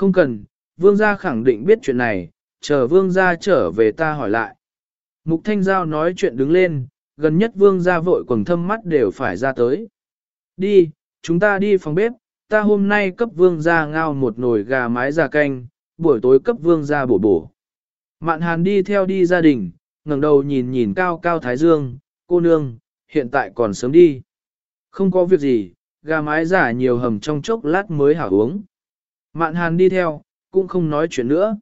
Không cần, vương gia khẳng định biết chuyện này, chờ vương gia trở về ta hỏi lại. Mục Thanh Giao nói chuyện đứng lên, gần nhất vương gia vội quầng thâm mắt đều phải ra tới. Đi, chúng ta đi phòng bếp, ta hôm nay cấp vương gia ngao một nồi gà mái già canh, buổi tối cấp vương gia bổ bổ. Mạn hàn đi theo đi gia đình, ngẩng đầu nhìn nhìn cao cao thái dương, cô nương, hiện tại còn sớm đi. Không có việc gì, gà mái giả nhiều hầm trong chốc lát mới hảo uống. Mạn hàn đi theo, cũng không nói chuyện nữa.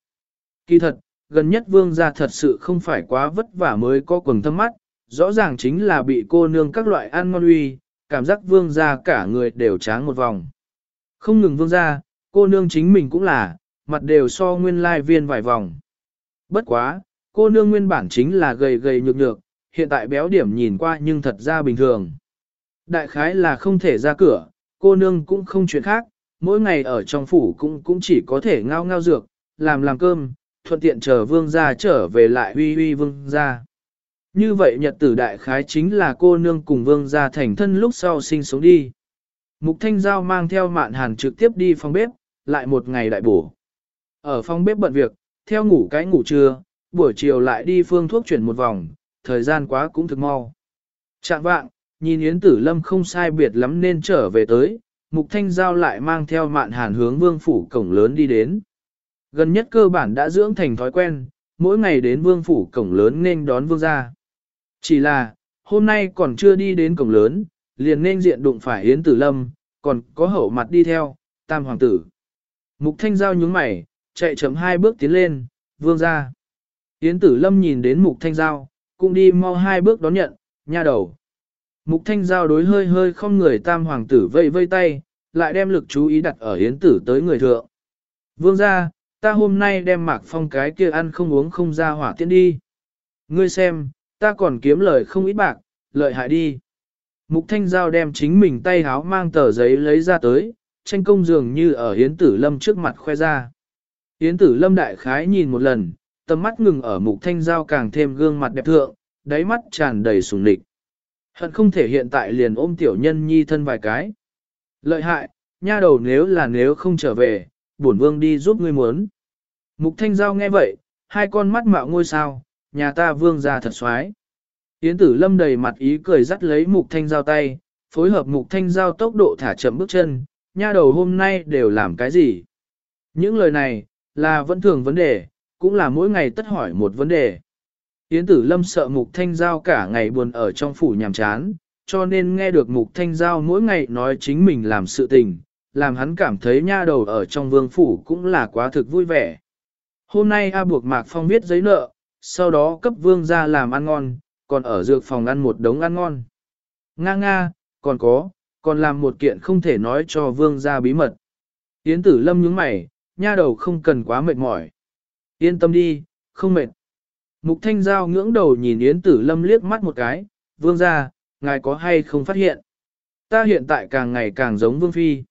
Kỳ thật, gần nhất vương gia thật sự không phải quá vất vả mới có quần thâm mắt, rõ ràng chính là bị cô nương các loại ăn ngon uy, cảm giác vương gia cả người đều tráng một vòng. Không ngừng vương gia, cô nương chính mình cũng là, mặt đều so nguyên lai viên vài vòng. Bất quá, cô nương nguyên bản chính là gầy gầy nhược nhược, hiện tại béo điểm nhìn qua nhưng thật ra bình thường. Đại khái là không thể ra cửa, cô nương cũng không chuyện khác, mỗi ngày ở trong phủ cũng cũng chỉ có thể ngao ngao dược, làm làm cơm, thuận tiện chờ vương gia trở về lại huy huy vương gia. Như vậy nhật tử đại khái chính là cô nương cùng vương gia thành thân lúc sau sinh sống đi. Mục Thanh Giao mang theo mạn hàn trực tiếp đi phòng bếp, lại một ngày đại bổ. Ở phòng bếp bận việc, theo ngủ cái ngủ trưa, buổi chiều lại đi phương thuốc chuyển một vòng, thời gian quá cũng thực mau. Trạng vạng, nhìn Yến Tử Lâm không sai biệt lắm nên trở về tới, Mục Thanh Giao lại mang theo mạn hàn hướng vương phủ cổng lớn đi đến. Gần nhất cơ bản đã dưỡng thành thói quen, mỗi ngày đến vương phủ cổng lớn nên đón vương gia. Chỉ là, hôm nay còn chưa đi đến cổng lớn, liền nên diện đụng phải Yến Tử Lâm, còn có hậu mặt đi theo, tam hoàng tử. Mục Thanh Giao nhướng mày, chạy chậm hai bước tiến lên, vương gia. Yến Tử Lâm nhìn đến Mục Thanh Giao, cũng đi mau hai bước đón nhận, nha đầu. Mục Thanh Giao đối hơi hơi không người tam hoàng tử vây vây tay, lại đem lực chú ý đặt ở Hiến Tử tới người thượng. Vương gia, ta hôm nay đem mạc phong cái kia ăn không uống không ra hỏa tiễn đi. Ngươi xem, ta còn kiếm lời không ít bạc, lợi hại đi. Mục Thanh Giao đem chính mình tay háo mang tờ giấy lấy ra tới, tranh công dường như ở Hiến Tử Lâm trước mặt khoe ra. Hiến Tử Lâm đại khái nhìn một lần, tầm mắt ngừng ở Mục Thanh Giao càng thêm gương mặt đẹp thượng, đáy mắt tràn đầy sùng địch. Hận không thể hiện tại liền ôm tiểu nhân nhi thân vài cái. Lợi hại, nha đầu nếu là nếu không trở về, bổn vương đi giúp ngươi muốn. Mục Thanh Giao nghe vậy, hai con mắt mạo ngôi sao, nhà ta vương ra thật xoái. Yến tử lâm đầy mặt ý cười dắt lấy mục thanh giao tay, phối hợp mục thanh giao tốc độ thả chậm bước chân, nha đầu hôm nay đều làm cái gì. Những lời này, là vẫn thường vấn đề, cũng là mỗi ngày tất hỏi một vấn đề. Yến tử lâm sợ mục thanh giao cả ngày buồn ở trong phủ nhàm chán, cho nên nghe được mục thanh giao mỗi ngày nói chính mình làm sự tình, làm hắn cảm thấy nha đầu ở trong vương phủ cũng là quá thực vui vẻ. Hôm nay A buộc Mạc Phong viết giấy nợ, sau đó cấp vương ra làm ăn ngon, còn ở dược phòng ăn một đống ăn ngon. Nga nga, còn có, còn làm một kiện không thể nói cho vương ra bí mật. Yến tử lâm nhướng mày, nha đầu không cần quá mệt mỏi. Yên tâm đi, không mệt. Mục thanh giao ngưỡng đầu nhìn Yến tử lâm liếc mắt một cái, vương ra, ngài có hay không phát hiện. Ta hiện tại càng ngày càng giống vương phi.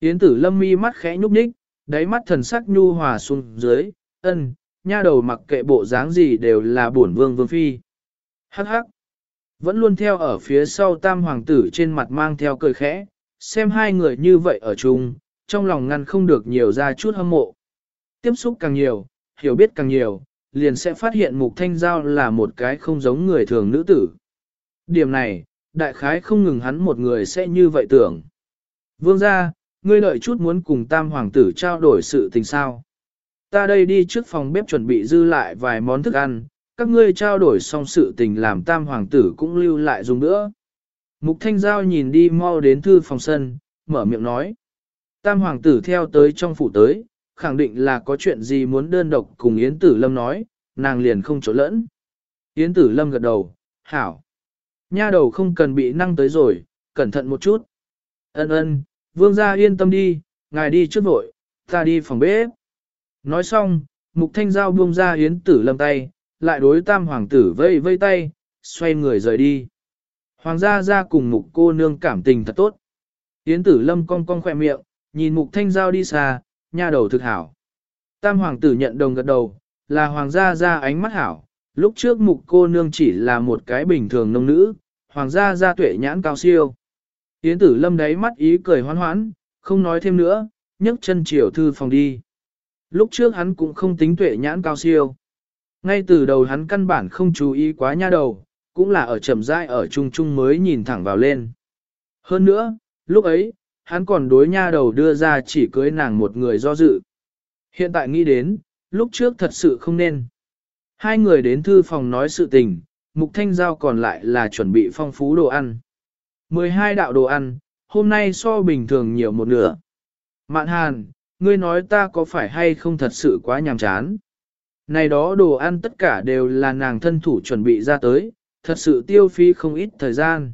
Yến tử lâm mi mắt khẽ nhúc nhích, đáy mắt thần sắc nhu hòa xuống dưới, ân, nha đầu mặc kệ bộ dáng gì đều là bổn vương vương phi. Hắc hắc. Vẫn luôn theo ở phía sau tam hoàng tử trên mặt mang theo cười khẽ, xem hai người như vậy ở chung, trong lòng ngăn không được nhiều ra chút hâm mộ. Tiếp xúc càng nhiều, hiểu biết càng nhiều, liền sẽ phát hiện mục thanh giao là một cái không giống người thường nữ tử. Điểm này, đại khái không ngừng hắn một người sẽ như vậy tưởng. Vương gia, ngươi đợi chút muốn cùng tam hoàng tử trao đổi sự tình sao. Ta đây đi trước phòng bếp chuẩn bị dư lại vài món thức ăn, các ngươi trao đổi xong sự tình làm tam hoàng tử cũng lưu lại dùng nữa. Mục Thanh Giao nhìn đi mau đến thư phòng sân, mở miệng nói. Tam hoàng tử theo tới trong phủ tới, khẳng định là có chuyện gì muốn đơn độc cùng Yến Tử Lâm nói, nàng liền không chỗ lẫn. Yến Tử Lâm gật đầu, hảo. Nha đầu không cần bị năng tới rồi, cẩn thận một chút. Ân ân, vương gia yên tâm đi, ngài đi trước vội, ta đi phòng bếp. Nói xong, Mục Thanh Giao buông ra Yến Tử Lâm tay, lại đối tam hoàng tử vây vây tay, xoay người rời đi. Hoàng gia ra cùng mục cô nương cảm tình thật tốt. Yến tử lâm cong cong khỏe miệng, nhìn mục thanh giao đi xa, nha đầu thực hảo. Tam hoàng tử nhận đồng gật đầu, là hoàng gia ra ánh mắt hảo. Lúc trước mục cô nương chỉ là một cái bình thường nông nữ, hoàng gia ra tuệ nhãn cao siêu. Yến tử lâm đáy mắt ý cười hoan hoãn, không nói thêm nữa, nhấc chân chiều thư phòng đi. Lúc trước hắn cũng không tính tuệ nhãn cao siêu. Ngay từ đầu hắn căn bản không chú ý quá nha đầu, cũng là ở chậm rãi ở trung trung mới nhìn thẳng vào lên. Hơn nữa, lúc ấy, hắn còn đối nha đầu đưa ra chỉ cưới nàng một người do dự. Hiện tại nghĩ đến, lúc trước thật sự không nên. Hai người đến thư phòng nói sự tình, Mục Thanh Giao còn lại là chuẩn bị phong phú đồ ăn. 12 đạo đồ ăn, hôm nay so bình thường nhiều một nửa. Mạn Hàn, ngươi nói ta có phải hay không thật sự quá nhàm chán. Này đó đồ ăn tất cả đều là nàng thân thủ chuẩn bị ra tới, thật sự tiêu phí không ít thời gian.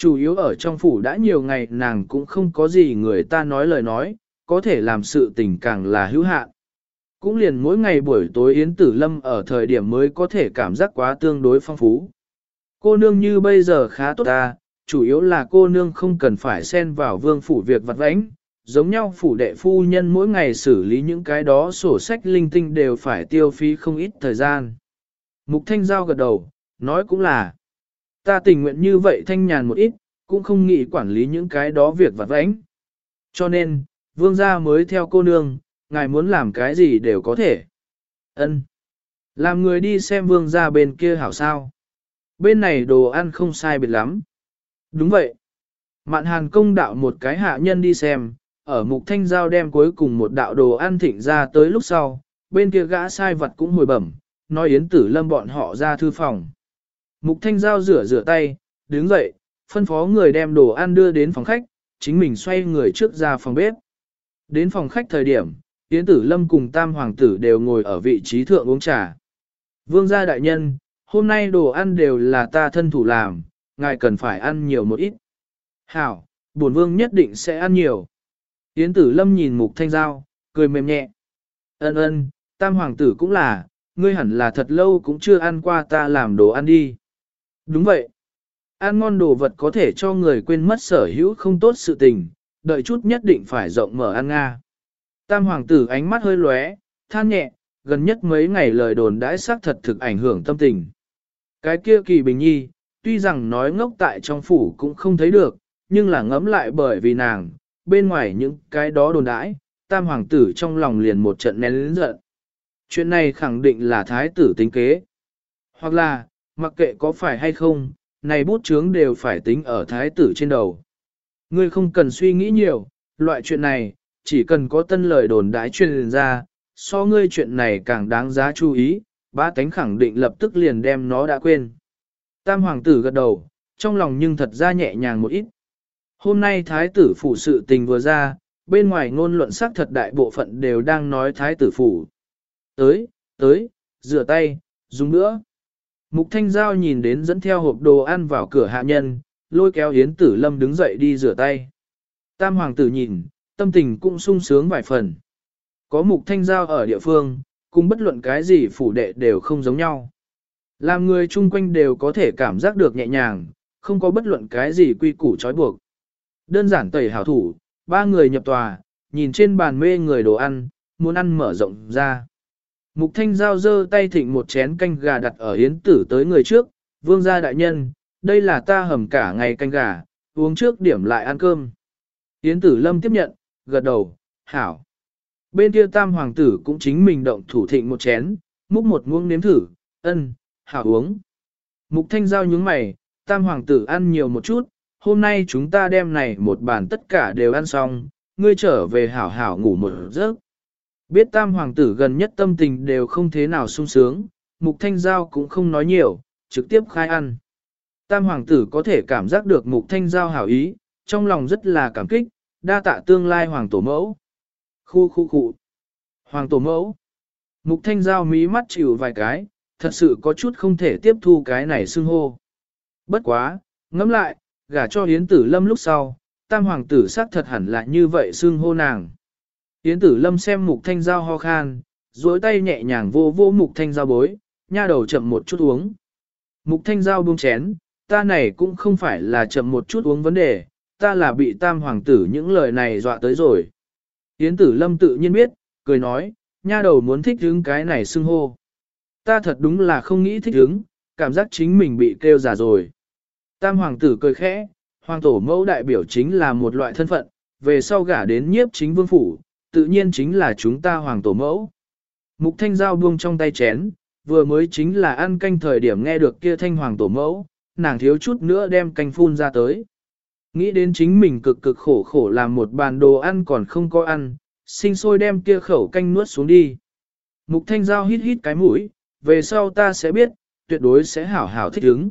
Chủ yếu ở trong phủ đã nhiều ngày nàng cũng không có gì người ta nói lời nói, có thể làm sự tình càng là hữu hạn. Cũng liền mỗi ngày buổi tối Yến Tử Lâm ở thời điểm mới có thể cảm giác quá tương đối phong phú. Cô nương như bây giờ khá tốt ta, chủ yếu là cô nương không cần phải xen vào vương phủ việc vặt vãnh, giống nhau phủ đệ phu nhân mỗi ngày xử lý những cái đó sổ sách linh tinh đều phải tiêu phí không ít thời gian. Mục Thanh Giao gật đầu, nói cũng là, ta tình nguyện như vậy thanh nhàn một ít, cũng không nghĩ quản lý những cái đó việc vặt vãnh. Cho nên, vương gia mới theo cô nương, ngài muốn làm cái gì đều có thể. Ân, Làm người đi xem vương gia bên kia hảo sao. Bên này đồ ăn không sai biệt lắm. Đúng vậy. Mạn hàn công đạo một cái hạ nhân đi xem, ở mục thanh giao đem cuối cùng một đạo đồ ăn thịnh ra tới lúc sau, bên kia gã sai vật cũng hồi bẩm, nói yến tử lâm bọn họ ra thư phòng. Mục thanh giao rửa rửa tay, đứng dậy, phân phó người đem đồ ăn đưa đến phòng khách, chính mình xoay người trước ra phòng bếp. Đến phòng khách thời điểm, Yến Tử Lâm cùng Tam Hoàng tử đều ngồi ở vị trí thượng uống trà. Vương gia đại nhân, hôm nay đồ ăn đều là ta thân thủ làm, ngài cần phải ăn nhiều một ít. Hảo, bổn vương nhất định sẽ ăn nhiều. Yến Tử Lâm nhìn Mục Thanh Giao, cười mềm nhẹ. Ân ân, Tam Hoàng tử cũng là, ngươi hẳn là thật lâu cũng chưa ăn qua ta làm đồ ăn đi. Đúng vậy. Ăn ngon đồ vật có thể cho người quên mất sở hữu không tốt sự tình, đợi chút nhất định phải rộng mở ăn nga. Tam hoàng tử ánh mắt hơi lóe, than nhẹ, gần nhất mấy ngày lời đồn đãi xác thật thực ảnh hưởng tâm tình. Cái kia kỳ bình nhi, tuy rằng nói ngốc tại trong phủ cũng không thấy được, nhưng là ngấm lại bởi vì nàng, bên ngoài những cái đó đồn đãi, tam hoàng tử trong lòng liền một trận nén lĩnh giận. Chuyện này khẳng định là thái tử tính kế. Hoặc là, mặc kệ có phải hay không, này bút chướng đều phải tính ở thái tử trên đầu. Ngươi không cần suy nghĩ nhiều, loại chuyện này, chỉ cần có tân lời đồn đãi truyền ra, so ngươi chuyện này càng đáng giá chú ý, ba tánh khẳng định lập tức liền đem nó đã quên. Tam hoàng tử gật đầu, trong lòng nhưng thật ra nhẹ nhàng một ít. Hôm nay thái tử phủ sự tình vừa ra, bên ngoài ngôn luận sắc thật đại bộ phận đều đang nói thái tử phủ. Tới, tới, rửa tay, dùng nữa. Mục Thanh Giao nhìn đến dẫn theo hộp đồ ăn vào cửa hạ nhân, lôi kéo Yến Tử Lâm đứng dậy đi rửa tay. Tam hoàng tử nhìn, tâm tình cũng sung sướng vài phần. Có Mục Thanh Giao ở địa phương, cùng bất luận cái gì phủ đệ đều không giống nhau. Làm người chung quanh đều có thể cảm giác được nhẹ nhàng, không có bất luận cái gì quy củ trói buộc. Đơn giản tẩy hảo thủ, ba người nhập tòa, nhìn trên bàn mê người đồ ăn, muốn ăn mở rộng ra. Mục thanh giao dơ tay thịnh một chén canh gà đặt ở yến tử tới người trước, vương gia đại nhân, đây là ta hầm cả ngày canh gà, uống trước điểm lại ăn cơm. Yến tử lâm tiếp nhận, gật đầu, hảo. Bên kia tam hoàng tử cũng chính mình động thủ thịnh một chén, múc một muỗng nếm thử, ân, hảo uống. Mục thanh giao nhướng mày, tam hoàng tử ăn nhiều một chút, hôm nay chúng ta đem này một bàn tất cả đều ăn xong, ngươi trở về hảo hảo ngủ một giấc. Biết tam hoàng tử gần nhất tâm tình đều không thế nào sung sướng, mục thanh giao cũng không nói nhiều, trực tiếp khai ăn. Tam hoàng tử có thể cảm giác được mục thanh giao hảo ý, trong lòng rất là cảm kích, đa tạ tương lai hoàng tổ mẫu. Khu khu khu. Hoàng tổ mẫu. Mục thanh giao mí mắt chịu vài cái, thật sự có chút không thể tiếp thu cái này xưng hô. Bất quá, ngẫm lại, gả cho hiến tử lâm lúc sau, tam hoàng tử xác thật hẳn là như vậy xưng hô nàng. Yến tử lâm xem mục thanh giao ho khan, duỗi tay nhẹ nhàng vô vô mục thanh giao bối, nha đầu chậm một chút uống. Mục thanh giao buông chén, ta này cũng không phải là chậm một chút uống vấn đề, ta là bị tam hoàng tử những lời này dọa tới rồi. Yến tử lâm tự nhiên biết, cười nói, nha đầu muốn thích hứng cái này xưng hô. Ta thật đúng là không nghĩ thích hứng, cảm giác chính mình bị kêu già rồi. Tam hoàng tử cười khẽ, hoàng tổ mẫu đại biểu chính là một loại thân phận, về sau gả đến nhiếp chính vương phủ, tự nhiên chính là chúng ta hoàng tổ mẫu. Mục thanh giao buông trong tay chén, vừa mới chính là ăn canh thời điểm nghe được kia thanh hoàng tổ mẫu, nàng thiếu chút nữa đem canh phun ra tới. Nghĩ đến chính mình cực cực khổ khổ làm một bàn đồ ăn còn không có ăn, sinh sôi đem kia khẩu canh nuốt xuống đi. Mục thanh giao hít hít cái mũi, về sau ta sẽ biết, tuyệt đối sẽ hảo hảo thích ứng.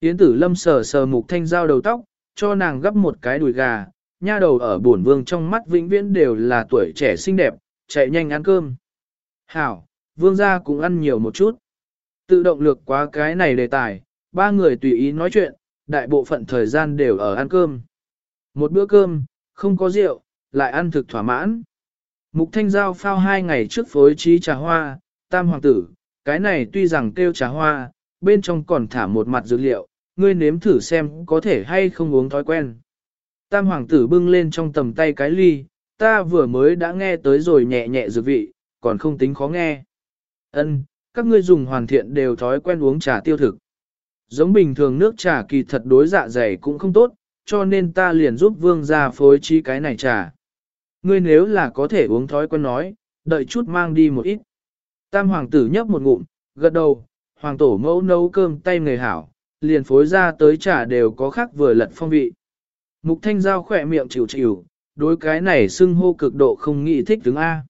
Yến tử lâm sờ sờ mục thanh giao đầu tóc, cho nàng gấp một cái đùi gà, nha đầu ở bổn vương trong mắt vĩnh viễn đều là tuổi trẻ xinh đẹp, chạy nhanh ăn cơm. Hảo, vương gia cũng ăn nhiều một chút. Tự động lược quá cái này đề tài, ba người tùy ý nói chuyện, đại bộ phận thời gian đều ở ăn cơm. Một bữa cơm, không có rượu, lại ăn thực thỏa mãn. Mục Thanh Giao phao hai ngày trước phối trí trà hoa, tam hoàng tử, cái này tuy rằng kêu trà hoa, bên trong còn thả một mặt dược liệu, ngươi nếm thử xem có thể hay không uống thói quen. Tam hoàng tử bưng lên trong tầm tay cái ly, ta vừa mới đã nghe tới rồi nhẹ nhẹ dược vị, còn không tính khó nghe. Ân, các ngươi dùng hoàn thiện đều thói quen uống trà tiêu thực. Giống bình thường nước trà kỳ thật đối dạ dày cũng không tốt, cho nên ta liền giúp vương gia phối trí cái này trà. Ngươi nếu là có thể uống thói quen nói, đợi chút mang đi một ít. Tam hoàng tử nhấp một ngụm, gật đầu, hoàng tổ mẫu nấu cơm tay người hảo, liền phối ra tới trà đều có khác vừa lật phong vị. Mục thanh giao khỏe miệng chịu chịu, đối cái này xưng hô cực độ không nghĩ thích tướng A.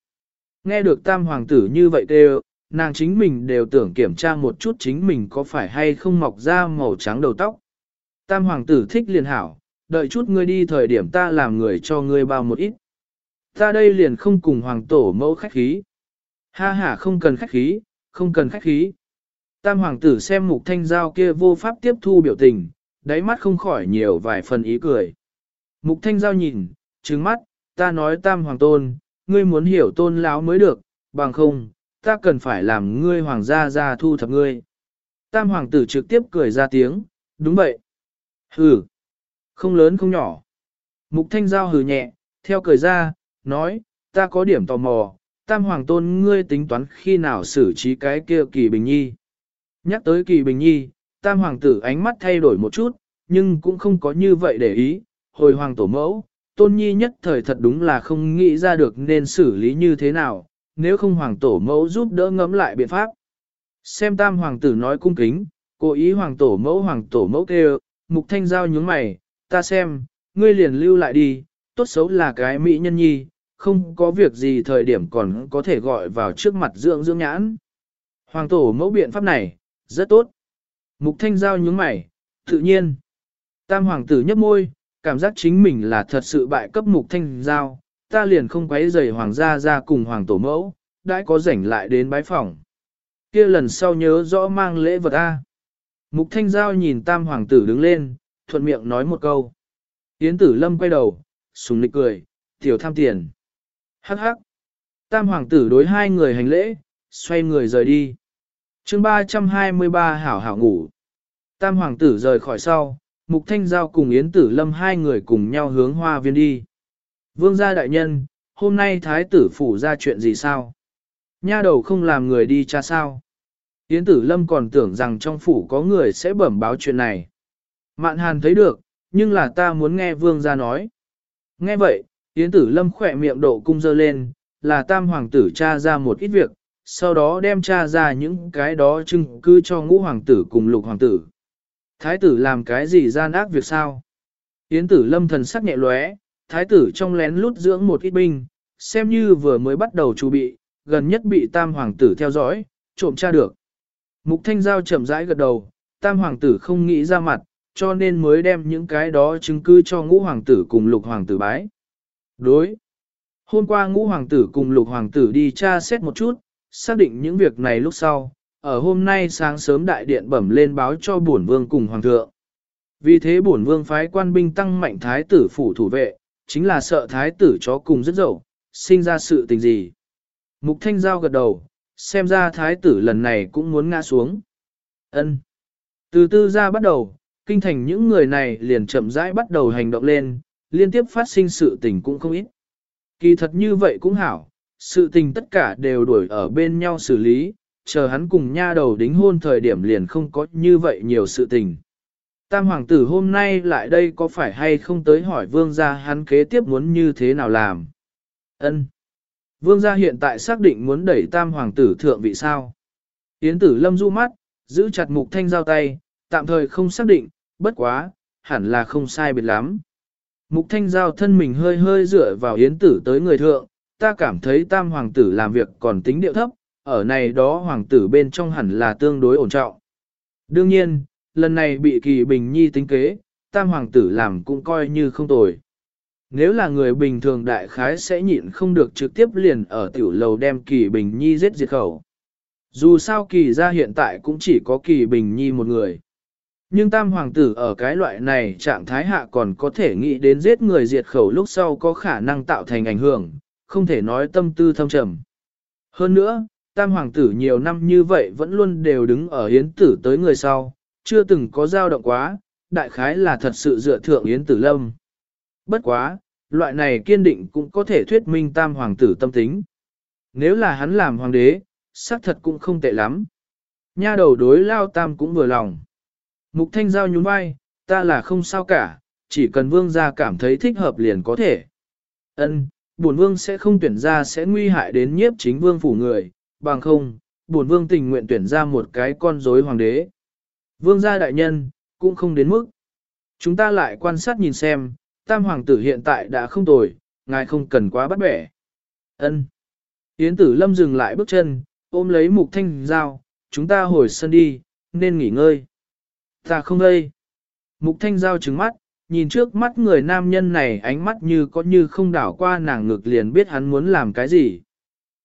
Nghe được tam hoàng tử như vậy đều, nàng chính mình đều tưởng kiểm tra một chút chính mình có phải hay không mọc ra màu trắng đầu tóc. Tam hoàng tử thích liền hảo, đợi chút ngươi đi thời điểm ta làm người cho ngươi bao một ít. Ta đây liền không cùng hoàng tổ mẫu khách khí. Ha ha không cần khách khí, không cần khách khí. Tam hoàng tử xem mục thanh giao kia vô pháp tiếp thu biểu tình, đáy mắt không khỏi nhiều vài phần ý cười. Mục thanh giao nhìn, trứng mắt, ta nói tam hoàng tôn, ngươi muốn hiểu tôn láo mới được, bằng không, ta cần phải làm ngươi hoàng gia ra thu thập ngươi. Tam hoàng tử trực tiếp cười ra tiếng, đúng vậy. Hừ, không lớn không nhỏ. Mục thanh giao hừ nhẹ, theo cười ra, nói, ta có điểm tò mò, tam hoàng tôn ngươi tính toán khi nào xử trí cái kia kỳ bình nhi. Nhắc tới kỳ bình nhi, tam hoàng tử ánh mắt thay đổi một chút, nhưng cũng không có như vậy để ý, hồi hoàng tổ mẫu, tôn nhi nhất thời thật đúng là không nghĩ ra được nên xử lý như thế nào, nếu không hoàng tổ mẫu giúp đỡ ngẫm lại biện pháp. Xem tam hoàng tử nói cung kính, cố ý hoàng tổ mẫu hoàng tổ mẫu kêu, mục thanh giao nhướng mày, ta xem, ngươi liền lưu lại đi, tốt xấu là cái mỹ nhân nhi, không có việc gì thời điểm còn có thể gọi vào trước mặt dưỡng dưỡng nhãn. Hoàng tổ mẫu biện pháp này, rất tốt. Mục thanh giao nhướng mày, tự nhiên. Tam hoàng tử nhấp môi, cảm giác chính mình là thật sự bại cấp mục thanh giao, ta liền không quấy rầy hoàng gia ra cùng hoàng tổ mẫu, đã có rảnh lại đến bái phòng. kia lần sau nhớ rõ mang lễ vật A. Mục thanh giao nhìn tam hoàng tử đứng lên, thuận miệng nói một câu. Yến tử lâm quay đầu, sùng nịch cười, tiểu tham tiền. Hắc hắc. Tam hoàng tử đối hai người hành lễ, xoay người rời đi. chương 323 hảo hảo ngủ. Tam hoàng tử rời khỏi sau, Mục Thanh Giao cùng Yến Tử Lâm hai người cùng nhau hướng hoa viên đi. Vương gia đại nhân, hôm nay thái tử phủ ra chuyện gì sao? Nha đầu không làm người đi cha sao? Yến Tử Lâm còn tưởng rằng trong phủ có người sẽ bẩm báo chuyện này. Mạn Hàn thấy được, nhưng là ta muốn nghe vương gia nói. Nghe vậy, Yến Tử Lâm khỏe miệng độ cung dơ lên, là tam hoàng tử cha ra một ít việc, sau đó đem cha ra những cái đó chứng cứ cho ngũ hoàng tử cùng lục hoàng tử. Thái tử làm cái gì gian ác việc sao? Yến tử lâm thần sắc nhẹ lóe, thái tử trong lén lút dưỡng một ít binh, xem như vừa mới bắt đầu chuẩn bị, gần nhất bị tam hoàng tử theo dõi, trộm tra được. Mục thanh giao chậm rãi gật đầu, tam hoàng tử không nghĩ ra mặt, cho nên mới đem những cái đó chứng cứ cho ngũ hoàng tử cùng lục hoàng tử bái. Đối. Hôm qua ngũ hoàng tử cùng lục hoàng tử đi tra xét một chút, xác định những việc này lúc sau, ở hôm nay sáng sớm đại điện bẩm lên báo cho bổn vương cùng hoàng thượng. Vì thế bổn vương phái quan binh tăng mạnh thái tử phủ thủ vệ, chính là sợ thái tử chó cùng rất dậu, sinh ra sự tình gì. Mục thanh giao gật đầu, xem ra thái tử lần này cũng muốn ngã xuống. ân Từ tư ra bắt đầu, kinh thành những người này liền chậm rãi bắt đầu hành động lên, liên tiếp phát sinh sự tình cũng không ít. Kỳ thật như vậy cũng hảo, sự tình tất cả đều đuổi ở bên nhau xử lý, chờ hắn cùng nha đầu đính hôn thời điểm liền không có như vậy nhiều sự tình. Tam hoàng tử hôm nay lại đây có phải hay không tới hỏi vương gia hắn kế tiếp muốn như thế nào làm? Ân. Vương gia hiện tại xác định muốn đẩy tam hoàng tử thượng vị sao. Yến tử lâm du mắt, giữ chặt mục thanh giao tay, tạm thời không xác định, bất quá, hẳn là không sai biệt lắm. Mục thanh giao thân mình hơi hơi dựa vào yến tử tới người thượng, ta cảm thấy tam hoàng tử làm việc còn tính điệu thấp, ở này đó hoàng tử bên trong hẳn là tương đối ổn trọng. Đương nhiên, lần này bị kỳ bình nhi tính kế, tam hoàng tử làm cũng coi như không tồi. Nếu là người bình thường đại khái sẽ nhịn không được trực tiếp liền ở tiểu lầu đem kỳ bình nhi giết diệt khẩu. Dù sao kỳ ra hiện tại cũng chỉ có kỳ bình nhi một người. Nhưng tam hoàng tử ở cái loại này trạng thái hạ còn có thể nghĩ đến giết người diệt khẩu lúc sau có khả năng tạo thành ảnh hưởng, không thể nói tâm tư thâm trầm. Hơn nữa, tam hoàng tử nhiều năm như vậy vẫn luôn đều đứng ở hiến tử tới người sau, chưa từng có dao động quá, đại khái là thật sự dựa thượng Yến Tử Lâm. Bất quá, loại này kiên định cũng có thể thuyết minh tam hoàng tử tâm tính. Nếu là hắn làm hoàng đế, xác thật cũng không tệ lắm. Nha đầu đối lao tam cũng vừa lòng. Mục thanh giao nhún vai, ta là không sao cả, chỉ cần vương gia cảm thấy thích hợp liền có thể. Ân, bổn vương sẽ không tuyển ra sẽ nguy hại đến nhiếp chính vương phủ người, bằng không, bổn vương tình nguyện tuyển ra một cái con rối hoàng đế. Vương gia đại nhân, cũng không đến mức. Chúng ta lại quan sát nhìn xem, tam hoàng tử hiện tại đã không tồi, ngài không cần quá bắt bẻ. Ân. Yến tử lâm dừng lại bước chân, ôm lấy mục thanh dao, chúng ta hồi sân đi, nên nghỉ ngơi. Ta không đây. Mục thanh dao trứng mắt, nhìn trước mắt người nam nhân này ánh mắt như có như không đảo qua nàng ngực liền biết hắn muốn làm cái gì.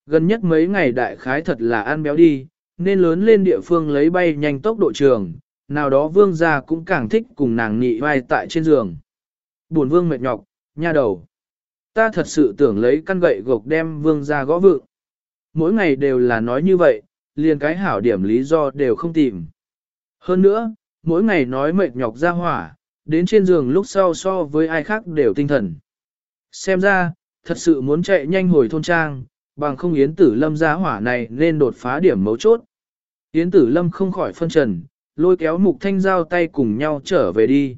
Gần nhất mấy ngày đại khái thật là ăn béo đi, nên lớn lên địa phương lấy bay nhanh tốc độ trường, nào đó vương gia cũng càng thích cùng nàng nhị vai tại trên giường. Buồn vương mệt nhọc, nha đầu. Ta thật sự tưởng lấy căn gậy gộc đem vương gia gõ vượng. Mỗi ngày đều là nói như vậy, liền cái hảo điểm lý do đều không tìm. Hơn nữa, mỗi ngày nói mệt nhọc ra hỏa, đến trên giường lúc sau so với ai khác đều tinh thần. Xem ra, thật sự muốn chạy nhanh hồi thôn trang, bằng không Yến Tử Lâm ra hỏa này nên đột phá điểm mấu chốt. Yến Tử Lâm không khỏi phân trần, lôi kéo mục thanh giao tay cùng nhau trở về đi.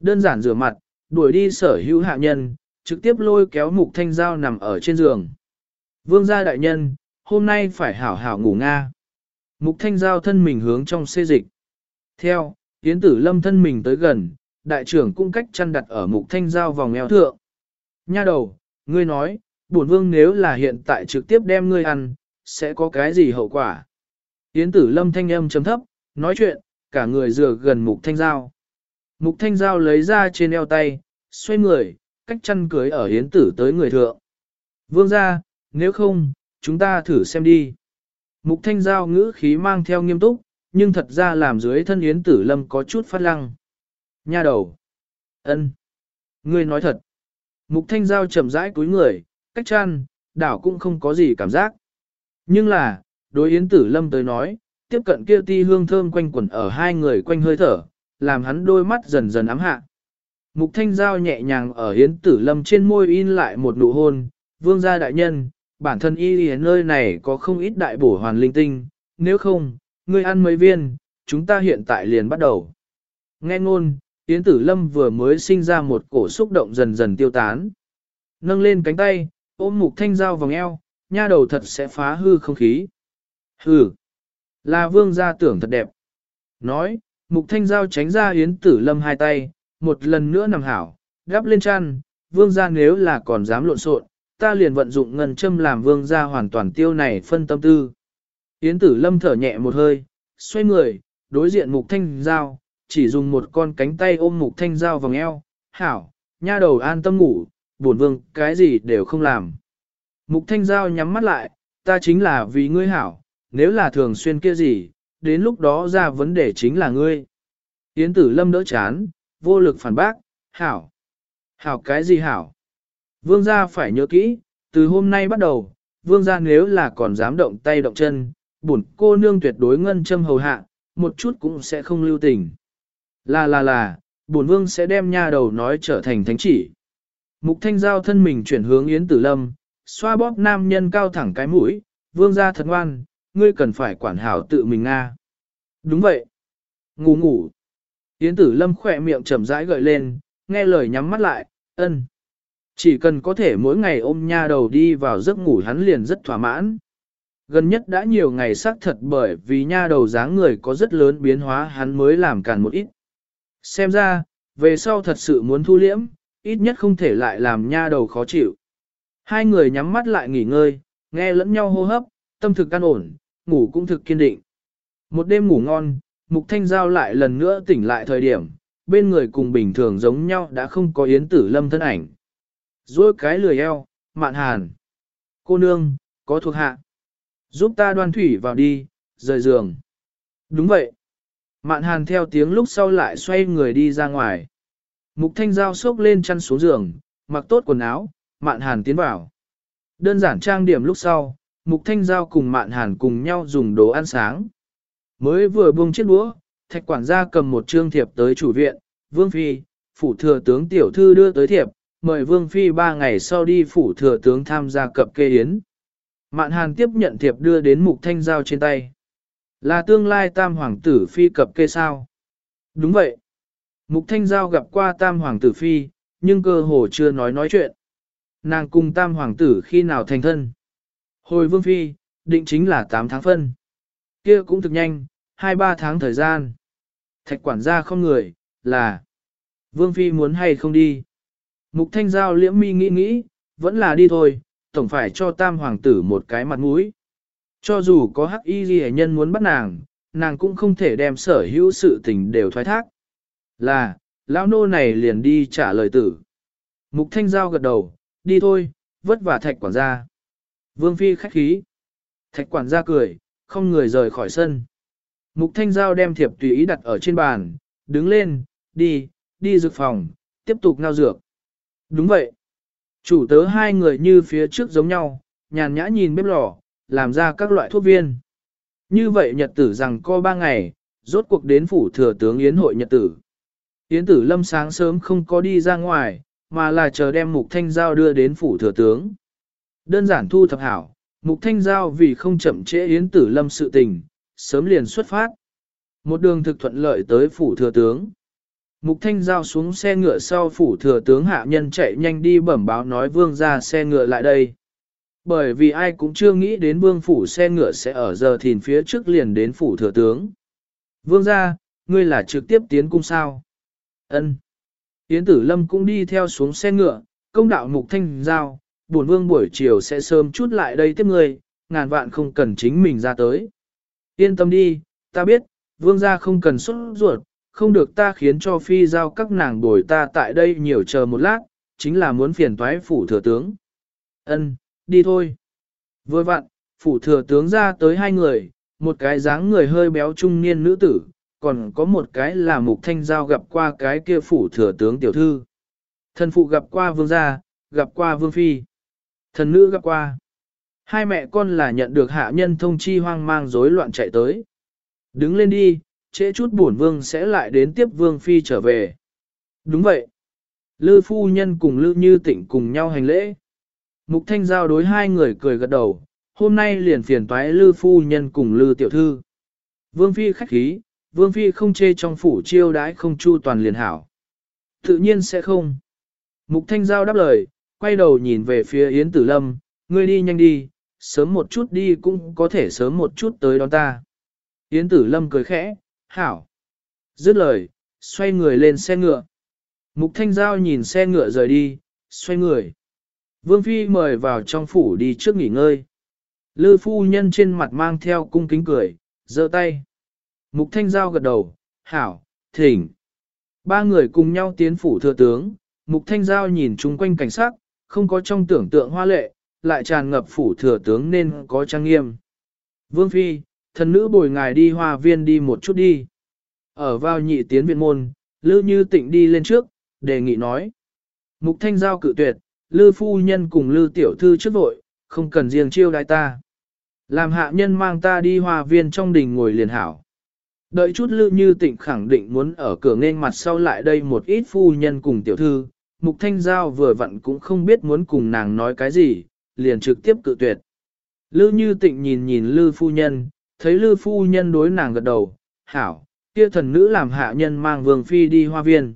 Đơn giản rửa mặt, đuổi đi sở hữu hạ nhân, trực tiếp lôi kéo mục thanh giao nằm ở trên giường. Vương gia đại nhân, hôm nay phải hảo hảo ngủ nga. Mục thanh giao thân mình hướng trong xê dịch. Theo, Yến Tử Lâm thân mình tới gần, đại trưởng cung cách chăn đặt ở mục thanh giao vòng eo thượng. Nha đầu, ngươi nói, bổn vương nếu là hiện tại trực tiếp đem ngươi ăn, sẽ có cái gì hậu quả? Yến Tử Lâm thanh âm chấm thấp, nói chuyện, cả người dựa gần mục thanh giao. Mục thanh giao lấy ra trên eo tay, xoay người, cách chăn cưới ở hiến tử tới người thượng. Vương ra, nếu không, chúng ta thử xem đi. Mục thanh giao ngữ khí mang theo nghiêm túc, nhưng thật ra làm dưới thân yến tử lâm có chút phát lăng. Nha đầu. ân, Ngươi nói thật. Mục thanh giao chậm rãi cúi người, cách chăn, đảo cũng không có gì cảm giác. Nhưng là, đối yến tử lâm tới nói, tiếp cận kia ti hương thơm quanh quẩn ở hai người quanh hơi thở, làm hắn đôi mắt dần dần ám hạ. Mục thanh giao nhẹ nhàng ở yến tử lâm trên môi in lại một nụ hôn, vương gia đại nhân, bản thân y ở nơi này có không ít đại bổ hoàn linh tinh, nếu không, ngươi ăn mấy viên, chúng ta hiện tại liền bắt đầu. Nghe ngôn, Yến Tử Lâm vừa mới sinh ra một cổ xúc động dần dần tiêu tán. Nâng lên cánh tay, ôm mục thanh dao vòng eo, nha đầu thật sẽ phá hư không khí. Hừ, là vương gia tưởng thật đẹp. Nói, mục thanh giao tránh ra yến tử lâm hai tay, một lần nữa nằm hảo, đắp lên chăn, vương gia nếu là còn dám lộn xộn, ta liền vận dụng ngân châm làm vương gia hoàn toàn tiêu này phân tâm tư. Yến tử lâm thở nhẹ một hơi, xoay người, đối diện mục thanh giao, chỉ dùng một con cánh tay ôm mục thanh giao vòng eo, hảo, nha đầu an tâm ngủ, Bổn vương, cái gì đều không làm. Mục thanh giao nhắm mắt lại, ta chính là vì ngươi hảo, nếu là thường xuyên kia gì, đến lúc đó ra vấn đề chính là ngươi. Yến tử lâm đỡ chán, vô lực phản bác, hảo. Hảo cái gì hảo? Vương gia phải nhớ kỹ, từ hôm nay bắt đầu, vương gia nếu là còn dám động tay động chân, bổn cô nương tuyệt đối ngân châm hầu hạ, một chút cũng sẽ không lưu tình. Là là là, bổn vương sẽ đem nha đầu nói trở thành thánh chỉ. Mục thanh giao thân mình chuyển hướng Yến Tử Lâm, xoa bóp nam nhân cao thẳng cái mũi, vương ra thật ngoan, ngươi cần phải quản hảo tự mình Nga. Đúng vậy. Ngủ ngủ. Yến tử lâm khỏe miệng chậm rãi gợi lên, nghe lời nhắm mắt lại, ân. Chỉ cần có thể mỗi ngày ôm nha đầu đi vào giấc ngủ hắn liền rất thỏa mãn. Gần nhất đã nhiều ngày xác thật bởi vì nha đầu dáng người có rất lớn biến hóa hắn mới làm cản một ít. Xem ra, về sau thật sự muốn thu liễm, ít nhất không thể lại làm nha đầu khó chịu. Hai người nhắm mắt lại nghỉ ngơi, nghe lẫn nhau hô hấp, tâm thực an ổn, ngủ cũng thực kiên định. Một đêm ngủ ngon, Mục Thanh Giao lại lần nữa tỉnh lại thời điểm, bên người cùng bình thường giống nhau đã không có Yến Tử Lâm thân ảnh. Rồi cái lười eo, mạn hàn. Cô nương, có thuộc hạ. Giúp ta đoan thủy vào đi, rời giường. Đúng vậy. Mạn hàn theo tiếng lúc sau lại xoay người đi ra ngoài. Mục thanh giao xốc lên chăn xuống giường, mặc tốt quần áo, mạn hàn tiến vào. Đơn giản trang điểm lúc sau, mục thanh giao cùng mạn hàn cùng nhau dùng đồ ăn sáng. Mới vừa buông chiếc đũa, thạch quản gia cầm một trương thiệp tới chủ viện, vương phi, phủ thừa tướng tiểu thư đưa tới thiệp, mời vương phi ba ngày sau đi phủ thừa tướng tham gia cập kê yến. Mạn hàn tiếp nhận thiệp đưa đến mục thanh giao trên tay. Là tương lai tam hoàng tử phi cập kê sao? Đúng vậy. Mục thanh giao gặp qua tam hoàng tử phi, nhưng cơ hồ chưa nói nói chuyện. Nàng cùng tam hoàng tử khi nào thành thân? Hồi vương phi, định chính là 8 tháng phân. Kia cũng thực nhanh, 2-3 tháng thời gian. Thạch quản gia không người, là Vương Phi muốn hay không đi. Mục Thanh Giao liễm mi nghĩ nghĩ, vẫn là đi thôi, tổng phải cho tam hoàng tử một cái mặt mũi. Cho dù có hắc y ghi nhân muốn bắt nàng, nàng cũng không thể đem sở hữu sự tình đều thoái thác. Là, lão nô này liền đi trả lời tử. Mục Thanh Giao gật đầu, đi thôi, vất vả thạch quản gia. Vương Phi khách khí. Thạch quản gia cười, không người rời khỏi sân. Mục Thanh Giao đem thiệp tùy ý đặt ở trên bàn, đứng lên, đi, đi dược phòng, tiếp tục ngao dược. Đúng vậy. Chủ tớ hai người như phía trước giống nhau, nhàn nhã nhìn bếp lò, làm ra các loại thuốc viên. Như vậy nhật tử rằng co ba ngày, rốt cuộc đến phủ thừa tướng Yến hội nhật tử. Yến tử lâm sáng sớm không có đi ra ngoài, mà là chờ đem mục thanh giao đưa đến phủ thừa tướng. Đơn giản thu thập hảo, mục thanh giao vì không chậm trễ Yến tử lâm sự tình, sớm liền xuất phát. Một đường thực thuận lợi tới phủ thừa tướng. Mục Thanh Giao xuống xe ngựa sau phủ thừa tướng hạ nhân chạy nhanh đi bẩm báo nói vương ra xe ngựa lại đây. Bởi vì ai cũng chưa nghĩ đến vương phủ xe ngựa sẽ ở giờ thìn phía trước liền đến phủ thừa tướng. Vương ra, ngươi là trực tiếp tiến cung sao? Ân. Yến tử lâm cũng đi theo xuống xe ngựa, công đạo mục thanh giao, buồn vương buổi chiều sẽ sớm chút lại đây tiếp ngươi, ngàn vạn không cần chính mình ra tới. Yên tâm đi, ta biết, vương gia không cần xuất ruột, không được ta khiến cho phi giao các nàng bồi ta tại đây nhiều chờ một lát, chính là muốn phiền toái phủ thừa tướng. Ân, đi thôi. Vừa vặn, phủ thừa tướng ra tới hai người, một cái dáng người hơi béo trung niên nữ tử, còn có một cái là mục thanh giao gặp qua cái kia phủ thừa tướng tiểu thư. Thần phụ gặp qua vương gia, gặp qua vương phi. Thần nữ gặp qua. Hai mẹ con là nhận được hạ nhân thông chi hoang mang rối loạn chạy tới. Đứng lên đi, trễ chút bổn vương sẽ lại đến tiếp vương phi trở về. Đúng vậy. Lư phu nhân cùng Lư Như Tịnh cùng nhau hành lễ. Mục Thanh Giao đối hai người cười gật đầu, hôm nay liền phiền toái Lư phu nhân cùng Lư tiểu thư. Vương phi khách khí, vương phi không chê trong phủ chiêu đãi không chu toàn liền hảo. Tự nhiên sẽ không. Mục Thanh Giao đáp lời, quay đầu nhìn về phía Yến Tử Lâm, ngươi đi nhanh đi, sớm một chút đi cũng có thể sớm một chút tới đón ta. Yến Tử Lâm cười khẽ, hảo. Dứt lời, xoay người lên xe ngựa. Mục Thanh Giao nhìn xe ngựa rời đi, xoay người. Vương Phi mời vào trong phủ đi trước nghỉ ngơi. Lư phu nhân trên mặt mang theo cung kính cười, giơ tay. Mục Thanh Giao gật đầu, hảo, thỉnh. Ba người cùng nhau tiến phủ thừa tướng, Mục Thanh Giao nhìn chung quanh cảnh sát, không có trong tưởng tượng hoa lệ, lại tràn ngập phủ thừa tướng nên có trang nghiêm. Vương Phi, thần nữ bồi ngài đi hoa viên đi một chút đi. Ở vào nhị tiến viện môn, Lư Như Tịnh đi lên trước, đề nghị nói. Mục Thanh Giao cự tuyệt, Lư Phu Nhân cùng Lư Tiểu Thư trước vội, không cần riêng chiêu đại ta. Làm hạ nhân mang ta đi hoa viên trong đình ngồi liền hảo. Đợi chút Lư Như Tịnh khẳng định muốn ở cửa nghênh mặt sau lại đây một ít phu nhân cùng tiểu thư, Mục Thanh Giao vừa vặn cũng không biết muốn cùng nàng nói cái gì, liền trực tiếp cự tuyệt. Lư Như Tịnh nhìn nhìn Lư Phu Nhân, thấy Lư Phu Nhân đối nàng gật đầu, hảo, kia thần nữ làm hạ nhân mang Vương Phi đi hoa viên.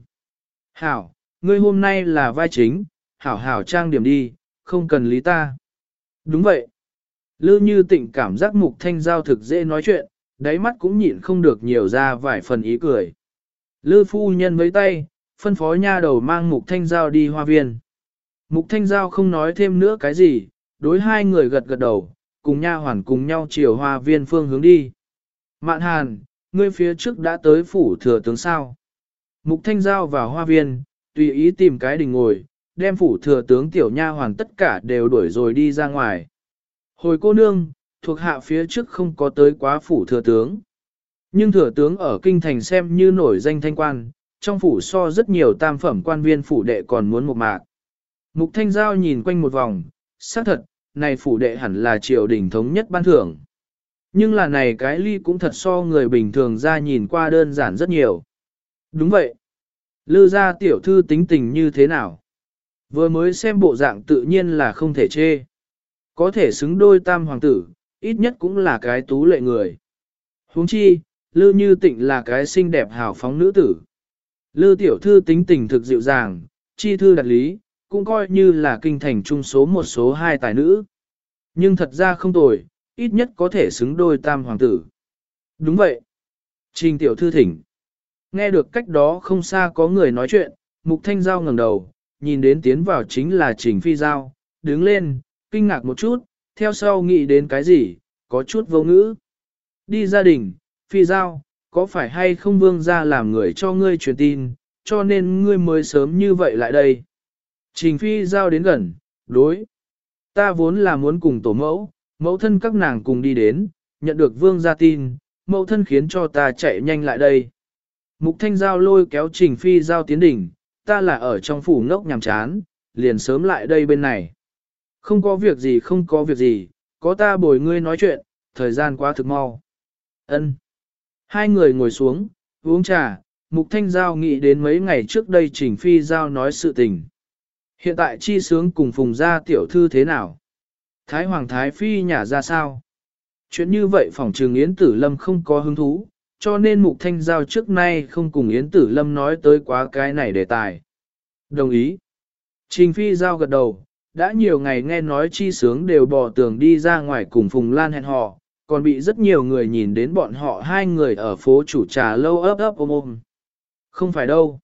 Hảo, ngươi hôm nay là vai chính, hảo hảo trang điểm đi, không cần lý ta. Đúng vậy. Lư như tịnh cảm giác mục thanh giao thực dễ nói chuyện, đáy mắt cũng nhịn không được nhiều ra vài phần ý cười. Lư phu nhân với tay, phân phó nha đầu mang mục thanh giao đi hoa viên. Mục thanh giao không nói thêm nữa cái gì, đối hai người gật gật đầu, cùng nha hoàn cùng nhau chiều hoa viên phương hướng đi. Mạn hàn, ngươi phía trước đã tới phủ thừa tướng sao. Mục thanh giao vào hoa viên, tùy ý tìm cái đình ngồi, đem phủ thừa tướng tiểu nha hoàn tất cả đều đuổi rồi đi ra ngoài. Hồi cô nương, thuộc hạ phía trước không có tới quá phủ thừa tướng. Nhưng thừa tướng ở kinh thành xem như nổi danh thanh quan, trong phủ so rất nhiều tam phẩm quan viên phủ đệ còn muốn một mạc. Mục thanh giao nhìn quanh một vòng, xác thật, này phủ đệ hẳn là triều đình thống nhất ban thưởng. Nhưng là này cái ly cũng thật so người bình thường ra nhìn qua đơn giản rất nhiều. Đúng vậy. Lư gia tiểu thư tính tình như thế nào? Vừa mới xem bộ dạng tự nhiên là không thể chê. Có thể xứng đôi tam hoàng tử, ít nhất cũng là cái tú lệ người. huống chi, Lư Như Tịnh là cái xinh đẹp hào phóng nữ tử. Lư tiểu thư tính tình thực dịu dàng, chi thư đặt lý, cũng coi như là kinh thành trung số một số hai tài nữ. Nhưng thật ra không tồi, ít nhất có thể xứng đôi tam hoàng tử. Đúng vậy. Trình tiểu thư thỉnh. Nghe được cách đó không xa có người nói chuyện, mục thanh giao ngẩng đầu, nhìn đến tiến vào chính là trình phi giao, đứng lên, kinh ngạc một chút, theo sau nghĩ đến cái gì, có chút vô ngữ. Đi gia đình, phi giao, có phải hay không vương ra làm người cho ngươi truyền tin, cho nên ngươi mới sớm như vậy lại đây. Trình phi giao đến gần, đối. Ta vốn là muốn cùng tổ mẫu, mẫu thân các nàng cùng đi đến, nhận được vương gia tin, mẫu thân khiến cho ta chạy nhanh lại đây. Mục thanh giao lôi kéo trình phi giao tiến đỉnh, ta là ở trong phủ ngốc nhàm chán, liền sớm lại đây bên này. Không có việc gì không có việc gì, có ta bồi ngươi nói chuyện, thời gian quá thực mau. Ân. Hai người ngồi xuống, uống trà, Mục Thanh Giao nghĩ đến mấy ngày trước đây Trình Phi Giao nói sự tình. Hiện tại chi sướng cùng phùng gia tiểu thư thế nào? Thái Hoàng Thái Phi nhả ra sao? Chuyện như vậy phòng trường Yến Tử Lâm không có hứng thú, cho nên Mục Thanh Giao trước nay không cùng Yến Tử Lâm nói tới quá cái này đề tài. Đồng ý. Trình Phi Giao gật đầu, đã nhiều ngày nghe nói chi sướng đều bỏ tường đi ra ngoài cùng Phùng Lan hẹn hò, còn bị rất nhiều người nhìn đến bọn họ hai người ở phố chủ trà lâu ấp ấp ôm ôm. Không phải đâu.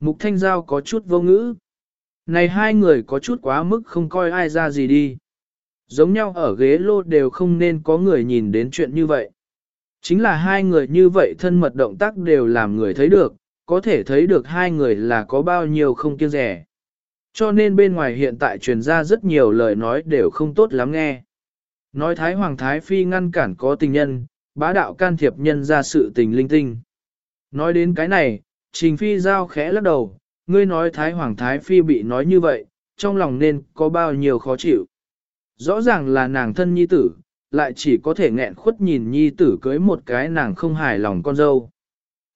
Mục Thanh Giao có chút vô ngữ. Này hai người có chút quá mức không coi ai ra gì đi. Giống nhau ở ghế lô đều không nên có người nhìn đến chuyện như vậy. Chính là hai người như vậy thân mật động tác đều làm người thấy được, có thể thấy được hai người là có bao nhiêu không kiêng rẻ. Cho nên bên ngoài hiện tại truyền ra rất nhiều lời nói đều không tốt lắm nghe. Nói Thái Hoàng Thái Phi ngăn cản có tình nhân, bá đạo can thiệp nhân ra sự tình linh tinh. Nói đến cái này, Trình Phi giao khẽ lắc đầu, ngươi nói Thái Hoàng Thái Phi bị nói như vậy, trong lòng nên có bao nhiêu khó chịu. Rõ ràng là nàng thân nhi tử, lại chỉ có thể nghẹn khuất nhìn nhi tử cưới một cái nàng không hài lòng con dâu.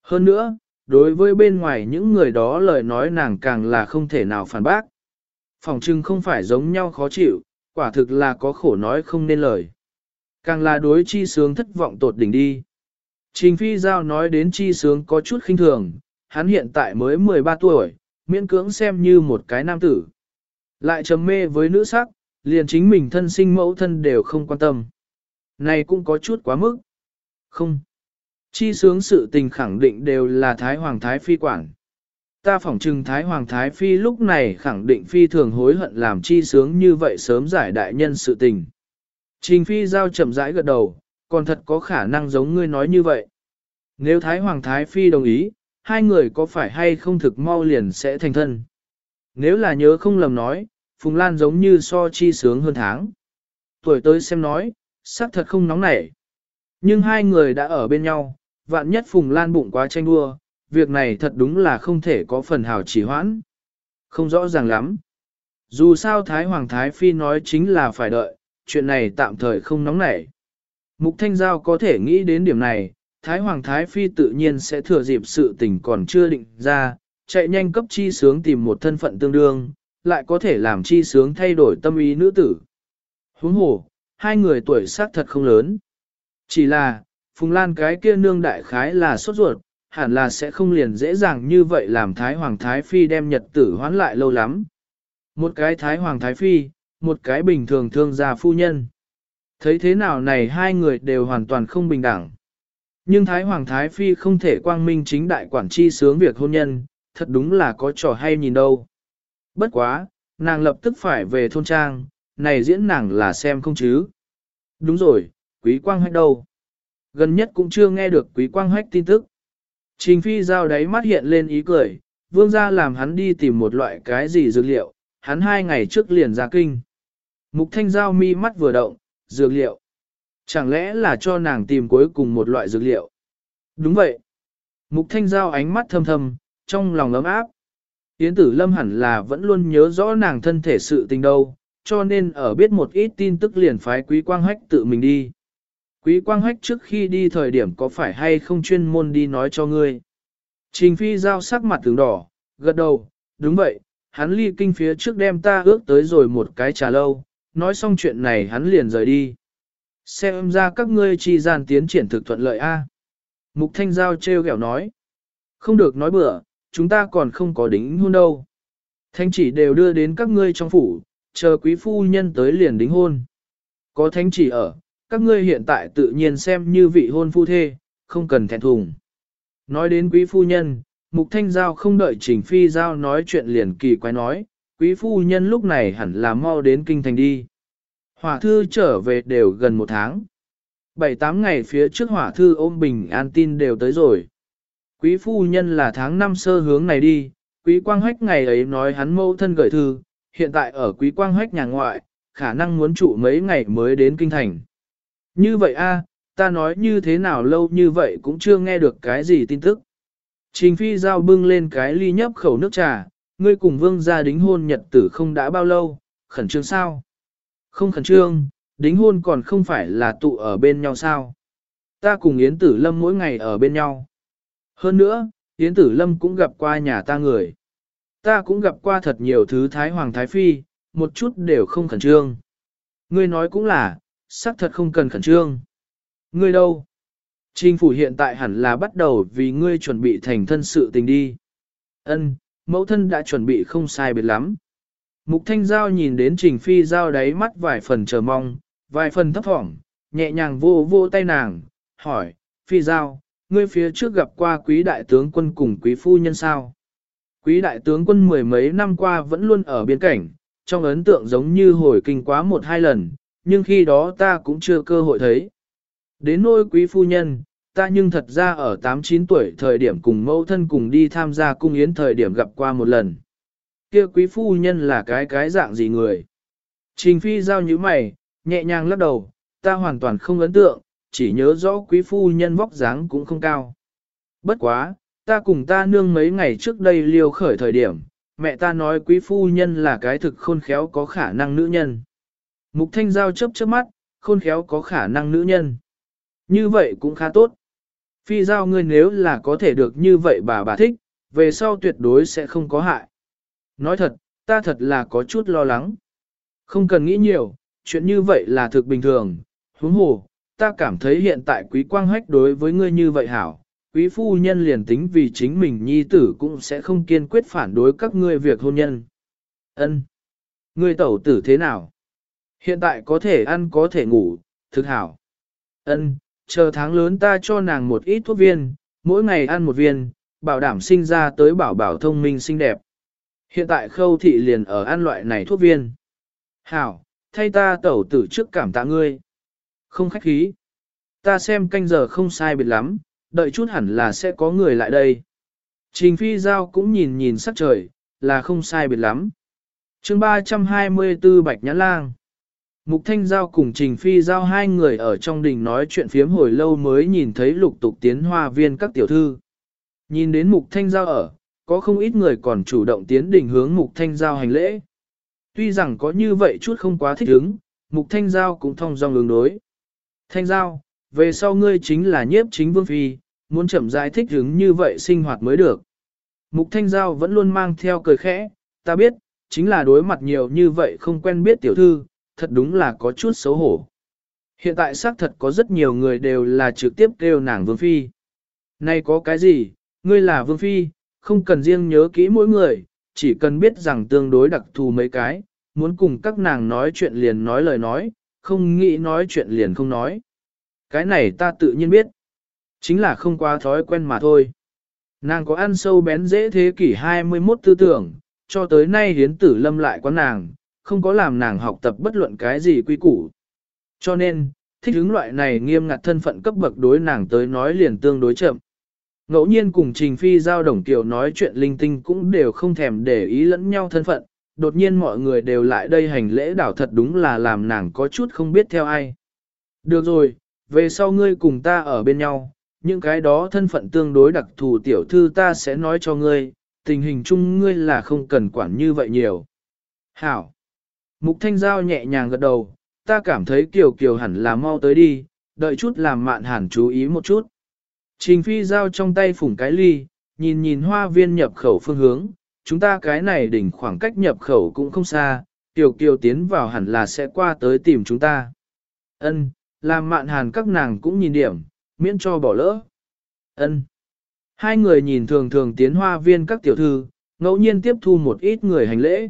Hơn nữa, đối với bên ngoài những người đó lời nói nàng càng là không thể nào phản bác. Phòng trưng không phải giống nhau khó chịu, quả thực là có khổ nói không nên lời. Càng là đối chi sướng thất vọng tột đỉnh đi. Trình Phi Giao nói đến chi sướng có chút khinh thường, hắn hiện tại mới 13 tuổi, miễn cưỡng xem như một cái nam tử. Lại trầm mê với nữ sắc, liền chính mình thân sinh mẫu thân đều không quan tâm. Này cũng có chút quá mức. Không. Chi sướng sự tình khẳng định đều là Thái Hoàng Thái Phi quản. Ta phỏng trừng Thái Hoàng Thái Phi lúc này khẳng định Phi thường hối hận làm chi sướng như vậy sớm giải đại nhân sự tình. Trình Phi giao chậm rãi gật đầu, còn thật có khả năng giống ngươi nói như vậy. Nếu Thái Hoàng Thái Phi đồng ý, hai người có phải hay không thực mau liền sẽ thành thân. Nếu là nhớ không lầm nói, Phùng Lan giống như so chi sướng hơn tháng. Tuổi tới xem nói, xác thật không nóng nảy. Nhưng hai người đã ở bên nhau, vạn nhất Phùng Lan bụng quá tranh đua, việc này thật đúng là không thể có phần hào chỉ hoãn. Không rõ ràng lắm. Dù sao Thái Hoàng Thái Phi nói chính là phải đợi, chuyện này tạm thời không nóng nảy. Mục Thanh Giao có thể nghĩ đến điểm này, Thái Hoàng Thái Phi tự nhiên sẽ thừa dịp sự tình còn chưa định ra, chạy nhanh cấp chi sướng tìm một thân phận tương đương, lại có thể làm chi sướng thay đổi tâm ý nữ tử. Huống hồ, hai người tuổi xác thật không lớn. Chỉ là, Phùng Lan cái kia nương đại khái là sốt ruột, hẳn là sẽ không liền dễ dàng như vậy làm Thái Hoàng Thái Phi đem nhật tử hoán lại lâu lắm. Một cái thái hoàng thái phi, một cái bình thường thương gia phu nhân. Thấy thế nào này hai người đều hoàn toàn không bình đẳng. Nhưng thái hoàng thái phi không thể quang minh chính đại quản chi sướng việc hôn nhân, thật đúng là có trò hay nhìn đâu. Bất quá, nàng lập tức phải về thôn trang, này diễn nàng là xem không chứ. Đúng rồi, quý quang hay đâu? Gần nhất cũng chưa nghe được quý quang hách tin tức. Trình phi giao đáy mắt hiện lên ý cười, vương gia làm hắn đi tìm một loại cái gì dược liệu, hắn hai ngày trước liền ra kinh. Mục thanh giao mi mắt vừa động, dược liệu. Chẳng lẽ là cho nàng tìm cuối cùng một loại dược liệu? Đúng vậy. Mục thanh giao ánh mắt thâm thâm, trong lòng ấm áp. Yến tử lâm hẳn là vẫn luôn nhớ rõ nàng thân thể sự tình đâu, cho nên ở biết một ít tin tức liền phái quý quang hách tự mình đi. Quý quang hách trước khi đi thời điểm có phải hay không chuyên môn đi nói cho ngươi. Trình phi giao sắc mặt tướng đỏ, gật đầu, đúng vậy, hắn ly kinh phía trước đem ta ước tới rồi một cái trà lâu, nói xong chuyện này hắn liền rời đi. Xem ra các ngươi chi gian tiến triển thực thuận lợi a. Mục thanh giao treo gẻo nói. Không được nói bừa, chúng ta còn không có đính hôn đâu. Thanh chỉ đều đưa đến các ngươi trong phủ, chờ quý phu nhân tới liền đính hôn. Có thánh chỉ ở, các ngươi hiện tại tự nhiên xem như vị hôn phu thê, không cần thẹn thùng. Nói đến quý phu nhân, mục thanh giao không đợi trình phi giao nói chuyện liền kỳ quái nói, quý phu nhân lúc này hẳn là mau đến kinh thành đi. Hỏa thư trở về đều gần một tháng. Bảy tám ngày phía trước hỏa thư ôm bình an tin đều tới rồi. Quý phu nhân là tháng năm sơ hướng này đi, quý quang hách ngày ấy nói hắn mâu thân gửi thư, hiện tại ở quý quang hách nhà ngoại, khả năng muốn trụ mấy ngày mới đến kinh thành. Như vậy a, ta nói như thế nào lâu như vậy cũng chưa nghe được cái gì tin tức. Trình phi giao bưng lên cái ly nhấp khẩu nước trà, ngươi cùng vương gia đính hôn nhật tử không đã bao lâu, khẩn trương sao? Không khẩn trương, đính hôn còn không phải là tụ ở bên nhau sao? Ta cùng Yến Tử Lâm mỗi ngày ở bên nhau. Hơn nữa, Yến Tử Lâm cũng gặp qua nhà ta người. Ta cũng gặp qua thật nhiều thứ Thái Hoàng Thái Phi, một chút đều không khẩn trương. Ngươi nói cũng là, xác thật không cần khẩn trương. Ngươi đâu? Trình phủ hiện tại hẳn là bắt đầu vì ngươi chuẩn bị thành thân sự tình đi. Ân, mẫu thân đã chuẩn bị không sai biệt lắm. Mục Thanh Giao nhìn đến Trình Phi Giao đáy mắt vài phần chờ mong, vài phần thấp thỏm, nhẹ nhàng vô vô tay nàng, hỏi, Phi Giao, ngươi phía trước gặp qua quý đại tướng quân cùng quý phu nhân sao? Quý đại tướng quân mười mấy năm qua vẫn luôn ở biên cảnh, trong ấn tượng giống như hồi kinh quá một hai lần, nhưng khi đó ta cũng chưa cơ hội thấy. Đến nôi quý phu nhân, ta nhưng thật ra ở 8-9 tuổi thời điểm cùng mẫu thân cùng đi tham gia cung yến thời điểm gặp qua một lần. Kia quý phu nhân là cái cái dạng gì người? Trình phi giao như mày, nhẹ nhàng lắc đầu, ta hoàn toàn không ấn tượng, chỉ nhớ rõ quý phu nhân vóc dáng cũng không cao. Bất quá, ta cùng ta nương mấy ngày trước đây liều khởi thời điểm, mẹ ta nói quý phu nhân là cái thực khôn khéo có khả năng nữ nhân. Mục thanh giao chớp chớp mắt, khôn khéo có khả năng nữ nhân. Như vậy cũng khá tốt. Phi giao ngươi nếu là có thể được như vậy bà bà thích, về sau tuyệt đối sẽ không có hại. Nói thật, ta thật là có chút lo lắng. Không cần nghĩ nhiều, chuyện như vậy là thực bình thường. Huống hồ, ta cảm thấy hiện tại quý quang hách đối với ngươi như vậy hảo. Quý phu nhân liền tính vì chính mình nhi tử cũng sẽ không kiên quyết phản đối các ngươi việc hôn nhân. Ân, Ngươi tẩu tử thế nào? Hiện tại có thể ăn có thể ngủ, thực hảo. Ân, chờ tháng lớn ta cho nàng một ít thuốc viên, mỗi ngày ăn một viên, bảo đảm sinh ra tới bảo bảo thông minh xinh đẹp. Hiện tại khâu thị liền ở ăn loại này thuốc viên. Hảo, thay ta tẩu tử trước cảm tạ ngươi. Không khách khí. Ta xem canh giờ không sai biệt lắm, đợi chút hẳn là sẽ có người lại đây. Trình phi giao cũng nhìn nhìn sắc trời, là không sai biệt lắm. chương 324 Bạch Nhã Lang Mục Thanh Giao cùng Trình Phi Giao hai người ở trong đình nói chuyện phiếm hồi lâu mới nhìn thấy lục tục tiến hoa viên các tiểu thư. Nhìn đến Mục Thanh Giao ở, có không ít người còn chủ động tiến đình hướng Mục Thanh Giao hành lễ. Tuy rằng có như vậy chút không quá thích ứng, Mục Thanh Giao cũng thông dong ứng đối. Thanh Giao, về sau ngươi chính là nhiếp chính vương phi, muốn chậm rãi thích ứng như vậy sinh hoạt mới được. Mục Thanh Giao vẫn luôn mang theo cười khẽ, ta biết, chính là đối mặt nhiều như vậy không quen biết tiểu thư, thật đúng là có chút xấu hổ. Hiện tại xác thật có rất nhiều người đều là trực tiếp kêu nàng Vương Phi. Nay có cái gì, ngươi là Vương Phi, không cần riêng nhớ kỹ mỗi người, chỉ cần biết rằng tương đối đặc thù mấy cái, muốn cùng các nàng nói chuyện liền nói lời nói, không nghĩ nói chuyện liền không nói. Cái này ta tự nhiên biết. Chính là không qua thói quen mà thôi. Nàng có ăn sâu bén dễ thế kỷ 21 tư tưởng, cho tới nay hiến tử lâm lại quán nàng, không có làm nàng học tập bất luận cái gì quy củ. Cho nên, thích ứng loại này nghiêm ngặt thân phận cấp bậc đối nàng tới nói liền tương đối chậm. Ngẫu nhiên cùng Trình Phi giao đồng tiểu nói chuyện linh tinh cũng đều không thèm để ý lẫn nhau thân phận, đột nhiên mọi người đều lại đây hành lễ đảo thật đúng là làm nàng có chút không biết theo ai. Được rồi, về sau ngươi cùng ta ở bên nhau, những cái đó thân phận tương đối đặc thù tiểu thư ta sẽ nói cho ngươi, tình hình chung ngươi là không cần quản như vậy nhiều. Hảo! Mục Thanh Giao nhẹ nhàng gật đầu, ta cảm thấy Kiều Kiều hẳn là mau tới đi, đợi chút làm mạn hẳn chú ý một chút. Trình Phi Giao trong tay phủng cái ly, nhìn nhìn hoa viên nhập khẩu phương hướng, chúng ta cái này đỉnh khoảng cách nhập khẩu cũng không xa, Kiều Kiều tiến vào hẳn là sẽ qua tới tìm chúng ta. Ân, làm mạn hàn các nàng cũng nhìn điểm, miễn cho bỏ lỡ. Ân. Hai người nhìn thường thường tiến hoa viên các tiểu thư, ngẫu nhiên tiếp thu một ít người hành lễ.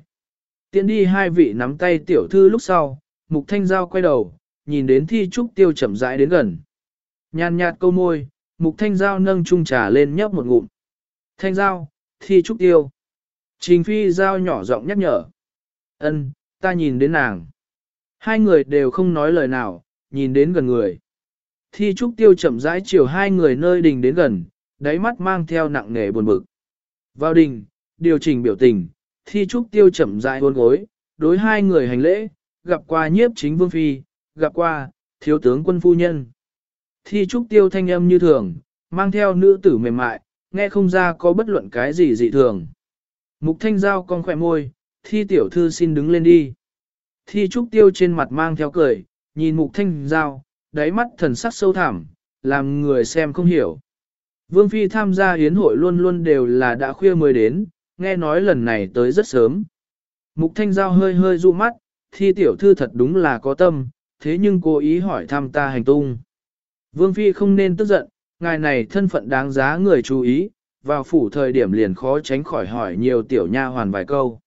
Tiến đi hai vị nắm tay tiểu thư lúc sau, mục thanh giao quay đầu, nhìn đến thi trúc tiêu chậm rãi đến gần. Nhàn nhạt câu môi, mục thanh giao nâng chung trà lên nhấp một ngụm. Thanh giao, thi trúc tiêu. Trình phi giao nhỏ giọng nhắc nhở. Ân, ta nhìn đến nàng. Hai người đều không nói lời nào, nhìn đến gần người. Thi trúc tiêu chậm rãi chiều hai người nơi đình đến gần, đáy mắt mang theo nặng nề buồn bực. Vào đình, điều chỉnh biểu tình, thi trúc tiêu chậm rãi hôn gối, đối hai người hành lễ, gặp qua nhiếp chính vương phi, gặp qua, thiếu tướng quân phu nhân. Thi trúc tiêu thanh âm như thường, mang theo nữ tử mềm mại, nghe không ra có bất luận cái gì dị thường. Mục thanh giao cong khỏe môi, thi tiểu thư xin đứng lên đi. Thi trúc tiêu trên mặt mang theo cười, nhìn mục thanh giao, đáy mắt thần sắc sâu thẳm, làm người xem không hiểu. Vương Phi tham gia hiến hội luôn luôn đều là đã khuya mới đến, nghe nói lần này tới rất sớm. Mục Thanh Giao hơi hơi dụ mắt, thi tiểu thư thật đúng là có tâm, thế nhưng cố ý hỏi thăm ta hành tung. Vương Phi không nên tức giận, ngài này thân phận đáng giá người chú ý, vào phủ thời điểm liền khó tránh khỏi hỏi nhiều tiểu nha hoàn vài câu.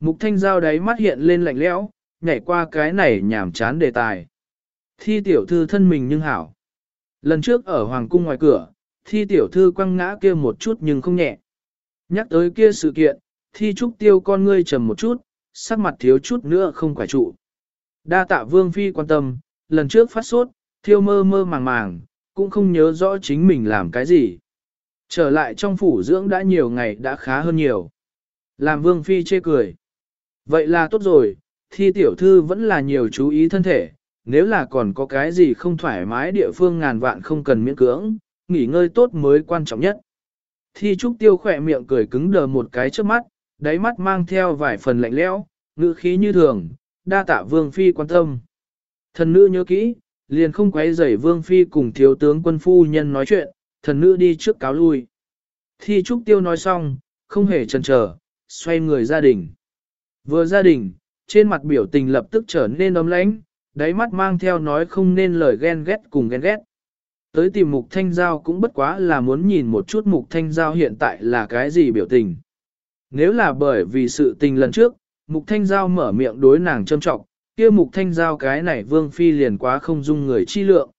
Mục Thanh Giao đáy mắt hiện lên lạnh lẽo, nhảy qua cái này nhảm chán đề tài. Thi tiểu thư thân mình nhưng hảo. Lần trước ở Hoàng cung ngoài cửa, thi tiểu thư quăng ngã kia một chút nhưng không nhẹ. Nhắc tới kia sự kiện, thi trúc tiêu con ngươi trầm một chút, sắc mặt thiếu chút nữa không quả trụ. Đa tạ vương phi quan tâm, lần trước phát sốt, thiêu mơ mơ màng màng, cũng không nhớ rõ chính mình làm cái gì. Trở lại trong phủ dưỡng đã nhiều ngày đã khá hơn nhiều. Làm vương phi chê cười. Vậy là tốt rồi, thi tiểu thư vẫn là nhiều chú ý thân thể, nếu là còn có cái gì không thoải mái địa phương ngàn vạn không cần miễn cưỡng, nghỉ ngơi tốt mới quan trọng nhất. Thi trúc tiêu khỏe miệng cười cứng đờ một cái trước mắt, đáy mắt mang theo vài phần lạnh lẽo, ngữ khí như thường, đa tạ vương phi quan tâm. Thần nữ nhớ kỹ, liền không quấy rầy vương phi cùng thiếu tướng quân phu nhân nói chuyện, thần nữ đi trước cáo lui. Thi trúc tiêu nói xong, không hề chần chờ, xoay người gia đình. Vừa gia đình, trên mặt biểu tình lập tức trở nên ấm lãnh, đáy mắt mang theo nói không nên lời ghen ghét cùng ghen ghét. Tới tìm mục thanh giao cũng bất quá là muốn nhìn một chút mục thanh giao hiện tại là cái gì biểu tình. Nếu là bởi vì sự tình lần trước, mục thanh giao mở miệng đối nàng châm trọng, kia mục thanh giao cái này vương phi liền quá không dung người chi lượng.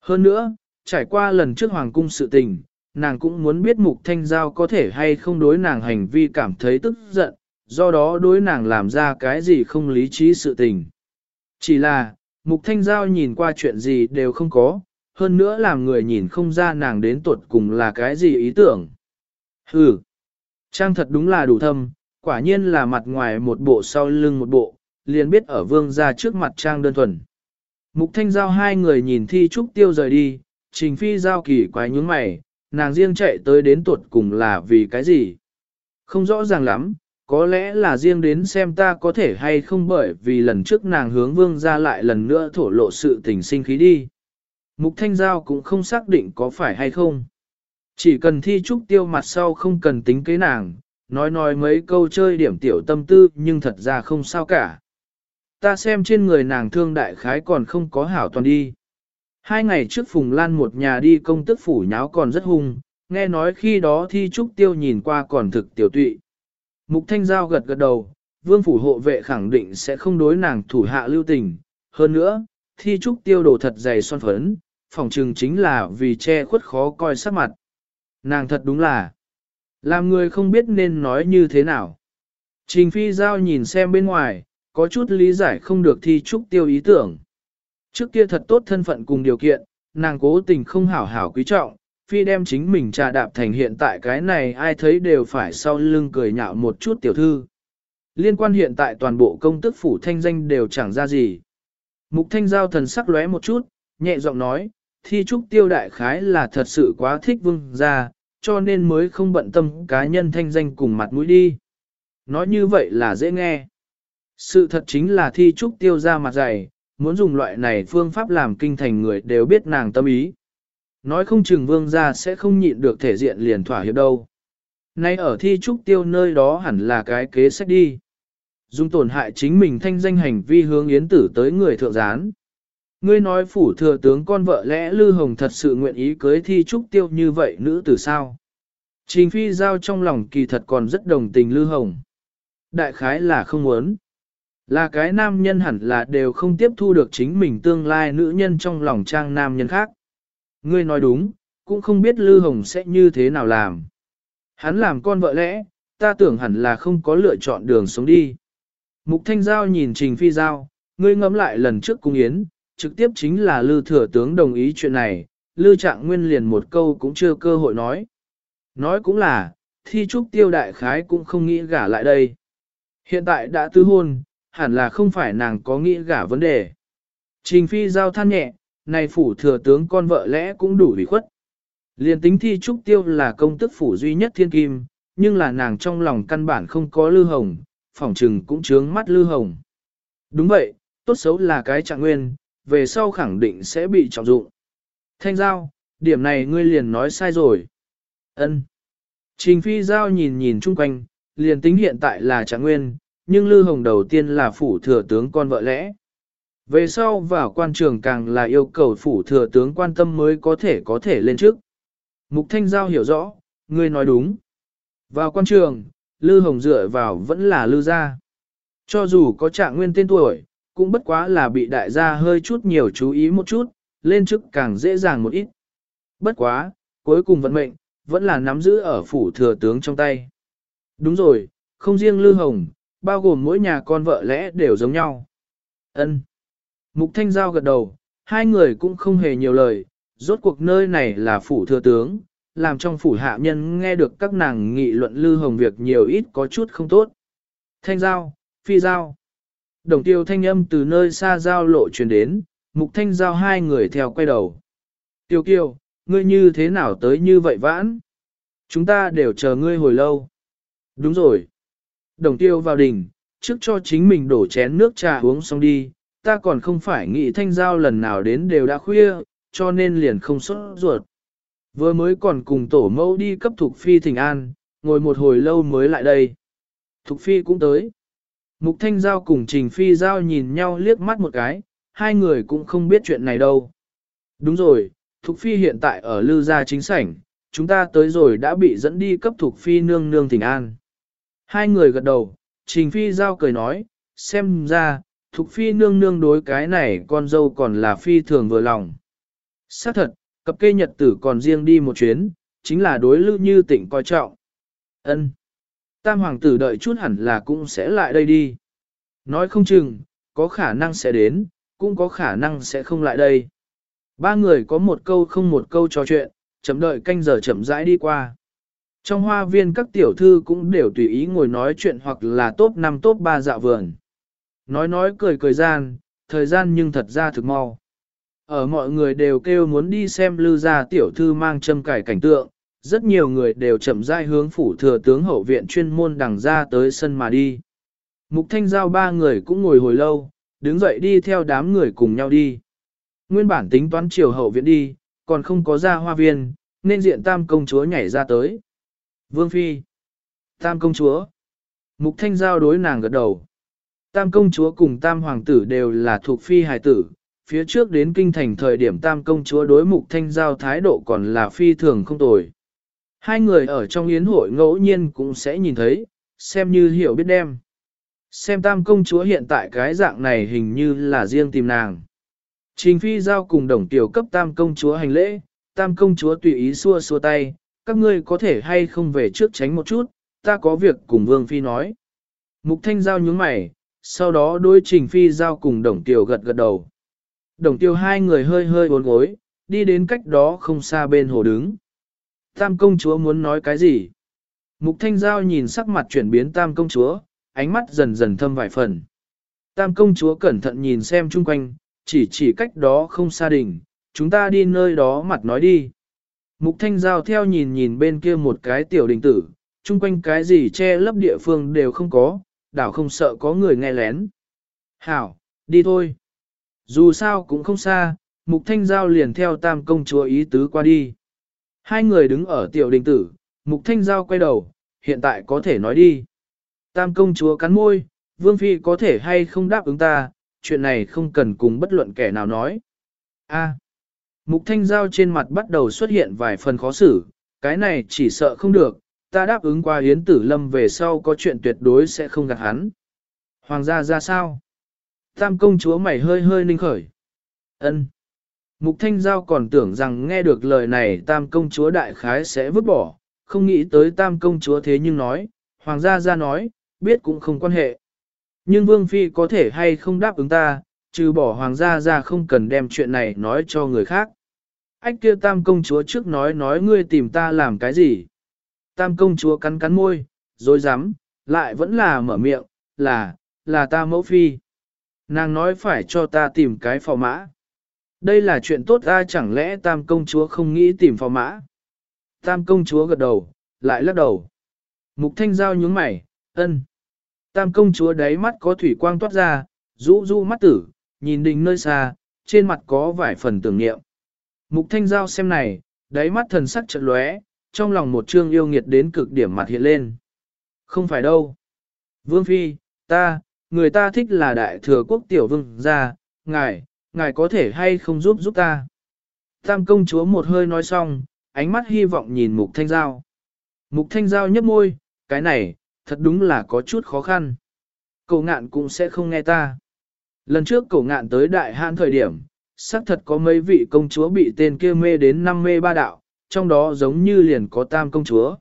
Hơn nữa, trải qua lần trước hoàng cung sự tình, nàng cũng muốn biết mục thanh giao có thể hay không đối nàng hành vi cảm thấy tức giận, do đó đối nàng làm ra cái gì không lý trí sự tình. Chỉ là, mục thanh giao nhìn qua chuyện gì đều không có, hơn nữa làm người nhìn không ra nàng đến tuột cùng là cái gì ý tưởng. Hừ, trang thật đúng là đủ thâm, quả nhiên là mặt ngoài một bộ sau lưng một bộ, liền biết ở vương ra trước mặt trang đơn thuần. Mục thanh giao hai người nhìn thi trúc tiêu rời đi, trình phi giao kỳ quái nhướng mày, nàng riêng chạy tới đến tuột cùng là vì cái gì. Không rõ ràng lắm, có lẽ là riêng đến xem ta có thể hay không bởi vì lần trước nàng hướng vương ra lại lần nữa thổ lộ sự tình sinh khí đi. Mục Thanh Giao cũng không xác định có phải hay không. Chỉ cần thi trúc tiêu mặt sau không cần tính kế nàng, nói nói mấy câu chơi điểm tiểu tâm tư nhưng thật ra không sao cả. Ta xem trên người nàng thương đại khái còn không có hảo toàn đi. Hai ngày trước Phùng Lan một nhà đi công tức phủ nháo còn rất hung, nghe nói khi đó thi trúc tiêu nhìn qua còn thực tiểu tụy. Mục Thanh Giao gật gật đầu, vương phủ hộ vệ khẳng định sẽ không đối nàng thủ hạ lưu tình. Hơn nữa, thi trúc tiêu đồ thật dày son phấn, phòng trừng chính là vì che khuất khó coi sắc mặt. Nàng thật đúng là, làm người không biết nên nói như thế nào. Trình phi giao nhìn xem bên ngoài, có chút lý giải không được thi trúc tiêu ý tưởng. Trước kia thật tốt thân phận cùng điều kiện, nàng cố tình không hảo hảo quý trọng, phi đem chính mình trà đạp thành hiện tại cái này ai thấy đều phải sau lưng cười nhạo một chút tiểu thư. Liên quan hiện tại toàn bộ công tức phủ thanh danh đều chẳng ra gì. Mục thanh giao thần sắc lóe một chút, nhẹ giọng nói, thi trúc tiêu đại khái là thật sự quá thích vương gia, cho nên mới không bận tâm cá nhân thanh danh cùng mặt mũi đi. Nói như vậy là dễ nghe. Sự thật chính là thi trúc tiêu ra mặt dày, muốn dùng loại này phương pháp làm kinh thành người đều biết nàng tâm ý. Nói không chừng vương gia sẽ không nhịn được thể diện liền thỏa hiệp đâu. Nay ở thi trúc tiêu nơi đó hẳn là cái kế sách đi. Dùng tổn hại chính mình thanh danh hành vi hướng yến tử tới người thượng gián. Ngươi nói phủ thừa tướng con vợ lẽ Lư Hồng thật sự nguyện ý cưới thi trúc tiêu như vậy nữ tử sao? Trình phi giao trong lòng kỳ thật còn rất đồng tình Lư Hồng. Đại khái là không muốn. Là cái nam nhân hẳn là đều không tiếp thu được chính mình tương lai nữ nhân trong lòng trang nam nhân khác. Ngươi nói đúng, cũng không biết Lư Hồng sẽ như thế nào làm. Hắn làm con vợ lẽ, ta tưởng hẳn là không có lựa chọn đường sống đi. Mục Thanh Giao nhìn Trình Phi Giao, ngươi ngẫm lại lần trước cung yến, trực tiếp chính là Lư Thừa Tướng đồng ý chuyện này, Lư Trạng Nguyên liền một câu cũng chưa cơ hội nói. Nói cũng là, thi trúc tiêu đại khái cũng không nghĩ gả lại đây. Hiện tại đã tứ hôn, hẳn là không phải nàng có nghĩ gả vấn đề. Trình Phi Giao than nhẹ, này phủ thừa tướng con vợ lẽ cũng đủ ủy khuất. liền tính thi trúc tiêu là công tức phủ duy nhất thiên kim, nhưng là nàng trong lòng căn bản không có lư hồng, phỏng trừng cũng chướng mắt lư hồng. Đúng vậy, tốt xấu là cái trạng nguyên, về sau khẳng định sẽ bị trọng dụng. Thanh giao, điểm này ngươi liền nói sai rồi. Ân. Trình phi giao nhìn nhìn chung quanh, liền tính hiện tại là trạng nguyên, nhưng lư hồng đầu tiên là phủ thừa tướng con vợ lẽ. Về sau vào quan trường càng là yêu cầu phủ thừa tướng quan tâm mới có thể có thể lên trước. Mục Thanh Giao hiểu rõ, ngươi nói đúng. Vào quan trường, Lư Hồng dựa vào vẫn là Lư gia. Cho dù có trạng nguyên tên tuổi, cũng bất quá là bị đại gia hơi chút nhiều chú ý một chút, lên chức càng dễ dàng một ít. Bất quá, cuối cùng vận mệnh, vẫn là nắm giữ ở phủ thừa tướng trong tay. Đúng rồi, không riêng Lư Hồng, bao gồm mỗi nhà con vợ lẽ đều giống nhau. Ân. Mục Thanh Giao gật đầu, hai người cũng không hề nhiều lời, rốt cuộc nơi này là phủ thừa tướng, làm trong phủ hạ nhân nghe được các nàng nghị luận Lư Hồng việc nhiều ít có chút không tốt. Thanh Giao, Phi Giao. Đồng tiêu thanh âm từ nơi xa giao lộ truyền đến, mục thanh giao hai người theo quay đầu. Tiêu kiều, ngươi như thế nào tới như vậy vãn? Chúng ta đều chờ ngươi hồi lâu. Đúng rồi. Đồng tiêu vào đỉnh, trước cho chính mình đổ chén nước trà uống xong đi, ta còn không phải nghĩ thanh giao lần nào đến đều đã khuya, cho nên liền không xuất ruột. Vừa mới còn cùng tổ mẫu đi cấp Thục Phi thỉnh an, ngồi một hồi lâu mới lại đây. Thục Phi cũng tới. Mục Thanh Giao cùng Trình Phi Giao nhìn nhau liếc mắt một cái, hai người cũng không biết chuyện này đâu. Đúng rồi, Thục Phi hiện tại ở Lư Gia chính sảnh, chúng ta tới rồi đã bị dẫn đi cấp Thục Phi nương nương thỉnh an. Hai người gật đầu, Trình Phi Giao cười nói, xem ra, Thục Phi nương nương đối cái này con dâu còn là Phi thường vừa lòng. Xác thật, cập kê nhật tử còn riêng đi một chuyến, chính là đối lưu như tỉnh coi trọng. ân Tam hoàng tử đợi chút hẳn là cũng sẽ lại đây đi. Nói không chừng, có khả năng sẽ đến, cũng có khả năng sẽ không lại đây. Ba người có một câu không một câu trò chuyện, chậm đợi canh giờ chậm rãi đi qua. Trong hoa viên các tiểu thư cũng đều tùy ý ngồi nói chuyện hoặc là top 5 top 3 dạo vườn. Nói nói cười cười gian, thời gian nhưng thật ra thực mau. Ở mọi người đều kêu muốn đi xem lư gia tiểu thư mang châm cải cảnh tượng, rất nhiều người đều chậm rãi hướng phủ thừa tướng hậu viện chuyên môn đằng ra tới sân mà đi. Mục thanh giao ba người cũng ngồi hồi lâu, đứng dậy đi theo đám người cùng nhau đi. Nguyên bản tính toán chiều hậu viện đi, còn không có ra hoa viên, nên diện tam công chúa nhảy ra tới. Vương Phi. Tam công chúa. Mục thanh giao đối nàng gật đầu. Tam công chúa cùng tam hoàng tử đều là thuộc phi hài tử, phía trước đến kinh thành thời điểm tam công chúa đối mục thanh giao thái độ còn là phi thường không tồi. Hai người ở trong yến hội ngẫu nhiên cũng sẽ nhìn thấy, xem như hiểu biết đem. Xem tam công chúa hiện tại cái dạng này hình như là riêng tìm nàng. Trình phi giao cùng đồng tiểu cấp tam công chúa hành lễ, tam công chúa tùy ý xua xua tay, các ngươi có thể hay không về trước tránh một chút, ta có việc cùng vương phi nói. Mục thanh giao nhướng mày, sau đó đôi trình phi giao cùng đồng tiểu gật gật đầu. Đồng tiểu hai người hơi hơi bốn gối, đi đến cách đó không xa bên hồ đứng. Tam công chúa muốn nói cái gì? Mục thanh giao nhìn sắc mặt chuyển biến tam công chúa, ánh mắt dần dần thâm vài phần. Tam công chúa cẩn thận nhìn xem chung quanh, chỉ chỉ cách đó không xa đỉnh, chúng ta đi nơi đó mặt nói đi. Mục thanh giao theo nhìn nhìn bên kia một cái tiểu đình tử, chung quanh cái gì che lấp địa phương đều không có, đảo không sợ có người nghe lén. Hảo, đi thôi. Dù sao cũng không xa, mục thanh giao liền theo tam công chúa ý tứ qua đi. Hai người đứng ở tiểu đình tử, mục thanh giao quay đầu, hiện tại có thể nói đi. Tam công chúa cắn môi, vương phi có thể hay không đáp ứng ta, chuyện này không cần cùng bất luận kẻ nào nói. A. Mục thanh giao trên mặt bắt đầu xuất hiện vài phần khó xử, cái này chỉ sợ không được, ta đáp ứng qua hiến tử lâm về sau có chuyện tuyệt đối sẽ không gạt hắn. Hoàng gia ra sao? Tam công chúa mày hơi hơi ninh khởi. ân Mục thanh giao còn tưởng rằng nghe được lời này tam công chúa đại khái sẽ vứt bỏ, không nghĩ tới tam công chúa thế nhưng nói, hoàng gia ra nói, biết cũng không quan hệ. Nhưng vương phi có thể hay không đáp ứng ta, trừ bỏ hoàng gia ra không cần đem chuyện này nói cho người khác. Ách kia tam công chúa trước nói nói ngươi tìm ta làm cái gì. Tam công chúa cắn cắn môi, rồi dám, lại vẫn là mở miệng, là, là ta mẫu phi. Nàng nói phải cho ta tìm cái phò mã. Đây là chuyện tốt ra chẳng lẽ tam công chúa không nghĩ tìm phò mã. Tam công chúa gật đầu, lại lắc đầu. Mục thanh giao nhướng mày, ân. Tam công chúa đáy mắt có thủy quang toát ra, rũ rũ mắt tử, nhìn đình nơi xa, trên mặt có vài phần tưởng niệm. Mục thanh giao xem này, đáy mắt thần sắc chợt lóe, trong lòng một trương yêu nghiệt đến cực điểm mặt hiện lên. Không phải đâu. Vương Phi, ta, người ta thích là đại thừa quốc tiểu vương gia, ngài, ngài có thể hay không giúp giúp ta. Tam công chúa một hơi nói xong, ánh mắt hy vọng nhìn mục thanh giao. Mục thanh giao nhấp môi, cái này, thật đúng là có chút khó khăn. Cậu ngạn cũng sẽ không nghe ta. Lần trước cậu ngạn tới đại hạn thời điểm, xác thật có mấy vị công chúa bị tên kia mê đến năm mê ba đạo, trong đó giống như liền có tam công chúa.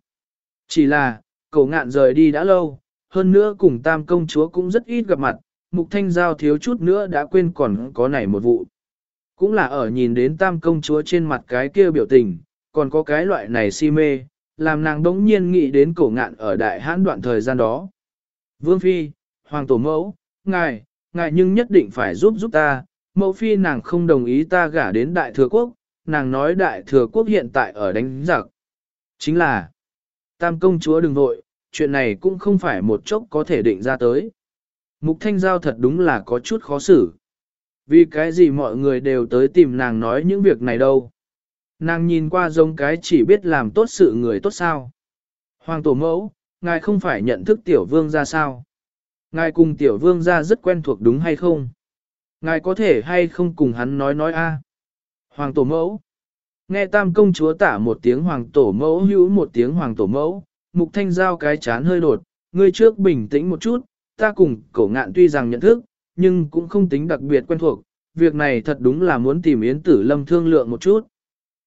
Chỉ là, cậu ngạn rời đi đã lâu, hơn nữa cùng tam công chúa cũng rất ít gặp mặt, mục thanh giao thiếu chút nữa đã quên còn có này một vụ. Cũng là ở nhìn đến tam công chúa trên mặt cái kia biểu tình, còn có cái loại này si mê, làm nàng đống nhiên nghĩ đến cổ ngạn ở đại hãn đoạn thời gian đó. Vương Phi, Hoàng Tổ Mẫu, ngài, ngài nhưng nhất định phải giúp giúp ta, mẫu phi nàng không đồng ý ta gả đến đại thừa quốc, nàng nói đại thừa quốc hiện tại ở đánh giặc. Chính là, tam công chúa đừng vội, chuyện này cũng không phải một chốc có thể định ra tới. Mục thanh giao thật đúng là có chút khó xử. Vì cái gì mọi người đều tới tìm nàng nói những việc này đâu. Nàng nhìn qua giống cái chỉ biết làm tốt sự người tốt sao. Hoàng tổ mẫu, ngài không phải nhận thức tiểu vương ra sao. Ngài cùng tiểu vương ra rất quen thuộc đúng hay không? Ngài có thể hay không cùng hắn nói nói a? Hoàng tổ mẫu. Nghe tam công chúa tả một tiếng hoàng tổ mẫu hữu một tiếng hoàng tổ mẫu, mục thanh giao cái chán hơi đột, ngươi trước bình tĩnh một chút, ta cùng cổ ngạn tuy rằng nhận thức, nhưng cũng không tính đặc biệt quen thuộc, việc này thật đúng là muốn tìm Yến Tử Lâm thương lượng một chút.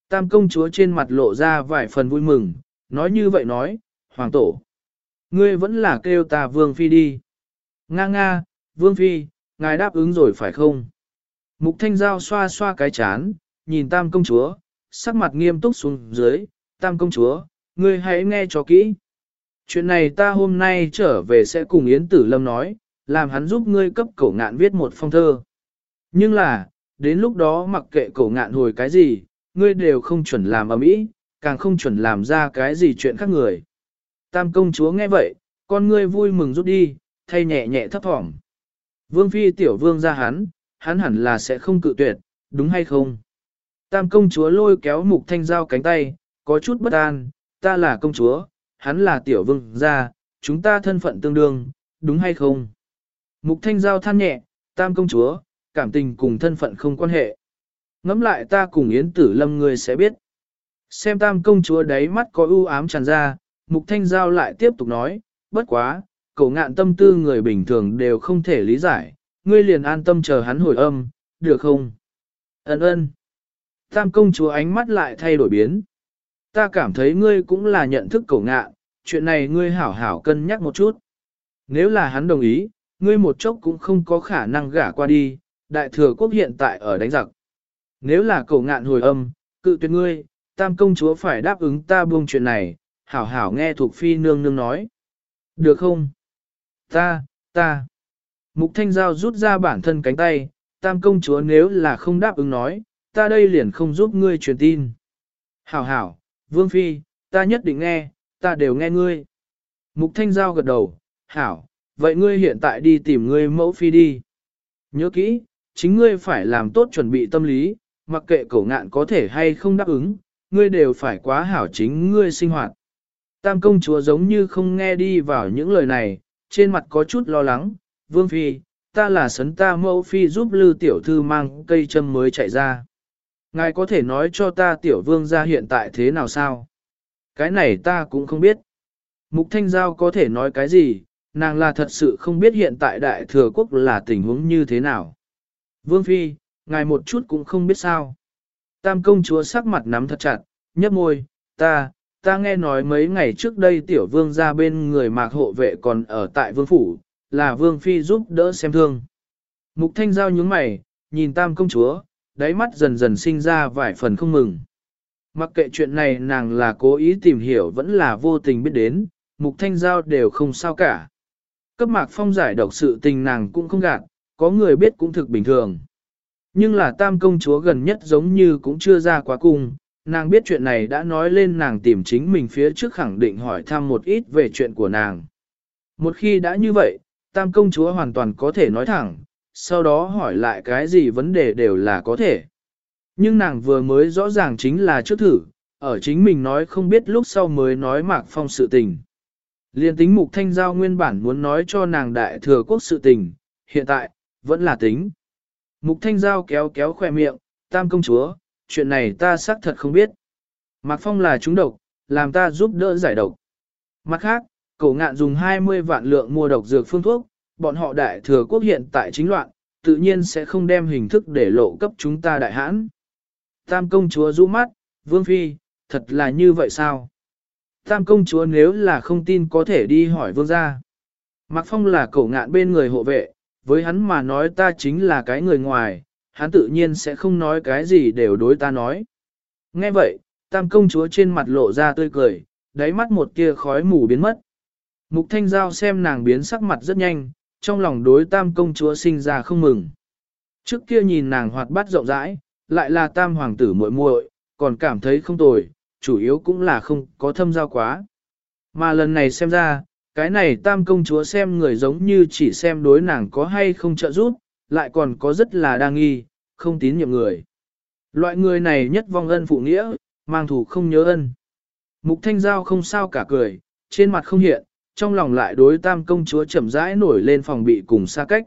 Tam công chúa trên mặt lộ ra vài phần vui mừng, nói như vậy nói, Hoàng tổ, ngươi vẫn là kêu ta Vương Phi đi. Nga nga, Vương Phi, ngài đáp ứng rồi phải không? Mục Thanh Giao xoa xoa cái chán, nhìn Tam công chúa, sắc mặt nghiêm túc xuống dưới, Tam công chúa, ngươi hãy nghe cho kỹ. Chuyện này ta hôm nay trở về sẽ cùng Yến Tử Lâm nói, làm hắn giúp ngươi cấp cổ ngạn viết một phong thơ. Nhưng là, đến lúc đó mặc kệ cổ ngạn hồi cái gì, ngươi đều không chuẩn làm ở mỹ, càng không chuẩn làm ra cái gì chuyện khác người. Tam công chúa nghe vậy, con ngươi vui mừng rút đi, thay nhẹ nhẹ thấp thỏm. Vương phi tiểu vương ra hắn, hắn hẳn là sẽ không cự tuyệt, đúng hay không? Tam công chúa lôi kéo mục thanh giao cánh tay, có chút bất an, ta là công chúa, hắn là tiểu vương gia, chúng ta thân phận tương đương, đúng hay không? Mục thanh giao than nhẹ, tam công chúa, cảm tình cùng thân phận không quan hệ. Ngắm lại ta cùng Yến Tử Lâm ngươi sẽ biết. Xem tam công chúa đáy mắt có ưu ám tràn ra, mục thanh giao lại tiếp tục nói, bất quá, cậu ngạn tâm tư người bình thường đều không thể lý giải, ngươi liền an tâm chờ hắn hồi âm, được không? Ấn ơn. Tam công chúa ánh mắt lại thay đổi biến. Ta cảm thấy ngươi cũng là nhận thức cổ ngạn, chuyện này ngươi hảo hảo cân nhắc một chút. Nếu là hắn đồng ý, ngươi một chốc cũng không có khả năng gả qua đi, đại thừa quốc hiện tại ở đánh giặc. Nếu là cổ ngạn hồi âm, cự tuyệt ngươi, tam công chúa phải đáp ứng ta buông chuyện này, hảo hảo nghe thuộc phi nương nương nói. Được không? Ta, ta. Mục thanh giao rút ra bản thân cánh tay, tam công chúa nếu là không đáp ứng nói, ta đây liền không giúp ngươi truyền tin. Hảo hảo, vương phi, ta nhất định nghe, ta đều nghe ngươi. Mục thanh giao gật đầu, hảo, vậy ngươi hiện tại đi tìm ngươi mẫu phi đi. Nhớ kỹ, chính ngươi phải làm tốt chuẩn bị tâm lý, mặc kệ cổ ngạn có thể hay không đáp ứng, ngươi đều phải quá hảo chính ngươi sinh hoạt. Tam công chúa giống như không nghe đi vào những lời này, trên mặt có chút lo lắng, vương phi, ta là sấn ta mẫu phi giúp lư tiểu thư mang cây châm mới chạy ra. Ngài có thể nói cho ta tiểu vương ra hiện tại thế nào sao? Cái này ta cũng không biết. Mục Thanh Giao có thể nói cái gì, nàng là thật sự không biết hiện tại đại thừa quốc là tình huống như thế nào. Vương Phi, ngài một chút cũng không biết sao. Tam công chúa sắc mặt nắm thật chặt, nhấp môi, ta, ta nghe nói mấy ngày trước đây tiểu vương ra bên người mạc hộ vệ còn ở tại vương phủ, là vương phi giúp đỡ xem thương. Mục thanh giao nhướng mày, nhìn tam công chúa, đáy mắt dần dần sinh ra vài phần không mừng. Mặc kệ chuyện này nàng là cố ý tìm hiểu vẫn là vô tình biết đến, mục thanh giao đều không sao cả. Cấp mạc phong giải độc sự tình nàng cũng không gạt, có người biết cũng thực bình thường. Nhưng là tam công chúa gần nhất giống như cũng chưa ra quá cung, nàng biết chuyện này đã nói lên nàng tìm chính mình phía trước khẳng định hỏi thăm một ít về chuyện của nàng. Một khi đã như vậy, tam công chúa hoàn toàn có thể nói thẳng, sau đó hỏi lại cái gì vấn đề đều là có thể. Nhưng nàng vừa mới rõ ràng chính là trước thử, ở chính mình nói không biết lúc sau mới nói mạc phong sự tình. Liên tính mục thanh giao nguyên bản muốn nói cho nàng đại thừa quốc sự tình, hiện tại, vẫn là tính. Mục thanh giao kéo kéo khỏe miệng, tam công chúa, chuyện này ta xác thật không biết. Mạc Phong là chúng độc, làm ta giúp đỡ giải độc. Mặt khác, cổ ngạn dùng 20 vạn lượng mua độc dược phương thuốc, bọn họ đại thừa quốc hiện tại chính loạn, tự nhiên sẽ không đem hình thức để lộ cấp chúng ta đại hãn. Tam công chúa rũ mắt, vương phi, thật là như vậy sao? Tam công chúa nếu là không tin có thể đi hỏi vương gia. Mạc Phong là cổ ngạn bên người hộ vệ, với hắn mà nói ta chính là cái người ngoài, hắn tự nhiên sẽ không nói cái gì đều đối ta nói. Nghe vậy, tam công chúa trên mặt lộ ra tươi cười, đáy mắt một kia khói mù biến mất. Mục thanh giao xem nàng biến sắc mặt rất nhanh, trong lòng đối tam công chúa sinh ra không mừng. Trước kia nhìn nàng hoạt bát rộng rãi, lại là tam hoàng tử muội muội, còn cảm thấy không tồi, chủ yếu cũng là không có thâm giao quá. Mà lần này xem ra, cái này tam công chúa xem người giống như chỉ xem đối nàng có hay không trợ giúp, lại còn có rất là đa nghi, không tín nhiệm người. Loại người này nhất vong ân phụ nghĩa, mang thủ không nhớ ân. Mục thanh giao không sao cả cười, trên mặt không hiện, trong lòng lại đối tam công chúa chậm rãi nổi lên phòng bị cùng xa cách.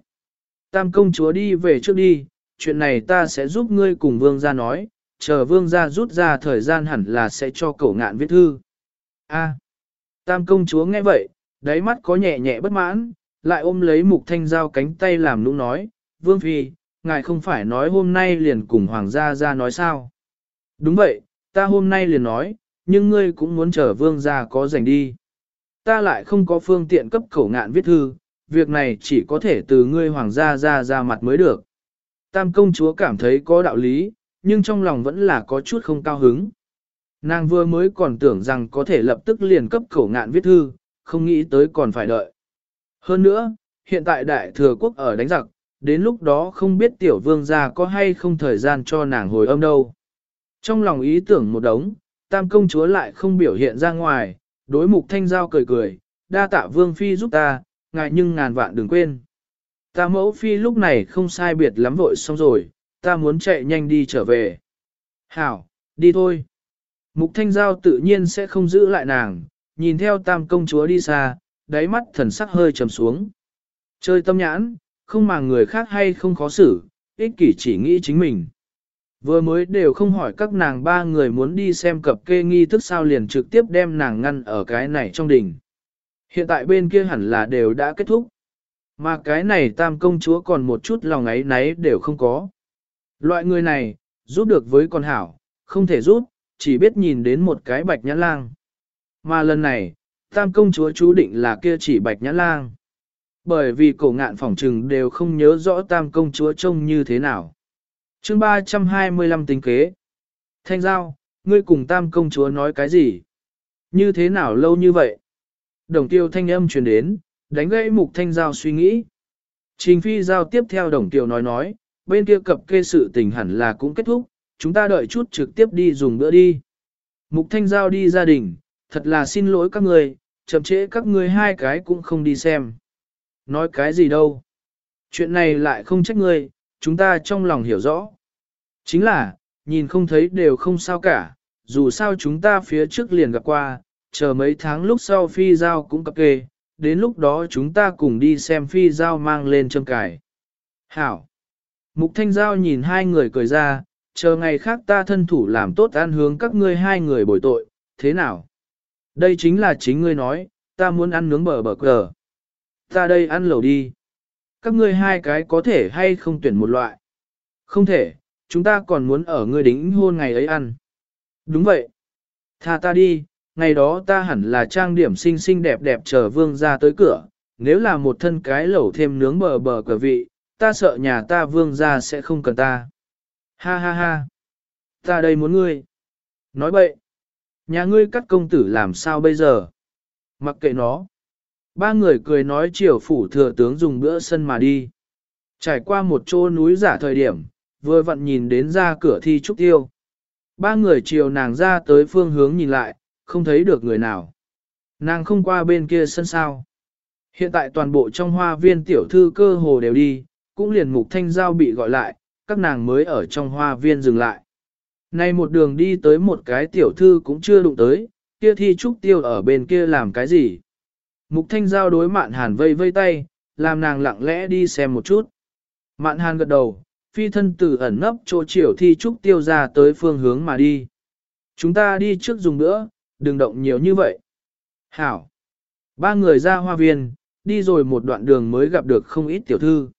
Tam công chúa đi về trước đi, chuyện này ta sẽ giúp ngươi cùng vương gia nói, chờ vương gia rút ra thời gian hẳn là sẽ cho cậu ngạn viết thư. A. tam công chúa nghe vậy, đáy mắt có nhẹ nhẹ bất mãn, lại ôm lấy mục thanh giao cánh tay làm nũng nói, Vương Phi, ngài không phải nói hôm nay liền cùng Hoàng gia ra nói sao? Đúng vậy, ta hôm nay liền nói, nhưng ngươi cũng muốn chờ Vương gia có rảnh đi. Ta lại không có phương tiện cấp khẩu ngạn viết thư, việc này chỉ có thể từ ngươi Hoàng gia ra ra mặt mới được. Tam công chúa cảm thấy có đạo lý, nhưng trong lòng vẫn là có chút không cao hứng. Nàng vừa mới còn tưởng rằng có thể lập tức liền cấp khẩu ngạn viết thư, không nghĩ tới còn phải đợi. Hơn nữa, hiện tại đại thừa quốc ở đánh giặc, đến lúc đó không biết tiểu vương gia có hay không thời gian cho nàng hồi âm đâu. Trong lòng ý tưởng một đống, tam công chúa lại không biểu hiện ra ngoài, đối mục thanh giao cười cười, đa tạ vương phi giúp ta, ngài nhưng ngàn vạn đừng quên. Ta mẫu phi lúc này không sai biệt lắm vội xong rồi, ta muốn chạy nhanh đi trở về. Hảo, đi thôi. Mục thanh giao tự nhiên sẽ không giữ lại nàng, nhìn theo tam công chúa đi xa, đáy mắt thần sắc hơi trầm xuống. Chơi tâm nhãn, không mà người khác hay không khó xử, ích kỷ chỉ nghĩ chính mình. Vừa mới đều không hỏi các nàng ba người muốn đi xem cập kê nghi thức sao liền trực tiếp đem nàng ngăn ở cái này trong đỉnh. Hiện tại bên kia hẳn là đều đã kết thúc. Mà cái này tam công chúa còn một chút lòng ấy náy đều không có. Loại người này, giúp được với con hảo, không thể giúp, chỉ biết nhìn đến một cái bạch nhãn lang. Mà lần này, tam công chúa chú định là kia chỉ bạch nhãn lang. Bởi vì cổ ngạn phỏng trừng đều không nhớ rõ tam công chúa trông như thế nào chương 325 tính kế. Thanh giao, ngươi cùng tam công chúa nói cái gì? Như thế nào lâu như vậy? Đồng tiêu thanh âm truyền đến, đánh gãy mục thanh giao suy nghĩ. Trình phi giao tiếp theo đồng tiêu nói nói, bên kia cập kê sự tình hẳn là cũng kết thúc, chúng ta đợi chút trực tiếp đi dùng bữa đi. Mục thanh giao đi gia đình, thật là xin lỗi các người, chậm trễ các ngươi hai cái cũng không đi xem. Nói cái gì đâu? Chuyện này lại không trách ngươi, chúng ta trong lòng hiểu rõ. Chính là, nhìn không thấy đều không sao cả, dù sao chúng ta phía trước liền gặp qua, chờ mấy tháng lúc sau phi giao cũng cập kê, đến lúc đó chúng ta cùng đi xem phi giao mang lên châm cải. Hảo! Mục Thanh Giao nhìn hai người cười ra, chờ ngày khác ta thân thủ làm tốt an hướng các ngươi hai người bồi tội, thế nào? Đây chính là chính ngươi nói, ta muốn ăn nướng bờ bờ cờ. Ta đây ăn lẩu đi. Các ngươi hai cái có thể hay không tuyển một loại? Không thể, chúng ta còn muốn ở ngươi đính hôn ngày ấy ăn. Đúng vậy. Tha ta đi, ngày đó ta hẳn là trang điểm xinh xinh đẹp đẹp chờ vương ra tới cửa. Nếu là một thân cái lẩu thêm nướng bờ bờ cửa vị, ta sợ nhà ta vương ra sẽ không cần ta. Ha ha ha. Ta đây muốn ngươi. Nói bậy. Nhà ngươi cắt công tử làm sao bây giờ? Mặc kệ nó. Ba người cười nói chiều phủ thừa tướng dùng bữa sân mà đi. Trải qua một chỗ núi giả thời điểm, vừa vặn nhìn đến ra cửa thi trúc tiêu. Ba người chiều nàng ra tới phương hướng nhìn lại, không thấy được người nào. Nàng không qua bên kia sân sao. Hiện tại toàn bộ trong hoa viên tiểu thư cơ hồ đều đi, cũng liền mục thanh giao bị gọi lại, các nàng mới ở trong hoa viên dừng lại. Nay một đường đi tới một cái tiểu thư cũng chưa đụng tới, kia thi trúc tiêu ở bên kia làm cái gì. Mục thanh giao đối mạn hàn vây vây tay, làm nàng lặng lẽ đi xem một chút. Mạn hàn gật đầu, phi thân tử ẩn nấp chỗ chiều thi trúc tiêu ra tới phương hướng mà đi. Chúng ta đi trước dùng nữa, đừng động nhiều như vậy. Hảo. Ba người ra hoa viên, đi rồi một đoạn đường mới gặp được không ít tiểu thư.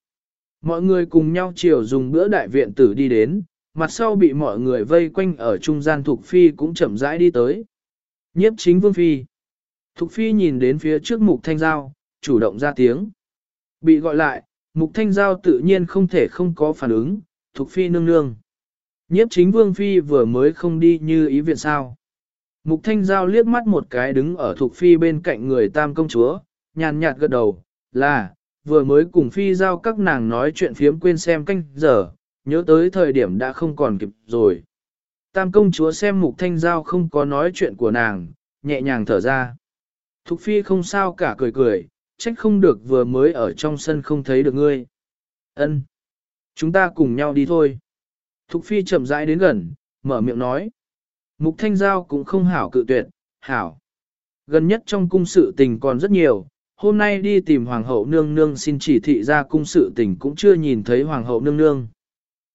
Mọi người cùng nhau chiều dùng bữa đại viện tử đi đến, mặt sau bị mọi người vây quanh ở trung gian thuộc Phi cũng chậm rãi đi tới. Nhiếp chính Vương Phi. Thục Phi nhìn đến phía trước Mục Thanh Giao, chủ động ra tiếng. Bị gọi lại, Mục Thanh Giao tự nhiên không thể không có phản ứng, Thục Phi nương nương. Nhiếp chính Vương Phi vừa mới không đi như ý viện sao. Mục Thanh Giao liếc mắt một cái đứng ở Thục Phi bên cạnh người tam công chúa, nhàn nhạt gật đầu, là, vừa mới cùng Phi Giao các nàng nói chuyện phiếm quên xem canh giờ, nhớ tới thời điểm đã không còn kịp rồi. Tam công chúa xem Mục Thanh Giao không có nói chuyện của nàng, nhẹ nhàng thở ra. Thục Phi không sao cả cười cười, trách không được vừa mới ở trong sân không thấy được ngươi. Ân, Chúng ta cùng nhau đi thôi. Thục Phi chậm rãi đến gần, mở miệng nói. Mục Thanh Giao cũng không hảo cự tuyệt, hảo. Gần nhất trong cung sự tình còn rất nhiều, hôm nay đi tìm Hoàng hậu nương nương xin chỉ thị ra cung sự tình cũng chưa nhìn thấy Hoàng hậu nương nương.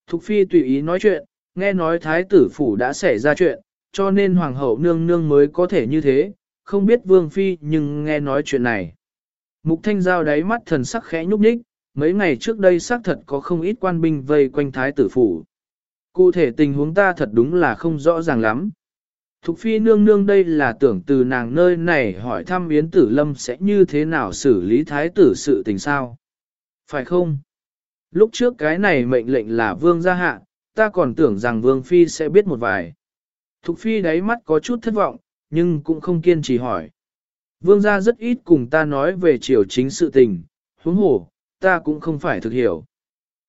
Thục Phi tùy ý nói chuyện, nghe nói Thái tử phủ đã xảy ra chuyện, cho nên Hoàng hậu nương nương mới có thể như thế, không biết Vương Phi nhưng nghe nói chuyện này. Mục Thanh Giao đáy mắt thần sắc khẽ nhúc nhích, mấy ngày trước đây xác thật có không ít quan binh vây quanh Thái tử phủ. Cụ thể tình huống ta thật đúng là không rõ ràng lắm. Thục phi nương nương đây là tưởng từ nàng nơi này hỏi thăm Yến Tử Lâm sẽ như thế nào xử lý thái tử sự tình sao. Phải không? Lúc trước cái này mệnh lệnh là vương gia hạ, ta còn tưởng rằng vương phi sẽ biết một vài. Thục phi đáy mắt có chút thất vọng, nhưng cũng không kiên trì hỏi. Vương gia rất ít cùng ta nói về triều chính sự tình, huống hồ, ta cũng không phải thực hiểu.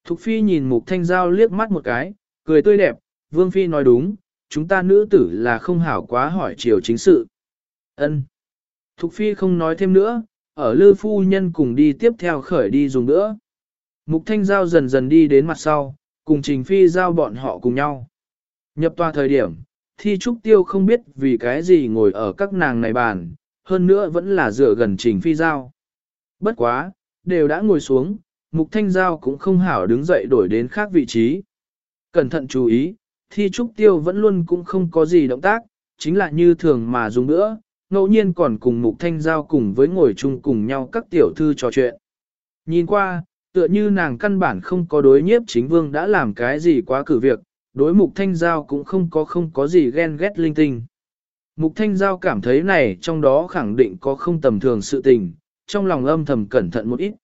Thục phi nhìn mục thanh giao liếc mắt một cái, cười tươi đẹp, vương phi nói đúng, chúng ta nữ tử là không hảo quá hỏi triều chính sự. Ân. Thục phi không nói thêm nữa, ở lư phu nhân cùng đi tiếp theo khởi đi dùng nữa. Mục thanh giao dần dần đi đến mặt sau, cùng trình phi giao bọn họ cùng nhau. Nhập tòa thời điểm, thi trúc tiêu không biết vì cái gì ngồi ở các nàng này bàn, hơn nữa vẫn là dựa gần trình phi giao. Bất quá, đều đã ngồi xuống, mục thanh giao cũng không hảo đứng dậy đổi đến khác vị trí. Cẩn thận chú ý, thi trúc tiêu vẫn luôn cũng không có gì động tác, chính là như thường mà dùng nữa, ngẫu nhiên còn cùng Mục Thanh Giao cùng với ngồi chung cùng nhau các tiểu thư trò chuyện. Nhìn qua, tựa như nàng căn bản không có đối nhiếp chính vương đã làm cái gì quá cử việc, đối Mục Thanh Giao cũng không có không có gì ghen ghét linh tinh. Mục Thanh Giao cảm thấy này trong đó khẳng định có không tầm thường sự tình, trong lòng âm thầm cẩn thận một ít.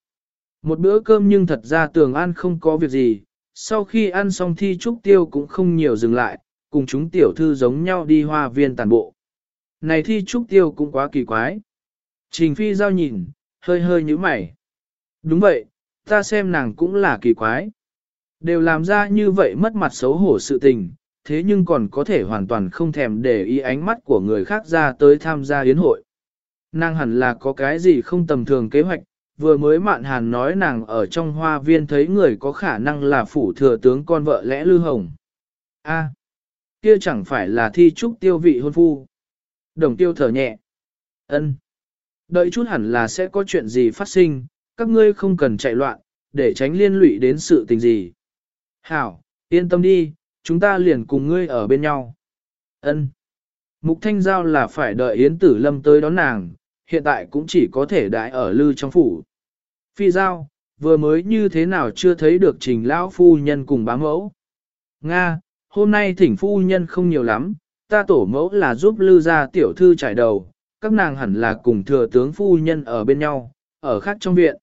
Một bữa cơm nhưng thật ra tường an không có việc gì, sau khi ăn xong thi trúc tiêu cũng không nhiều dừng lại, cùng chúng tiểu thư giống nhau đi hoa viên tàn bộ. Này thi trúc tiêu cũng quá kỳ quái. Trình phi giao nhìn, hơi hơi như mày. Đúng vậy, ta xem nàng cũng là kỳ quái. Đều làm ra như vậy mất mặt xấu hổ sự tình, thế nhưng còn có thể hoàn toàn không thèm để ý ánh mắt của người khác ra tới tham gia yến hội. Nàng hẳn là có cái gì không tầm thường kế hoạch, vừa mới mạn hàn nói nàng ở trong hoa viên thấy người có khả năng là phủ thừa tướng con vợ lẽ Lư Hồng. A, kia chẳng phải là thi trúc tiêu vị hôn phu. Đồng tiêu thở nhẹ. ân Đợi chút hẳn là sẽ có chuyện gì phát sinh, các ngươi không cần chạy loạn, để tránh liên lụy đến sự tình gì. Hảo, yên tâm đi, chúng ta liền cùng ngươi ở bên nhau. ân Mục Thanh Giao là phải đợi Yến Tử Lâm tới đón nàng, hiện tại cũng chỉ có thể đại ở lư trong phủ. Phi Giao, vừa mới như thế nào chưa thấy được trình lão phu nhân cùng bá mẫu. Nga, hôm nay thỉnh phu nhân không nhiều lắm, ta tổ mẫu là giúp lư gia tiểu thư trải đầu, các nàng hẳn là cùng thừa tướng phu nhân ở bên nhau, ở khác trong viện.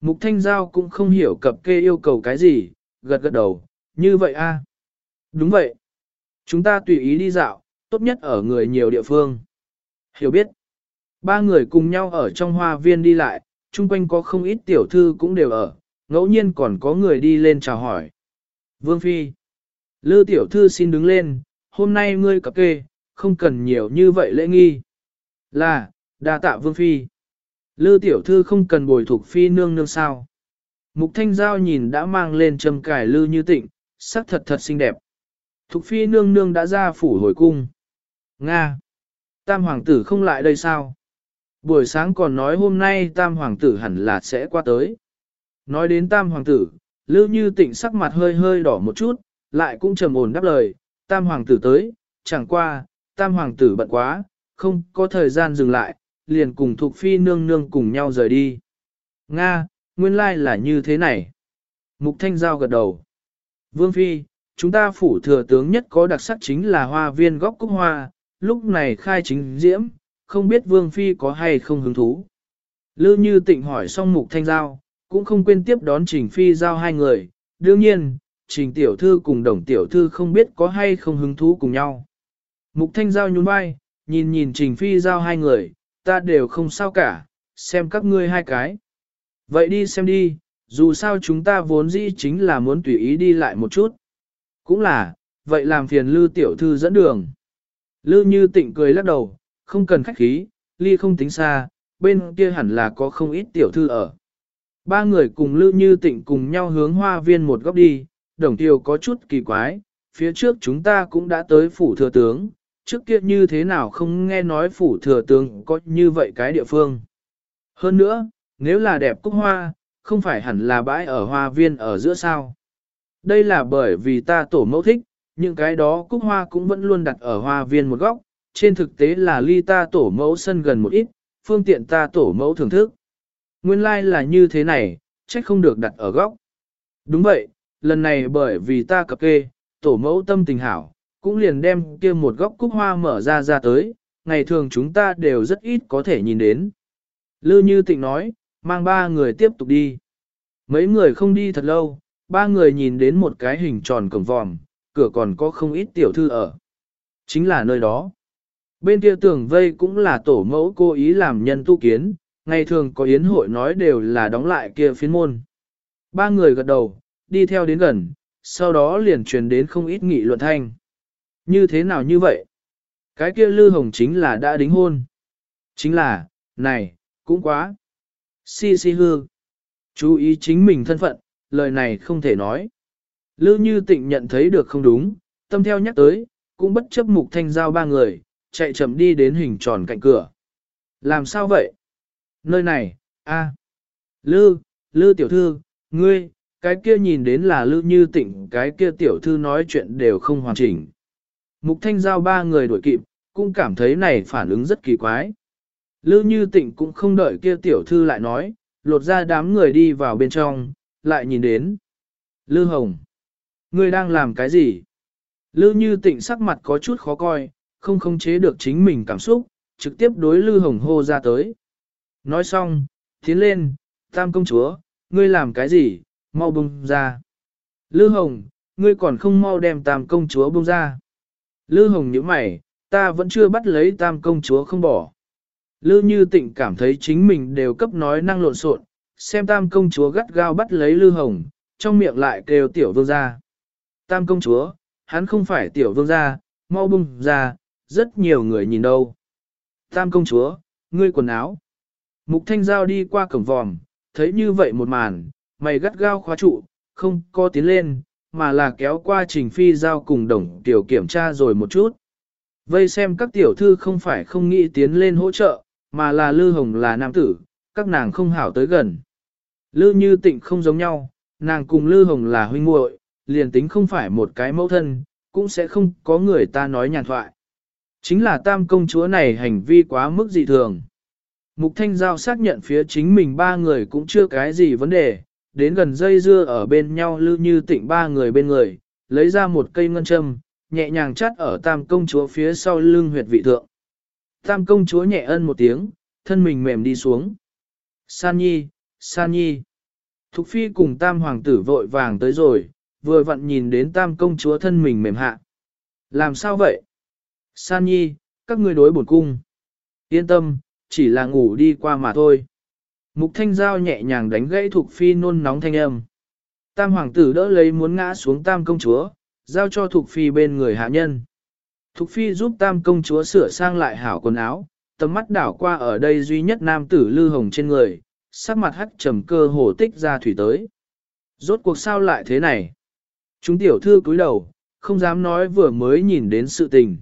Mục Thanh Giao cũng không hiểu cập kê yêu cầu cái gì, gật gật đầu, như vậy a Đúng vậy. Chúng ta tùy ý đi dạo, tốt nhất ở người nhiều địa phương. Hiểu biết. Ba người cùng nhau ở trong hoa viên đi lại, chung quanh có không ít tiểu thư cũng đều ở, ngẫu nhiên còn có người đi lên chào hỏi. Vương Phi. Lư tiểu thư xin đứng lên, hôm nay ngươi cập kê, không cần nhiều như vậy lễ nghi. Là, đa tạ Vương Phi. Lư tiểu thư không cần bồi thuộc Phi nương nương sao. Mục Thanh Giao nhìn đã mang lên châm cải lư như tịnh, sắc thật thật xinh đẹp. Thục Phi nương nương đã ra phủ hồi cung. Nga. Tam hoàng tử không lại đây sao? Buổi sáng còn nói hôm nay tam hoàng tử hẳn là sẽ qua tới. Nói đến tam hoàng tử, Lưu Như Tịnh sắc mặt hơi hơi đỏ một chút, lại cũng trầm ổn đáp lời, tam hoàng tử tới, chẳng qua, tam hoàng tử bận quá, không có thời gian dừng lại, liền cùng thuộc phi nương nương cùng nhau rời đi. Nga, nguyên lai là như thế này. Mục Thanh Giao gật đầu. Vương Phi, chúng ta phủ thừa tướng nhất có đặc sắc chính là hoa viên góc cúc hoa, lúc này khai chính diễm, không biết Vương Phi có hay không hứng thú. Lư Như Tịnh hỏi xong Mục Thanh Giao, cũng không quên tiếp đón Trình Phi Giao hai người, đương nhiên, Trình Tiểu Thư cùng Đồng Tiểu Thư không biết có hay không hứng thú cùng nhau. Mục Thanh Giao nhún vai, nhìn nhìn Trình Phi Giao hai người, ta đều không sao cả, xem các ngươi hai cái. Vậy đi xem đi, dù sao chúng ta vốn dĩ chính là muốn tùy ý đi lại một chút. Cũng là, vậy làm phiền Lư Tiểu Thư dẫn đường. Lư Như Tịnh cười lắc đầu, không cần khách khí, ly không tính xa, bên kia hẳn là có không ít tiểu thư ở. Ba người cùng Lư Như Tịnh cùng nhau hướng hoa viên một góc đi, đồng tiêu có chút kỳ quái, phía trước chúng ta cũng đã tới phủ thừa tướng, trước kia như thế nào không nghe nói phủ thừa tướng có như vậy cái địa phương. Hơn nữa, nếu là đẹp cúc hoa, không phải hẳn là bãi ở hoa viên ở giữa sao. Đây là bởi vì ta tổ mẫu thích, những cái đó cúc hoa cũng vẫn luôn đặt ở hoa viên một góc, trên thực tế là ly ta tổ mẫu sân gần một ít, phương tiện ta tổ mẫu thưởng thức. Nguyên lai like là như thế này, trách không được đặt ở góc. Đúng vậy, lần này bởi vì ta cập kê, tổ mẫu tâm tình hảo, cũng liền đem kia một góc cúc hoa mở ra ra tới, ngày thường chúng ta đều rất ít có thể nhìn đến. Lư Như Tịnh nói, mang ba người tiếp tục đi. Mấy người không đi thật lâu, ba người nhìn đến một cái hình tròn cổng vòm, cửa còn có không ít tiểu thư ở. Chính là nơi đó. Bên kia tường vây cũng là tổ mẫu cố ý làm nhân tu kiến, ngày thường có yến hội nói đều là đóng lại kia phiến môn. Ba người gật đầu, đi theo đến gần, sau đó liền truyền đến không ít nghị luận thanh. Như thế nào như vậy? Cái kia Lư Hồng chính là đã đính hôn. Chính là, này, cũng quá. Si si hư. Chú ý chính mình thân phận, lời này không thể nói. Lư Như Tịnh nhận thấy được không đúng, tâm theo nhắc tới, cũng bất chấp mục thanh giao ba người, chạy chậm đi đến hình tròn cạnh cửa. Làm sao vậy? Nơi này, a, à. Lư, Lư tiểu thư, ngươi, cái kia nhìn đến là Lư như tịnh, cái kia tiểu thư nói chuyện đều không hoàn chỉnh. Mục thanh giao ba người đuổi kịp, cũng cảm thấy này phản ứng rất kỳ quái. Lưu Như Tịnh cũng không đợi kia tiểu thư lại nói, lột ra đám người đi vào bên trong, lại nhìn đến. Lư Hồng, ngươi đang làm cái gì? Lưu Như Tịnh sắc mặt có chút khó coi, không khống chế được chính mình cảm xúc, trực tiếp đối Lư Hồng hô ra tới. Nói xong, tiến lên, tam công chúa, ngươi làm cái gì, mau bông ra. Lư Hồng, ngươi còn không mau đem tam công chúa bông ra. Lư Hồng nhíu mày, ta vẫn chưa bắt lấy tam công chúa không bỏ. Lư Như Tịnh cảm thấy chính mình đều cấp nói năng lộn xộn, xem tam công chúa gắt gao bắt lấy Lư Hồng, trong miệng lại kêu tiểu vương gia. Tam công chúa, hắn không phải tiểu vương gia, mau bung ra, rất nhiều người nhìn đâu. Tam công chúa, ngươi quần áo. Mục thanh giao đi qua cổng vòm, thấy như vậy một màn, mày gắt gao khóa trụ, không có tiến lên, mà là kéo qua trình phi giao cùng đồng tiểu kiểm tra rồi một chút. Vây xem các tiểu thư không phải không nghĩ tiến lên hỗ trợ, mà là Lư Hồng là nam tử, các nàng không hảo tới gần. Lư Như Tịnh không giống nhau, nàng cùng Lư Hồng là huynh muội, liền tính không phải một cái mẫu thân, cũng sẽ không có người ta nói nhàn thoại. Chính là tam công chúa này hành vi quá mức dị thường. Mục Thanh Giao xác nhận phía chính mình ba người cũng chưa cái gì vấn đề, đến gần dây dưa ở bên nhau Lư Như Tịnh ba người bên người, lấy ra một cây ngân châm, nhẹ nhàng chắt ở tam công chúa phía sau lưng huyệt vị thượng. Tam công chúa nhẹ ân một tiếng, thân mình mềm đi xuống. San nhi, san nhi. Thục phi cùng tam hoàng tử vội vàng tới rồi, vừa vặn nhìn đến tam công chúa thân mình mềm hạ. Làm sao vậy? San nhi, các ngươi đối bổn cung. Yên tâm, chỉ là ngủ đi qua mà thôi. Mục thanh giao nhẹ nhàng đánh gãy Thục phi nôn nóng thanh âm. Tam hoàng tử đỡ lấy muốn ngã xuống tam công chúa, giao cho Thục Phi bên người hạ nhân. Thục Phi giúp tam công chúa sửa sang lại hảo quần áo, tầm mắt đảo qua ở đây duy nhất nam tử lư hồng trên người, sắc mặt hắc trầm cơ hồ tích ra thủy tới. Rốt cuộc sao lại thế này? Chúng tiểu thư cúi đầu, không dám nói vừa mới nhìn đến sự tình.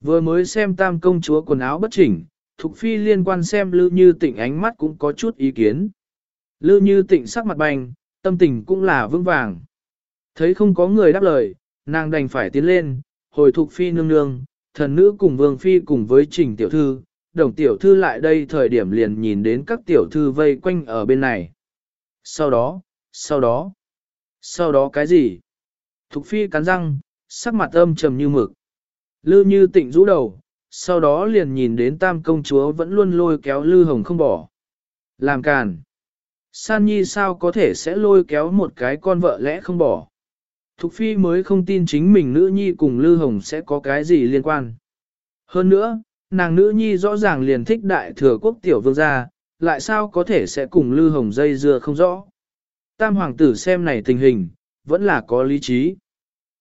Vừa mới xem tam công chúa quần áo bất chỉnh, Thục Phi liên quan xem Lư Như Tịnh ánh mắt cũng có chút ý kiến. Lư Như Tịnh sắc mặt bành, tâm tình cũng là vững vàng. Thấy không có người đáp lời, nàng đành phải tiến lên, hồi thục phi nương nương, thần nữ cùng vương phi cùng với trình tiểu thư, đồng tiểu thư lại đây thời điểm liền nhìn đến các tiểu thư vây quanh ở bên này. Sau đó, sau đó, sau đó cái gì? Thục phi cắn răng, sắc mặt âm trầm như mực. Lư như tịnh rũ đầu, sau đó liền nhìn đến tam công chúa vẫn luôn lôi kéo lư hồng không bỏ. Làm càn. San Nhi sao có thể sẽ lôi kéo một cái con vợ lẽ không bỏ. Thục Phi mới không tin chính mình nữ nhi cùng Lư Hồng sẽ có cái gì liên quan. Hơn nữa, nàng nữ nhi rõ ràng liền thích đại thừa quốc tiểu vương gia, lại sao có thể sẽ cùng Lư Hồng dây dưa không rõ. Tam hoàng tử xem này tình hình, vẫn là có lý trí.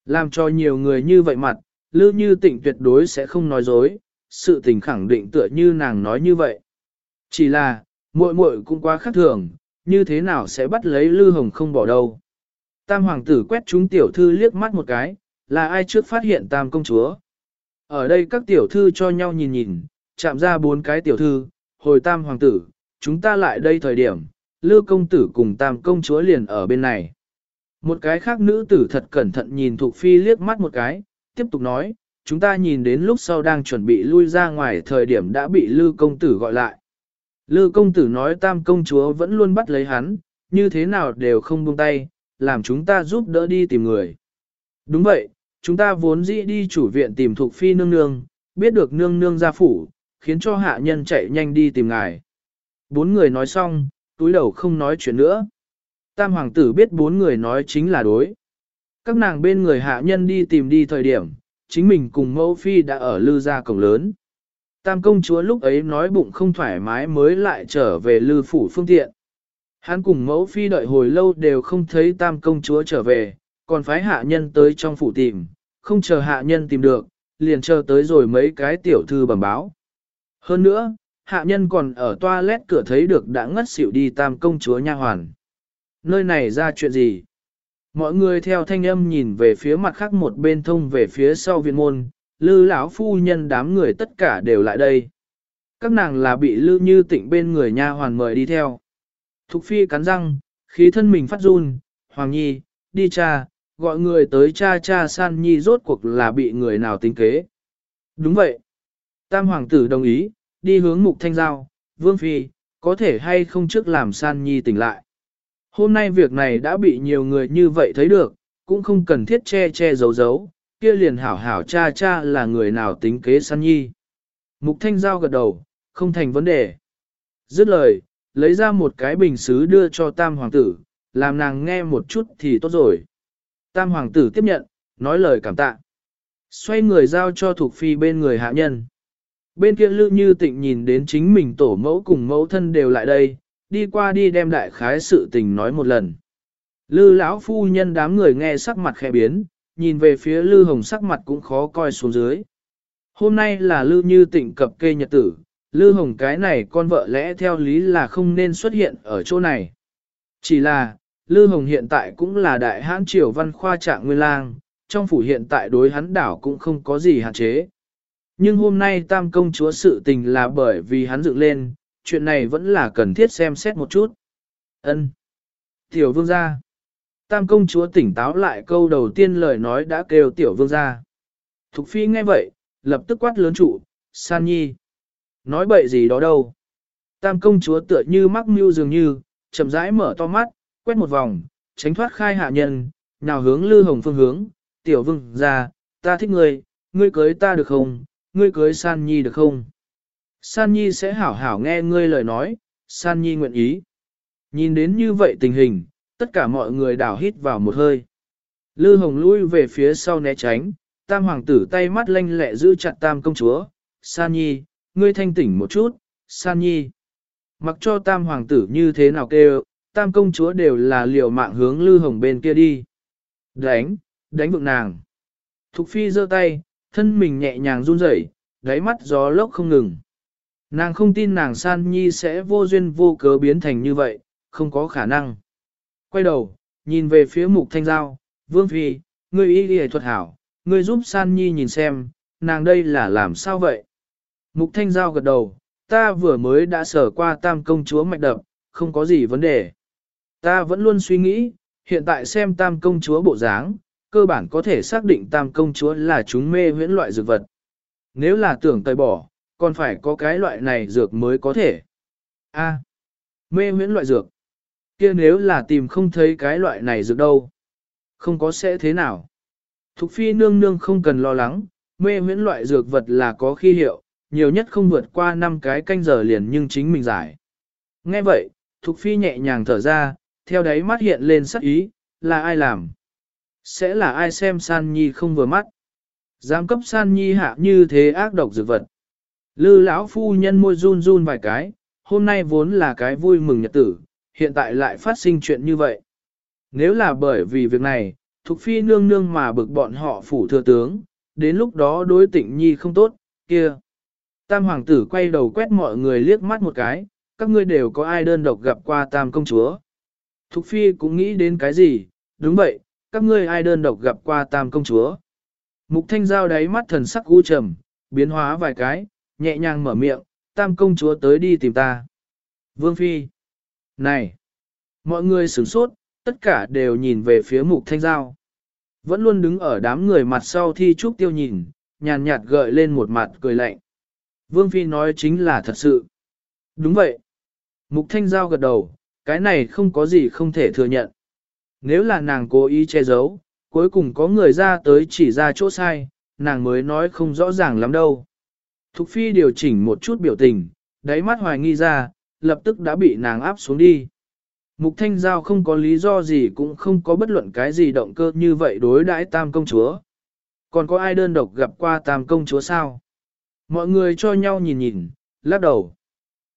Làm cho nhiều người như vậy mặt, Lư Như Tịnh tuyệt đối sẽ không nói dối, sự tình khẳng định tựa như nàng nói như vậy. Chỉ là, muội muội cũng quá khác thường, như thế nào sẽ bắt lấy Lư Hồng không bỏ đâu. Tam hoàng tử quét chúng tiểu thư liếc mắt một cái, là ai trước phát hiện tam công chúa. Ở đây các tiểu thư cho nhau nhìn nhìn, chạm ra bốn cái tiểu thư, hồi tam hoàng tử, chúng ta lại đây thời điểm, lưu công tử cùng tam công chúa liền ở bên này. Một cái khác nữ tử thật cẩn thận nhìn Thục Phi liếc mắt một cái, tiếp tục nói, chúng ta nhìn đến lúc sau đang chuẩn bị lui ra ngoài thời điểm đã bị Lư công tử gọi lại. Lư công tử nói tam công chúa vẫn luôn bắt lấy hắn, như thế nào đều không buông tay, làm chúng ta giúp đỡ đi tìm người. Đúng vậy, chúng ta vốn dĩ đi chủ viện tìm thuộc phi nương nương, biết được nương nương ra phủ, khiến cho hạ nhân chạy nhanh đi tìm ngài. Bốn người nói xong, túi đầu không nói chuyện nữa. Tam hoàng tử biết bốn người nói chính là đối. Các nàng bên người hạ nhân đi tìm đi thời điểm, chính mình cùng mẫu phi đã ở lư gia cổng lớn. Tam công chúa lúc ấy nói bụng không thoải mái mới lại trở về lư phủ phương tiện. Hắn cùng mẫu phi đợi hồi lâu đều không thấy tam công chúa trở về, còn phái hạ nhân tới trong phủ tìm, không chờ hạ nhân tìm được, liền chờ tới rồi mấy cái tiểu thư bẩm báo. Hơn nữa, hạ nhân còn ở toilet cửa thấy được đã ngất xỉu đi tam công chúa nha hoàn. Nơi này ra chuyện gì? Mọi người theo thanh âm nhìn về phía mặt khác một bên thông về phía sau viện môn, lư lão phu nhân đám người tất cả đều lại đây. Các nàng là bị lư như tịnh bên người nha hoàn mời đi theo. Thục phi cắn răng, khí thân mình phát run, Hoàng Nhi, đi cha, gọi người tới cha cha san nhi rốt cuộc là bị người nào tính kế. Đúng vậy. Tam hoàng tử đồng ý, đi hướng mục thanh giao, vương phi, có thể hay không trước làm san nhi tỉnh lại. Hôm nay việc này đã bị nhiều người như vậy thấy được, cũng không cần thiết che che giấu giấu, kia liền hảo hảo cha cha là người nào tính kế san nhi. Mục thanh giao gật đầu, không thành vấn đề. Dứt lời, lấy ra một cái bình xứ đưa cho tam hoàng tử, làm nàng nghe một chút thì tốt rồi. Tam hoàng tử tiếp nhận, nói lời cảm tạ. Xoay người giao cho thuộc phi bên người hạ nhân. Bên kia lư như tịnh nhìn đến chính mình tổ mẫu cùng mẫu thân đều lại đây, đi qua đi đem đại khái sự tình nói một lần. Lư lão phu nhân đám người nghe sắc mặt khẽ biến, nhìn về phía lư hồng sắc mặt cũng khó coi xuống dưới. Hôm nay là lư như tịnh cập kê nhật tử, lư hồng cái này con vợ lẽ theo lý là không nên xuất hiện ở chỗ này. Chỉ là, lư hồng hiện tại cũng là đại hãn triều văn khoa trạng nguyên lang, trong phủ hiện tại đối hắn đảo cũng không có gì hạn chế. Nhưng hôm nay tam công chúa sự tình là bởi vì hắn dựng lên, chuyện này vẫn là cần thiết xem xét một chút. Ân. Tiểu vương gia. Tam công chúa tỉnh táo lại câu đầu tiên lời nói đã kêu tiểu vương gia. Thục phi nghe vậy, lập tức quát lớn trụ, san nhi. Nói bậy gì đó đâu. Tam công chúa tựa như mắc mưu dường như, chậm rãi mở to mắt, quét một vòng, tránh thoát khai hạ nhân, nào hướng lư hồng phương hướng, tiểu vương ra, ta thích ngươi, ngươi cưới ta được không, ngươi cưới san nhi được không? San nhi sẽ hảo hảo nghe ngươi lời nói, san nhi nguyện ý. Nhìn đến như vậy tình hình, tất cả mọi người đảo hít vào một hơi. Lư hồng lui về phía sau né tránh, tam hoàng tử tay mắt lanh lẹ giữ chặt tam công chúa, san nhi, ngươi thanh tỉnh một chút, san nhi. Mặc cho tam hoàng tử như thế nào kêu, tam công chúa đều là liều mạng hướng lư hồng bên kia đi. Đánh, đánh vượng nàng. Thục phi giơ tay, thân mình nhẹ nhàng run rẩy, đáy mắt gió lốc không ngừng. Nàng không tin nàng san nhi sẽ vô duyên vô cớ biến thành như vậy, không có khả năng. Quay đầu, nhìn về phía mục thanh giao, vương phi, ngươi y y thuật hảo, ngươi giúp san nhi nhìn xem, nàng đây là làm sao vậy? Mục thanh giao gật đầu, ta vừa mới đã sở qua tam công chúa mạch đập, không có gì vấn đề. Ta vẫn luôn suy nghĩ, hiện tại xem tam công chúa bộ dáng, cơ bản có thể xác định tam công chúa là chúng mê huyễn loại dược vật. Nếu là tưởng tơi bỏ, còn phải có cái loại này dược mới có thể. A. mê huyễn loại dược. kia nếu là tìm không thấy cái loại này dược đâu. Không có sẽ thế nào. Thục phi nương nương không cần lo lắng, mê huyễn loại dược vật là có khi hiệu, nhiều nhất không vượt qua 5 cái canh giờ liền nhưng chính mình giải. Nghe vậy, Thục phi nhẹ nhàng thở ra, theo đáy mắt hiện lên sắc ý, là ai làm? Sẽ là ai xem san nhi không vừa mắt? Giám cấp san nhi hạ như thế ác độc dược vật. Lư lão phu nhân môi run run vài cái, hôm nay vốn là cái vui mừng nhật tử, hiện tại lại phát sinh chuyện như vậy. Nếu là bởi vì việc này, Thục Phi nương nương mà bực bọn họ phủ thừa tướng, đến lúc đó đối tịnh nhi không tốt, kia. Tam hoàng tử quay đầu quét mọi người liếc mắt một cái, các ngươi đều có ai đơn độc gặp qua tam công chúa. Thục Phi cũng nghĩ đến cái gì, đúng vậy, các ngươi ai đơn độc gặp qua tam công chúa. Mục thanh giao đáy mắt thần sắc u trầm, biến hóa vài cái, nhẹ nhàng mở miệng, tam công chúa tới đi tìm ta. Vương Phi. Này! Mọi người sửng sốt, tất cả đều nhìn về phía mục thanh giao. Vẫn luôn đứng ở đám người mặt sau thi trúc tiêu nhìn, nhàn nhạt gợi lên một mặt cười lạnh. Vương Phi nói chính là thật sự. Đúng vậy. Mục thanh giao gật đầu, cái này không có gì không thể thừa nhận. Nếu là nàng cố ý che giấu, cuối cùng có người ra tới chỉ ra chỗ sai, nàng mới nói không rõ ràng lắm đâu. Thục phi điều chỉnh một chút biểu tình, đáy mắt hoài nghi ra, lập tức đã bị nàng áp xuống đi. Mục thanh giao không có lý do gì cũng không có bất luận cái gì động cơ như vậy đối đãi tam công chúa. Còn có ai đơn độc gặp qua tam công chúa sao? Mọi người cho nhau nhìn nhìn, lắc đầu.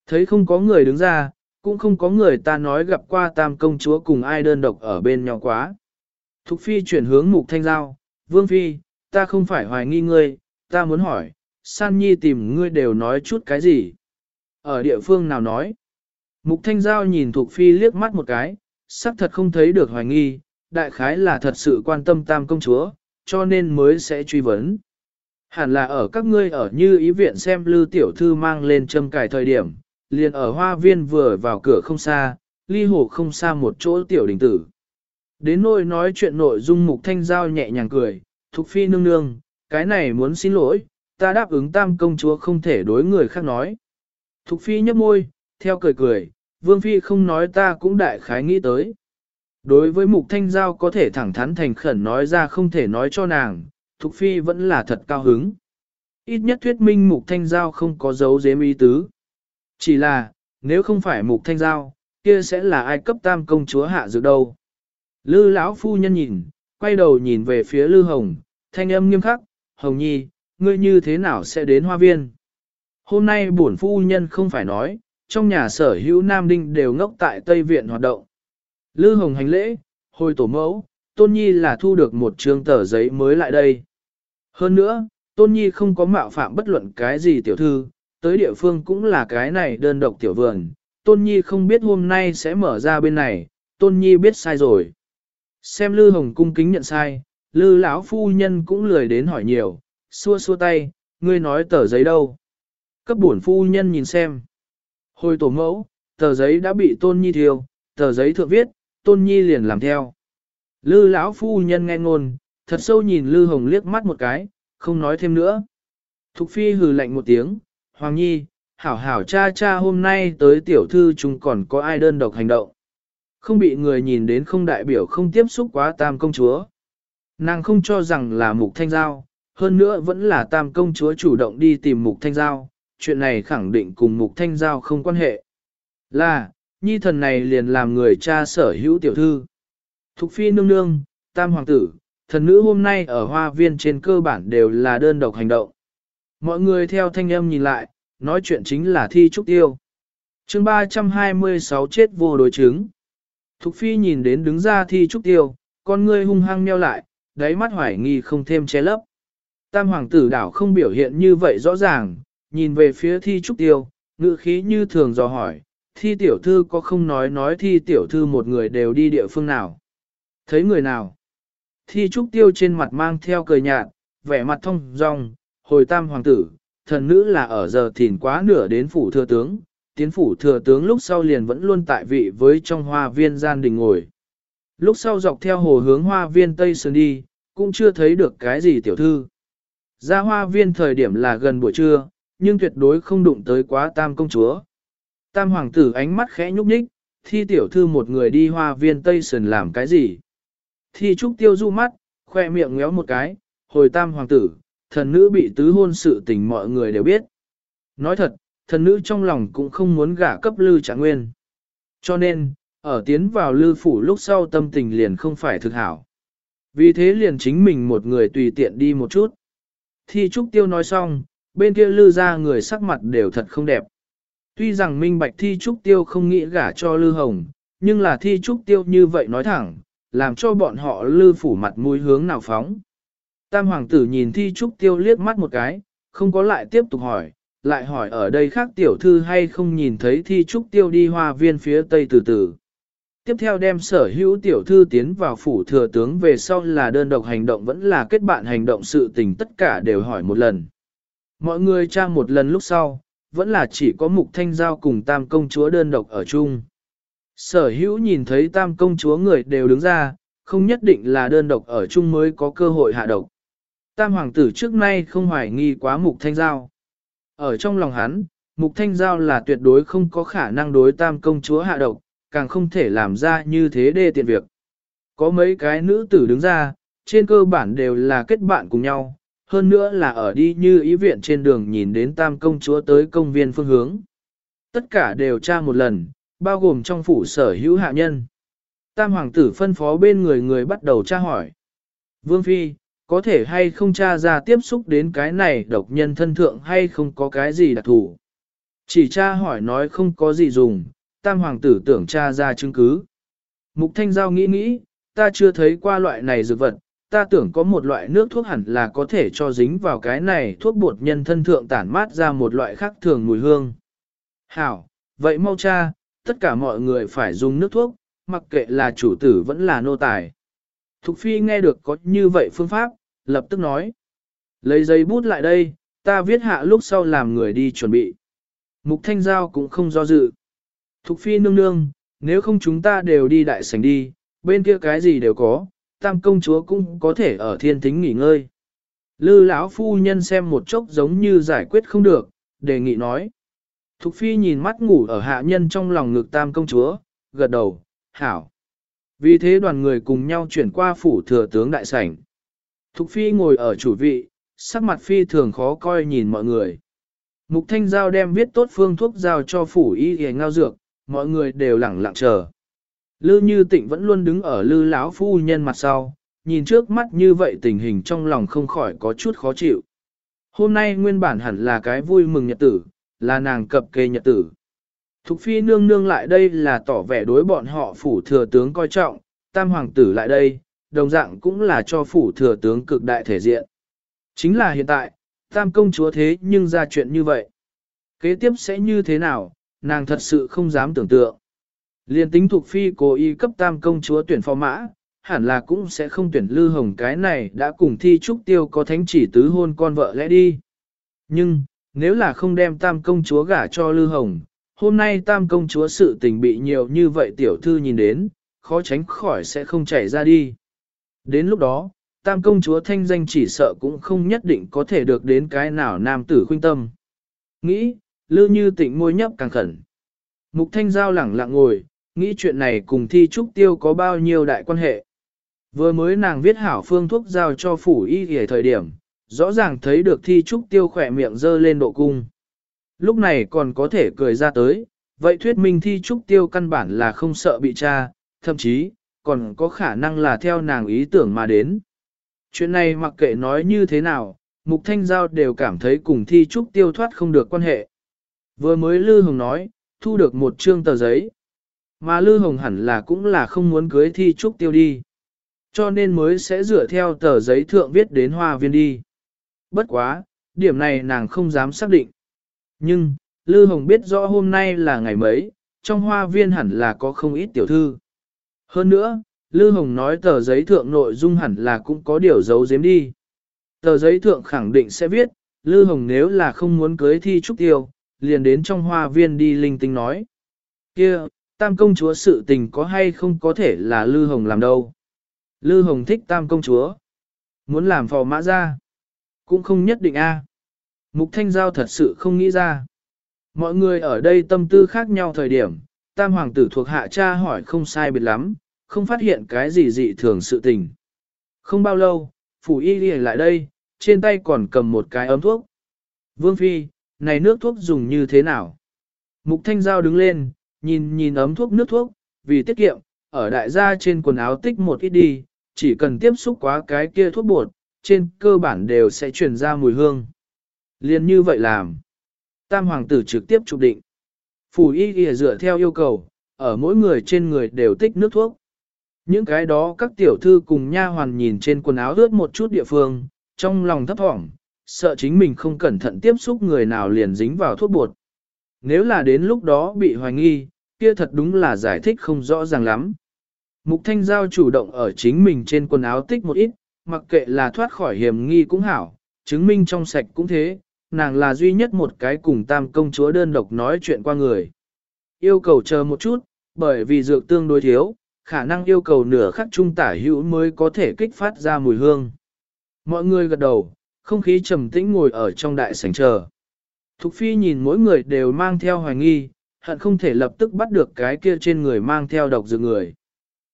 Thấy không có người đứng ra, cũng không có người ta nói gặp qua tam công chúa cùng ai đơn độc ở bên nhau quá. Thục phi chuyển hướng mục thanh giao, vương phi, ta không phải hoài nghi ngươi, ta muốn hỏi, san nhi tìm ngươi đều nói chút cái gì? Ở địa phương nào nói? Mục thanh giao nhìn Thục phi liếc mắt một cái, sắc thật không thấy được hoài nghi, đại khái là thật sự quan tâm tam công chúa, cho nên mới sẽ truy vấn. Hẳn là ở các ngươi ở như ý viện xem lư tiểu thư mang lên châm cài thời điểm, liền ở hoa viên vừa vào cửa không xa, ly hồ không xa một chỗ tiểu đình tử. Đến nỗi nói chuyện nội dung mục thanh giao nhẹ nhàng cười, thục phi nương nương, cái này muốn xin lỗi, ta đáp ứng tam công chúa không thể đối người khác nói. Thục phi nhấp môi, theo cười cười, vương phi không nói ta cũng đại khái nghĩ tới. Đối với mục thanh giao có thể thẳng thắn thành khẩn nói ra không thể nói cho nàng, Thục phi vẫn là thật cao hứng. Ít nhất thuyết minh mục thanh giao không có dấu dếm ý tứ. Chỉ là, nếu không phải mục thanh giao, kia sẽ là ai cấp tam công chúa hạ dược đâu. Lư lão phu nhân nhìn, quay đầu nhìn về phía Lư Hồng, thanh âm nghiêm khắc, Hồng Nhi, ngươi như thế nào sẽ đến hoa viên? Hôm nay bổn phu nhân không phải nói, trong nhà sở hữu Nam Đinh đều ngốc tại Tây Viện hoạt động. Lư Hồng hành lễ, hồi tổ mẫu, Tôn Nhi là thu được một trương tờ giấy mới lại đây. Hơn nữa, Tôn Nhi không có mạo phạm bất luận cái gì tiểu thư, tới địa phương cũng là cái này đơn độc tiểu vườn. Tôn Nhi không biết hôm nay sẽ mở ra bên này, Tôn Nhi biết sai rồi. Xem Lư Hồng cung kính nhận sai, Lư lão phu nhân cũng lười đến hỏi nhiều, xua xua tay, ngươi nói tờ giấy đâu. Cấp bổn phu nhân nhìn xem. Hồi tổ mẫu, tờ giấy đã bị Tôn Nhi thiêu, tờ giấy thượng viết, Tôn Nhi liền làm theo. Lư lão phu nhân nghe ngôn, thật sâu nhìn Lư Hồng liếc mắt một cái, không nói thêm nữa. Thục phi hừ lạnh một tiếng, Hoàng Nhi, hảo hảo cha cha hôm nay tới tiểu thư chúng còn có ai đơn độc hành động. Không bị người nhìn đến không đại biểu không tiếp xúc quá tam công chúa. Nàng không cho rằng là mục thanh giao, hơn nữa vẫn là tam công chúa chủ động đi tìm mục thanh giao, chuyện này khẳng định cùng mục thanh giao không quan hệ. Là, nhi thần này liền làm người cha sở hữu tiểu thư. Thục phi nương nương, tam hoàng tử, thần nữ hôm nay ở hoa viên trên cơ bản đều là đơn độc hành động. Mọi người theo thanh âm nhìn lại, nói chuyện chính là thi trúc tiêu. chương 326 chết vô đối chứng. Thục phi nhìn đến đứng ra thi trúc tiêu, con ngươi hung hăng meo lại, đáy mắt hoài nghi không thêm che lấp. Tam hoàng tử đảo không biểu hiện như vậy rõ ràng, nhìn về phía thi trúc tiêu, ngữ khí như thường dò hỏi, thi tiểu thư có không nói nói thi tiểu thư một người đều đi địa phương nào. Thấy người nào? Thi trúc tiêu trên mặt mang theo cười nhạt, vẻ mặt thông dong, hồi tam hoàng tử, thần nữ là ở giờ thìn quá nửa đến phủ thừa tướng, tiến phủ thừa tướng lúc sau liền vẫn luôn tại vị với trong hoa viên gian đình ngồi. Lúc sau dọc theo hồ hướng hoa viên Tây Sơn đi, cũng chưa thấy được cái gì tiểu thư. Ra hoa viên thời điểm là gần buổi trưa, nhưng tuyệt đối không đụng tới quá tam công chúa. Tam hoàng tử ánh mắt khẽ nhúc nhích, thi tiểu thư một người đi hoa viên Tây Sơn làm cái gì. Thi trúc tiêu du mắt, khoe miệng ngéo một cái, hồi tam hoàng tử, thần nữ bị tứ hôn sự tình mọi người đều biết. Nói thật, thần nữ trong lòng cũng không muốn gả cấp lư trạng nguyên. Cho nên, ở tiến vào lư phủ lúc sau tâm tình liền không phải thực hảo. Vì thế liền chính mình một người tùy tiện đi một chút. Thi trúc tiêu nói xong, bên kia lư ra người sắc mặt đều thật không đẹp. Tuy rằng minh bạch thi trúc tiêu không nghĩ gả cho lư hồng, nhưng là thi trúc tiêu như vậy nói thẳng, làm cho bọn họ lư phủ mặt mũi hướng nào phóng. Tam hoàng tử nhìn thi trúc tiêu liếc mắt một cái, không có lại tiếp tục hỏi, lại hỏi ở đây khác tiểu thư hay không nhìn thấy thi trúc tiêu đi hoa viên phía tây từ từ. Tiếp theo đem sở hữu tiểu thư tiến vào phủ thừa tướng về sau là đơn độc hành động vẫn là kết bạn hành động sự tình tất cả đều hỏi một lần. Mọi người tra một lần lúc sau, vẫn là chỉ có mục thanh giao cùng tam công chúa đơn độc ở chung. Sở hữu nhìn thấy tam công chúa người đều đứng ra, không nhất định là đơn độc ở chung mới có cơ hội hạ độc. Tam hoàng tử trước nay không hoài nghi quá mục thanh giao. Ở trong lòng hắn, mục thanh giao là tuyệt đối không có khả năng đối tam công chúa hạ độc, càng không thể làm ra như thế đê tiện việc. Có mấy cái nữ tử đứng ra, trên cơ bản đều là kết bạn cùng nhau, hơn nữa là ở đi như ý viện trên đường nhìn đến tam công chúa tới công viên phương hướng. Tất cả đều tra một lần, bao gồm trong phủ sở hữu hạ nhân. Tam hoàng tử phân phó bên người người bắt đầu tra hỏi. Vương Phi, có thể hay không tra ra tiếp xúc đến cái này độc nhân thân thượng hay không có cái gì đặc thủ. Chỉ tra hỏi nói không có gì dùng, tam hoàng tử tưởng tra ra chứng cứ. Mục thanh giao nghĩ nghĩ, ta chưa thấy qua loại này dược vật, ta tưởng có một loại nước thuốc hẳn là có thể cho dính vào cái này thuốc bột nhân thân thượng tản mát ra một loại khác thường mùi hương. Hảo, vậy mau cha, tất cả mọi người phải dùng nước thuốc, mặc kệ là chủ tử vẫn là nô tài. Thục phi nghe được có như vậy phương pháp, lập tức nói. Lấy giấy bút lại đây, ta viết hạ lúc sau làm người đi chuẩn bị. Mục thanh giao cũng không do dự. Thục phi nương nương, nếu không chúng ta đều đi đại sảnh đi, bên kia cái gì đều có, tam công chúa cũng có thể ở thiên thính nghỉ ngơi. Lư lão phu nhân xem một chốc giống như giải quyết không được, đề nghị nói. Thục phi nhìn mắt ngủ ở hạ nhân trong lòng ngực tam công chúa, gật đầu, hảo. Vì thế đoàn người cùng nhau chuyển qua phủ thừa tướng đại sảnh. Thục phi ngồi ở chủ vị, sắc mặt phi thường khó coi nhìn mọi người. Mục thanh giao đem viết tốt phương thuốc giao cho phủ y y ngao dược, mọi người đều lẳng lặng chờ. Lư như tịnh vẫn luôn đứng ở lư lão phu nhân mặt sau, nhìn trước mắt như vậy tình hình trong lòng không khỏi có chút khó chịu. Hôm nay nguyên bản hẳn là cái vui mừng nhật tử, là nàng cập kê nhật tử. Thục phi nương nương lại đây là tỏ vẻ đối bọn họ phủ thừa tướng coi trọng, tam hoàng tử lại đây, đồng dạng cũng là cho phủ thừa tướng cực đại thể diện. Chính là hiện tại, tam công chúa thế nhưng ra chuyện như vậy. Kế tiếp sẽ như thế nào, nàng thật sự không dám tưởng tượng. Liên tính thuộc phi cố ý cấp tam công chúa tuyển phò mã, hẳn là cũng sẽ không tuyển lư hồng cái này đã cùng thi trúc tiêu có thánh chỉ tứ hôn con vợ lẽ đi. Nhưng, nếu là không đem tam công chúa gả cho lư hồng, hôm nay tam công chúa sự tình bị nhiều như vậy tiểu thư nhìn đến, khó tránh khỏi sẽ không chảy ra đi. Đến lúc đó, tam công chúa thanh danh chỉ sợ cũng không nhất định có thể được đến cái nào nam tử khuyên tâm. Nghĩ, lư như tịnh môi nhấp càng khẩn. Mục thanh giao lẳng lặng ngồi, nghĩ chuyện này cùng thi trúc tiêu có bao nhiêu đại quan hệ. Vừa mới nàng viết hảo phương thuốc giao cho phủ y hề thời điểm, rõ ràng thấy được thi trúc tiêu khỏe miệng dơ lên độ cung. Lúc này còn có thể cười ra tới, vậy thuyết minh thi trúc tiêu căn bản là không sợ bị tra, thậm chí, còn có khả năng là theo nàng ý tưởng mà đến. Chuyện này mặc kệ nói như thế nào, Mục Thanh Giao đều cảm thấy cùng thi trúc tiêu thoát không được quan hệ. Vừa mới Lư Hồng nói, thu được một trương tờ giấy. Mà Lư Hồng hẳn là cũng là không muốn cưới thi trúc tiêu đi. Cho nên mới sẽ dựa theo tờ giấy thượng viết đến hoa viên đi. Bất quá, điểm này nàng không dám xác định. Nhưng, Lư Hồng biết rõ hôm nay là ngày mấy, trong hoa viên hẳn là có không ít tiểu thư. Hơn nữa, Lư Hồng nói tờ giấy thượng nội dung hẳn là cũng có điều giấu giếm đi. Tờ giấy thượng khẳng định sẽ viết, Lư Hồng nếu là không muốn cưới thi trúc tiêu, liền đến trong hoa viên đi linh tinh nói. kia tam công chúa sự tình có hay không có thể là Lư Hồng làm đâu. Lư Hồng thích tam công chúa. Muốn làm phò mã ra. Cũng không nhất định a. À. Mục Thanh Giao thật sự không nghĩ ra. Mọi người ở đây tâm tư khác nhau thời điểm, tam hoàng tử thuộc hạ cha hỏi không sai biệt lắm, không phát hiện cái gì dị thường sự tình. Không bao lâu, phủ y đi lại đây, trên tay còn cầm một cái ấm thuốc. Vương Phi, này nước thuốc dùng như thế nào? Mục Thanh Giao đứng lên, nhìn nhìn ấm thuốc nước thuốc, vì tiết kiệm, ở đại gia trên quần áo tích một ít đi, chỉ cần tiếp xúc quá cái kia thuốc bột, trên cơ bản đều sẽ truyền ra mùi hương. Liên như vậy làm. Tam hoàng tử trực tiếp chụp định. Phủ y y dựa theo yêu cầu, ở mỗi người trên người đều tích nước thuốc. Những cái đó các tiểu thư cùng nha hoàn nhìn trên quần áo ướt một chút địa phương, trong lòng thấp thỏm, sợ chính mình không cẩn thận tiếp xúc người nào liền dính vào thuốc bột. Nếu là đến lúc đó bị hoài nghi, kia thật đúng là giải thích không rõ ràng lắm. Mục Thanh Giao chủ động ở chính mình trên quần áo tích một ít, mặc kệ là thoát khỏi hiểm nghi cũng hảo, chứng minh trong sạch cũng thế, nàng là duy nhất một cái cùng tam công chúa đơn độc nói chuyện qua người. Yêu cầu chờ một chút, bởi vì dược tương đối thiếu, khả năng yêu cầu nửa khắc trung tả hữu mới có thể kích phát ra mùi hương. Mọi người gật đầu, không khí trầm tĩnh ngồi ở trong đại sảnh chờ. Thục phi nhìn mỗi người đều mang theo hoài nghi, hận không thể lập tức bắt được cái kia trên người mang theo độc dược người.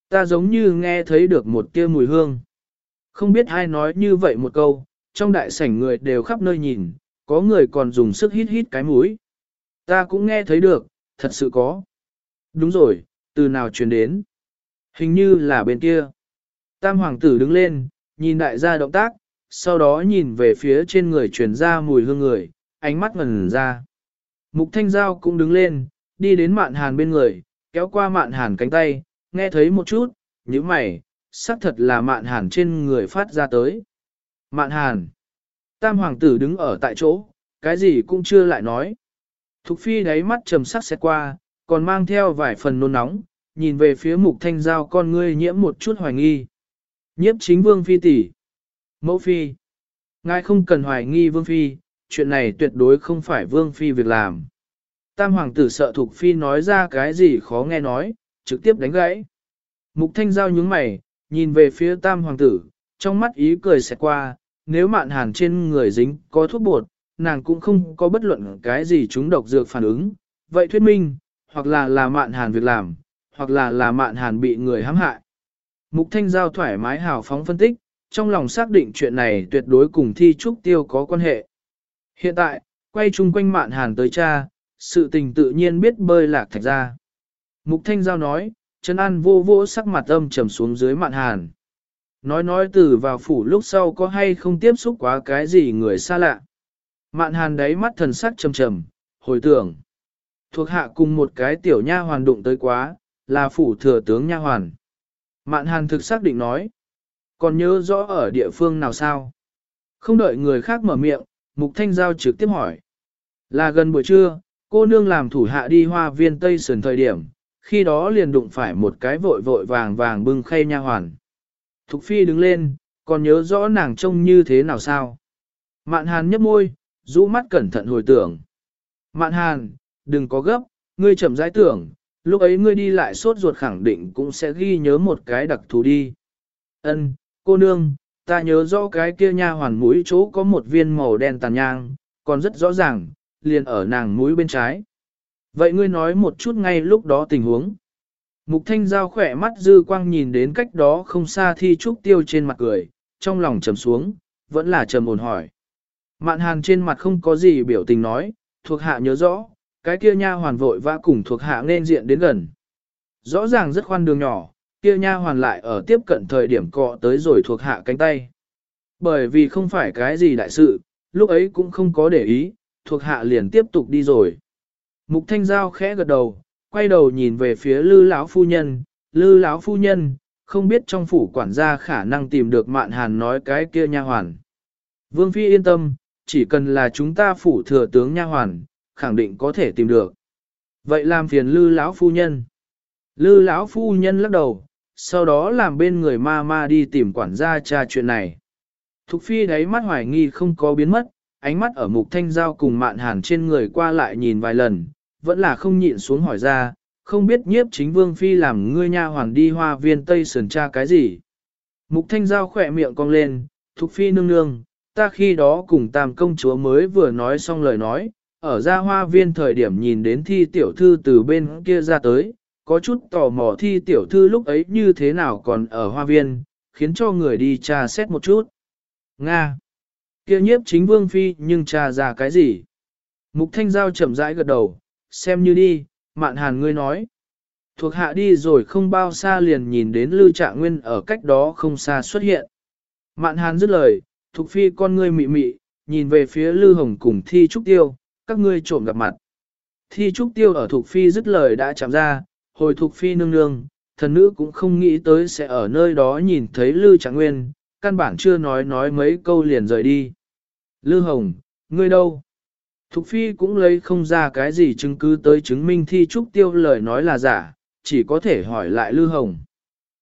Ta giống như nghe thấy được một kia mùi hương. Không biết ai nói như vậy một câu, trong đại sảnh người đều khắp nơi nhìn, có người còn dùng sức hít hít cái mũi. Ta cũng nghe thấy được, thật sự có. Đúng rồi, từ nào truyền đến? Hình như là bên kia. Tam hoàng tử đứng lên, nhìn đại gia động tác, sau đó nhìn về phía trên người truyền ra mùi hương người, ánh mắt ngần ra. Mục thanh giao cũng đứng lên, đi đến mạn hàn bên người, kéo qua mạn hàn cánh tay, nghe thấy một chút, như mày, xác thật là mạn hàn trên người phát ra tới. Mạn hàn. Tam hoàng tử đứng ở tại chỗ, cái gì cũng chưa lại nói. Thục phi đáy mắt trầm sắc xét qua, còn mang theo vài phần nôn nóng, nhìn về phía mục thanh giao con ngươi nhiễm một chút hoài nghi. Nhiếp chính vương phi tỷ, Mẫu phi. Ngài không cần hoài nghi vương phi, chuyện này tuyệt đối không phải vương phi việc làm. Tam hoàng tử sợ thục phi nói ra cái gì khó nghe nói, trực tiếp đánh gãy. Mục thanh giao nhướng mày, nhìn về phía tam hoàng tử, trong mắt ý cười xẹt qua, nếu mạn hàn trên người dính có thuốc bột, nàng cũng không có bất luận cái gì chúng độc dược phản ứng. Vậy thuyết minh, hoặc là là mạn hàn việc làm, hoặc là là mạn hàn bị người hãm hại. Mục Thanh Giao thoải mái hào phóng phân tích, trong lòng xác định chuyện này tuyệt đối cùng thi trúc tiêu có quan hệ. Hiện tại, quay chung quanh mạn hàn tới cha, sự tình tự nhiên biết bơi lạc thạch ra. Mục Thanh Giao nói, Trấn An vô vô sắc mặt âm trầm xuống dưới mạn hàn. Nói nói từ vào phủ lúc sau có hay không tiếp xúc quá cái gì người xa lạ. Mạn hàn đáy mắt thần sắc trầm trầm, hồi tưởng. Thuộc hạ cùng một cái tiểu nha hoàn đụng tới quá, là phủ thừa tướng nha hoàn. Mạn hàn thực xác định nói. Còn nhớ rõ ở địa phương nào sao? Không đợi người khác mở miệng, Mục Thanh Giao trực tiếp hỏi. Là gần buổi trưa, cô nương làm thủ hạ đi hoa viên Tây Sườn thời điểm, khi đó liền đụng phải một cái vội vội vàng vàng bưng khay nha hoàn. Thục Phi đứng lên, còn nhớ rõ nàng trông như thế nào sao? Mạn Hàn nhấp môi, rũ mắt cẩn thận hồi tưởng. Mạn Hàn, đừng có gấp, ngươi chậm rãi tưởng, lúc ấy ngươi đi lại sốt ruột khẳng định cũng sẽ ghi nhớ một cái đặc thù đi. Ân, cô nương, ta nhớ rõ cái kia nha hoàn mũi chỗ có một viên màu đen tàn nhang, còn rất rõ ràng, liền ở nàng mũi bên trái. Vậy ngươi nói một chút ngay lúc đó tình huống. Mục thanh giao khỏe mắt dư quang nhìn đến cách đó không xa thi trúc tiêu trên mặt cười, trong lòng trầm xuống, vẫn là trầm ổn hỏi. Mạn hàn trên mặt không có gì biểu tình nói, thuộc hạ nhớ rõ, cái kia nha hoàn vội vã cùng thuộc hạ nên diện đến gần. Rõ ràng rất khoan đường nhỏ, kia nha hoàn lại ở tiếp cận thời điểm cọ tới rồi thuộc hạ cánh tay. Bởi vì không phải cái gì đại sự, lúc ấy cũng không có để ý, thuộc hạ liền tiếp tục đi rồi. Mục Thanh Giao khẽ gật đầu, quay đầu nhìn về phía Lư lão phu nhân, Lư lão phu nhân, không biết trong phủ quản gia khả năng tìm được Mạn Hàn nói cái kia nha hoàn. Vương phi yên tâm, chỉ cần là chúng ta phủ thừa tướng nha hoàn, khẳng định có thể tìm được. Vậy làm phiền Lư lão phu nhân. Lư lão phu nhân lắc đầu, sau đó làm bên người ma ma đi tìm quản gia tra chuyện này. Thục phi đáy mắt hoài nghi không có biến mất, ánh mắt ở mục thanh giao cùng mạn hàn trên người qua lại nhìn vài lần, vẫn là không nhịn xuống hỏi ra, không biết nhiếp chính vương phi làm ngươi nha Hoàng đi hoa viên tây sườn tra cái gì. Mục thanh giao khỏe miệng cong lên, thục phi nương nương, ta khi đó cùng tam công chúa mới vừa nói xong lời nói, ở ra hoa viên thời điểm nhìn đến thi tiểu thư từ bên kia ra tới, có chút tò mò thi tiểu thư lúc ấy như thế nào còn ở hoa viên, khiến cho người đi tra xét một chút. Nga kia nhiếp chính vương phi nhưng trà ra cái gì? Mục thanh giao chậm rãi gật đầu, xem như đi, mạn hàn ngươi nói. Thuộc hạ đi rồi không bao xa liền nhìn đến lưu Trạng Nguyên ở cách đó không xa xuất hiện. Mạn hàn dứt lời, thuộc phi con ngươi mị mị, nhìn về phía Lư Hồng cùng Thi Trúc Tiêu, các ngươi trộm gặp mặt. Thi Trúc Tiêu ở thuộc phi dứt lời đã chạm ra, hồi thuộc phi nương nương, thần nữ cũng không nghĩ tới sẽ ở nơi đó nhìn thấy Lư Trạng Nguyên, căn bản chưa nói nói mấy câu liền rời đi. Lư Hồng, ngươi đâu? Thục Phi cũng lấy không ra cái gì chứng cứ tới chứng minh thi trúc tiêu lời nói là giả, chỉ có thể hỏi lại Lư Hồng.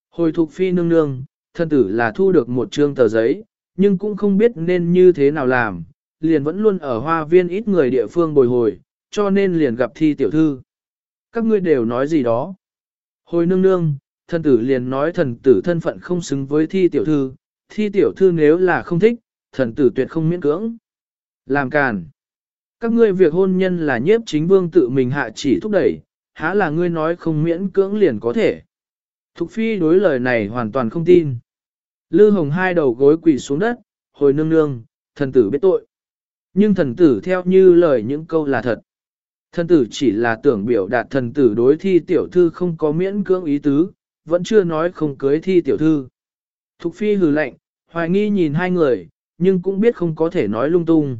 Hồi Thục Phi nương nương, thân tử là thu được một trương tờ giấy, nhưng cũng không biết nên như thế nào làm, liền vẫn luôn ở hoa viên ít người địa phương bồi hồi, cho nên liền gặp thi tiểu thư. Các ngươi đều nói gì đó. Hồi nương nương, thân tử liền nói thần tử thân phận không xứng với thi tiểu thư, thi tiểu thư nếu là không thích, thần tử tuyệt không miễn cưỡng. Làm càn. Các ngươi việc hôn nhân là nhiếp chính vương tự mình hạ chỉ thúc đẩy, há là ngươi nói không miễn cưỡng liền có thể. Thục phi đối lời này hoàn toàn không tin. Lư hồng hai đầu gối quỳ xuống đất, hồi nương nương, thần tử biết tội. Nhưng thần tử theo như lời những câu là thật. Thần tử chỉ là tưởng biểu đạt thần tử đối thi tiểu thư không có miễn cưỡng ý tứ, vẫn chưa nói không cưới thi tiểu thư. Thục phi hừ lạnh, hoài nghi nhìn hai người, nhưng cũng biết không có thể nói lung tung.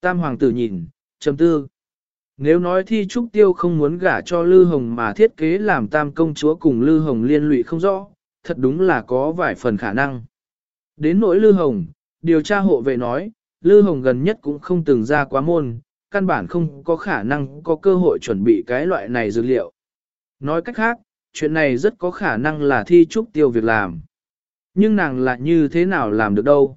Tam hoàng tử nhìn, trầm tư. Nếu nói thi trúc tiêu không muốn gả cho Lư Hồng mà thiết kế làm tam công chúa cùng Lư Hồng liên lụy không rõ, thật đúng là có vài phần khả năng. Đến nỗi Lư Hồng, điều tra hộ vệ nói, Lư Hồng gần nhất cũng không từng ra quá môn, căn bản không có khả năng có cơ hội chuẩn bị cái loại này dược liệu. Nói cách khác, chuyện này rất có khả năng là thi trúc tiêu việc làm. Nhưng nàng lại như thế nào làm được đâu?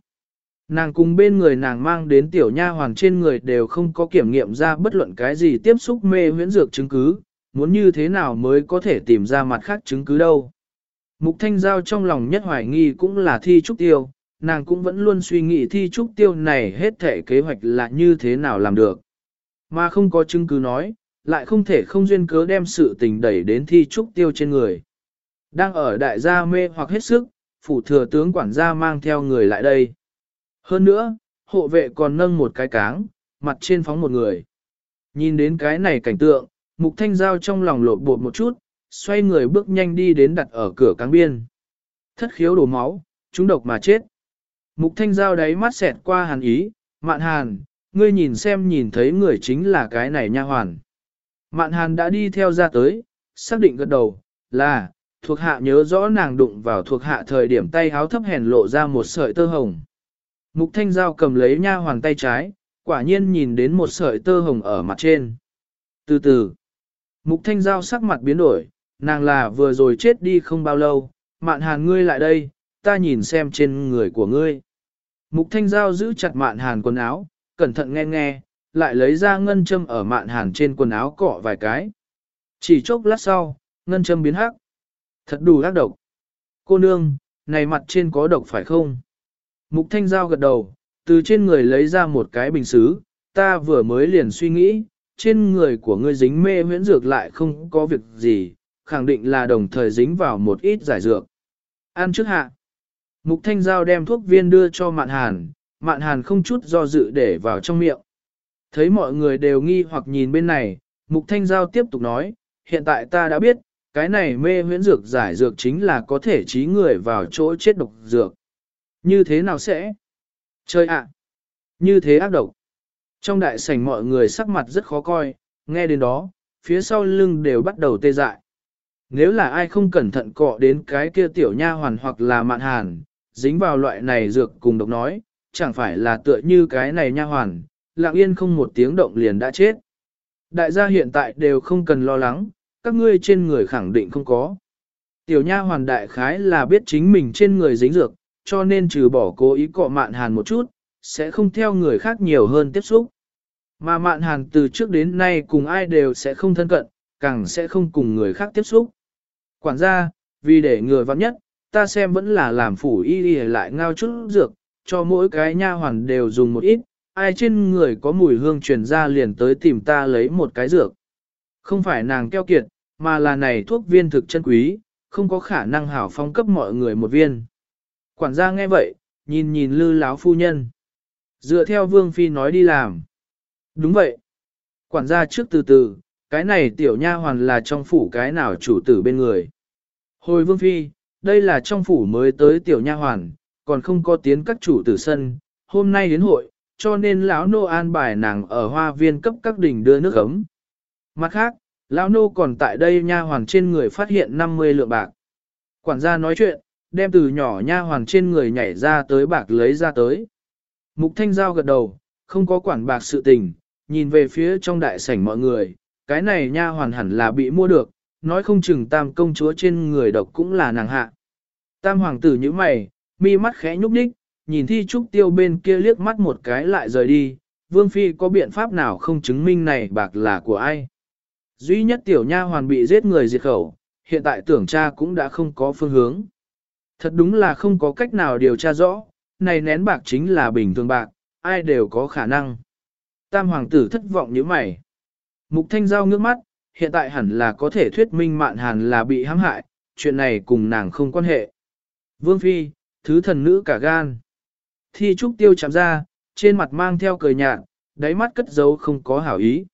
Nàng cùng bên người nàng mang đến tiểu nha hoàng trên người đều không có kiểm nghiệm ra bất luận cái gì tiếp xúc mê huyễn dược chứng cứ, muốn như thế nào mới có thể tìm ra mặt khác chứng cứ đâu. Mục Thanh Giao trong lòng nhất hoài nghi cũng là thi trúc tiêu, nàng cũng vẫn luôn suy nghĩ thi trúc tiêu này hết thể kế hoạch là như thế nào làm được. Mà không có chứng cứ nói, lại không thể không duyên cớ đem sự tình đẩy đến thi trúc tiêu trên người. Đang ở đại gia mê hoặc hết sức, phủ thừa tướng quản gia mang theo người lại đây. Hơn nữa, hộ vệ còn nâng một cái cáng, mặt trên phóng một người. Nhìn đến cái này cảnh tượng, mục thanh giao trong lòng lột bột một chút, xoay người bước nhanh đi đến đặt ở cửa cáng biên. Thất khiếu đổ máu, chúng độc mà chết. Mục thanh giao đáy mắt xẹt qua hàn ý, mạn hàn, ngươi nhìn xem nhìn thấy người chính là cái này nha hoàn. Mạn hàn đã đi theo ra tới, xác định gật đầu, là, thuộc hạ nhớ rõ nàng đụng vào thuộc hạ thời điểm tay háo thấp hèn lộ ra một sợi tơ hồng. Mục thanh giao cầm lấy nha hoàng tay trái, quả nhiên nhìn đến một sợi tơ hồng ở mặt trên. Từ từ, mục thanh giao sắc mặt biến đổi, nàng là vừa rồi chết đi không bao lâu, mạn hàn ngươi lại đây, ta nhìn xem trên người của ngươi. Mục thanh giao giữ chặt mạn hàn quần áo, cẩn thận nghe nghe, lại lấy ra ngân châm ở mạn hàn trên quần áo cọ vài cái. Chỉ chốc lát sau, ngân châm biến hắc. Thật đủ ác độc. Cô nương, này mặt trên có độc phải không? Mục thanh giao gật đầu, từ trên người lấy ra một cái bình xứ, ta vừa mới liền suy nghĩ, trên người của ngươi dính mê huyễn dược lại không có việc gì, khẳng định là đồng thời dính vào một ít giải dược. Ăn trước hạ. Mục thanh giao đem thuốc viên đưa cho mạn hàn, mạn hàn không chút do dự để vào trong miệng. Thấy mọi người đều nghi hoặc nhìn bên này, mục thanh giao tiếp tục nói, hiện tại ta đã biết, cái này mê huyễn dược giải dược chính là có thể trí người vào chỗ chết độc dược. Như thế nào sẽ? Chơi ạ! Như thế ác độc. Trong đại sảnh mọi người sắc mặt rất khó coi, nghe đến đó, phía sau lưng đều bắt đầu tê dại. Nếu là ai không cẩn thận cọ đến cái kia tiểu nha hoàn hoặc là mạn hàn, dính vào loại này dược cùng độc nói, chẳng phải là tựa như cái này nha hoàn, lặng yên không một tiếng động liền đã chết. Đại gia hiện tại đều không cần lo lắng, các ngươi trên người khẳng định không có. Tiểu nha hoàn đại khái là biết chính mình trên người dính dược, cho nên trừ bỏ cố ý cọ mạn hàn một chút, sẽ không theo người khác nhiều hơn tiếp xúc. Mà mạn hàn từ trước đến nay cùng ai đều sẽ không thân cận, càng sẽ không cùng người khác tiếp xúc. Quản gia, vì để người vắng nhất, ta xem vẫn là làm phủ y y lại ngao chút dược, cho mỗi cái nha hoàn đều dùng một ít, ai trên người có mùi hương truyền ra liền tới tìm ta lấy một cái dược. Không phải nàng keo kiệt, mà là này thuốc viên thực chân quý, không có khả năng hảo phong cấp mọi người một viên. Quản gia nghe vậy, nhìn nhìn lư láo phu nhân. Dựa theo vương phi nói đi làm. Đúng vậy. Quản gia trước từ từ, cái này tiểu nha hoàn là trong phủ cái nào chủ tử bên người. Hồi vương phi, đây là trong phủ mới tới tiểu nha hoàn, còn không có tiến các chủ tử sân, hôm nay đến hội, cho nên lão nô an bài nàng ở hoa viên cấp các đỉnh đưa nước ấm. Mặt khác, lão nô còn tại đây nha hoàn trên người phát hiện 50 lượng bạc. Quản gia nói chuyện, đem từ nhỏ nha hoàn trên người nhảy ra tới bạc lấy ra tới. Mục thanh giao gật đầu, không có quản bạc sự tình, nhìn về phía trong đại sảnh mọi người, cái này nha hoàn hẳn là bị mua được, nói không chừng tam công chúa trên người độc cũng là nàng hạ. Tam hoàng tử như mày, mi mắt khẽ nhúc nhích, nhìn thi trúc tiêu bên kia liếc mắt một cái lại rời đi, vương phi có biện pháp nào không chứng minh này bạc là của ai. Duy nhất tiểu nha hoàn bị giết người diệt khẩu, hiện tại tưởng cha cũng đã không có phương hướng. Thật đúng là không có cách nào điều tra rõ, này nén bạc chính là bình thường bạc, ai đều có khả năng. Tam hoàng tử thất vọng như mày. Mục thanh giao ngước mắt, hiện tại hẳn là có thể thuyết minh mạn hàn là bị hãm hại, chuyện này cùng nàng không quan hệ. Vương Phi, thứ thần nữ cả gan. Thi trúc tiêu chạm ra, trên mặt mang theo cười nhạt, đáy mắt cất giấu không có hảo ý.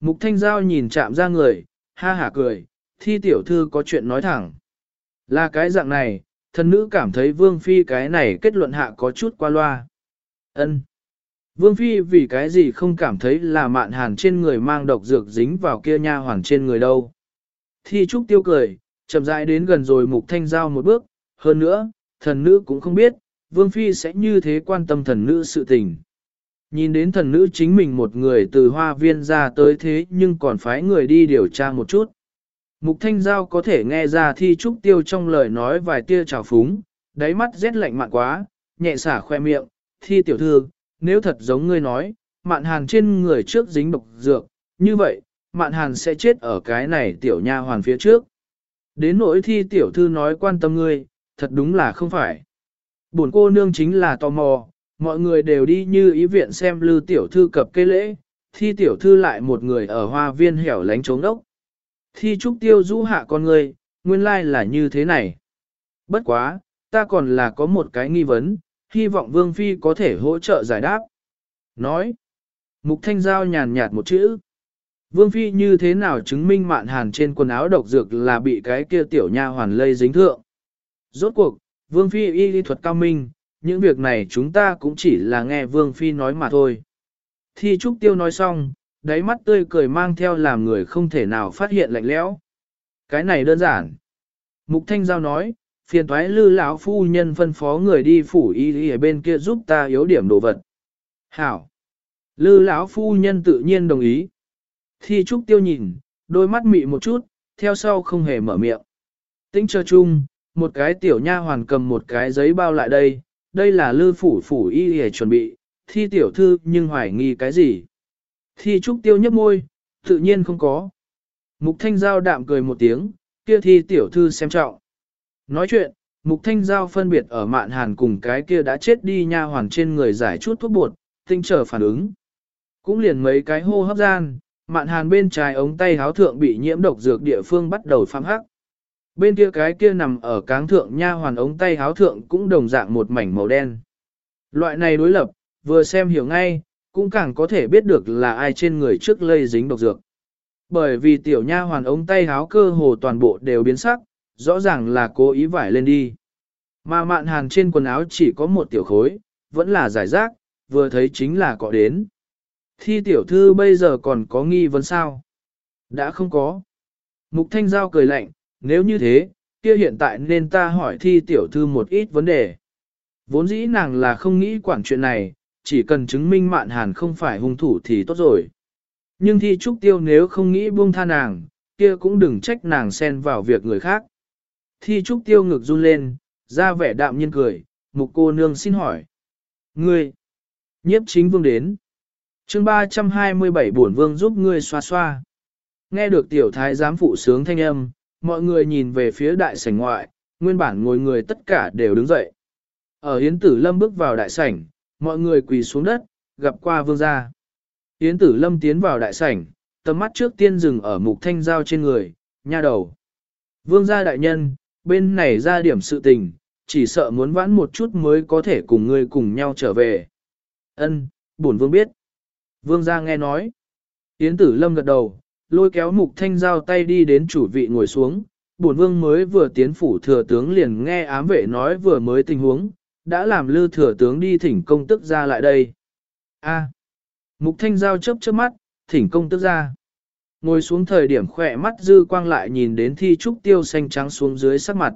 Mục thanh giao nhìn chạm ra người, ha hả cười, thi tiểu thư có chuyện nói thẳng. Là cái dạng này, thần nữ cảm thấy vương phi cái này kết luận hạ có chút qua loa. ân Vương phi vì cái gì không cảm thấy là mạn hàn trên người mang độc dược dính vào kia nha hoàng trên người đâu. Thi trúc tiêu cười, chậm rãi đến gần rồi mục thanh giao một bước, hơn nữa, thần nữ cũng không biết, vương phi sẽ như thế quan tâm thần nữ sự tình. Nhìn đến thần nữ chính mình một người từ hoa viên ra tới thế nhưng còn phái người đi điều tra một chút. Mục thanh giao có thể nghe ra thi trúc tiêu trong lời nói vài tia trào phúng, đáy mắt rét lạnh mặn quá, nhẹ xả khoe miệng, thi tiểu thư, nếu thật giống ngươi nói, mạn hàn trên người trước dính độc dược, như vậy, mạn hàn sẽ chết ở cái này tiểu nha hoàn phía trước. Đến nỗi thi tiểu thư nói quan tâm ngươi, thật đúng là không phải. Buồn cô nương chính là tò mò, mọi người đều đi như ý viện xem lư tiểu thư cập cây lễ, thi tiểu thư lại một người ở hoa viên hẻo lánh trống đốc. Thi trúc tiêu rũ hạ con người, nguyên lai là như thế này. Bất quá, ta còn là có một cái nghi vấn, hy vọng Vương Phi có thể hỗ trợ giải đáp. Nói, Mục Thanh Giao nhàn nhạt một chữ. Vương Phi như thế nào chứng minh mạn hàn trên quần áo độc dược là bị cái kia tiểu nha hoàn lây dính thượng. Rốt cuộc, Vương Phi y lý thuật cao minh, những việc này chúng ta cũng chỉ là nghe Vương Phi nói mà thôi. Thi Trúc Tiêu nói xong, đáy mắt tươi cười mang theo làm người không thể nào phát hiện lạnh lẽo. Cái này đơn giản. Mục Thanh Giao nói, phiền thoái lư lão phu nhân phân phó người đi phủ y ở bên kia giúp ta yếu điểm đồ vật. Hảo. Lư lão phu nhân tự nhiên đồng ý. Thi Trúc Tiêu nhìn, đôi mắt mị một chút, theo sau không hề mở miệng. Tĩnh chờ chung, một cái tiểu nha hoàn cầm một cái giấy bao lại đây, đây là lư phủ phủ y để chuẩn bị, thi tiểu thư nhưng hoài nghi cái gì. Thi Trúc Tiêu nhấp môi, tự nhiên không có. Mục Thanh Giao đạm cười một tiếng, kia thi tiểu thư xem trọng. Nói chuyện, Mục Thanh Giao phân biệt ở mạn hàn cùng cái kia đã chết đi nha hoàn trên người giải chút thuốc bột, tinh trở phản ứng. Cũng liền mấy cái hô hấp gian, mạn hàn bên trái ống tay háo thượng bị nhiễm độc dược địa phương bắt đầu phang hắc. Bên kia cái kia nằm ở cáng thượng nha hoàn ống tay háo thượng cũng đồng dạng một mảnh màu đen. Loại này đối lập, vừa xem hiểu ngay, cũng càng có thể biết được là ai trên người trước lây dính độc dược. Bởi vì tiểu nha hoàn ống tay háo cơ hồ toàn bộ đều biến sắc, rõ ràng là cố ý vải lên đi. Mà mạn hàn trên quần áo chỉ có một tiểu khối, vẫn là giải rác, vừa thấy chính là có đến. Thi tiểu thư bây giờ còn có nghi vấn sao? Đã không có. Mục thanh giao cười lạnh, nếu như thế, kia hiện tại nên ta hỏi thi tiểu thư một ít vấn đề. Vốn dĩ nàng là không nghĩ quản chuyện này, chỉ cần chứng minh mạn hàn không phải hung thủ thì tốt rồi. Nhưng thi trúc tiêu nếu không nghĩ buông tha nàng, kia cũng đừng trách nàng xen vào việc người khác. Thi trúc tiêu ngực run lên, ra vẻ đạm nhiên cười, mục cô nương xin hỏi. Ngươi, nhiếp chính vương đến. chương 327 bổn vương giúp ngươi xoa xoa. Nghe được tiểu thái giám phụ sướng thanh âm, mọi người nhìn về phía đại sảnh ngoại, nguyên bản ngồi người tất cả đều đứng dậy. Ở Yến Tử Lâm bước vào đại sảnh, mọi người quỳ xuống đất, gặp qua vương gia. Yến Tử Lâm tiến vào đại sảnh, tầm mắt trước tiên dừng ở mục thanh giao trên người, nha đầu. Vương gia đại nhân, bên này ra điểm sự tình, chỉ sợ muốn vãn một chút mới có thể cùng ngươi cùng nhau trở về. Ân, bổn vương biết. Vương gia nghe nói. Yến Tử Lâm gật đầu, lôi kéo mục thanh giao tay đi đến chủ vị ngồi xuống. Bổn vương mới vừa tiến phủ thừa tướng liền nghe ám vệ nói vừa mới tình huống, đã làm lư thừa tướng đi thỉnh công tức ra lại đây. A. Mục thanh giao chớp chớp mắt, thỉnh công tức ra. Ngồi xuống thời điểm khỏe mắt dư quang lại nhìn đến thi trúc tiêu xanh trắng xuống dưới sắc mặt.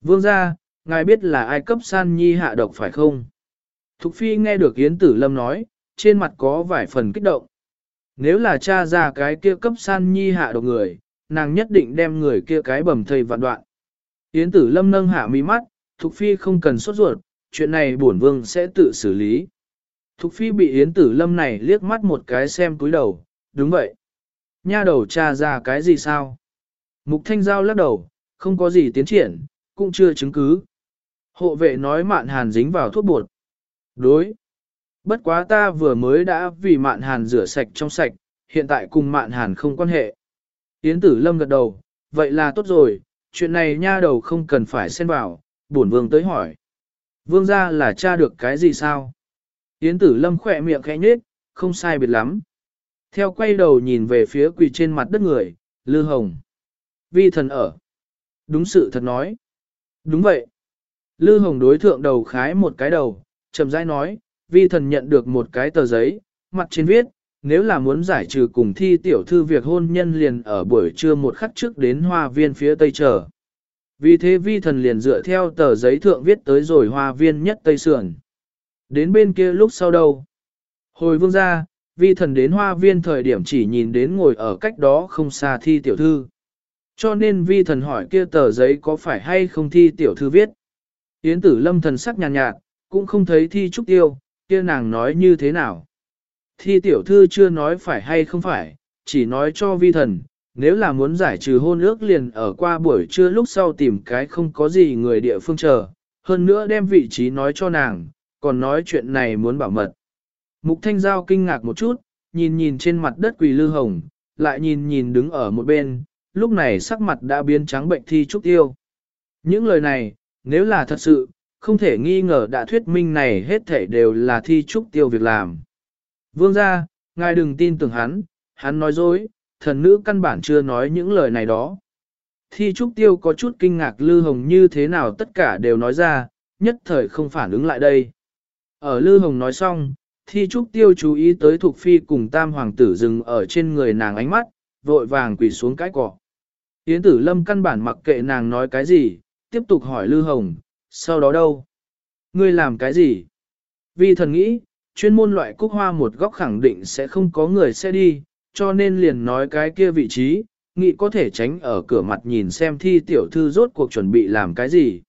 Vương gia, ngài biết là ai cấp san nhi hạ độc phải không? Thục phi nghe được Yến Tử Lâm nói, trên mặt có vài phần kích động. Nếu là cha ra cái kia cấp san nhi hạ độc người, nàng nhất định đem người kia cái bầm thây vạn đoạn. Yến Tử Lâm nâng hạ mi mắt, Thục phi không cần sốt ruột, chuyện này bổn vương sẽ tự xử lý. Thục phi bị Yến Tử Lâm này liếc mắt một cái xem túi đầu, đúng vậy. Nha đầu cha ra cái gì sao? Mục Thanh Giao lắc đầu, không có gì tiến triển, cũng chưa chứng cứ. Hộ vệ nói mạn hàn dính vào thuốc bột. Đối. Bất quá ta vừa mới đã vì mạn hàn rửa sạch trong sạch, hiện tại cùng mạn hàn không quan hệ. Yến tử lâm gật đầu, vậy là tốt rồi, chuyện này nha đầu không cần phải xen vào, bổn vương tới hỏi. Vương ra là cha được cái gì sao? Yến tử lâm khỏe miệng khẽ nhết, không sai biệt lắm. Theo quay đầu nhìn về phía quỳ trên mặt đất người, Lư Hồng. Vi thần ở. Đúng sự thật nói. Đúng vậy. Lư Hồng đối thượng đầu khái một cái đầu, chậm rãi nói, vi thần nhận được một cái tờ giấy, mặt trên viết, nếu là muốn giải trừ cùng thi tiểu thư việc hôn nhân liền ở buổi trưa một khắc trước đến hoa viên phía tây chờ. Vì thế vi thần liền dựa theo tờ giấy thượng viết tới rồi hoa viên nhất tây sườn. Đến bên kia lúc sau đâu? Hồi vương ra, vi thần đến hoa viên thời điểm chỉ nhìn đến ngồi ở cách đó không xa thi tiểu thư. Cho nên vi thần hỏi kia tờ giấy có phải hay không thi tiểu thư viết. Yến tử lâm thần sắc nhàn nhạt, nhạt, cũng không thấy thi trúc tiêu, kia nàng nói như thế nào. Thi tiểu thư chưa nói phải hay không phải, chỉ nói cho vi thần, nếu là muốn giải trừ hôn ước liền ở qua buổi trưa lúc sau tìm cái không có gì người địa phương chờ, hơn nữa đem vị trí nói cho nàng, còn nói chuyện này muốn bảo mật. Mục Thanh Giao kinh ngạc một chút, nhìn nhìn trên mặt đất quỳ lư hồng, lại nhìn nhìn đứng ở một bên, lúc này sắc mặt đã biến trắng bệnh thi trúc tiêu. Những lời này, nếu là thật sự, không thể nghi ngờ đã thuyết minh này hết thể đều là thi trúc tiêu việc làm. Vương ra, ngài đừng tin tưởng hắn, hắn nói dối, thần nữ căn bản chưa nói những lời này đó. Thi trúc tiêu có chút kinh ngạc Lư Hồng như thế nào tất cả đều nói ra, nhất thời không phản ứng lại đây. Ở Lư Hồng nói xong, Thi trúc tiêu chú ý tới thuộc Phi cùng tam hoàng tử dừng ở trên người nàng ánh mắt, vội vàng quỳ xuống cái cỏ. Yến tử lâm căn bản mặc kệ nàng nói cái gì, tiếp tục hỏi Lư Hồng, sau đó đâu? Ngươi làm cái gì? Vì thần nghĩ, chuyên môn loại cúc hoa một góc khẳng định sẽ không có người sẽ đi, cho nên liền nói cái kia vị trí, nghĩ có thể tránh ở cửa mặt nhìn xem thi tiểu thư rốt cuộc chuẩn bị làm cái gì.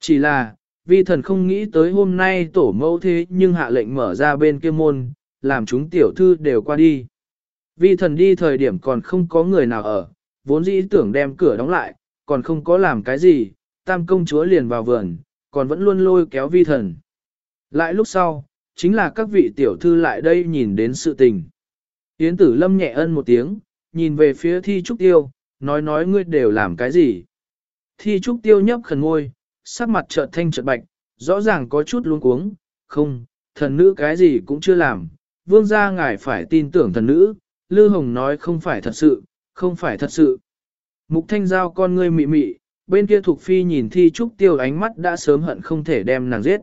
Chỉ là, vi thần không nghĩ tới hôm nay tổ mẫu thế nhưng hạ lệnh mở ra bên kia môn, làm chúng tiểu thư đều qua đi. Vi thần đi thời điểm còn không có người nào ở, vốn dĩ tưởng đem cửa đóng lại, còn không có làm cái gì, tam công chúa liền vào vườn, còn vẫn luôn lôi kéo vi thần. Lại lúc sau, chính là các vị tiểu thư lại đây nhìn đến sự tình. Yến tử lâm nhẹ ân một tiếng, nhìn về phía thi trúc tiêu, nói nói ngươi đều làm cái gì. Thi trúc tiêu nhấp khẩn ngôi, sắc mặt chợt thanh chợt bạch, rõ ràng có chút luống cuống, không, thần nữ cái gì cũng chưa làm, vương gia ngài phải tin tưởng thần nữ, Lư Hồng nói không phải thật sự, không phải thật sự. Mục thanh giao con ngươi mị mị, bên kia thuộc phi nhìn thi trúc tiêu ánh mắt đã sớm hận không thể đem nàng giết.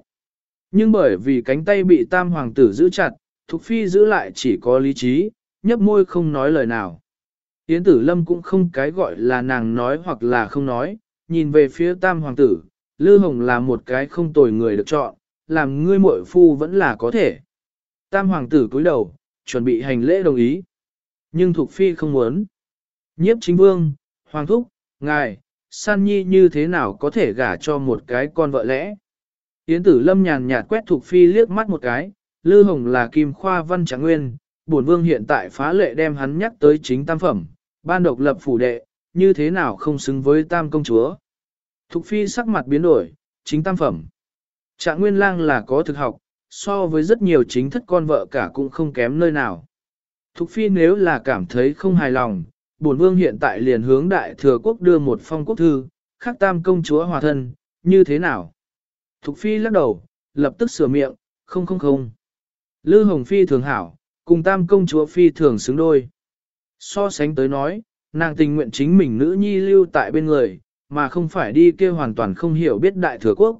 Nhưng bởi vì cánh tay bị tam hoàng tử giữ chặt, thuộc phi giữ lại chỉ có lý trí, nhấp môi không nói lời nào. Yến tử lâm cũng không cái gọi là nàng nói hoặc là không nói, nhìn về phía tam hoàng tử, Lư Hồng là một cái không tồi người được chọn, làm ngươi muội phu vẫn là có thể. Tam hoàng tử cúi đầu, chuẩn bị hành lễ đồng ý. Nhưng Thục Phi không muốn. Nhiếp chính vương, hoàng thúc, ngài, san nhi như thế nào có thể gả cho một cái con vợ lẽ. Yến tử lâm nhàn nhạt quét Thục Phi liếc mắt một cái, Lư Hồng là kim khoa văn trạng nguyên, bổn vương hiện tại phá lệ đem hắn nhắc tới chính tam phẩm, ban độc lập phủ đệ, như thế nào không xứng với tam công chúa. Thục phi sắc mặt biến đổi, chính tam phẩm. Trạng nguyên lang là có thực học, so với rất nhiều chính thất con vợ cả cũng không kém nơi nào. Thục phi nếu là cảm thấy không hài lòng, bổn vương hiện tại liền hướng đại thừa quốc đưa một phong quốc thư, khắc tam công chúa hòa thân, như thế nào? Thục phi lắc đầu, lập tức sửa miệng, không không không. Lư hồng phi thường hảo, cùng tam công chúa phi thường xứng đôi. So sánh tới nói, nàng tình nguyện chính mình nữ nhi lưu tại bên người, mà không phải đi kia hoàn toàn không hiểu biết đại thừa quốc.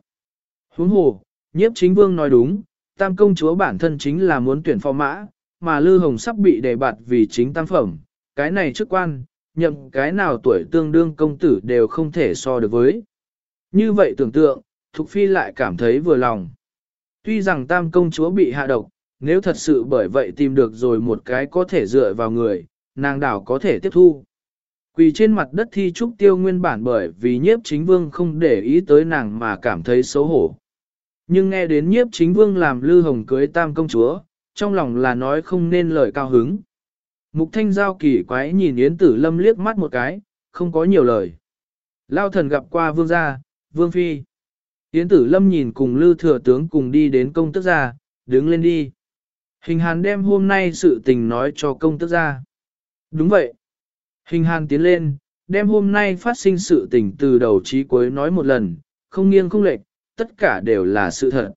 Huống hồ, nhiếp chính vương nói đúng, tam công chúa bản thân chính là muốn tuyển phò mã, mà Lư Hồng sắp bị đề bạt vì chính tam phẩm, cái này chức quan, nhậm cái nào tuổi tương đương công tử đều không thể so được với. Như vậy tưởng tượng, Thục Phi lại cảm thấy vừa lòng. Tuy rằng tam công chúa bị hạ độc, nếu thật sự bởi vậy tìm được rồi một cái có thể dựa vào người, nàng đảo có thể tiếp thu. Quỳ trên mặt đất thi trúc tiêu nguyên bản bởi vì nhiếp chính vương không để ý tới nàng mà cảm thấy xấu hổ. Nhưng nghe đến nhiếp chính vương làm lư hồng cưới tam công chúa, trong lòng là nói không nên lời cao hứng. Mục thanh giao kỳ quái nhìn Yến tử lâm liếc mắt một cái, không có nhiều lời. Lao thần gặp qua vương gia, vương phi. Yến tử lâm nhìn cùng lư thừa tướng cùng đi đến công tức gia, đứng lên đi. Hình hàn đem hôm nay sự tình nói cho công tức gia. Đúng vậy. Hình hàn tiến lên, đem hôm nay phát sinh sự tình từ đầu chí cuối nói một lần, không nghiêng không lệch, tất cả đều là sự thật.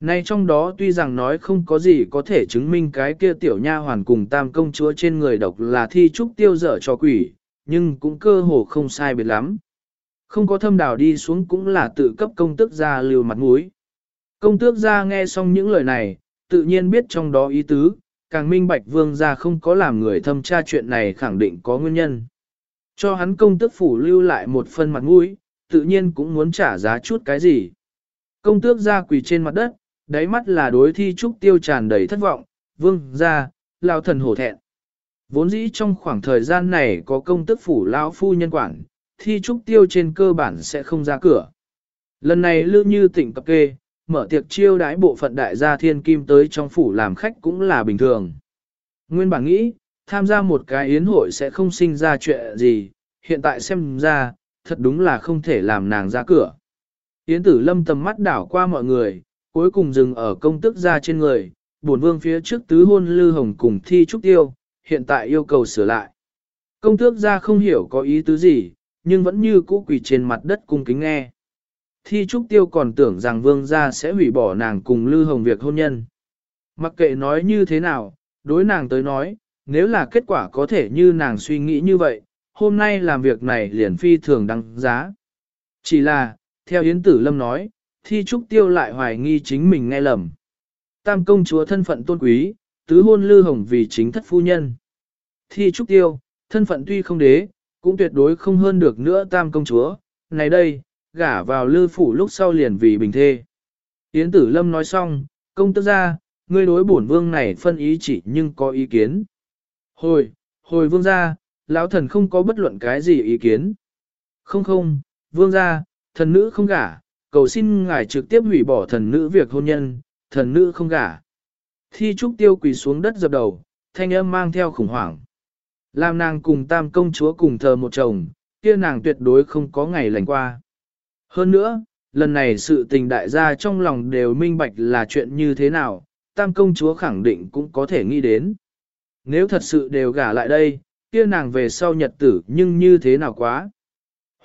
Nay trong đó tuy rằng nói không có gì có thể chứng minh cái kia tiểu nha hoàn cùng tam công chúa trên người độc là thi trúc tiêu dở cho quỷ, nhưng cũng cơ hồ không sai biệt lắm. Không có thâm đào đi xuống cũng là tự cấp công tước ra liều mặt mũi. Công tước ra nghe xong những lời này, tự nhiên biết trong đó ý tứ, càng minh bạch vương gia không có làm người thâm tra chuyện này khẳng định có nguyên nhân. Cho hắn công tước phủ lưu lại một phần mặt mũi, tự nhiên cũng muốn trả giá chút cái gì. Công tước ra quỳ trên mặt đất, đáy mắt là đối thi trúc tiêu tràn đầy thất vọng, vương gia, lao thần hổ thẹn. Vốn dĩ trong khoảng thời gian này có công tước phủ lão phu nhân quản, thi trúc tiêu trên cơ bản sẽ không ra cửa. Lần này lưu như tỉnh cập kê, mở tiệc chiêu đãi bộ phận đại gia thiên kim tới trong phủ làm khách cũng là bình thường. Nguyên bản nghĩ, tham gia một cái yến hội sẽ không sinh ra chuyện gì, hiện tại xem ra, thật đúng là không thể làm nàng ra cửa. Yến tử lâm tầm mắt đảo qua mọi người, cuối cùng dừng ở công tức ra trên người, bổn vương phía trước tứ hôn lư hồng cùng thi trúc tiêu, hiện tại yêu cầu sửa lại. Công tước ra không hiểu có ý tứ gì, nhưng vẫn như cũ quỳ trên mặt đất cung kính nghe. Thi trúc tiêu còn tưởng rằng vương gia sẽ hủy bỏ nàng cùng lư hồng việc hôn nhân. Mặc kệ nói như thế nào, đối nàng tới nói, nếu là kết quả có thể như nàng suy nghĩ như vậy, hôm nay làm việc này liền phi thường đăng giá. Chỉ là, theo Yến Tử Lâm nói, thi trúc tiêu lại hoài nghi chính mình nghe lầm. Tam công chúa thân phận tôn quý, tứ hôn lư hồng vì chính thất phu nhân. Thi trúc tiêu, thân phận tuy không đế, cũng tuyệt đối không hơn được nữa tam công chúa. Này đây, gả vào lư phủ lúc sau liền vì bình thê. Yến Tử Lâm nói xong, công tức ra, ngươi đối bổn vương này phân ý chỉ nhưng có ý kiến. Hồi, hồi vương gia, lão thần không có bất luận cái gì ý kiến. Không không, vương gia, thần nữ không gả, cầu xin ngài trực tiếp hủy bỏ thần nữ việc hôn nhân, thần nữ không gả. Thi trúc tiêu quỳ xuống đất dập đầu, thanh âm mang theo khủng hoảng. Làm nàng cùng tam công chúa cùng thờ một chồng, kia nàng tuyệt đối không có ngày lành qua. Hơn nữa, lần này sự tình đại gia trong lòng đều minh bạch là chuyện như thế nào, tam công chúa khẳng định cũng có thể nghĩ đến. Nếu thật sự đều gả lại đây, kia nàng về sau nhật tử nhưng như thế nào quá.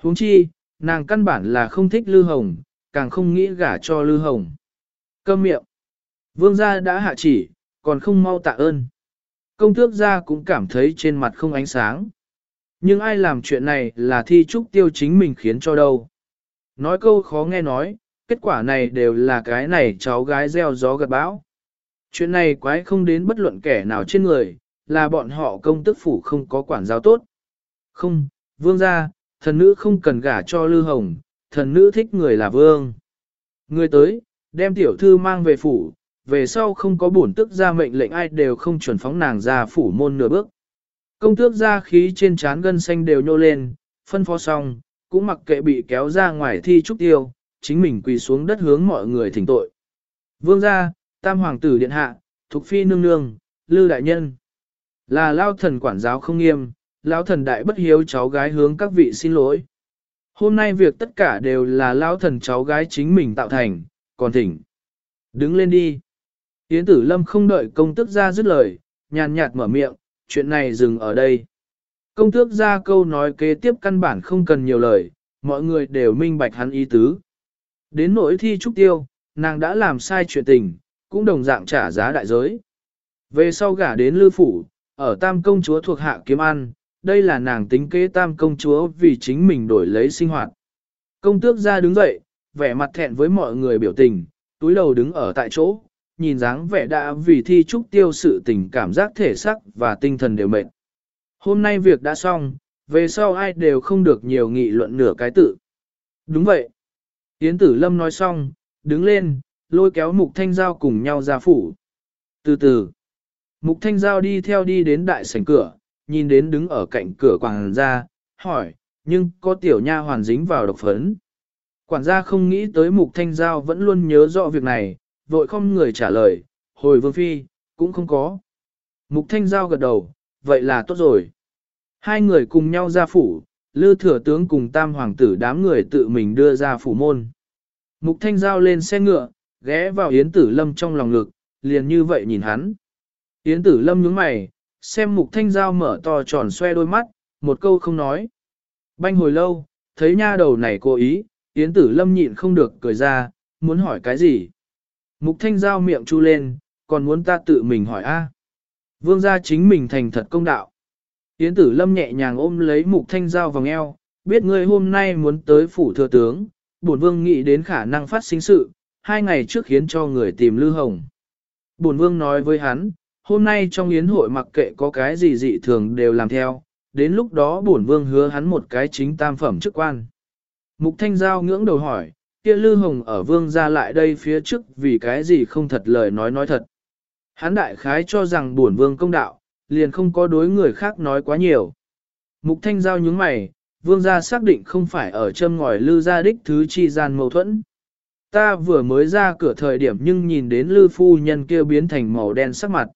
huống chi, nàng căn bản là không thích Lư Hồng, càng không nghĩ gả cho Lư Hồng. Câm miệng. Vương gia đã hạ chỉ, còn không mau tạ ơn. Công tước gia cũng cảm thấy trên mặt không ánh sáng. Nhưng ai làm chuyện này là thi trúc tiêu chính mình khiến cho đâu. Nói câu khó nghe nói, kết quả này đều là cái này cháu gái gieo gió gật bão. Chuyện này quái không đến bất luận kẻ nào trên người, là bọn họ công tức phủ không có quản giáo tốt. Không, vương gia, thần nữ không cần gả cho Lư Hồng, thần nữ thích người là vương. Người tới, đem tiểu thư mang về phủ, về sau không có bổn tức ra mệnh lệnh ai đều không chuẩn phóng nàng ra phủ môn nửa bước. Công tước ra khí trên trán gân xanh đều nhô lên, phân phó xong, cũng mặc kệ bị kéo ra ngoài thi trúc tiêu, chính mình quỳ xuống đất hướng mọi người thỉnh tội. Vương gia, tam hoàng tử điện hạ, thục phi nương nương, lư đại nhân. Là lao thần quản giáo không nghiêm, lao thần đại bất hiếu cháu gái hướng các vị xin lỗi. Hôm nay việc tất cả đều là lao thần cháu gái chính mình tạo thành, còn thỉnh. Đứng lên đi. Yến tử lâm không đợi công tước ra dứt lời, nhàn nhạt mở miệng, chuyện này dừng ở đây. Công tước ra câu nói kế tiếp căn bản không cần nhiều lời, mọi người đều minh bạch hắn ý tứ. Đến nỗi thi trúc tiêu, nàng đã làm sai chuyện tình, cũng đồng dạng trả giá đại giới. Về sau gả đến lư phủ, ở tam công chúa thuộc hạ kiếm ăn, đây là nàng tính kế tam công chúa vì chính mình đổi lấy sinh hoạt. Công tước ra đứng dậy, vẻ mặt thẹn với mọi người biểu tình, túi đầu đứng ở tại chỗ, nhìn dáng vẻ đã vì thi trúc tiêu sự tình cảm giác thể sắc và tinh thần đều mệt. Hôm nay việc đã xong, về sau ai đều không được nhiều nghị luận nửa cái tự. Đúng vậy. Yến tử lâm nói xong, đứng lên, lôi kéo mục thanh giao cùng nhau ra phủ. Từ từ, mục thanh giao đi theo đi đến đại sảnh cửa, nhìn đến đứng ở cạnh cửa quảng gia, hỏi, nhưng có tiểu nha hoàn dính vào độc phấn. Quản gia không nghĩ tới mục thanh giao vẫn luôn nhớ rõ việc này, vội không người trả lời, hồi vương phi, cũng không có. Mục thanh giao gật đầu, vậy là tốt rồi. Hai người cùng nhau ra phủ, lư thừa tướng cùng tam hoàng tử đám người tự mình đưa ra phủ môn. Mục thanh giao lên xe ngựa, ghé vào Yến Tử Lâm trong lòng ngực, liền như vậy nhìn hắn. Yến Tử Lâm nhướng mày, xem mục thanh giao mở to tròn xoe đôi mắt, một câu không nói. Banh hồi lâu, thấy nha đầu này cố ý, Yến Tử Lâm nhịn không được cười ra, muốn hỏi cái gì. Mục thanh giao miệng chu lên, còn muốn ta tự mình hỏi a? Vương gia chính mình thành thật công đạo. Yến Tử Lâm nhẹ nhàng ôm lấy mục thanh giao vòng eo, biết ngươi hôm nay muốn tới phủ thừa tướng, bổn vương nghĩ đến khả năng phát sinh sự, hai ngày trước khiến cho người tìm Lư Hồng. Bổn vương nói với hắn, hôm nay trong yến hội mặc kệ có cái gì dị thường đều làm theo, đến lúc đó bổn vương hứa hắn một cái chính tam phẩm chức quan. Mục Thanh Giao ngưỡng đầu hỏi, kia Lư Hồng ở vương ra lại đây phía trước vì cái gì không thật lời nói nói thật. Hắn đại khái cho rằng bổn vương công đạo, liền không có đối người khác nói quá nhiều. Mục Thanh Giao nhướng mày, vương gia xác định không phải ở châm ngòi Lư gia đích thứ chi gian mâu thuẫn. Ta vừa mới ra cửa thời điểm nhưng nhìn đến Lư phu nhân kia biến thành màu đen sắc mặt.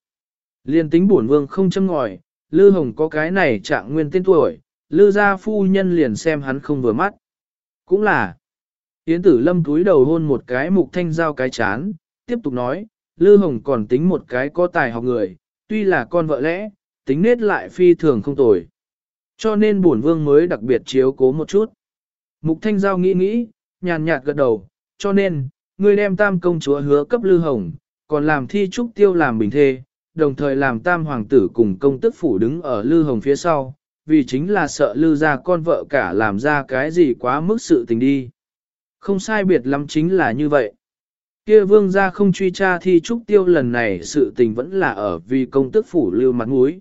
Liên tính bổn vương không châm ngòi, Lư Hồng có cái này trạng nguyên tên tuổi, Lư gia phu nhân liền xem hắn không vừa mắt. Cũng là, Yến tử lâm túi đầu hôn một cái mục thanh giao cái chán, tiếp tục nói, Lư Hồng còn tính một cái có tài học người, tuy là con vợ lẽ, tính nết lại phi thường không tồi. Cho nên bổn vương mới đặc biệt chiếu cố một chút. Mục thanh giao nghĩ nghĩ, nhàn nhạt gật đầu, cho nên, ngươi đem tam công chúa hứa cấp Lư Hồng, còn làm thi trúc tiêu làm bình thê, đồng thời làm tam hoàng tử cùng công tức phủ đứng ở Lư Hồng phía sau, vì chính là sợ Lư ra con vợ cả làm ra cái gì quá mức sự tình đi. Không sai biệt lắm chính là như vậy. Kia vương gia không truy tra thi trúc tiêu lần này sự tình vẫn là ở vì công tức phủ lưu mặt mũi.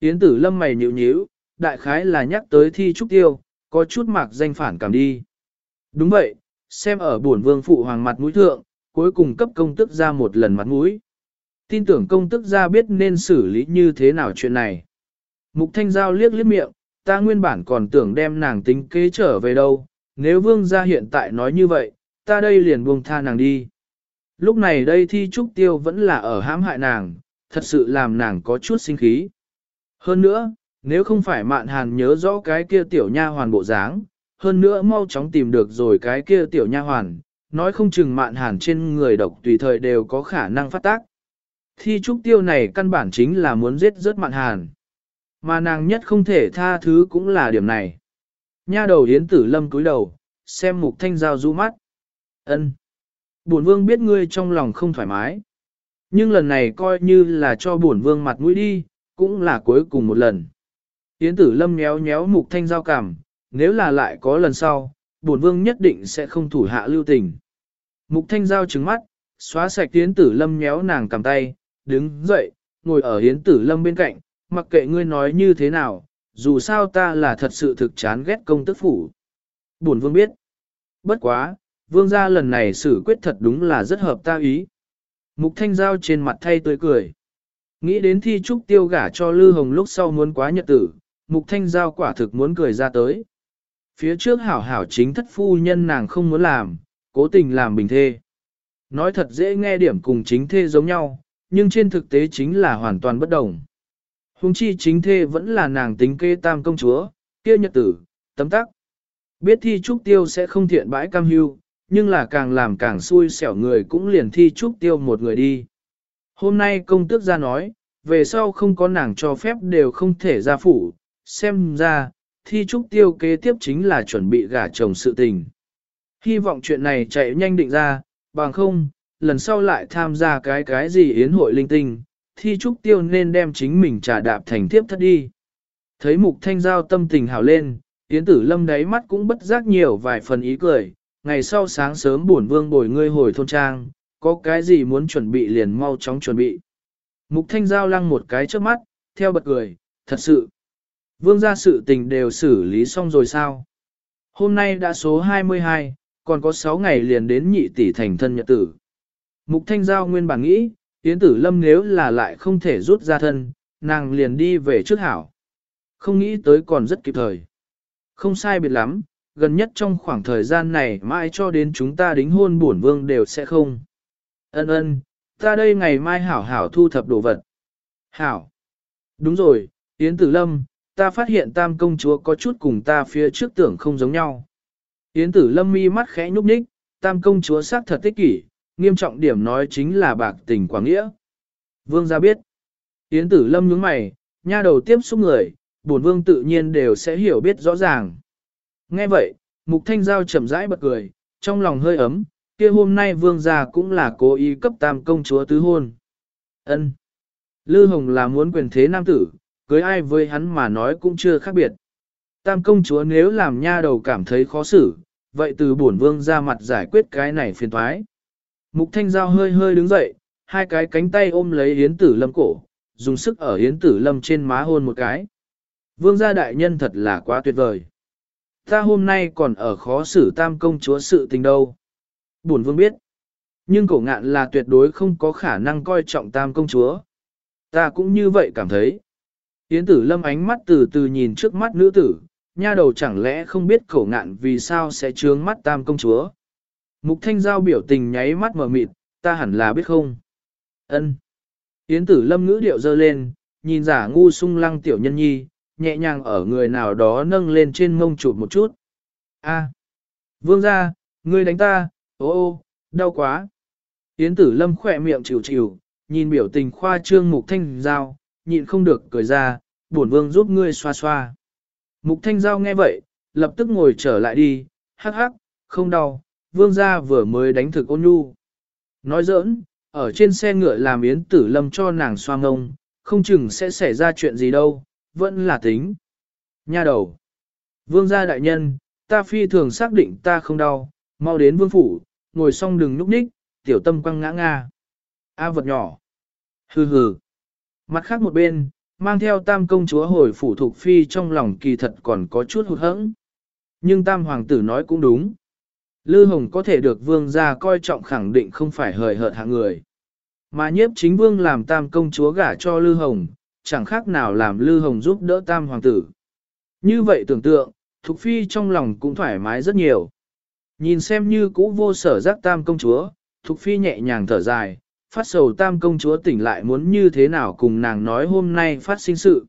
Yến tử lâm mày nhịu nhíu, đại khái là nhắc tới thi trúc tiêu, có chút mạc danh phản cảm đi. Đúng vậy, xem ở buồn vương phụ hoàng mặt mũi thượng, cuối cùng cấp công tức ra một lần mặt mũi. Tin tưởng công tức ra biết nên xử lý như thế nào chuyện này. Mục thanh giao liếc liếc miệng, ta nguyên bản còn tưởng đem nàng tính kế trở về đâu, nếu vương gia hiện tại nói như vậy, ta đây liền buông tha nàng đi. Lúc này đây thi trúc tiêu vẫn là ở hãm hại nàng, thật sự làm nàng có chút sinh khí. Hơn nữa, nếu không phải mạn hàn nhớ rõ cái kia tiểu nha hoàn bộ dáng, hơn nữa mau chóng tìm được rồi cái kia tiểu nha hoàn, nói không chừng mạn hàn trên người độc tùy thời đều có khả năng phát tác. Thi trúc tiêu này căn bản chính là muốn giết rớt mạn hàn. Mà nàng nhất không thể tha thứ cũng là điểm này. Nha đầu yến tử lâm cúi đầu, xem mục thanh giao du mắt. ân Bổn vương biết ngươi trong lòng không thoải mái. Nhưng lần này coi như là cho bổn vương mặt mũi đi, cũng là cuối cùng một lần. Yến tử lâm nhéo nhéo mục thanh giao cảm, nếu là lại có lần sau, bổn vương nhất định sẽ không thủ hạ lưu tình. Mục thanh giao trứng mắt, xóa sạch yến tử lâm nhéo nàng cầm tay, đứng dậy, ngồi ở hiến tử lâm bên cạnh, mặc kệ ngươi nói như thế nào, dù sao ta là thật sự thực chán ghét công tức phủ. Bổn vương biết. Bất quá, vương gia lần này xử quyết thật đúng là rất hợp ta ý. Mục thanh giao trên mặt thay tươi cười. Nghĩ đến thi trúc tiêu gả cho Lư Hồng lúc sau muốn quá nhật tử, mục thanh giao quả thực muốn cười ra tới. Phía trước hảo hảo chính thất phu nhân nàng không muốn làm, cố tình làm bình thê. Nói thật dễ nghe điểm cùng chính thê giống nhau, nhưng trên thực tế chính là hoàn toàn bất đồng. Hùng chi chính thê vẫn là nàng tính kê tam công chúa, kia nhật tử, tấm tắc. Biết thi trúc tiêu sẽ không thiện bãi cam hưu, nhưng là càng làm càng xui xẻo người cũng liền thi trúc tiêu một người đi. Hôm nay công tước ra nói, về sau không có nàng cho phép đều không thể ra phủ, xem ra, thi trúc tiêu kế tiếp chính là chuẩn bị gả chồng sự tình. Hy vọng chuyện này chạy nhanh định ra, bằng không, lần sau lại tham gia cái cái gì yến hội linh tinh, thi trúc tiêu nên đem chính mình trả đạp thành tiếp thất đi. Thấy mục thanh giao tâm tình hào lên, yến tử lâm đáy mắt cũng bất giác nhiều vài phần ý cười, ngày sau sáng sớm bổn vương bồi ngươi hồi thôn trang, có cái gì muốn chuẩn bị liền mau chóng chuẩn bị. Mục thanh giao lăng một cái trước mắt, theo bật cười, thật sự. Vương gia sự tình đều xử lý xong rồi sao? Hôm nay đã số 22, còn có 6 ngày liền đến nhị tỷ thành thân nhật tử. Mục thanh giao nguyên bản nghĩ, Yến tử lâm nếu là lại không thể rút ra thân, nàng liền đi về trước hảo. Không nghĩ tới còn rất kịp thời. Không sai biệt lắm, gần nhất trong khoảng thời gian này mãi cho đến chúng ta đính hôn bổn vương đều sẽ không. Ân ân, ta đây ngày mai hảo hảo thu thập đồ vật. Hảo. Đúng rồi, Yến Tử Lâm, ta phát hiện tam công chúa có chút cùng ta phía trước tưởng không giống nhau. Yến Tử Lâm mi mắt khẽ nhúc nhích, tam công chúa xác thật tích kỷ, nghiêm trọng điểm nói chính là bạc tình quảng nghĩa. Vương gia biết. Yến Tử Lâm nhướng mày, nha đầu tiếp xúc người, bổn vương tự nhiên đều sẽ hiểu biết rõ ràng. Nghe vậy, Mục Thanh Giao chậm rãi bật cười, trong lòng hơi ấm, kia hôm nay vương gia cũng là cố ý cấp tam công chúa tứ hôn. Ân. Lư Hồng là muốn quyền thế nam tử, cưới ai với hắn mà nói cũng chưa khác biệt. Tam công chúa nếu làm nha đầu cảm thấy khó xử, vậy từ bổn vương ra mặt giải quyết cái này phiền thoái. Mục Thanh Giao hơi hơi đứng dậy, hai cái cánh tay ôm lấy Yến Tử Lâm cổ, dùng sức ở Yến Tử Lâm trên má hôn một cái. Vương gia đại nhân thật là quá tuyệt vời. Ta hôm nay còn ở khó xử tam công chúa sự tình đâu. Bổn vương biết. Nhưng cổ ngạn là tuyệt đối không có khả năng coi trọng tam công chúa. Ta cũng như vậy cảm thấy. Yến tử lâm ánh mắt từ từ nhìn trước mắt nữ tử, nha đầu chẳng lẽ không biết cổ ngạn vì sao sẽ trướng mắt tam công chúa. Mục thanh giao biểu tình nháy mắt mở mịt, ta hẳn là biết không. Ân. Yến tử lâm ngữ điệu dơ lên, nhìn giả ngu sung lăng tiểu nhân nhi, nhẹ nhàng ở người nào đó nâng lên trên ngông chụp một chút. A. Vương gia, Ngươi đánh ta, ô ô, đau quá. Yến tử lâm khỏe miệng chịu chịu, nhìn biểu tình khoa trương mục thanh giao, nhịn không được cười ra, bổn vương giúp ngươi xoa xoa. Mục thanh giao nghe vậy, lập tức ngồi trở lại đi, hắc hắc, không đau, vương gia vừa mới đánh thực ôn nhu. Nói giỡn, ở trên xe ngựa làm yến tử lâm cho nàng xoa ngông, không chừng sẽ xảy ra chuyện gì đâu, vẫn là tính. Nha đầu. Vương gia đại nhân, ta phi thường xác định ta không đau, mau đến vương phủ, ngồi xong đừng núp ních, tiểu tâm quăng ngã nga. A vật nhỏ. Hừ hừ. Mặt khác một bên, mang theo tam công chúa hồi phủ thuộc phi trong lòng kỳ thật còn có chút hụt hẫng. Nhưng tam hoàng tử nói cũng đúng. Lư Hồng có thể được vương gia coi trọng khẳng định không phải hời hợt hạng người. Mà nhiếp chính vương làm tam công chúa gả cho Lư Hồng, chẳng khác nào làm Lư Hồng giúp đỡ tam hoàng tử. Như vậy tưởng tượng, Thục Phi trong lòng cũng thoải mái rất nhiều. Nhìn xem như cũ vô sở giác tam công chúa, Thục Phi nhẹ nhàng thở dài, phát sầu tam công chúa tỉnh lại muốn như thế nào cùng nàng nói hôm nay phát sinh sự.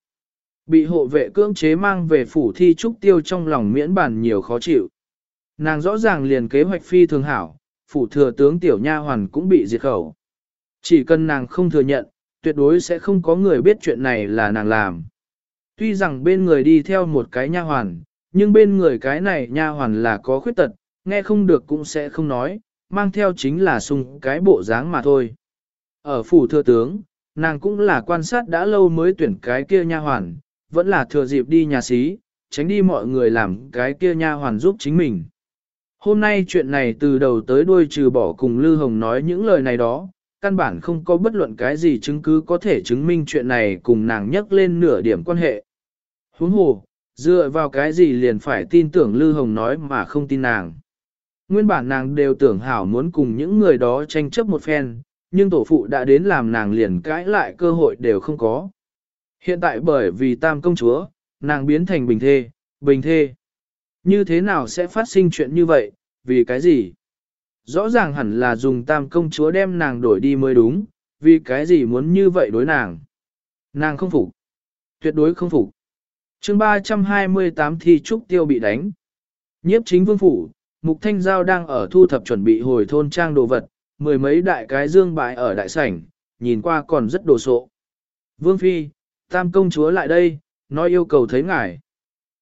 Bị hộ vệ cưỡng chế mang về phủ thi trúc tiêu trong lòng miễn bàn nhiều khó chịu. Nàng rõ ràng liền kế hoạch phi thường hảo, phủ thừa tướng tiểu nha hoàn cũng bị diệt khẩu. Chỉ cần nàng không thừa nhận, tuyệt đối sẽ không có người biết chuyện này là nàng làm. Tuy rằng bên người đi theo một cái nha hoàn, nhưng bên người cái này nha hoàn là có khuyết tật, nghe không được cũng sẽ không nói, mang theo chính là sung cái bộ dáng mà thôi. Ở phủ thừa tướng, nàng cũng là quan sát đã lâu mới tuyển cái kia nha hoàn, vẫn là thừa dịp đi nhà xí, tránh đi mọi người làm cái kia nha hoàn giúp chính mình. Hôm nay chuyện này từ đầu tới đuôi trừ bỏ cùng Lư Hồng nói những lời này đó, căn bản không có bất luận cái gì chứng cứ có thể chứng minh chuyện này cùng nàng nhắc lên nửa điểm quan hệ. Huống hồ, dựa vào cái gì liền phải tin tưởng Lư Hồng nói mà không tin nàng. Nguyên bản nàng đều tưởng hảo muốn cùng những người đó tranh chấp một phen, nhưng tổ phụ đã đến làm nàng liền cãi lại cơ hội đều không có. Hiện tại bởi vì tam công chúa, nàng biến thành bình thê, bình thê. Như thế nào sẽ phát sinh chuyện như vậy, vì cái gì? Rõ ràng hẳn là dùng tam công chúa đem nàng đổi đi mới đúng, vì cái gì muốn như vậy đối nàng? Nàng không phục. Tuyệt đối không phục. chương 328 thi trúc tiêu bị đánh. Nhiếp chính vương phủ, Mục Thanh Giao đang ở thu thập chuẩn bị hồi thôn trang đồ vật, mười mấy đại cái dương bãi ở đại sảnh, nhìn qua còn rất đồ sộ. Vương Phi, tam công chúa lại đây, nói yêu cầu thấy ngài.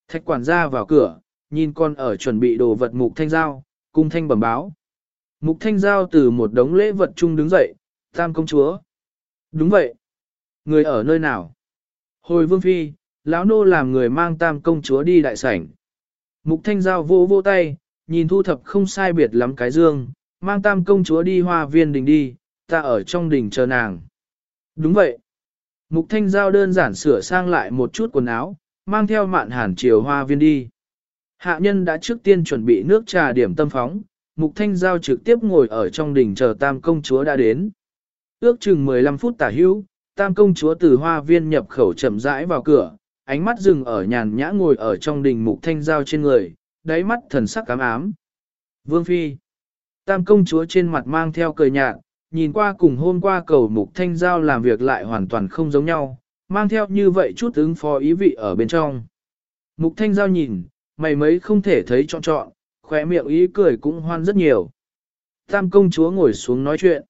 Thạch quản gia vào cửa, nhìn con ở chuẩn bị đồ vật Mục Thanh Giao, cung thanh bẩm báo. Mục Thanh Giao từ một đống lễ vật chung đứng dậy, tam công chúa. Đúng vậy. Người ở nơi nào? Hồi Vương Phi, lão nô làm người mang tam công chúa đi đại sảnh. Mục Thanh Giao vô vô tay, nhìn thu thập không sai biệt lắm cái dương, mang tam công chúa đi hoa viên đình đi, ta ở trong đình chờ nàng. Đúng vậy. Mục Thanh Giao đơn giản sửa sang lại một chút quần áo, mang theo mạn hàn chiều hoa viên đi. Hạ nhân đã trước tiên chuẩn bị nước trà điểm tâm phóng, Mục Thanh Giao trực tiếp ngồi ở trong đình chờ tam công chúa đã đến. Ước chừng 15 phút tả hữu, tam công chúa từ hoa viên nhập khẩu chậm rãi vào cửa, ánh mắt dừng ở nhàn nhã ngồi ở trong đình Mục Thanh Giao trên người, đáy mắt thần sắc cám ám. Vương Phi Tam công chúa trên mặt mang theo cười nhạt, nhìn qua cùng hôm qua cầu mục thanh giao làm việc lại hoàn toàn không giống nhau, mang theo như vậy chút ứng phó ý vị ở bên trong. Mục thanh giao nhìn, mày mấy không thể thấy trọn trọn, khóe miệng ý cười cũng hoan rất nhiều. Tam công chúa ngồi xuống nói chuyện.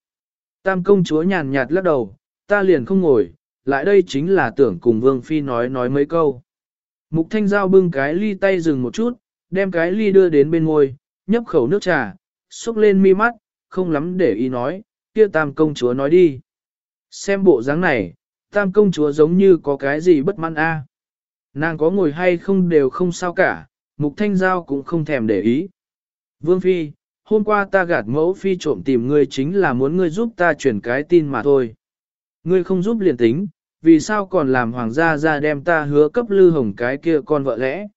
Tam công chúa nhàn nhạt lắc đầu, ta liền không ngồi, lại đây chính là tưởng cùng Vương Phi nói nói mấy câu. Mục thanh giao bưng cái ly tay dừng một chút, đem cái ly đưa đến bên ngôi, nhấp khẩu nước trà, xúc lên mi mắt, không lắm để ý nói, kia tam công chúa nói đi. Xem bộ dáng này, tam công chúa giống như có cái gì bất mãn a. Nàng có ngồi hay không đều không sao cả, mục thanh giao cũng không thèm để ý. Vương Phi, hôm qua ta gạt mẫu Phi trộm tìm ngươi chính là muốn ngươi giúp ta truyền cái tin mà thôi. Ngươi không giúp liền tính, vì sao còn làm hoàng gia ra đem ta hứa cấp lư hồng cái kia con vợ lẽ.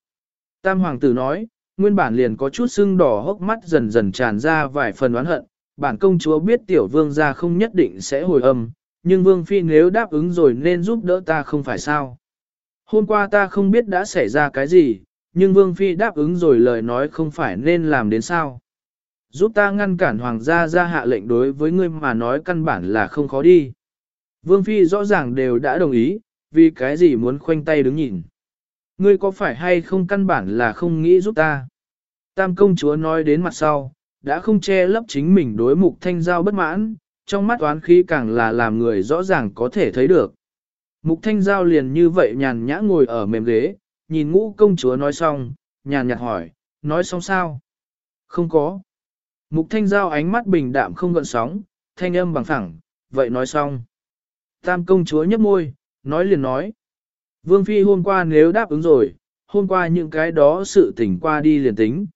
Tam hoàng tử nói, nguyên bản liền có chút sưng đỏ hốc mắt dần dần tràn ra vài phần oán hận, bản công chúa biết tiểu vương gia không nhất định sẽ hồi âm, nhưng vương phi nếu đáp ứng rồi nên giúp đỡ ta không phải sao. Hôm qua ta không biết đã xảy ra cái gì, nhưng vương phi đáp ứng rồi lời nói không phải nên làm đến sao. Giúp ta ngăn cản hoàng gia ra hạ lệnh đối với ngươi mà nói căn bản là không khó đi. Vương phi rõ ràng đều đã đồng ý, vì cái gì muốn khoanh tay đứng nhìn. Ngươi có phải hay không căn bản là không nghĩ giúp ta? Tam công chúa nói đến mặt sau, đã không che lấp chính mình đối mục thanh giao bất mãn, trong mắt toán khí càng là làm người rõ ràng có thể thấy được. Mục thanh giao liền như vậy nhàn nhã ngồi ở mềm ghế, nhìn ngũ công chúa nói xong, nhàn nhạt hỏi, nói xong sao? Không có. Mục thanh giao ánh mắt bình đạm không gợn sóng, thanh âm bằng phẳng, vậy nói xong. Tam công chúa nhấp môi, nói liền nói. Vương Phi hôm qua nếu đáp ứng rồi, hôm qua những cái đó sự tình qua đi liền tính.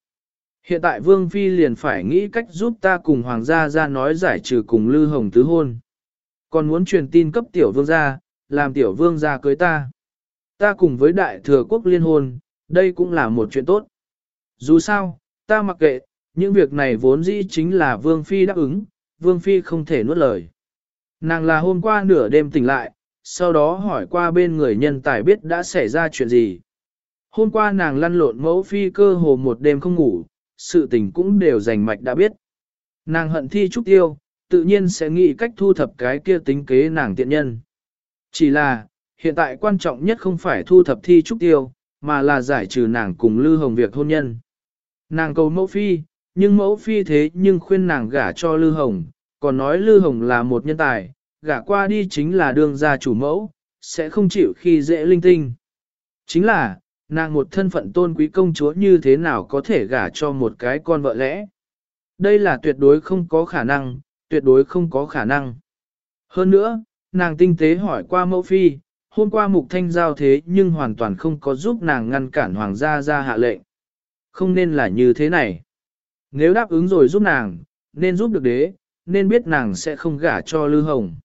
Hiện tại Vương Phi liền phải nghĩ cách giúp ta cùng Hoàng gia ra nói giải trừ cùng Lư Hồng tứ hôn. Còn muốn truyền tin cấp tiểu vương gia, làm tiểu vương gia cưới ta. Ta cùng với đại thừa quốc liên hôn, đây cũng là một chuyện tốt. Dù sao, ta mặc kệ, những việc này vốn dĩ chính là Vương Phi đáp ứng, Vương Phi không thể nuốt lời. Nàng là hôm qua nửa đêm tỉnh lại, sau đó hỏi qua bên người nhân tài biết đã xảy ra chuyện gì. Hôm qua nàng lăn lộn mẫu phi cơ hồ một đêm không ngủ, sự tình cũng đều rành mạch đã biết. Nàng hận thi trúc tiêu, tự nhiên sẽ nghĩ cách thu thập cái kia tính kế nàng tiện nhân. Chỉ là, hiện tại quan trọng nhất không phải thu thập thi trúc tiêu, mà là giải trừ nàng cùng Lư Hồng việc hôn nhân. Nàng cầu mẫu phi, nhưng mẫu phi thế nhưng khuyên nàng gả cho Lư Hồng, còn nói Lư Hồng là một nhân tài, gả qua đi chính là đương gia chủ mẫu, sẽ không chịu khi dễ linh tinh. Chính là, nàng một thân phận tôn quý công chúa như thế nào có thể gả cho một cái con vợ lẽ. Đây là tuyệt đối không có khả năng, tuyệt đối không có khả năng. Hơn nữa, nàng tinh tế hỏi qua mẫu phi, hôm qua mục thanh giao thế nhưng hoàn toàn không có giúp nàng ngăn cản hoàng gia ra hạ lệnh. Không nên là như thế này. Nếu đáp ứng rồi giúp nàng, nên giúp được đế, nên biết nàng sẽ không gả cho Lư Hồng.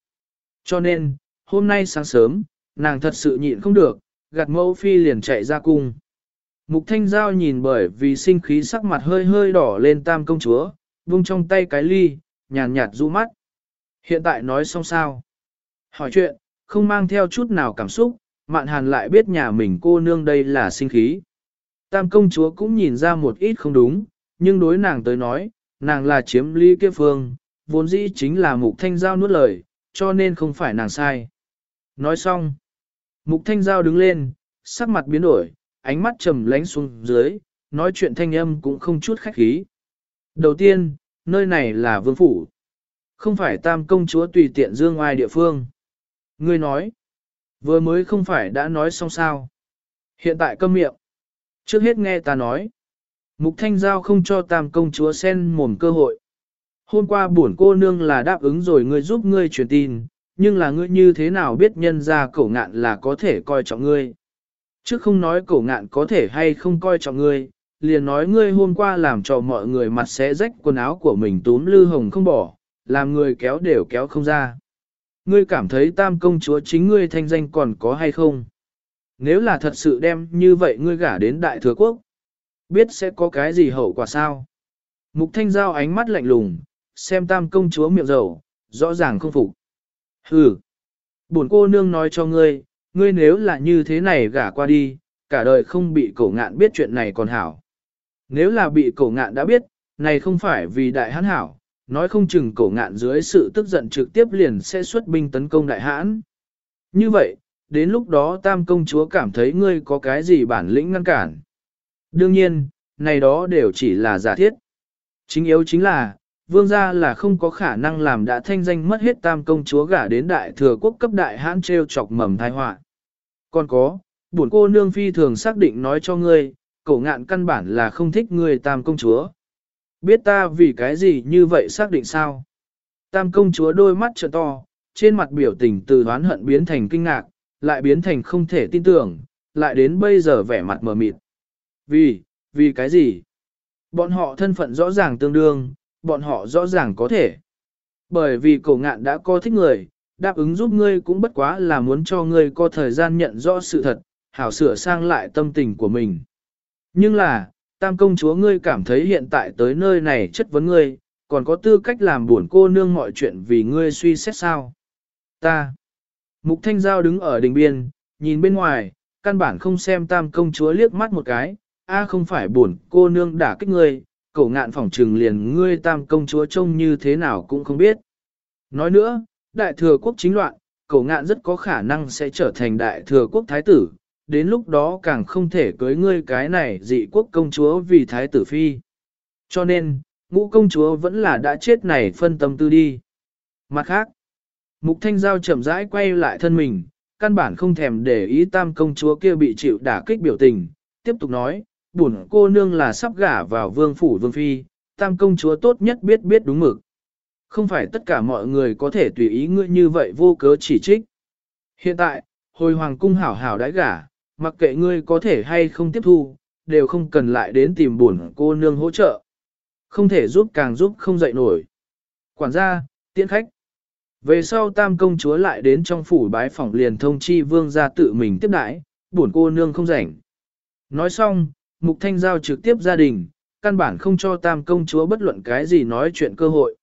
Cho nên, hôm nay sáng sớm, nàng thật sự nhịn không được, gạt mẫu phi liền chạy ra cung. Mục thanh giao nhìn bởi vì sinh khí sắc mặt hơi hơi đỏ lên tam công chúa, vung trong tay cái ly, nhàn nhạt du mắt. Hiện tại nói xong sao? Hỏi chuyện, không mang theo chút nào cảm xúc, mạn hàn lại biết nhà mình cô nương đây là sinh khí. Tam công chúa cũng nhìn ra một ít không đúng, nhưng đối nàng tới nói, nàng là chiếm ly kia phương, vốn dĩ chính là mục thanh giao nuốt lời, cho nên không phải nàng sai. Nói xong, mục thanh giao đứng lên, sắc mặt biến đổi, ánh mắt trầm lánh xuống dưới, nói chuyện thanh âm cũng không chút khách khí. Đầu tiên, nơi này là vương phủ. Không phải tam công chúa tùy tiện dương ngoài địa phương. Ngươi nói, vừa mới không phải đã nói xong sao. Hiện tại câm miệng. Trước hết nghe ta nói. Mục Thanh Giao không cho tam công chúa sen mồm cơ hội. Hôm qua buồn cô nương là đáp ứng rồi ngươi giúp ngươi truyền tin, nhưng là ngươi như thế nào biết nhân ra cổ ngạn là có thể coi trọng ngươi. Trước không nói cổ ngạn có thể hay không coi trọng ngươi, liền nói ngươi hôm qua làm cho mọi người mặt sẽ rách quần áo của mình túm lư hồng không bỏ, làm người kéo đều kéo không ra. Ngươi cảm thấy tam công chúa chính ngươi thanh danh còn có hay không? Nếu là thật sự đem như vậy ngươi gả đến đại thừa quốc, biết sẽ có cái gì hậu quả sao? Mục thanh giao ánh mắt lạnh lùng, xem tam công chúa miệng dầu, rõ ràng không phục. Hừ, bổn cô nương nói cho ngươi, ngươi nếu là như thế này gả qua đi, cả đời không bị cổ ngạn biết chuyện này còn hảo. Nếu là bị cổ ngạn đã biết, này không phải vì đại hãn hảo, nói không chừng cổ ngạn dưới sự tức giận trực tiếp liền sẽ xuất binh tấn công đại hãn. Như vậy, đến lúc đó tam công chúa cảm thấy ngươi có cái gì bản lĩnh ngăn cản. Đương nhiên, này đó đều chỉ là giả thiết. Chính yếu chính là, vương gia là không có khả năng làm đã thanh danh mất hết tam công chúa gả đến đại thừa quốc cấp đại hãn treo chọc mầm thai họa. Còn có, buồn cô nương phi thường xác định nói cho ngươi, cổ ngạn căn bản là không thích ngươi tam công chúa. Biết ta vì cái gì như vậy xác định sao? Tam công chúa đôi mắt trợ to, trên mặt biểu tình từ đoán hận biến thành kinh ngạc, lại biến thành không thể tin tưởng, lại đến bây giờ vẻ mặt mờ mịt. Vì, vì cái gì? Bọn họ thân phận rõ ràng tương đương, bọn họ rõ ràng có thể. Bởi vì cổ ngạn đã có thích người, đáp ứng giúp ngươi cũng bất quá là muốn cho ngươi có thời gian nhận rõ sự thật, hảo sửa sang lại tâm tình của mình. Nhưng là, tam công chúa ngươi cảm thấy hiện tại tới nơi này chất vấn ngươi, còn có tư cách làm buồn cô nương mọi chuyện vì ngươi suy xét sao. Ta. Mục Thanh Giao đứng ở đỉnh biên, nhìn bên ngoài, căn bản không xem tam công chúa liếc mắt một cái, a không phải buồn cô nương đả kích ngươi, cổ ngạn phỏng trừng liền ngươi tam công chúa trông như thế nào cũng không biết. Nói nữa, đại thừa quốc chính loạn, cổ ngạn rất có khả năng sẽ trở thành đại thừa quốc thái tử, đến lúc đó càng không thể cưới ngươi cái này dị quốc công chúa vì thái tử phi. Cho nên, ngũ công chúa vẫn là đã chết này phân tâm tư đi. Mặt khác, Mục Thanh Giao chậm rãi quay lại thân mình, căn bản không thèm để ý tam công chúa kia bị chịu đả kích biểu tình, tiếp tục nói, bổn cô nương là sắp gả vào vương phủ vương phi, tam công chúa tốt nhất biết biết đúng mực. Không phải tất cả mọi người có thể tùy ý ngươi như vậy vô cớ chỉ trích. Hiện tại, hồi hoàng cung hảo hảo đãi gả, mặc kệ ngươi có thể hay không tiếp thu, đều không cần lại đến tìm bổn cô nương hỗ trợ. Không thể giúp càng giúp không dậy nổi. Quản gia, tiễn khách. Về sau tam công chúa lại đến trong phủ bái phỏng liền thông chi vương gia tự mình tiếp đãi, buồn cô nương không rảnh. Nói xong, mục thanh giao trực tiếp gia đình, căn bản không cho tam công chúa bất luận cái gì nói chuyện cơ hội.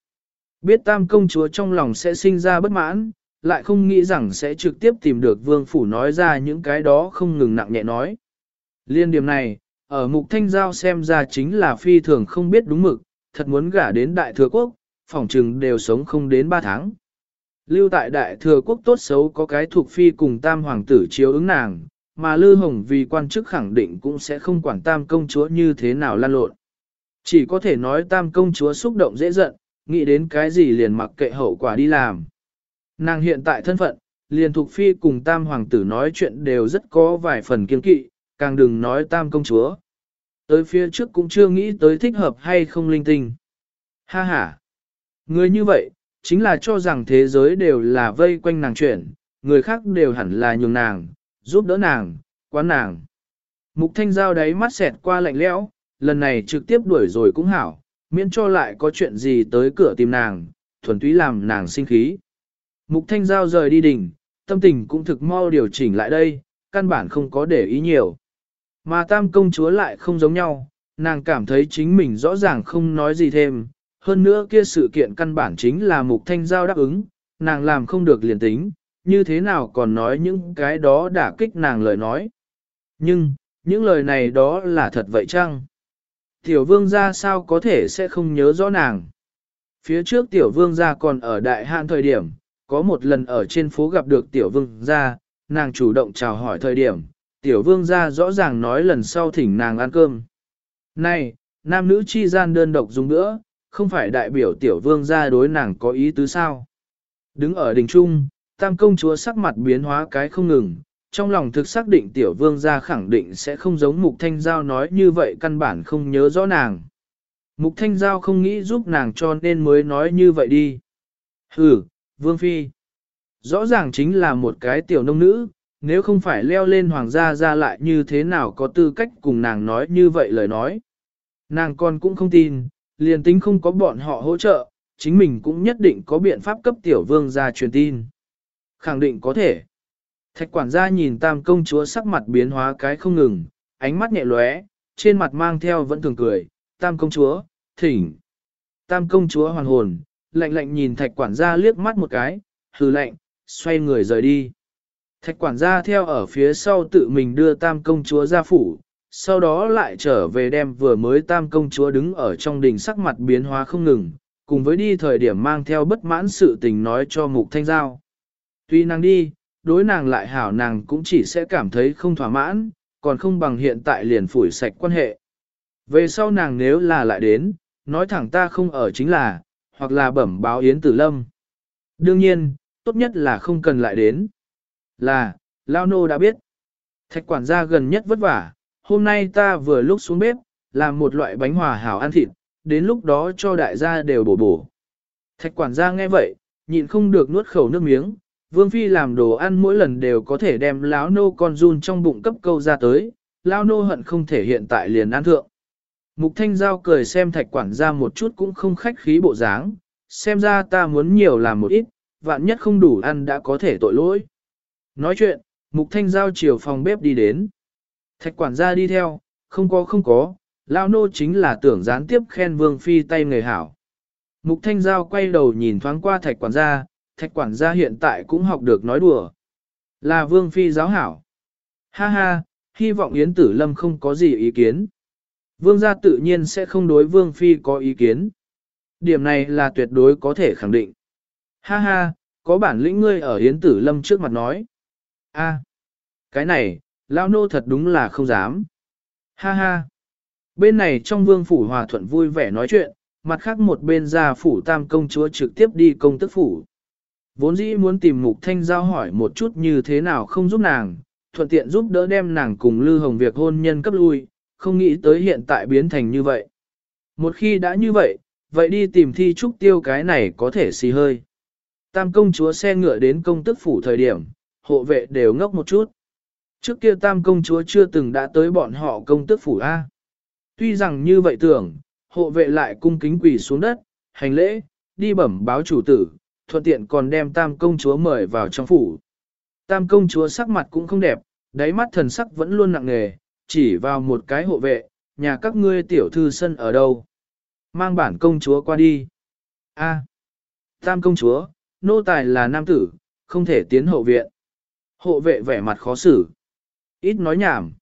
Biết tam công chúa trong lòng sẽ sinh ra bất mãn, lại không nghĩ rằng sẽ trực tiếp tìm được vương phủ nói ra những cái đó không ngừng nặng nhẹ nói. Liên điểm này, ở mục thanh giao xem ra chính là phi thường không biết đúng mực, thật muốn gả đến đại thừa quốc, phỏng trừng đều sống không đến 3 tháng. Lưu tại đại thừa quốc tốt xấu có cái thuộc phi cùng tam hoàng tử chiếu ứng nàng, mà Lư Hồng vì quan chức khẳng định cũng sẽ không quản tam công chúa như thế nào lan lộn. Chỉ có thể nói tam công chúa xúc động dễ giận, nghĩ đến cái gì liền mặc kệ hậu quả đi làm. Nàng hiện tại thân phận, liền thuộc phi cùng tam hoàng tử nói chuyện đều rất có vài phần kiên kỵ, càng đừng nói tam công chúa. Tới phía trước cũng chưa nghĩ tới thích hợp hay không linh tinh. Ha ha! Người như vậy, chính là cho rằng thế giới đều là vây quanh nàng chuyển, người khác đều hẳn là nhường nàng, giúp đỡ nàng, quán nàng. Mục thanh giao đáy mắt xẹt qua lạnh lẽo, lần này trực tiếp đuổi rồi cũng hảo, miễn cho lại có chuyện gì tới cửa tìm nàng, thuần túy làm nàng sinh khí. Mục thanh giao rời đi đỉnh, tâm tình cũng thực mau điều chỉnh lại đây, căn bản không có để ý nhiều. Mà tam công chúa lại không giống nhau, nàng cảm thấy chính mình rõ ràng không nói gì thêm, hơn nữa kia sự kiện căn bản chính là mục thanh giao đáp ứng, nàng làm không được liền tính, như thế nào còn nói những cái đó đả kích nàng lời nói. Nhưng, những lời này đó là thật vậy chăng? Tiểu vương gia sao có thể sẽ không nhớ rõ nàng? Phía trước tiểu vương gia còn ở đại hạn thời điểm, có một lần ở trên phố gặp được tiểu vương gia, nàng chủ động chào hỏi thời điểm, tiểu vương gia rõ ràng nói lần sau thỉnh nàng ăn cơm. Này, nam nữ chi gian đơn độc dùng nữa, không phải đại biểu tiểu vương gia đối nàng có ý tứ sao. Đứng ở đình trung, tam công chúa sắc mặt biến hóa cái không ngừng, trong lòng thực xác định tiểu vương gia khẳng định sẽ không giống mục thanh giao nói như vậy căn bản không nhớ rõ nàng. Mục thanh giao không nghĩ giúp nàng cho nên mới nói như vậy đi. Ừ, vương phi. Rõ ràng chính là một cái tiểu nông nữ, nếu không phải leo lên hoàng gia ra lại như thế nào có tư cách cùng nàng nói như vậy lời nói. Nàng con cũng không tin, liền tính không có bọn họ hỗ trợ, chính mình cũng nhất định có biện pháp cấp tiểu vương ra truyền tin. Khẳng định có thể. Thạch quản gia nhìn tam công chúa sắc mặt biến hóa cái không ngừng, ánh mắt nhẹ lóe, trên mặt mang theo vẫn thường cười, tam công chúa, thỉnh. Tam công chúa hoàn hồn, lạnh lạnh nhìn thạch quản gia liếc mắt một cái, hừ lạnh, xoay người rời đi. Thạch quản gia theo ở phía sau tự mình đưa tam công chúa ra phủ, sau đó lại trở về đem vừa mới tam công chúa đứng ở trong đình sắc mặt biến hóa không ngừng, cùng với đi thời điểm mang theo bất mãn sự tình nói cho mục thanh giao. Tuy nàng đi, đối nàng lại hảo nàng cũng chỉ sẽ cảm thấy không thỏa mãn, còn không bằng hiện tại liền phủi sạch quan hệ. Về sau nàng nếu là lại đến, nói thẳng ta không ở chính là, hoặc là bẩm báo Yến Tử Lâm. Đương nhiên, tốt nhất là không cần lại đến. Là, Lao Nô đã biết. Thạch quản gia gần nhất vất vả, hôm nay ta vừa lúc xuống bếp, làm một loại bánh hòa hảo ăn thịt, đến lúc đó cho đại gia đều bổ bổ. Thạch quản gia nghe vậy, nhịn không được nuốt khẩu nước miếng, Vương Phi làm đồ ăn mỗi lần đều có thể đem lão nô con run trong bụng cấp câu ra tới, lão nô hận không thể hiện tại liền ăn thượng. Mục Thanh Giao cười xem thạch quản gia một chút cũng không khách khí bộ dáng, xem ra ta muốn nhiều làm một ít, vạn nhất không đủ ăn đã có thể tội lỗi. Nói chuyện, Mục Thanh Giao chiều phòng bếp đi đến. Thạch quản gia đi theo, không có không có, lao nô chính là tưởng gián tiếp khen vương phi tay người hảo. Mục thanh giao quay đầu nhìn thoáng qua thạch quản gia, thạch quản gia hiện tại cũng học được nói đùa. Là vương phi giáo hảo. Ha ha, hy vọng Yến Tử Lâm không có gì ý kiến. Vương gia tự nhiên sẽ không đối vương phi có ý kiến. Điểm này là tuyệt đối có thể khẳng định. Ha ha, có bản lĩnh ngươi ở Yến Tử Lâm trước mặt nói. A, cái này, Lao nô thật đúng là không dám. Ha ha. Bên này trong vương phủ hòa thuận vui vẻ nói chuyện, mặt khác một bên ra phủ tam công chúa trực tiếp đi công tức phủ. Vốn dĩ muốn tìm mục thanh giao hỏi một chút như thế nào không giúp nàng, thuận tiện giúp đỡ đem nàng cùng Lư Hồng việc hôn nhân cấp lui, không nghĩ tới hiện tại biến thành như vậy. Một khi đã như vậy, vậy đi tìm thi trúc tiêu cái này có thể xì hơi. Tam công chúa xe ngựa đến công tức phủ thời điểm, hộ vệ đều ngốc một chút. Trước kia tam công chúa chưa từng đã tới bọn họ công tức phủ A. Tuy rằng như vậy tưởng, hộ vệ lại cung kính quỳ xuống đất, hành lễ, đi bẩm báo chủ tử, thuận tiện còn đem tam công chúa mời vào trong phủ. Tam công chúa sắc mặt cũng không đẹp, đáy mắt thần sắc vẫn luôn nặng nề, chỉ vào một cái hộ vệ, nhà các ngươi tiểu thư sân ở đâu. Mang bản công chúa qua đi. A. tam công chúa, nô tài là nam tử, không thể tiến hậu viện. Hộ vệ vẻ mặt khó xử. Ít nói nhảm.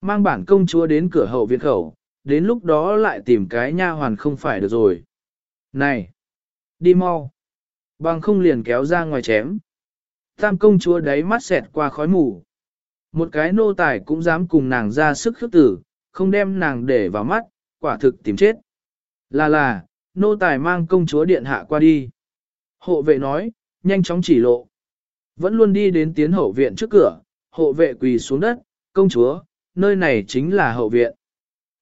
Mang bản công chúa đến cửa hậu viện khẩu, đến lúc đó lại tìm cái nha hoàn không phải được rồi. Này! Đi mau! Bằng không liền kéo ra ngoài chém. Tam công chúa đáy mắt xẹt qua khói mù. Một cái nô tài cũng dám cùng nàng ra sức khước tử, không đem nàng để vào mắt, quả thực tìm chết. Là là, nô tài mang công chúa điện hạ qua đi. Hộ vệ nói, nhanh chóng chỉ lộ. Vẫn luôn đi đến tiến hậu viện trước cửa, hộ vệ quỳ xuống đất, công chúa, nơi này chính là hậu viện.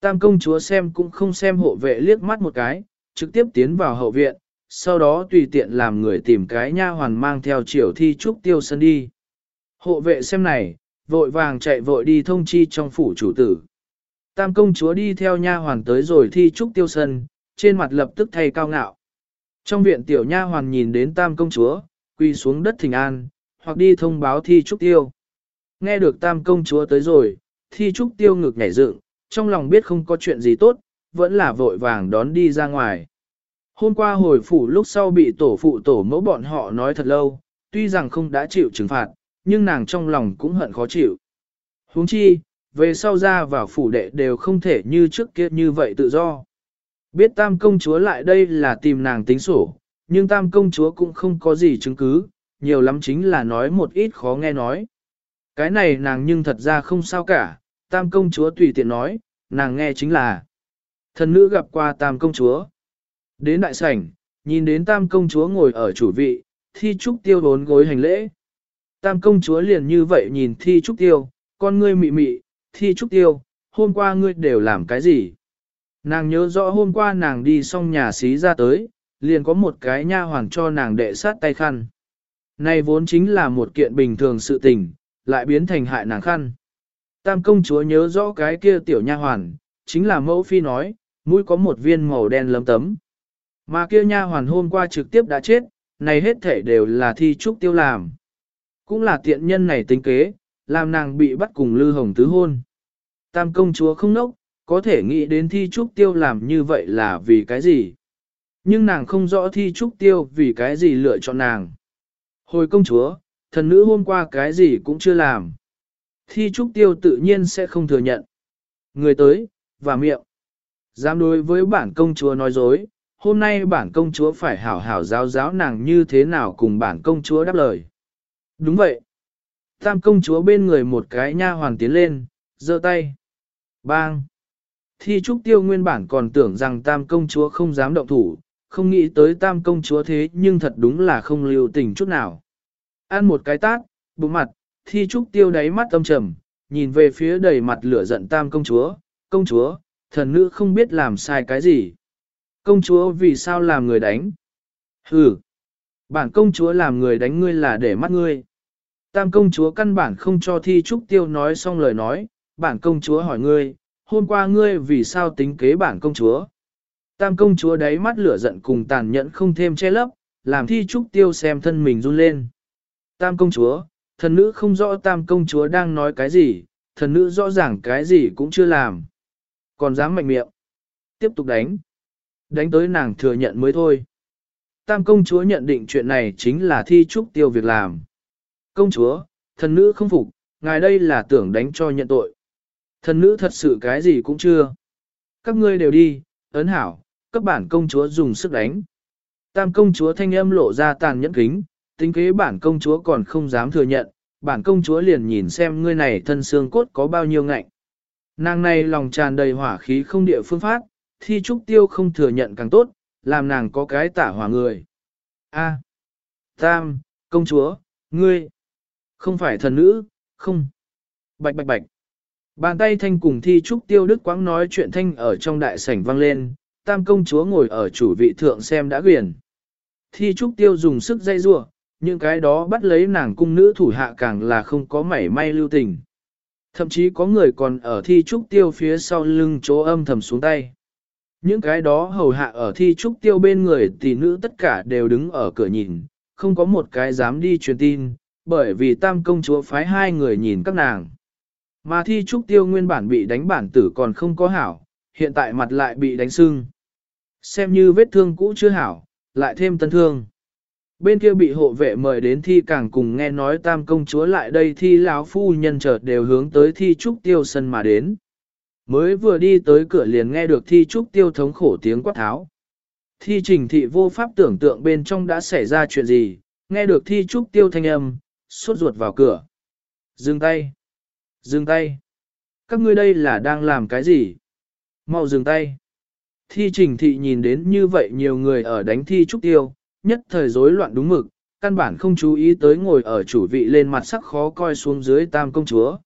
Tam công chúa xem cũng không xem hộ vệ liếc mắt một cái, trực tiếp tiến vào hậu viện, sau đó tùy tiện làm người tìm cái nha hoàn mang theo triều thi trúc tiêu sân đi. Hộ vệ xem này, vội vàng chạy vội đi thông chi trong phủ chủ tử. Tam công chúa đi theo nha hoàn tới rồi thi trúc tiêu sân, trên mặt lập tức thay cao ngạo. Trong viện tiểu nha hoàn nhìn đến tam công chúa, quỳ xuống đất thỉnh an, hoặc đi thông báo thi trúc tiêu. Nghe được tam công chúa tới rồi, thi trúc tiêu ngực nhảy dựng, trong lòng biết không có chuyện gì tốt, vẫn là vội vàng đón đi ra ngoài. Hôm qua hồi phủ lúc sau bị tổ phụ tổ mẫu bọn họ nói thật lâu, tuy rằng không đã chịu trừng phạt, nhưng nàng trong lòng cũng hận khó chịu. huống chi, về sau ra vào phủ đệ đều không thể như trước kia như vậy tự do. Biết tam công chúa lại đây là tìm nàng tính sổ, nhưng tam công chúa cũng không có gì chứng cứ, nhiều lắm chính là nói một ít khó nghe nói. Cái này nàng nhưng thật ra không sao cả, tam công chúa tùy tiện nói, nàng nghe chính là thần nữ gặp qua tam công chúa. Đến đại sảnh, nhìn đến tam công chúa ngồi ở chủ vị, thi trúc tiêu bốn gối hành lễ. Tam công chúa liền như vậy nhìn thi trúc tiêu, con ngươi mị mị, thi trúc tiêu, hôm qua ngươi đều làm cái gì? Nàng nhớ rõ hôm qua nàng đi xong nhà xí ra tới, liền có một cái nha hoàng cho nàng đệ sát tay khăn. Này vốn chính là một kiện bình thường sự tình, lại biến thành hại nàng khăn. Tam công chúa nhớ rõ cái kia tiểu nha hoàn, chính là mẫu phi nói, mũi có một viên màu đen lấm tấm. Mà kia nha hoàn hôm qua trực tiếp đã chết, này hết thể đều là thi trúc tiêu làm. Cũng là tiện nhân này tính kế, làm nàng bị bắt cùng lư hồng tứ hôn. Tam công chúa không nốc, có thể nghĩ đến thi trúc tiêu làm như vậy là vì cái gì. Nhưng nàng không rõ thi trúc tiêu vì cái gì lựa chọn nàng. Hồi công chúa, thần nữ hôm qua cái gì cũng chưa làm. Thi trúc tiêu tự nhiên sẽ không thừa nhận. Người tới, và miệng. Dám đối với bản công chúa nói dối, hôm nay bản công chúa phải hảo hảo giáo giáo nàng như thế nào cùng bản công chúa đáp lời. Đúng vậy. Tam công chúa bên người một cái nha hoàn tiến lên, giơ tay. Bang. Thi trúc tiêu nguyên bản còn tưởng rằng tam công chúa không dám động thủ, không nghĩ tới tam công chúa thế nhưng thật đúng là không lưu tình chút nào. Ăn một cái tát, bụng mặt, thi trúc tiêu đáy mắt âm trầm, nhìn về phía đầy mặt lửa giận tam công chúa, công chúa, thần nữ không biết làm sai cái gì. Công chúa vì sao làm người đánh? Hừ, bản công chúa làm người đánh ngươi là để mắt ngươi. Tam công chúa căn bản không cho thi trúc tiêu nói xong lời nói, bản công chúa hỏi ngươi, hôm qua ngươi vì sao tính kế bản công chúa? Tam công chúa đáy mắt lửa giận cùng tàn nhẫn không thêm che lấp, làm thi trúc tiêu xem thân mình run lên. Tam công chúa, thần nữ không rõ tam công chúa đang nói cái gì, thần nữ rõ ràng cái gì cũng chưa làm. Còn dám mạnh miệng. Tiếp tục đánh. Đánh tới nàng thừa nhận mới thôi. Tam công chúa nhận định chuyện này chính là thi trúc tiêu việc làm. Công chúa, thần nữ không phục, ngài đây là tưởng đánh cho nhận tội. Thần nữ thật sự cái gì cũng chưa. Các ngươi đều đi, ấn hảo, các bản công chúa dùng sức đánh. Tam công chúa thanh âm lộ ra tàn nhẫn kính, tính kế bản công chúa còn không dám thừa nhận, bản công chúa liền nhìn xem ngươi này thân xương cốt có bao nhiêu ngạnh. Nàng này lòng tràn đầy hỏa khí không địa phương phát, thi trúc tiêu không thừa nhận càng tốt, làm nàng có cái tả hỏa người. A. Tam, công chúa, ngươi, không phải thần nữ, không. Bạch bạch bạch. Bàn tay thanh cùng thi trúc tiêu đức quãng nói chuyện thanh ở trong đại sảnh vang lên, tam công chúa ngồi ở chủ vị thượng xem đã quyền. Thi trúc tiêu dùng sức dây rua, những cái đó bắt lấy nàng cung nữ thủ hạ càng là không có mảy may lưu tình. Thậm chí có người còn ở thi trúc tiêu phía sau lưng chỗ âm thầm xuống tay. Những cái đó hầu hạ ở thi trúc tiêu bên người tỷ nữ tất cả đều đứng ở cửa nhìn, không có một cái dám đi truyền tin, bởi vì tam công chúa phái hai người nhìn các nàng. Mà thi trúc tiêu nguyên bản bị đánh bản tử còn không có hảo, hiện tại mặt lại bị đánh sưng. Xem như vết thương cũ chưa hảo, lại thêm tân thương. Bên kia bị hộ vệ mời đến thi càng cùng nghe nói tam công chúa lại đây thi lão phu nhân chợt đều hướng tới thi trúc tiêu sân mà đến. Mới vừa đi tới cửa liền nghe được thi trúc tiêu thống khổ tiếng quát tháo. Thi trình thị vô pháp tưởng tượng bên trong đã xảy ra chuyện gì, nghe được thi trúc tiêu thanh âm, suốt ruột vào cửa. Dừng tay! Dừng tay! Các ngươi đây là đang làm cái gì? Mau dừng tay! Thi trình thị nhìn đến như vậy nhiều người ở đánh thi trúc tiêu, nhất thời rối loạn đúng mực, căn bản không chú ý tới ngồi ở chủ vị lên mặt sắc khó coi xuống dưới tam công chúa.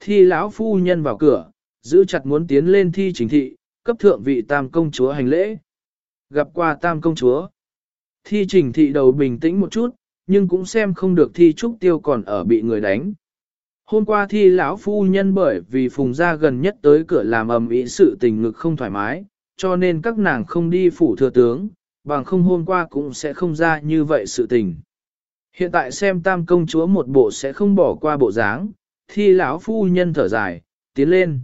Thi lão phu nhân vào cửa, giữ chặt muốn tiến lên thi chính thị, cấp thượng vị tam công chúa hành lễ. Gặp qua tam công chúa. Thi trình thị đầu bình tĩnh một chút, nhưng cũng xem không được thi trúc tiêu còn ở bị người đánh. Hôm qua thi lão phu nhân bởi vì phùng gia gần nhất tới cửa làm ầm ĩ sự tình ngực không thoải mái, cho nên các nàng không đi phủ thừa tướng, bằng không hôm qua cũng sẽ không ra như vậy sự tình. Hiện tại xem tam công chúa một bộ sẽ không bỏ qua bộ dáng, thi lão phu nhân thở dài, tiến lên.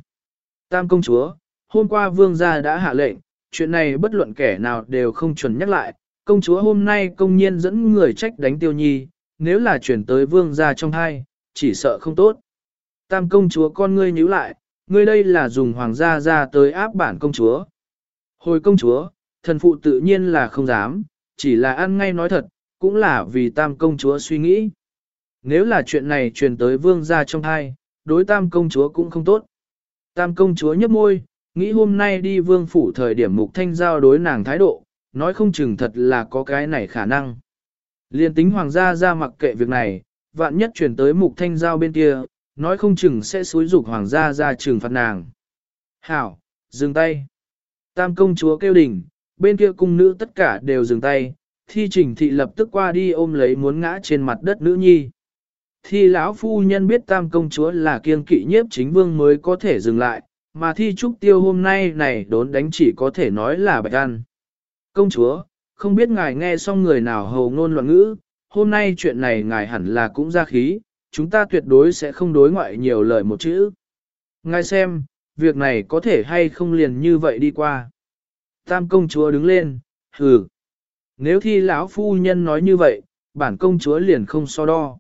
Tam công chúa, hôm qua vương gia đã hạ lệnh, chuyện này bất luận kẻ nào đều không chuẩn nhắc lại, công chúa hôm nay công nhiên dẫn người trách đánh tiêu nhi, nếu là chuyển tới vương gia trong hai, chỉ sợ không tốt. Tam công chúa con ngươi nhíu lại, ngươi đây là dùng hoàng gia ra tới áp bản công chúa. Hồi công chúa, thần phụ tự nhiên là không dám, chỉ là ăn ngay nói thật, cũng là vì tam công chúa suy nghĩ. Nếu là chuyện này truyền tới vương gia trong hai, đối tam công chúa cũng không tốt. Tam công chúa nhấp môi, nghĩ hôm nay đi vương phủ thời điểm mục thanh giao đối nàng thái độ, nói không chừng thật là có cái này khả năng. Liên tính hoàng gia ra mặc kệ việc này, vạn nhất chuyển tới mục thanh giao bên kia, nói không chừng sẽ xúi dục hoàng gia ra trừng phạt nàng. Hảo, dừng tay. Tam công chúa kêu đỉnh, bên kia cung nữ tất cả đều dừng tay, thi trình thị lập tức qua đi ôm lấy muốn ngã trên mặt đất nữ nhi. Thi lão phu nhân biết tam công chúa là kiêng kỵ nhiếp chính vương mới có thể dừng lại, mà thi trúc tiêu hôm nay này đốn đánh chỉ có thể nói là bạch ăn. Công chúa, không biết ngài nghe xong người nào hầu ngôn loạn ngữ, hôm nay chuyện này ngài hẳn là cũng ra khí, chúng ta tuyệt đối sẽ không đối ngoại nhiều lời một chữ. Ngài xem, việc này có thể hay không liền như vậy đi qua. Tam công chúa đứng lên, hừ. Nếu thi lão phu nhân nói như vậy, bản công chúa liền không so đo.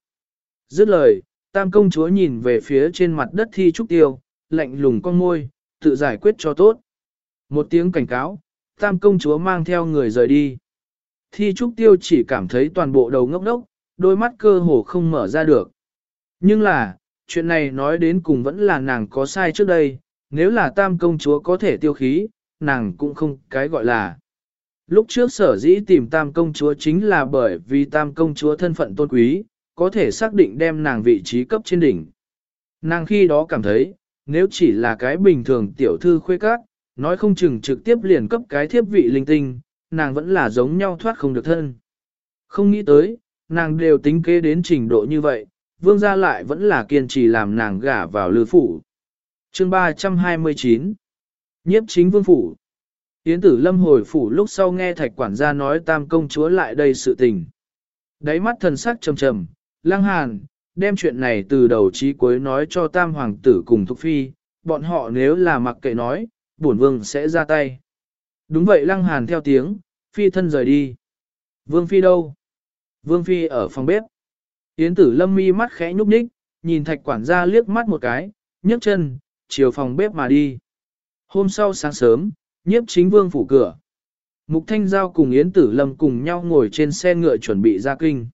Dứt lời, tam công chúa nhìn về phía trên mặt đất thi trúc tiêu, lạnh lùng con môi, tự giải quyết cho tốt. Một tiếng cảnh cáo, tam công chúa mang theo người rời đi. Thi trúc tiêu chỉ cảm thấy toàn bộ đầu ngốc đốc, đôi mắt cơ hồ không mở ra được. Nhưng là, chuyện này nói đến cùng vẫn là nàng có sai trước đây, nếu là tam công chúa có thể tiêu khí, nàng cũng không cái gọi là. Lúc trước sở dĩ tìm tam công chúa chính là bởi vì tam công chúa thân phận tôn quý, có thể xác định đem nàng vị trí cấp trên đỉnh. Nàng khi đó cảm thấy, nếu chỉ là cái bình thường tiểu thư khuê các, nói không chừng trực tiếp liền cấp cái thiếp vị linh tinh, nàng vẫn là giống nhau thoát không được thân. Không nghĩ tới, nàng đều tính kế đến trình độ như vậy, vương gia lại vẫn là kiên trì làm nàng gả vào lư phủ. Chương 329 Nhiếp chính vương phủ Yến tử lâm hồi phủ lúc sau nghe thạch quản gia nói tam công chúa lại đây sự tình. Đáy mắt thần sắc trầm trầm, lăng hàn, đem chuyện này từ đầu chí cuối nói cho tam hoàng tử cùng thúc phi, bọn họ nếu là mặc kệ nói, bổn vương sẽ ra tay. Đúng vậy lăng hàn theo tiếng, phi thân rời đi. Vương phi đâu? Vương phi ở phòng bếp. Yến tử lâm mi mắt khẽ nhúc nhích, nhìn thạch quản gia liếc mắt một cái, nhấc chân, chiều phòng bếp mà đi. Hôm sau sáng sớm, nhiếp chính vương phủ cửa. Mục Thanh Giao cùng Yến Tử Lâm cùng nhau ngồi trên xe ngựa chuẩn bị ra kinh.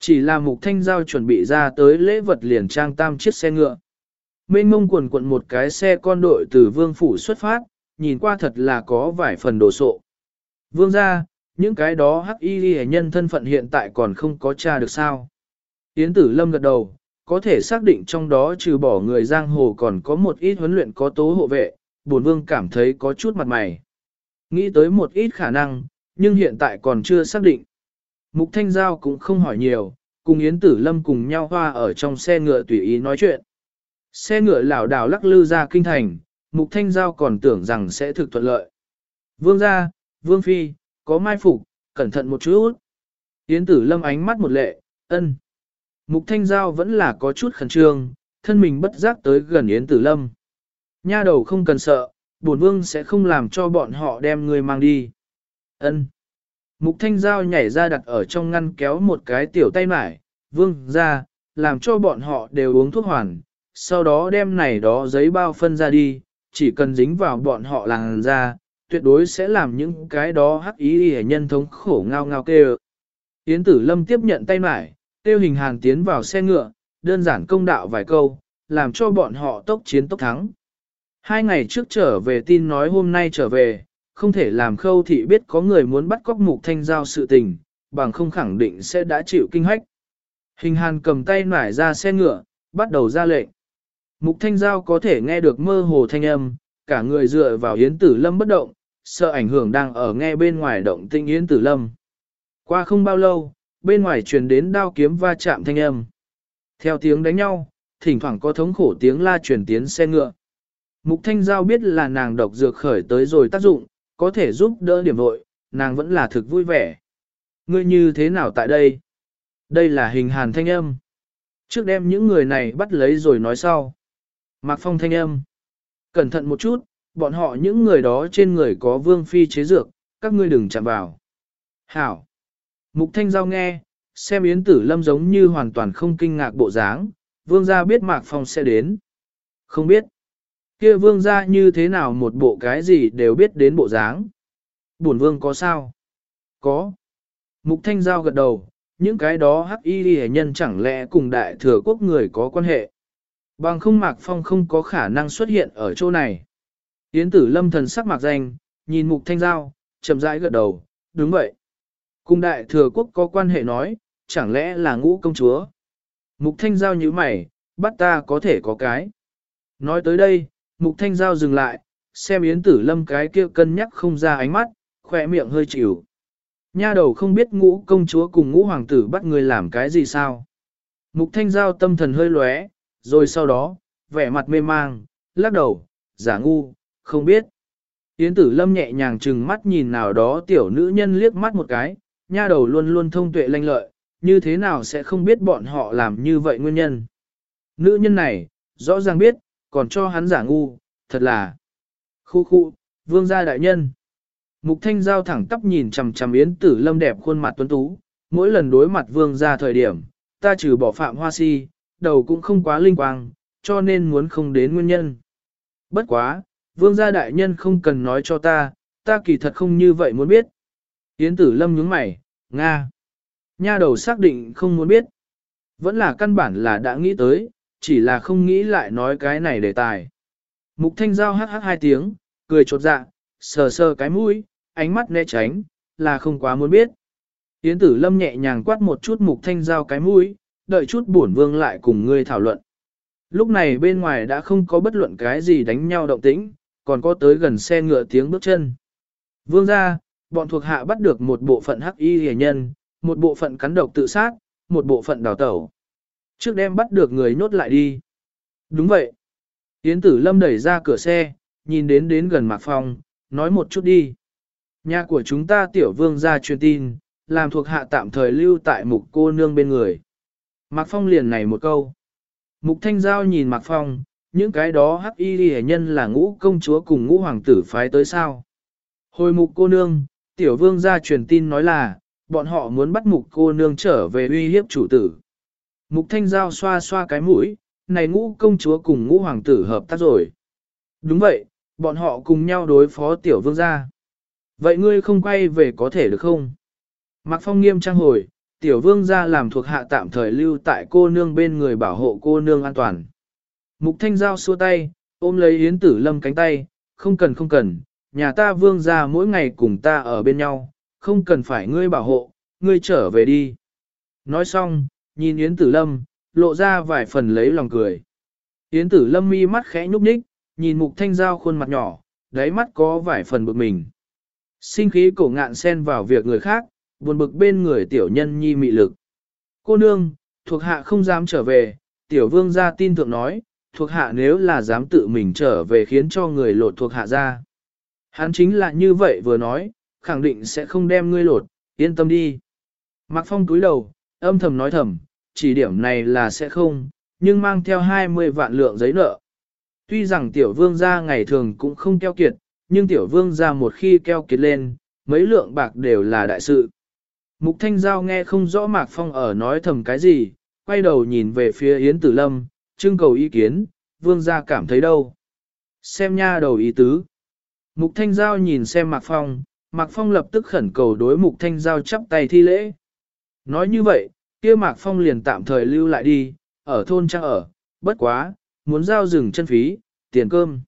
Chỉ là Mục Thanh Giao chuẩn bị ra tới lễ vật liền trang tam chiếc xe ngựa. Mênh mông quần quận một cái xe con đội từ vương phủ xuất phát, nhìn qua thật là có vài phần đồ sộ. Vương ra, những cái đó hắc y ghi nhân thân phận hiện tại còn không có tra được sao. Yến tử lâm gật đầu, có thể xác định trong đó trừ bỏ người giang hồ còn có một ít huấn luyện có tố hộ vệ, bổn vương cảm thấy có chút mặt mày. Nghĩ tới một ít khả năng, nhưng hiện tại còn chưa xác định. Mục Thanh Giao cũng không hỏi nhiều, cùng Yến Tử Lâm cùng nhau hoa ở trong xe ngựa tùy ý nói chuyện. Xe ngựa lảo đảo lắc lư ra kinh thành, Mục Thanh Giao còn tưởng rằng sẽ thực thuận lợi. Vương gia, Vương Phi, có mai phục, cẩn thận một chút. Yến Tử Lâm ánh mắt một lệ, ân. Mục Thanh Giao vẫn là có chút khẩn trương, thân mình bất giác tới gần Yến Tử Lâm. Nha đầu không cần sợ, bổn vương sẽ không làm cho bọn họ đem người mang đi. Ân. Mục Thanh Giao nhảy ra đặt ở trong ngăn kéo một cái tiểu tay mải, vương ra, làm cho bọn họ đều uống thuốc hoàn, sau đó đem này đó giấy bao phân ra đi, chỉ cần dính vào bọn họ làng ra, tuyệt đối sẽ làm những cái đó hắc ý hệ nhân thống khổ ngao ngao kêu. Yến tử lâm tiếp nhận tay mải, tiêu hình hàn tiến vào xe ngựa, đơn giản công đạo vài câu, làm cho bọn họ tốc chiến tốc thắng. Hai ngày trước trở về tin nói hôm nay trở về, không thể làm khâu thị biết có người muốn bắt cóc mục thanh giao sự tình, bằng không khẳng định sẽ đã chịu kinh hách. Hình hàn cầm tay nải ra xe ngựa, bắt đầu ra lệnh. Mục thanh giao có thể nghe được mơ hồ thanh âm, cả người dựa vào yến tử lâm bất động, sợ ảnh hưởng đang ở nghe bên ngoài động tinh yến tử lâm. Qua không bao lâu, bên ngoài truyền đến đao kiếm va chạm thanh âm. Theo tiếng đánh nhau, thỉnh thoảng có thống khổ tiếng la truyền tiến xe ngựa. Mục Thanh Giao biết là nàng độc dược khởi tới rồi tác dụng, có thể giúp đỡ điểm vội, nàng vẫn là thực vui vẻ. Ngươi như thế nào tại đây? Đây là hình hàn thanh âm. Trước đem những người này bắt lấy rồi nói sau. Mạc Phong thanh âm. Cẩn thận một chút, bọn họ những người đó trên người có vương phi chế dược, các ngươi đừng chạm vào. Hảo. Mục Thanh Giao nghe, xem Yến Tử Lâm giống như hoàn toàn không kinh ngạc bộ dáng, vương gia biết Mạc Phong sẽ đến. Không biết. Kia vương gia như thế nào một bộ cái gì đều biết đến bộ dáng. Bổn vương có sao? Có. Mục Thanh Giao gật đầu, những cái đó hắc y ghi nhân chẳng lẽ cùng đại thừa quốc người có quan hệ. Bằng không Mạc Phong không có khả năng xuất hiện ở chỗ này. Yến tử lâm thần sắc mạc danh, nhìn Mục Thanh Giao, chậm rãi gật đầu, đúng vậy. Cùng đại thừa quốc có quan hệ nói, chẳng lẽ là ngũ công chúa? Mục Thanh Giao như mày, bắt ta có thể có cái. Nói tới đây, Mục Thanh Giao dừng lại, xem Yến Tử Lâm cái kia cân nhắc không ra ánh mắt, khỏe miệng hơi chịu. Nha đầu không biết ngũ công chúa cùng ngũ hoàng tử bắt người làm cái gì sao. Mục Thanh Giao tâm thần hơi lóe, rồi sau đó, vẻ mặt mê mang, lắc đầu, giả ngu, không biết. Yến Tử Lâm nhẹ nhàng trừng mắt nhìn nào đó tiểu nữ nhân liếc mắt một cái, nha đầu luôn luôn thông tuệ lanh lợi, như thế nào sẽ không biết bọn họ làm như vậy nguyên nhân. Nữ nhân này, rõ ràng biết, còn cho hắn giả ngu, thật là. Khu khu, vương gia đại nhân. Mục thanh giao thẳng tắp nhìn chằm chằm yến tử lâm đẹp khuôn mặt tuấn tú, mỗi lần đối mặt vương gia thời điểm, ta trừ bỏ phạm hoa si, đầu cũng không quá linh quang, cho nên muốn không đến nguyên nhân. Bất quá, vương gia đại nhân không cần nói cho ta, ta kỳ thật không như vậy muốn biết. Yến tử lâm nhướng mày, Nga. Nha đầu xác định không muốn biết. Vẫn là căn bản là đã nghĩ tới, chỉ là không nghĩ lại nói cái này đề tài. Mục thanh giao hát hát hai tiếng, cười chột dạ, sờ sờ cái mũi, ánh mắt né tránh, là không quá muốn biết. Yến tử lâm nhẹ nhàng quát một chút mục thanh giao cái mũi, đợi chút bổn vương lại cùng ngươi thảo luận. Lúc này bên ngoài đã không có bất luận cái gì đánh nhau động tĩnh, còn có tới gần xe ngựa tiếng bước chân. Vương ra, bọn thuộc hạ bắt được một bộ phận hắc y hề nhân, một bộ phận cắn độc tự sát, một bộ phận đào tẩu. Trước đem bắt được người nhốt lại đi. Đúng vậy. Yến tử lâm đẩy ra cửa xe, nhìn đến đến gần Mạc Phong, nói một chút đi. Nhà của chúng ta tiểu vương ra truyền tin, làm thuộc hạ tạm thời lưu tại mục cô nương bên người. Mạc Phong liền này một câu. Mục Thanh Giao nhìn Mạc Phong, những cái đó hắc y ghi nhân là ngũ công chúa cùng ngũ hoàng tử phái tới sao. Hồi mục cô nương, tiểu vương ra truyền tin nói là, bọn họ muốn bắt mục cô nương trở về uy hiếp chủ tử. Mục thanh giao xoa xoa cái mũi, này ngũ công chúa cùng ngũ hoàng tử hợp tác rồi. Đúng vậy, bọn họ cùng nhau đối phó tiểu vương gia. Vậy ngươi không quay về có thể được không? Mạc Phong nghiêm trang hồi, tiểu vương gia làm thuộc hạ tạm thời lưu tại cô nương bên người bảo hộ cô nương an toàn. Mục thanh giao xua tay, ôm lấy yến tử lâm cánh tay, không cần không cần, nhà ta vương gia mỗi ngày cùng ta ở bên nhau, không cần phải ngươi bảo hộ, ngươi trở về đi. Nói xong, nhìn Yến Tử Lâm, lộ ra vài phần lấy lòng cười. Yến Tử Lâm mi mắt khẽ nhúc nhích, nhìn Mục Thanh Giao khuôn mặt nhỏ, đáy mắt có vài phần bực mình. Sinh khí cổ ngạn xen vào việc người khác, buồn bực bên người tiểu nhân nhi mị lực. Cô nương, thuộc hạ không dám trở về, tiểu vương gia tin thượng nói, thuộc hạ nếu là dám tự mình trở về khiến cho người lột thuộc hạ ra. Hắn chính là như vậy vừa nói, khẳng định sẽ không đem ngươi lột, yên tâm đi. Mạc Phong túi đầu, âm thầm nói thầm, chỉ điểm này là sẽ không, nhưng mang theo 20 vạn lượng giấy nợ. Tuy rằng tiểu vương gia ngày thường cũng không keo kiệt, nhưng tiểu vương gia một khi keo kiệt lên, mấy lượng bạc đều là đại sự. Mục Thanh Giao nghe không rõ Mạc Phong ở nói thầm cái gì, quay đầu nhìn về phía Yến Tử Lâm, trưng cầu ý kiến, vương gia cảm thấy đâu. Xem nha đầu ý tứ. Mục Thanh Giao nhìn xem Mạc Phong, Mạc Phong lập tức khẩn cầu đối Mục Thanh Giao chắp tay thi lễ. Nói như vậy, kia Mạc Phong liền tạm thời lưu lại đi, ở thôn trang ở, bất quá, muốn giao rừng chân phí, tiền cơm.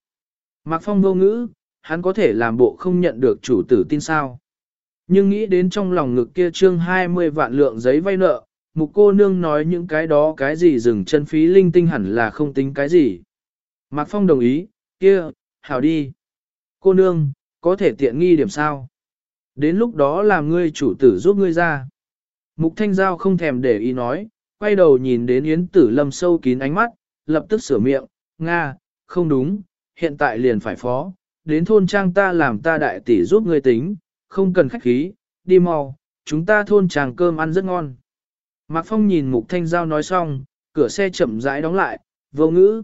Mạc Phong vô ngữ, hắn có thể làm bộ không nhận được chủ tử tin sao. Nhưng nghĩ đến trong lòng ngực kia trương 20 vạn lượng giấy vay nợ, mục cô nương nói những cái đó cái gì dừng chân phí linh tinh hẳn là không tính cái gì. Mạc Phong đồng ý, kia, hảo đi. Cô nương, có thể tiện nghi điểm sao? Đến lúc đó làm ngươi chủ tử giúp ngươi ra. Mục Thanh Giao không thèm để ý nói, quay đầu nhìn đến Yến Tử Lâm sâu kín ánh mắt, lập tức sửa miệng, Nga, không đúng, hiện tại liền phải phó, đến thôn trang ta làm ta đại tỷ giúp ngươi tính, không cần khách khí, đi mau, chúng ta thôn trang cơm ăn rất ngon. Mạc Phong nhìn Mục Thanh Giao nói xong, cửa xe chậm rãi đóng lại, vô ngữ.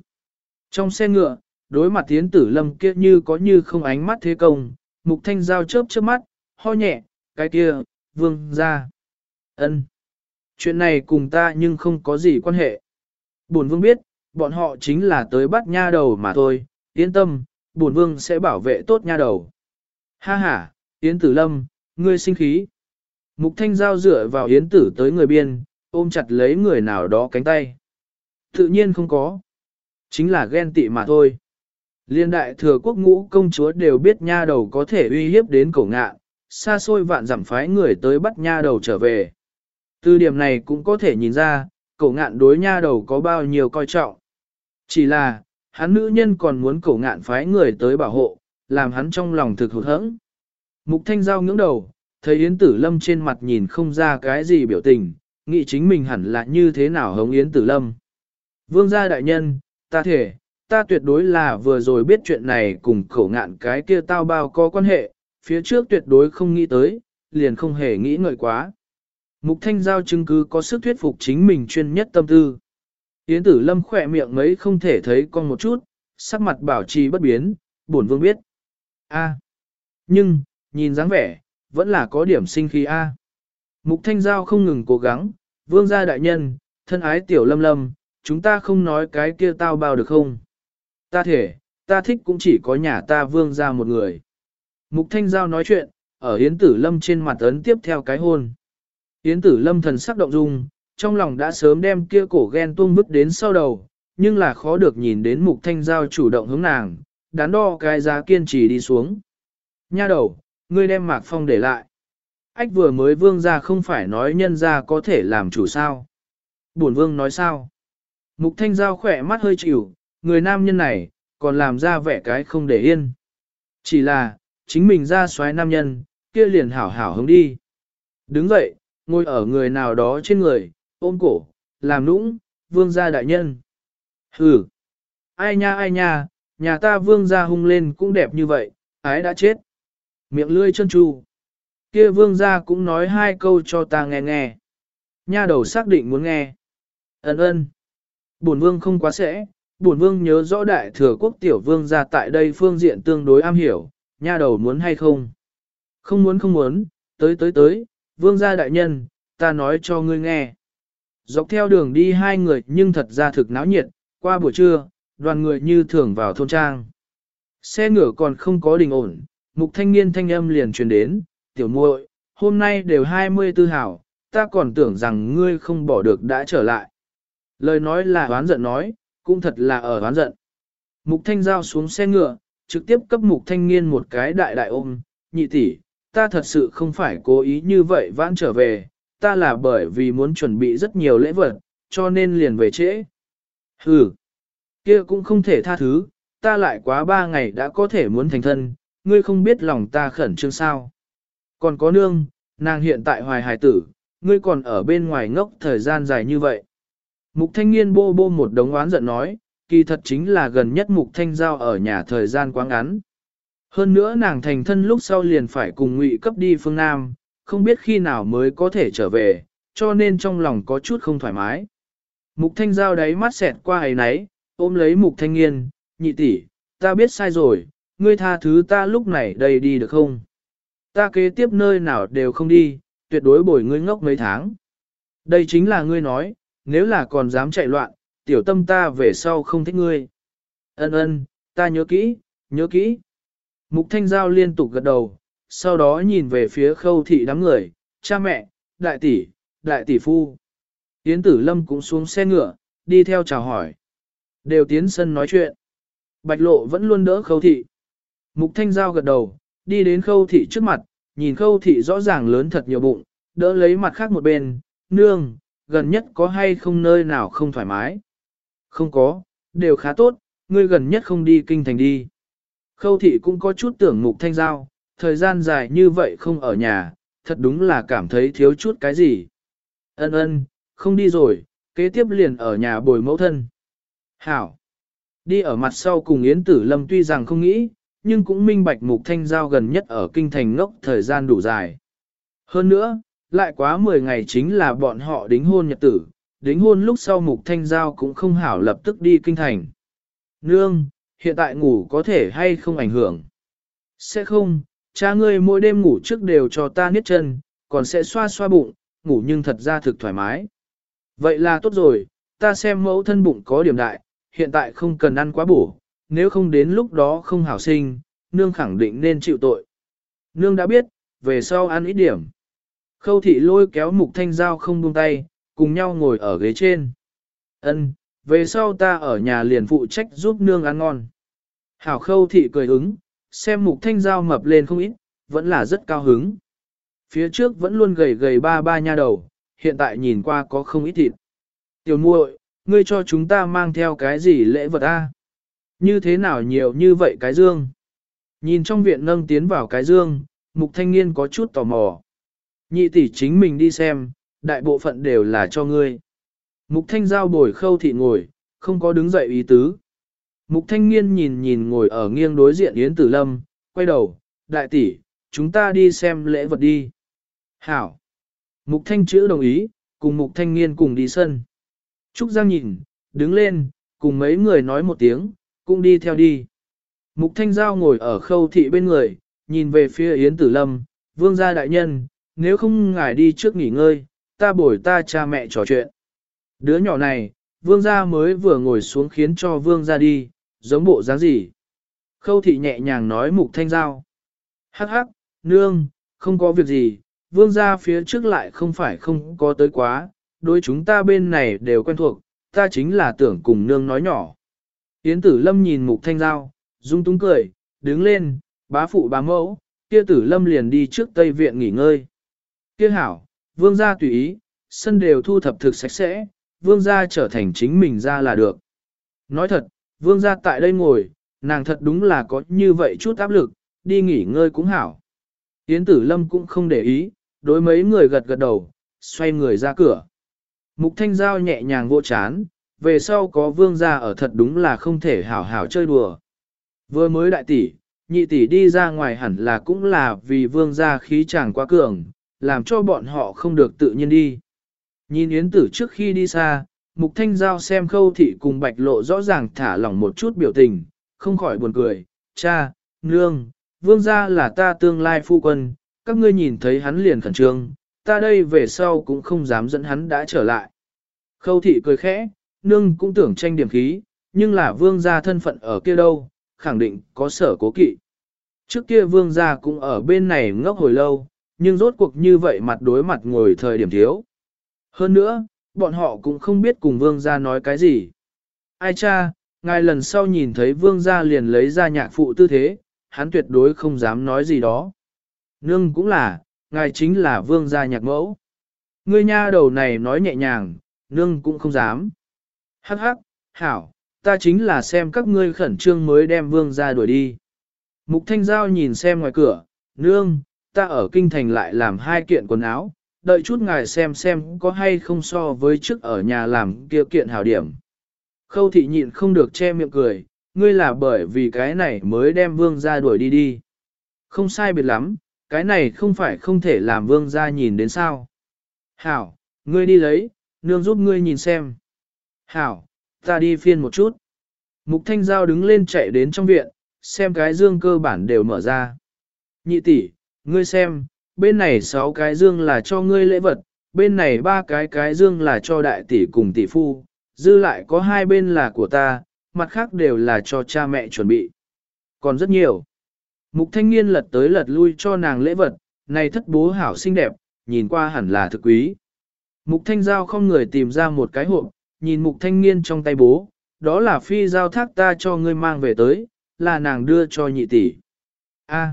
Trong xe ngựa, đối mặt Yến Tử Lâm kia như có như không ánh mắt thế công, Mục Thanh Giao chớp chớp mắt, ho nhẹ, cái kia, vương ra ân Chuyện này cùng ta nhưng không có gì quan hệ. Bổn vương biết, bọn họ chính là tới bắt nha đầu mà thôi, yên tâm, bổn vương sẽ bảo vệ tốt nha đầu. Ha ha, Yến Tử Lâm, ngươi sinh khí. Mục Thanh Giao dựa vào Yến Tử tới người biên, ôm chặt lấy người nào đó cánh tay. Tự nhiên không có. Chính là ghen tị mà thôi. Liên đại thừa quốc ngũ công chúa đều biết nha đầu có thể uy hiếp đến cổ ngạ, xa xôi vạn giảm phái người tới bắt nha đầu trở về. Từ điểm này cũng có thể nhìn ra, cổ ngạn đối nha đầu có bao nhiêu coi trọng. Chỉ là, hắn nữ nhân còn muốn cổ ngạn phái người tới bảo hộ, làm hắn trong lòng thực hụt hẫng. Mục thanh giao ngưỡng đầu, thấy Yến Tử Lâm trên mặt nhìn không ra cái gì biểu tình, nghĩ chính mình hẳn là như thế nào hống Yến Tử Lâm. Vương gia đại nhân, ta thể, ta tuyệt đối là vừa rồi biết chuyện này cùng khổ ngạn cái kia tao bao có quan hệ, phía trước tuyệt đối không nghĩ tới, liền không hề nghĩ ngợi quá. Mục thanh giao chứng cứ có sức thuyết phục chính mình chuyên nhất tâm tư. Yến tử lâm khỏe miệng mấy không thể thấy con một chút, sắc mặt bảo trì bất biến, bổn vương biết. A. Nhưng, nhìn dáng vẻ, vẫn là có điểm sinh khí A. Mục thanh giao không ngừng cố gắng, vương gia đại nhân, thân ái tiểu lâm lâm, chúng ta không nói cái kia tao bao được không? Ta thể, ta thích cũng chỉ có nhà ta vương gia một người. Mục thanh giao nói chuyện, ở Yến tử lâm trên mặt ấn tiếp theo cái hôn. Yến tử lâm thần sắc động dung, trong lòng đã sớm đem kia cổ ghen tuông bức đến sau đầu, nhưng là khó được nhìn đến mục thanh giao chủ động hướng nàng, đắn đo cái giá kiên trì đi xuống. Nha đầu, ngươi đem mạc phong để lại. Ách vừa mới vương ra không phải nói nhân ra có thể làm chủ sao. Bổn vương nói sao. Mục thanh giao khỏe mắt hơi chịu, người nam nhân này, còn làm ra vẻ cái không để yên. Chỉ là, chính mình ra xoáy nam nhân, kia liền hảo hảo hướng đi. Đứng dậy, ngồi ở người nào đó trên người, ôm cổ, làm nũng, vương gia đại nhân. Hừ, ai nha ai nha, nhà ta vương gia hung lên cũng đẹp như vậy, ái đã chết. Miệng lươi chân tru. Kia vương gia cũng nói hai câu cho ta nghe nghe. Nha đầu xác định muốn nghe. Ấn ơn. Bổn vương không quá sẽ, bổn vương nhớ rõ đại thừa quốc tiểu vương gia tại đây phương diện tương đối am hiểu, nha đầu muốn hay không? Không muốn không muốn, tới tới tới, vương gia đại nhân, ta nói cho ngươi nghe. Dọc theo đường đi hai người nhưng thật ra thực náo nhiệt, qua buổi trưa, đoàn người như thường vào thôn trang. Xe ngựa còn không có đình ổn, mục thanh niên thanh âm liền truyền đến, tiểu muội, hôm nay đều 24 hảo, ta còn tưởng rằng ngươi không bỏ được đã trở lại. Lời nói là oán giận nói, cũng thật là ở oán giận. Mục thanh giao xuống xe ngựa, trực tiếp cấp mục thanh niên một cái đại đại ôm, nhị tỷ, ta thật sự không phải cố ý như vậy vãn trở về, ta là bởi vì muốn chuẩn bị rất nhiều lễ vật, cho nên liền về trễ. Hừ, kia cũng không thể tha thứ, ta lại quá ba ngày đã có thể muốn thành thân, ngươi không biết lòng ta khẩn trương sao. Còn có nương, nàng hiện tại hoài hài tử, ngươi còn ở bên ngoài ngốc thời gian dài như vậy. Mục thanh niên bô bô một đống oán giận nói, kỳ thật chính là gần nhất mục thanh giao ở nhà thời gian quá ngắn. Hơn nữa nàng thành thân lúc sau liền phải cùng ngụy cấp đi phương Nam, không biết khi nào mới có thể trở về, cho nên trong lòng có chút không thoải mái. Mục thanh giao đáy mắt xẹt qua ấy nấy, ôm lấy mục thanh niên, nhị tỷ, ta biết sai rồi, ngươi tha thứ ta lúc này đây đi được không? Ta kế tiếp nơi nào đều không đi, tuyệt đối bồi ngươi ngốc mấy tháng. Đây chính là ngươi nói, nếu là còn dám chạy loạn, tiểu tâm ta về sau không thích ngươi. Ân ân, ta nhớ kỹ, nhớ kỹ. Mục Thanh Giao liên tục gật đầu, sau đó nhìn về phía khâu thị đám người, cha mẹ, đại tỷ, đại tỷ phu. Yến Tử Lâm cũng xuống xe ngựa, đi theo chào hỏi. Đều tiến sân nói chuyện. Bạch lộ vẫn luôn đỡ khâu thị. Mục Thanh Giao gật đầu, đi đến khâu thị trước mặt, nhìn khâu thị rõ ràng lớn thật nhiều bụng, đỡ lấy mặt khác một bên, nương, gần nhất có hay không nơi nào không thoải mái. Không có, đều khá tốt, ngươi gần nhất không đi kinh thành đi. Khâu thị cũng có chút tưởng mục thanh giao, thời gian dài như vậy không ở nhà, thật đúng là cảm thấy thiếu chút cái gì. Ân ân, không đi rồi, kế tiếp liền ở nhà bồi mẫu thân. Hảo. Đi ở mặt sau cùng Yến Tử Lâm tuy rằng không nghĩ, nhưng cũng minh bạch mục thanh giao gần nhất ở kinh thành ngốc thời gian đủ dài. Hơn nữa, lại quá 10 ngày chính là bọn họ đính hôn nhật tử, đính hôn lúc sau mục thanh giao cũng không hảo lập tức đi kinh thành. Nương, hiện tại ngủ có thể hay không ảnh hưởng? Sẽ không, cha ngươi mỗi đêm ngủ trước đều cho ta niết chân, còn sẽ xoa xoa bụng, ngủ nhưng thật ra thực thoải mái. Vậy là tốt rồi, ta xem mẫu thân bụng có điểm đại, hiện tại không cần ăn quá bổ, nếu không đến lúc đó không hảo sinh, nương khẳng định nên chịu tội. Nương đã biết, về sau ăn ít điểm. Khâu thị lôi kéo mục thanh giao không buông tay, cùng nhau ngồi ở ghế trên. Ân, về sau ta ở nhà liền phụ trách giúp nương ăn ngon. Hảo khâu thị cười ứng, xem mục thanh giao mập lên không ít, vẫn là rất cao hứng. Phía trước vẫn luôn gầy gầy ba ba nha đầu, hiện tại nhìn qua có không ít thịt. Tiểu muội, ngươi cho chúng ta mang theo cái gì lễ vật a? Như thế nào nhiều như vậy cái dương? Nhìn trong viện nâng tiến vào cái dương, mục thanh niên có chút tò mò. Nhị tỷ chính mình đi xem, đại bộ phận đều là cho ngươi. Mục thanh giao bồi khâu thị ngồi, không có đứng dậy ý tứ. Mục thanh Nghiên nhìn nhìn ngồi ở nghiêng đối diện Yến Tử Lâm, quay đầu, đại tỷ, chúng ta đi xem lễ vật đi. Hảo. Mục thanh chữ đồng ý, cùng mục thanh Nghiên cùng đi sân. Trúc Giang nhìn, đứng lên, cùng mấy người nói một tiếng, cũng đi theo đi. Mục thanh giao ngồi ở khâu thị bên người, nhìn về phía Yến Tử Lâm, vương gia đại nhân, nếu không ngài đi trước nghỉ ngơi, ta bồi ta cha mẹ trò chuyện. Đứa nhỏ này, vương gia mới vừa ngồi xuống khiến cho vương gia đi, giống bộ dáng gì. Khâu thị nhẹ nhàng nói mục thanh giao. Hắc hắc, nương, không có việc gì, vương gia phía trước lại không phải không có tới quá, đối chúng ta bên này đều quen thuộc, ta chính là tưởng cùng nương nói nhỏ. Yến tử lâm nhìn mục thanh giao, dung túng cười, đứng lên, bá phụ bá mẫu, kia tử lâm liền đi trước tây viện nghỉ ngơi. Kia hảo, vương gia tùy ý, sân đều thu thập thực sạch sẽ, vương gia trở thành chính mình ra là được. Nói thật, vương gia tại đây ngồi, nàng thật đúng là có như vậy chút áp lực, đi nghỉ ngơi cũng hảo. Yến tử lâm cũng không để ý, đối mấy người gật gật đầu, xoay người ra cửa. Mục thanh giao nhẹ nhàng vô chán, về sau có vương gia ở thật đúng là không thể hảo hảo chơi đùa. Vừa mới đại tỷ, nhị tỷ đi ra ngoài hẳn là cũng là vì vương gia khí chàng quá cường, làm cho bọn họ không được tự nhiên đi. Nhìn Yến Tử trước khi đi xa, Mục Thanh Giao xem khâu thị cùng bạch lộ rõ ràng thả lỏng một chút biểu tình, không khỏi buồn cười, cha, nương, vương gia là ta tương lai phu quân, các ngươi nhìn thấy hắn liền khẩn trương, ta đây về sau cũng không dám dẫn hắn đã trở lại. Khâu thị cười khẽ, nương cũng tưởng tranh điểm khí, nhưng là vương gia thân phận ở kia đâu, khẳng định có sở cố kỵ. Trước kia vương gia cũng ở bên này ngốc hồi lâu, nhưng rốt cuộc như vậy mặt đối mặt ngồi thời điểm thiếu. Hơn nữa, bọn họ cũng không biết cùng vương gia nói cái gì. Ai cha, Ngài lần sau nhìn thấy vương gia liền lấy ra nhạc phụ tư thế, hắn tuyệt đối không dám nói gì đó. Nương cũng là, ngài chính là vương gia nhạc mẫu. Ngươi nha đầu này nói nhẹ nhàng, nương cũng không dám. Hắc hắc, hảo, ta chính là xem các ngươi khẩn trương mới đem vương gia đuổi đi. Mục Thanh Giao nhìn xem ngoài cửa, nương, ta ở kinh thành lại làm hai kiện quần áo, đợi chút ngài xem xem có hay không so với trước ở nhà làm kia kiện hảo điểm. Khâu thị nhịn không được che miệng cười, ngươi là bởi vì cái này mới đem vương gia đuổi đi đi. Không sai biệt lắm, cái này không phải không thể làm vương gia nhìn đến sao. Hảo, ngươi đi lấy, nương giúp ngươi nhìn xem. Hảo, ta đi phiên một chút. Mục Thanh Giao đứng lên chạy đến trong viện, xem cái dương cơ bản đều mở ra. Nhị tỷ, ngươi xem, bên này sáu cái dương là cho ngươi lễ vật, bên này ba cái cái dương là cho đại tỷ cùng tỷ phu, dư lại có hai bên là của ta, mặt khác đều là cho cha mẹ chuẩn bị. Còn rất nhiều. Mục thanh niên lật tới lật lui cho nàng lễ vật, này thất bố hảo xinh đẹp, nhìn qua hẳn là thực quý. Mục thanh giao không người tìm ra một cái hộp, nhìn mục thanh niên trong tay bố, đó là phi giao thác ta cho ngươi mang về tới, là nàng đưa cho nhị tỷ. A,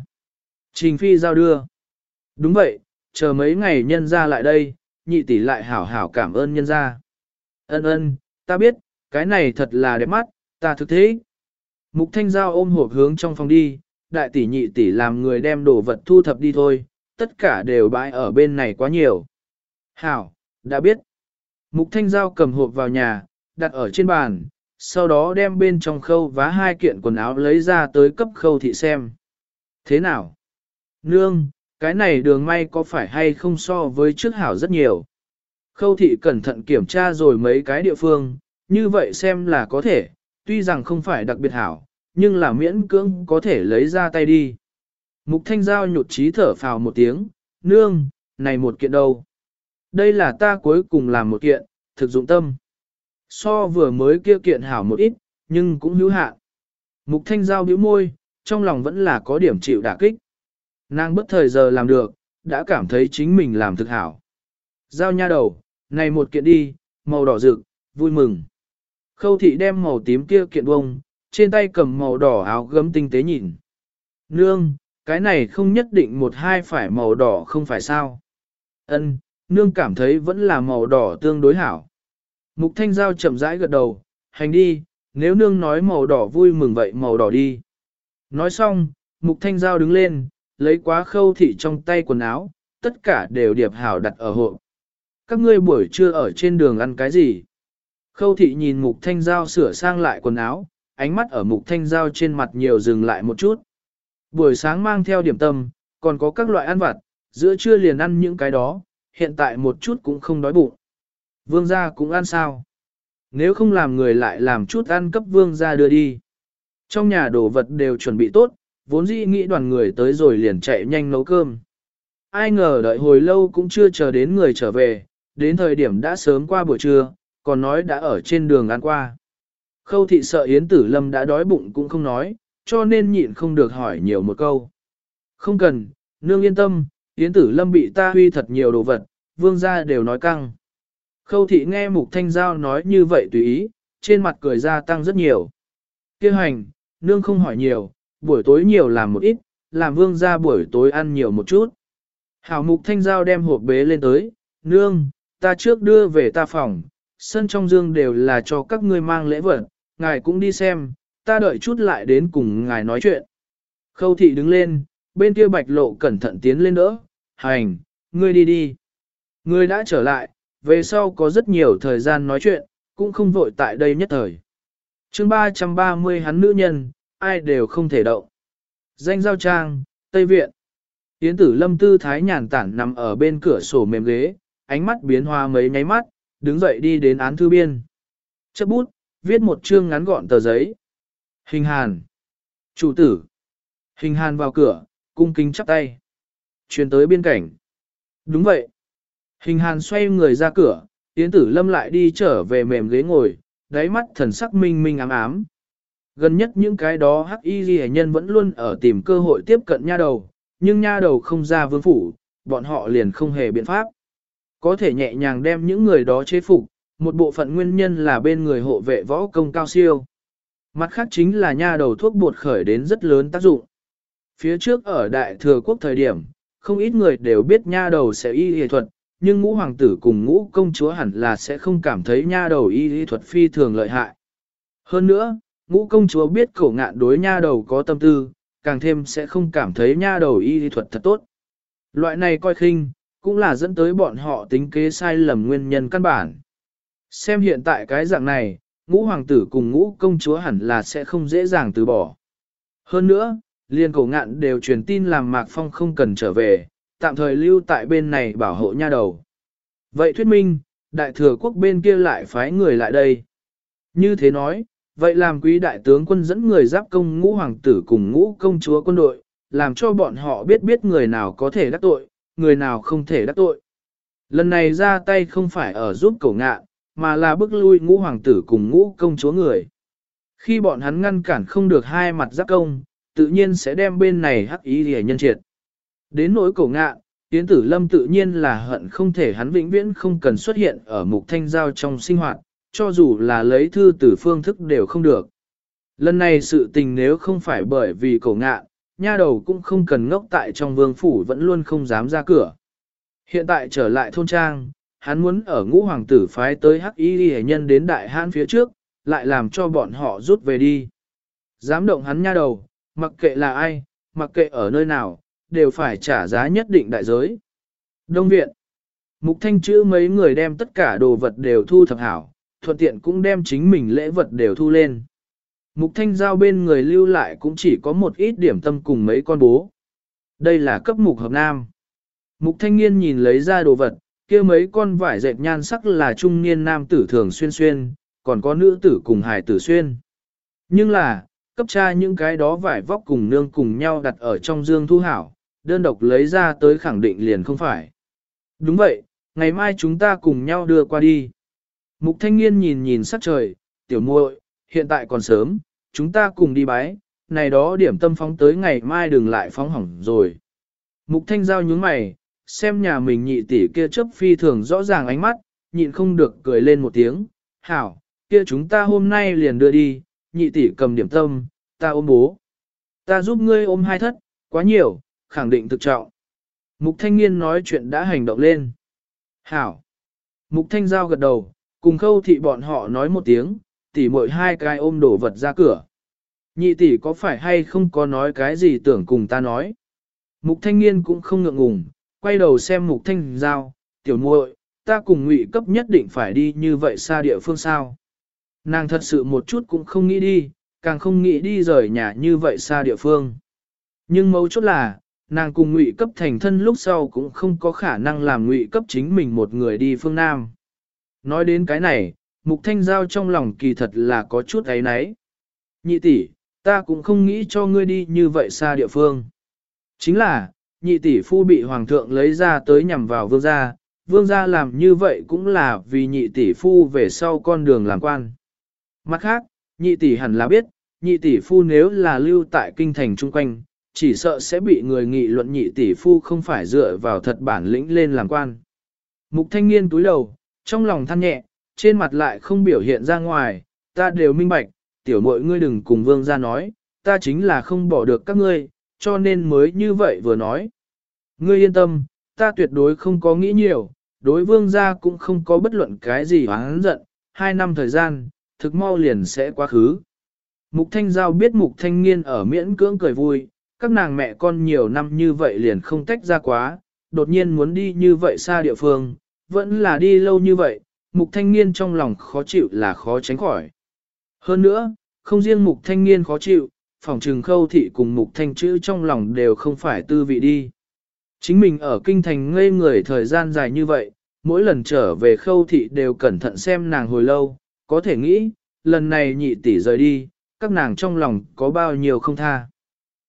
trình phi giao đưa. Đúng vậy, chờ mấy ngày nhân ra lại đây, nhị tỷ lại hảo hảo cảm ơn nhân ra. Ân ân, ta biết, cái này thật là đẹp mắt, ta thực thế. Mục thanh giao ôm hộp hướng trong phòng đi, đại tỷ nhị tỷ làm người đem đồ vật thu thập đi thôi, tất cả đều bãi ở bên này quá nhiều. Hảo, đã biết. Mục thanh giao cầm hộp vào nhà, đặt ở trên bàn, sau đó đem bên trong khâu vá hai kiện quần áo lấy ra tới cấp khâu thị xem. Thế nào? Nương, cái này đường may có phải hay không so với trước hảo rất nhiều. Khâu thị cẩn thận kiểm tra rồi mấy cái địa phương, như vậy xem là có thể, tuy rằng không phải đặc biệt hảo, nhưng là miễn cưỡng có thể lấy ra tay đi. Mục thanh giao nhột trí thở phào một tiếng, nương, này một kiện đâu. Đây là ta cuối cùng làm một kiện, thực dụng tâm. So vừa mới kia kiện hảo một ít, nhưng cũng hữu hạn. Mục thanh giao bĩu môi, trong lòng vẫn là có điểm chịu đả kích. Nàng bất thời giờ làm được, đã cảm thấy chính mình làm thực hảo. Giao nha đầu, này một kiện đi, màu đỏ rực, vui mừng. Khâu thị đem màu tím kia kiện bông, trên tay cầm màu đỏ áo gấm tinh tế nhìn. Nương, cái này không nhất định một hai phải màu đỏ không phải sao. Ân, nương cảm thấy vẫn là màu đỏ tương đối hảo. Mục thanh giao chậm rãi gật đầu, hành đi, nếu nương nói màu đỏ vui mừng vậy màu đỏ đi. Nói xong, mục thanh giao đứng lên, lấy quá khâu thị trong tay quần áo, tất cả đều điệp hảo đặt ở hộ. Các ngươi buổi trưa ở trên đường ăn cái gì? Khâu thị nhìn mục thanh giao sửa sang lại quần áo, ánh mắt ở mục thanh giao trên mặt nhiều dừng lại một chút. Buổi sáng mang theo điểm tâm, còn có các loại ăn vặt, giữa trưa liền ăn những cái đó, hiện tại một chút cũng không đói bụng. Vương gia cũng ăn sao? Nếu không làm người lại làm chút ăn cấp vương gia đưa đi. Trong nhà đồ vật đều chuẩn bị tốt, vốn dĩ nghĩ đoàn người tới rồi liền chạy nhanh nấu cơm. Ai ngờ đợi hồi lâu cũng chưa chờ đến người trở về, đến thời điểm đã sớm qua buổi trưa, còn nói đã ở trên đường ăn qua. Khâu thị sợ Yến Tử Lâm đã đói bụng cũng không nói, cho nên nhịn không được hỏi nhiều một câu. Không cần, nương yên tâm, Yến Tử Lâm bị ta huy thật nhiều đồ vật, vương gia đều nói căng. Khâu thị nghe Mục Thanh Giao nói như vậy tùy ý, trên mặt cười ra tăng rất nhiều. Kêu hành, nương không hỏi nhiều, buổi tối nhiều làm một ít, làm vương gia buổi tối ăn nhiều một chút. Hảo Mục Thanh Giao đem hộp bế lên tới, nương, ta trước đưa về ta phòng, sân trong dương đều là cho các ngươi mang lễ vật, ngài cũng đi xem, ta đợi chút lại đến cùng ngài nói chuyện. Khâu thị đứng lên, bên kia bạch lộ cẩn thận tiến lên đỡ, hành, ngươi đi đi. Ngươi đã trở lại, về sau có rất nhiều thời gian nói chuyện, cũng không vội tại đây nhất thời. chương 330 hắn nữ nhân, ai đều không thể động. Danh giao trang, Tây Viện. Yến tử lâm tư thái nhàn tản nằm ở bên cửa sổ mềm ghế, ánh mắt biến hoa mấy nháy mắt, đứng dậy đi đến án thư biên. Chấp bút, viết một chương ngắn gọn tờ giấy. Hình hàn. Chủ tử. Hình hàn vào cửa, cung kính chắp tay. Chuyển tới biên cảnh. Đúng vậy. Hình hàn xoay người ra cửa, Yến tử lâm lại đi trở về mềm ghế ngồi, đáy mắt thần sắc minh minh ám ám. Gần nhất những cái đó hắc y ghi nhân vẫn luôn ở tìm cơ hội tiếp cận nha đầu, nhưng nha đầu không ra vương phủ, bọn họ liền không hề biện pháp. Có thể nhẹ nhàng đem những người đó chế phục, một bộ phận nguyên nhân là bên người hộ vệ võ công cao siêu. Mặt khác chính là nha đầu thuốc bột khởi đến rất lớn tác dụng. Phía trước ở đại thừa quốc thời điểm, không ít người đều biết nha đầu sẽ y y thuật, nhưng ngũ hoàng tử cùng ngũ công chúa hẳn là sẽ không cảm thấy nha đầu y y thuật phi thường lợi hại. Hơn nữa, ngũ công chúa biết cổ ngạn đối nha đầu có tâm tư, càng thêm sẽ không cảm thấy nha đầu y thuật thật tốt. Loại này coi khinh, cũng là dẫn tới bọn họ tính kế sai lầm nguyên nhân căn bản. Xem hiện tại cái dạng này, ngũ hoàng tử cùng ngũ công chúa hẳn là sẽ không dễ dàng từ bỏ. Hơn nữa, liên cổ ngạn đều truyền tin làm Mạc Phong không cần trở về, tạm thời lưu tại bên này bảo hộ nha đầu. Vậy thuyết minh, đại thừa quốc bên kia lại phái người lại đây. Như thế nói, vậy làm quý đại tướng quân dẫn người giáp công ngũ hoàng tử cùng ngũ công chúa quân đội, làm cho bọn họ biết biết người nào có thể đắc tội, người nào không thể đắc tội. Lần này ra tay không phải ở giúp cổ ngạ, mà là bức lui ngũ hoàng tử cùng ngũ công chúa người. Khi bọn hắn ngăn cản không được hai mặt giáp công, tự nhiên sẽ đem bên này hắc ý để nhân triệt. Đến nỗi cổ ngạ, Yến Tử Lâm tự nhiên là hận không thể hắn vĩnh viễn không cần xuất hiện ở mục thanh giao trong sinh hoạt, cho dù là lấy thư từ phương thức đều không được. Lần này sự tình nếu không phải bởi vì cổ ngạ, nha đầu cũng không cần ngốc tại trong vương phủ vẫn luôn không dám ra cửa. Hiện tại trở lại thôn trang, hắn muốn ở ngũ hoàng tử phái tới hắc y hệ nhân đến đại hãn phía trước, lại làm cho bọn họ rút về đi. Dám động hắn nha đầu, mặc kệ là ai, mặc kệ ở nơi nào, đều phải trả giá nhất định đại giới. Đông viện, mục thanh chữ mấy người đem tất cả đồ vật đều thu thập hảo, thuận tiện cũng đem chính mình lễ vật đều thu lên. Mục thanh giao bên người lưu lại cũng chỉ có một ít điểm tâm cùng mấy con bố. Đây là cấp mục hợp nam. Mục thanh niên nhìn lấy ra đồ vật, kia mấy con vải dệt nhan sắc là trung niên nam tử thường xuyên xuyên, còn có nữ tử cùng hài tử xuyên. Nhưng là, cấp cha những cái đó vải vóc cùng nương cùng nhau đặt ở trong dương thu hảo, đơn độc lấy ra tới khẳng định liền không phải. Đúng vậy, ngày mai chúng ta cùng nhau đưa qua đi. Mục thanh niên nhìn nhìn sắc trời, tiểu muội, hiện tại còn sớm, chúng ta cùng đi bái, này đó điểm tâm phóng tới ngày mai đừng lại phóng hỏng rồi. Mục thanh giao nhướng mày, xem nhà mình nhị tỷ kia chấp phi thường rõ ràng ánh mắt, nhịn không được cười lên một tiếng, hảo, kia chúng ta hôm nay liền đưa đi, nhị tỷ cầm điểm tâm, ta ôm bố. Ta giúp ngươi ôm hai thất, quá nhiều, khẳng định thực trọng. Mục thanh niên nói chuyện đã hành động lên. Hảo. Mục thanh giao gật đầu, cùng khâu thị bọn họ nói một tiếng, tỷ muội hai cái ôm đổ vật ra cửa. Nhị tỷ có phải hay không có nói cái gì tưởng cùng ta nói. Mục thanh niên cũng không ngượng ngùng, quay đầu xem mục thanh giao, tiểu muội, ta cùng ngụy cấp nhất định phải đi như vậy xa địa phương sao. Nàng thật sự một chút cũng không nghĩ đi, càng không nghĩ đi rời nhà như vậy xa địa phương. Nhưng mấu chốt là, nàng cùng ngụy cấp thành thân lúc sau cũng không có khả năng làm ngụy cấp chính mình một người đi phương Nam. Nói đến cái này, mục thanh giao trong lòng kỳ thật là có chút ấy nấy. Nhị tỷ, ta cũng không nghĩ cho ngươi đi như vậy xa địa phương. Chính là, nhị tỷ phu bị hoàng thượng lấy ra tới nhằm vào vương gia, vương gia làm như vậy cũng là vì nhị tỷ phu về sau con đường làm quan. Mặt khác, nhị tỷ hẳn là biết, nhị tỷ phu nếu là lưu tại kinh thành chung quanh, chỉ sợ sẽ bị người nghị luận nhị tỷ phu không phải dựa vào thật bản lĩnh lên làm quan. Mục thanh niên túi đầu, trong lòng than nhẹ, trên mặt lại không biểu hiện ra ngoài, ta đều minh bạch, tiểu muội ngươi đừng cùng vương gia nói, ta chính là không bỏ được các ngươi, cho nên mới như vậy vừa nói. Ngươi yên tâm, ta tuyệt đối không có nghĩ nhiều, đối vương gia cũng không có bất luận cái gì hoáng giận, hai năm thời gian, thực mau liền sẽ quá khứ. Mục Thanh Giao biết Mục Thanh Nghiên ở miễn cưỡng cười vui, các nàng mẹ con nhiều năm như vậy liền không tách ra quá, đột nhiên muốn đi như vậy xa địa phương, vẫn là đi lâu như vậy, Mục Thanh niên trong lòng khó chịu là khó tránh khỏi. Hơn nữa, không riêng Mục Thanh niên khó chịu, phòng trừng khâu thị cùng Mục Thanh chữ trong lòng đều không phải tư vị đi. Chính mình ở kinh thành ngây người thời gian dài như vậy, mỗi lần trở về khâu thị đều cẩn thận xem nàng hồi lâu, có thể nghĩ, lần này nhị tỷ rời đi, các nàng trong lòng có bao nhiêu không tha.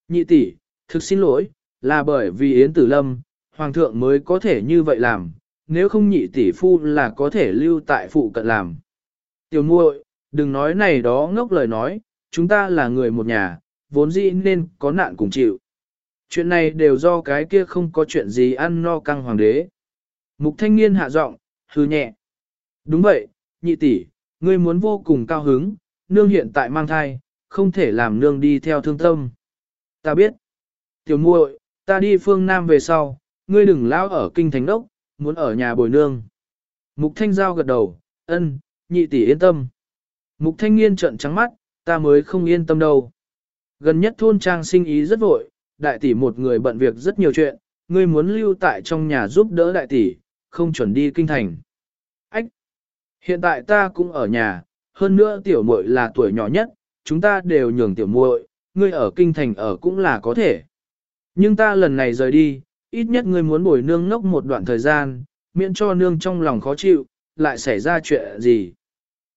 Nhị tỷ, thực xin lỗi, là bởi vì Yến Tử Lâm, Hoàng thượng mới có thể như vậy làm, nếu không nhị tỷ phu là có thể lưu tại phụ cận làm. Tiểu muội, đừng nói này đó ngốc lời nói, chúng ta là người một nhà, vốn dĩ nên có nạn cùng chịu. Chuyện này đều do cái kia không có chuyện gì ăn no căng hoàng đế. Mục thanh niên hạ giọng, hư nhẹ. Đúng vậy, nhị tỷ, ngươi muốn vô cùng cao hứng, nương hiện tại mang thai, không thể làm nương đi theo thương tâm. Ta biết. Tiểu muội, ta đi phương Nam về sau, ngươi đừng lao ở kinh thành đốc, muốn ở nhà bồi nương. Mục Thanh Giao gật đầu, ân, nhị tỷ yên tâm. Mục Thanh Nghiên trợn trắng mắt, ta mới không yên tâm đâu. Gần nhất thôn trang sinh ý rất vội, đại tỷ một người bận việc rất nhiều chuyện, ngươi muốn lưu tại trong nhà giúp đỡ đại tỷ, không chuẩn đi kinh thành. Ách! Hiện tại ta cũng ở nhà, hơn nữa tiểu muội là tuổi nhỏ nhất, chúng ta đều nhường tiểu muội, ngươi ở kinh thành ở cũng là có thể. Nhưng ta lần này rời đi, ít nhất ngươi muốn bồi nương ngốc một đoạn thời gian, miễn cho nương trong lòng khó chịu, lại xảy ra chuyện gì.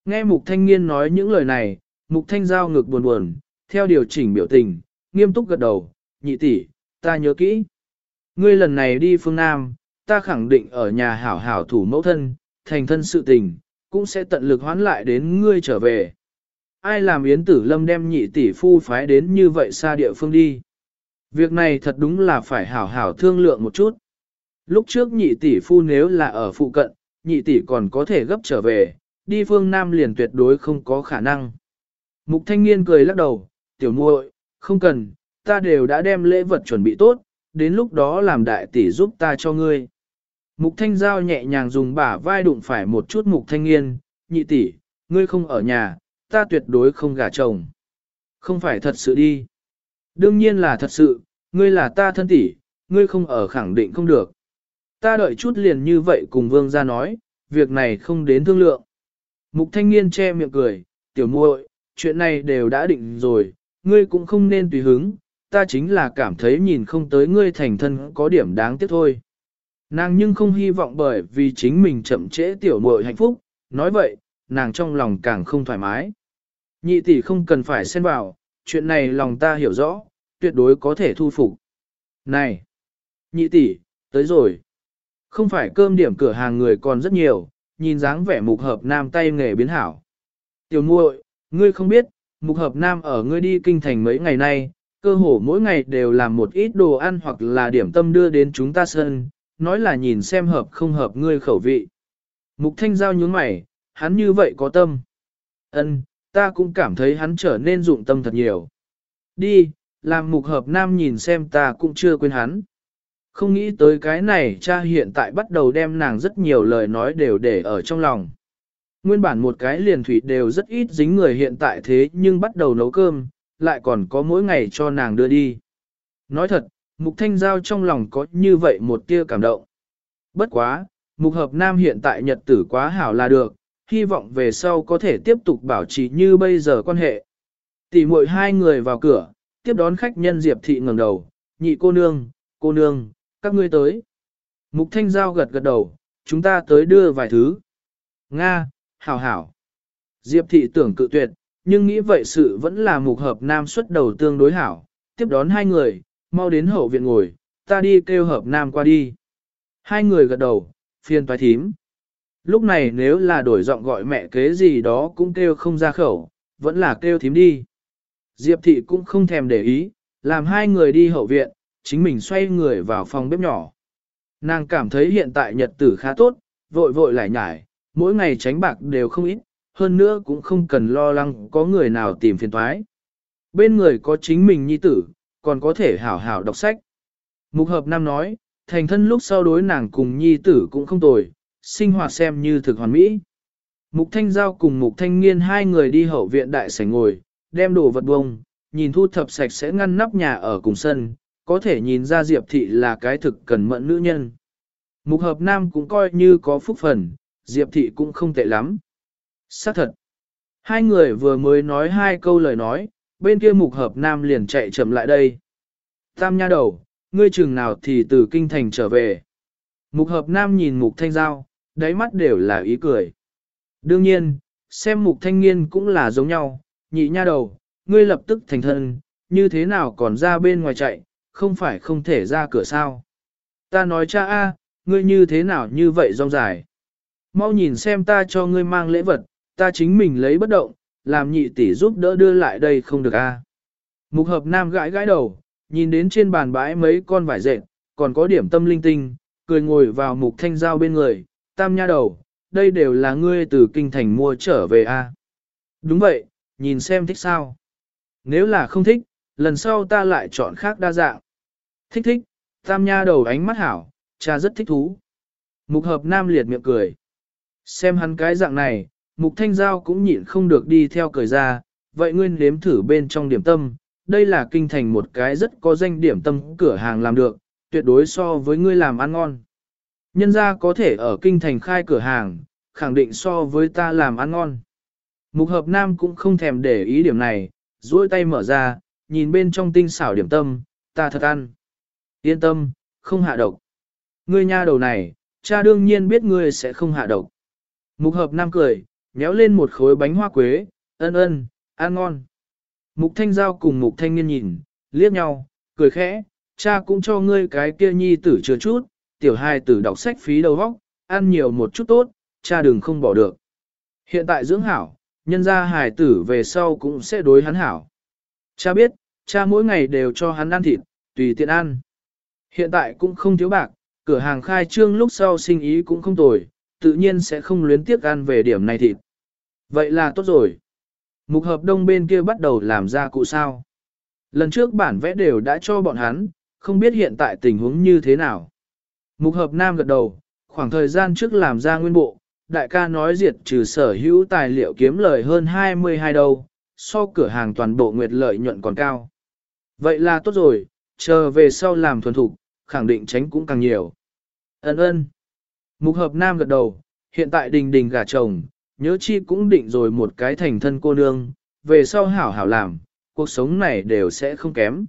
Nghe mục thanh niên nói những lời này, mục thanh giao ngực buồn buồn, theo điều chỉnh biểu tình, nghiêm túc gật đầu, nhị tỷ, ta nhớ kỹ. Ngươi lần này đi phương Nam, ta khẳng định ở nhà hảo hảo thủ mẫu thân, thành thân sự tình, cũng sẽ tận lực hoán lại đến ngươi trở về. Ai làm yến tử lâm đem nhị tỷ phu phái đến như vậy xa địa phương đi. Việc này thật đúng là phải hảo hảo thương lượng một chút. Lúc trước nhị tỷ phu nếu là ở phụ cận, nhị tỷ còn có thể gấp trở về, đi phương Nam liền tuyệt đối không có khả năng. Mục thanh niên cười lắc đầu, tiểu muội, không cần, ta đều đã đem lễ vật chuẩn bị tốt, đến lúc đó làm đại tỷ giúp ta cho ngươi. Mục thanh giao nhẹ nhàng dùng bả vai đụng phải một chút mục thanh niên, nhị tỷ, ngươi không ở nhà, ta tuyệt đối không gả chồng. Không phải thật sự đi. Đương nhiên là thật sự, ngươi là ta thân tỷ, ngươi không ở khẳng định không được. Ta đợi chút liền như vậy cùng vương ra nói, việc này không đến thương lượng. Mục thanh niên che miệng cười, tiểu muội, chuyện này đều đã định rồi, ngươi cũng không nên tùy hứng, ta chính là cảm thấy nhìn không tới ngươi thành thân có điểm đáng tiếc thôi. Nàng nhưng không hy vọng bởi vì chính mình chậm trễ tiểu muội hạnh phúc, nói vậy, nàng trong lòng càng không thoải mái. Nhị tỷ không cần phải xen vào, chuyện này lòng ta hiểu rõ, tuyệt đối có thể thu phục. Này! Nhị tỷ, tới rồi. Không phải cơm điểm cửa hàng người còn rất nhiều, nhìn dáng vẻ mục hợp nam tay nghề biến hảo. Tiểu muội, ngươi không biết, mục hợp nam ở ngươi đi kinh thành mấy ngày nay, cơ hồ mỗi ngày đều làm một ít đồ ăn hoặc là điểm tâm đưa đến chúng ta sân, nói là nhìn xem hợp không hợp ngươi khẩu vị. Mục thanh giao nhướng mày, hắn như vậy có tâm. Ân, ta cũng cảm thấy hắn trở nên dụng tâm thật nhiều. Đi, làm mục hợp nam nhìn xem ta cũng chưa quên hắn. Không nghĩ tới cái này cha hiện tại bắt đầu đem nàng rất nhiều lời nói đều để ở trong lòng. Nguyên bản một cái liền thủy đều rất ít dính người hiện tại thế nhưng bắt đầu nấu cơm, lại còn có mỗi ngày cho nàng đưa đi. Nói thật, Mục Thanh Giao trong lòng có như vậy một tia cảm động. Bất quá, Mục Hợp Nam hiện tại nhật tử quá hảo là được, hy vọng về sau có thể tiếp tục bảo trì như bây giờ quan hệ. Tỷ muội hai người vào cửa, tiếp đón khách nhân Diệp Thị ngẩng đầu, nhị cô nương, cô nương, các ngươi tới. Mục Thanh Giao gật gật đầu, chúng ta tới đưa vài thứ. Nga, hảo hảo. Diệp Thị tưởng cự tuyệt, nhưng nghĩ vậy sự vẫn là mục hợp nam xuất đầu tương đối hảo, tiếp đón hai người, mau đến hậu viện ngồi, ta đi kêu hợp nam qua đi. Hai người gật đầu, phiền toái thím. Lúc này nếu là đổi giọng gọi mẹ kế gì đó cũng kêu không ra khẩu, vẫn là kêu thím đi. Diệp thị cũng không thèm để ý, làm hai người đi hậu viện, chính mình xoay người vào phòng bếp nhỏ. Nàng cảm thấy hiện tại nhật tử khá tốt, vội vội lại nhải, mỗi ngày tránh bạc đều không ít, hơn nữa cũng không cần lo lắng có người nào tìm phiền toái. Bên người có chính mình nhi tử, còn có thể hảo hảo đọc sách. Mục hợp nam nói, thành thân lúc sau đối nàng cùng nhi tử cũng không tồi, sinh hoạt xem như thực hoàn mỹ. Mục thanh giao cùng mục thanh niên hai người đi hậu viện đại sảnh ngồi, đem đồ vật bông, nhìn thu thập sạch sẽ ngăn nắp nhà ở cùng sân, có thể nhìn ra Diệp Thị là cái thực cần mẫn nữ nhân. Mục hợp nam cũng coi như có phúc phần, Diệp Thị cũng không tệ lắm. Xác thật. Hai người vừa mới nói hai câu lời nói, bên kia mục hợp nam liền chạy chậm lại đây. Tam nha đầu, ngươi chừng nào thì từ kinh thành trở về. Mục hợp nam nhìn mục thanh giao, đáy mắt đều là ý cười. Đương nhiên, xem mục thanh niên cũng là giống nhau, nhị nha đầu, ngươi lập tức thành thân, như thế nào còn ra bên ngoài chạy, không phải không thể ra cửa sao. Ta nói cha a, ngươi như thế nào như vậy rong dài. Mau nhìn xem ta cho ngươi mang lễ vật, ta chính mình lấy bất động, làm nhị tỷ giúp đỡ đưa lại đây không được a. Mục hợp nam gãi gãi đầu, nhìn đến trên bàn bãi mấy con vải dệt, còn có điểm tâm linh tinh, cười ngồi vào mục thanh giao bên người, tam nha đầu, đây đều là ngươi từ kinh thành mua trở về a. Đúng vậy, nhìn xem thích sao. nếu là không thích, lần sau ta lại chọn khác đa dạng. Thích thích, tam nha đầu ánh mắt hảo, cha rất thích thú. Mục hợp nam liệt miệng cười. Xem hắn cái dạng này, mục thanh giao cũng nhịn không được đi theo cười ra, vậy nguyên nếm thử bên trong điểm tâm, đây là kinh thành một cái rất có danh điểm tâm cửa hàng làm được, tuyệt đối so với ngươi làm ăn ngon. Nhân ra có thể ở kinh thành khai cửa hàng, khẳng định so với ta làm ăn ngon. Mục hợp nam cũng không thèm để ý điểm này, duỗi tay mở ra, nhìn bên trong tinh xảo điểm tâm, ta thật ăn. Yên tâm, không hạ độc. Ngươi nha đầu này, cha đương nhiên biết ngươi sẽ không hạ độc. Mục hợp nam cười, nhéo lên một khối bánh hoa quế, ân ân, ăn ngon. Mục thanh giao cùng mục thanh niên nhìn, liếc nhau, cười khẽ, cha cũng cho ngươi cái kia nhi tử chưa chút, tiểu hai tử đọc sách phí đầu vóc, ăn nhiều một chút tốt, cha đừng không bỏ được. Hiện tại dưỡng hảo, nhân ra hài tử về sau cũng sẽ đối hắn hảo. Cha biết, cha mỗi ngày đều cho hắn ăn thịt, tùy tiện ăn. Hiện tại cũng không thiếu bạc, cửa hàng khai trương lúc sau sinh ý cũng không tồi, tự nhiên sẽ không luyến tiếc ăn về điểm này thịt. Vậy là tốt rồi. Mục hợp đông bên kia bắt đầu làm ra cụ sao. Lần trước bản vẽ đều đã cho bọn hắn, không biết hiện tại tình huống như thế nào. Mục hợp nam gật đầu, khoảng thời gian trước làm ra nguyên bộ, đại ca nói diệt trừ sở hữu tài liệu kiếm lời hơn 22 đâu, so cửa hàng toàn bộ nguyệt lợi nhuận còn cao. Vậy là tốt rồi, chờ về sau làm thuần thục, khẳng định tránh cũng càng nhiều. Ấn ơn. Mục hợp nam gật đầu, hiện tại đình đình gả chồng, nhớ chi cũng định rồi một cái thành thân cô nương, về sau hảo hảo làm, cuộc sống này đều sẽ không kém.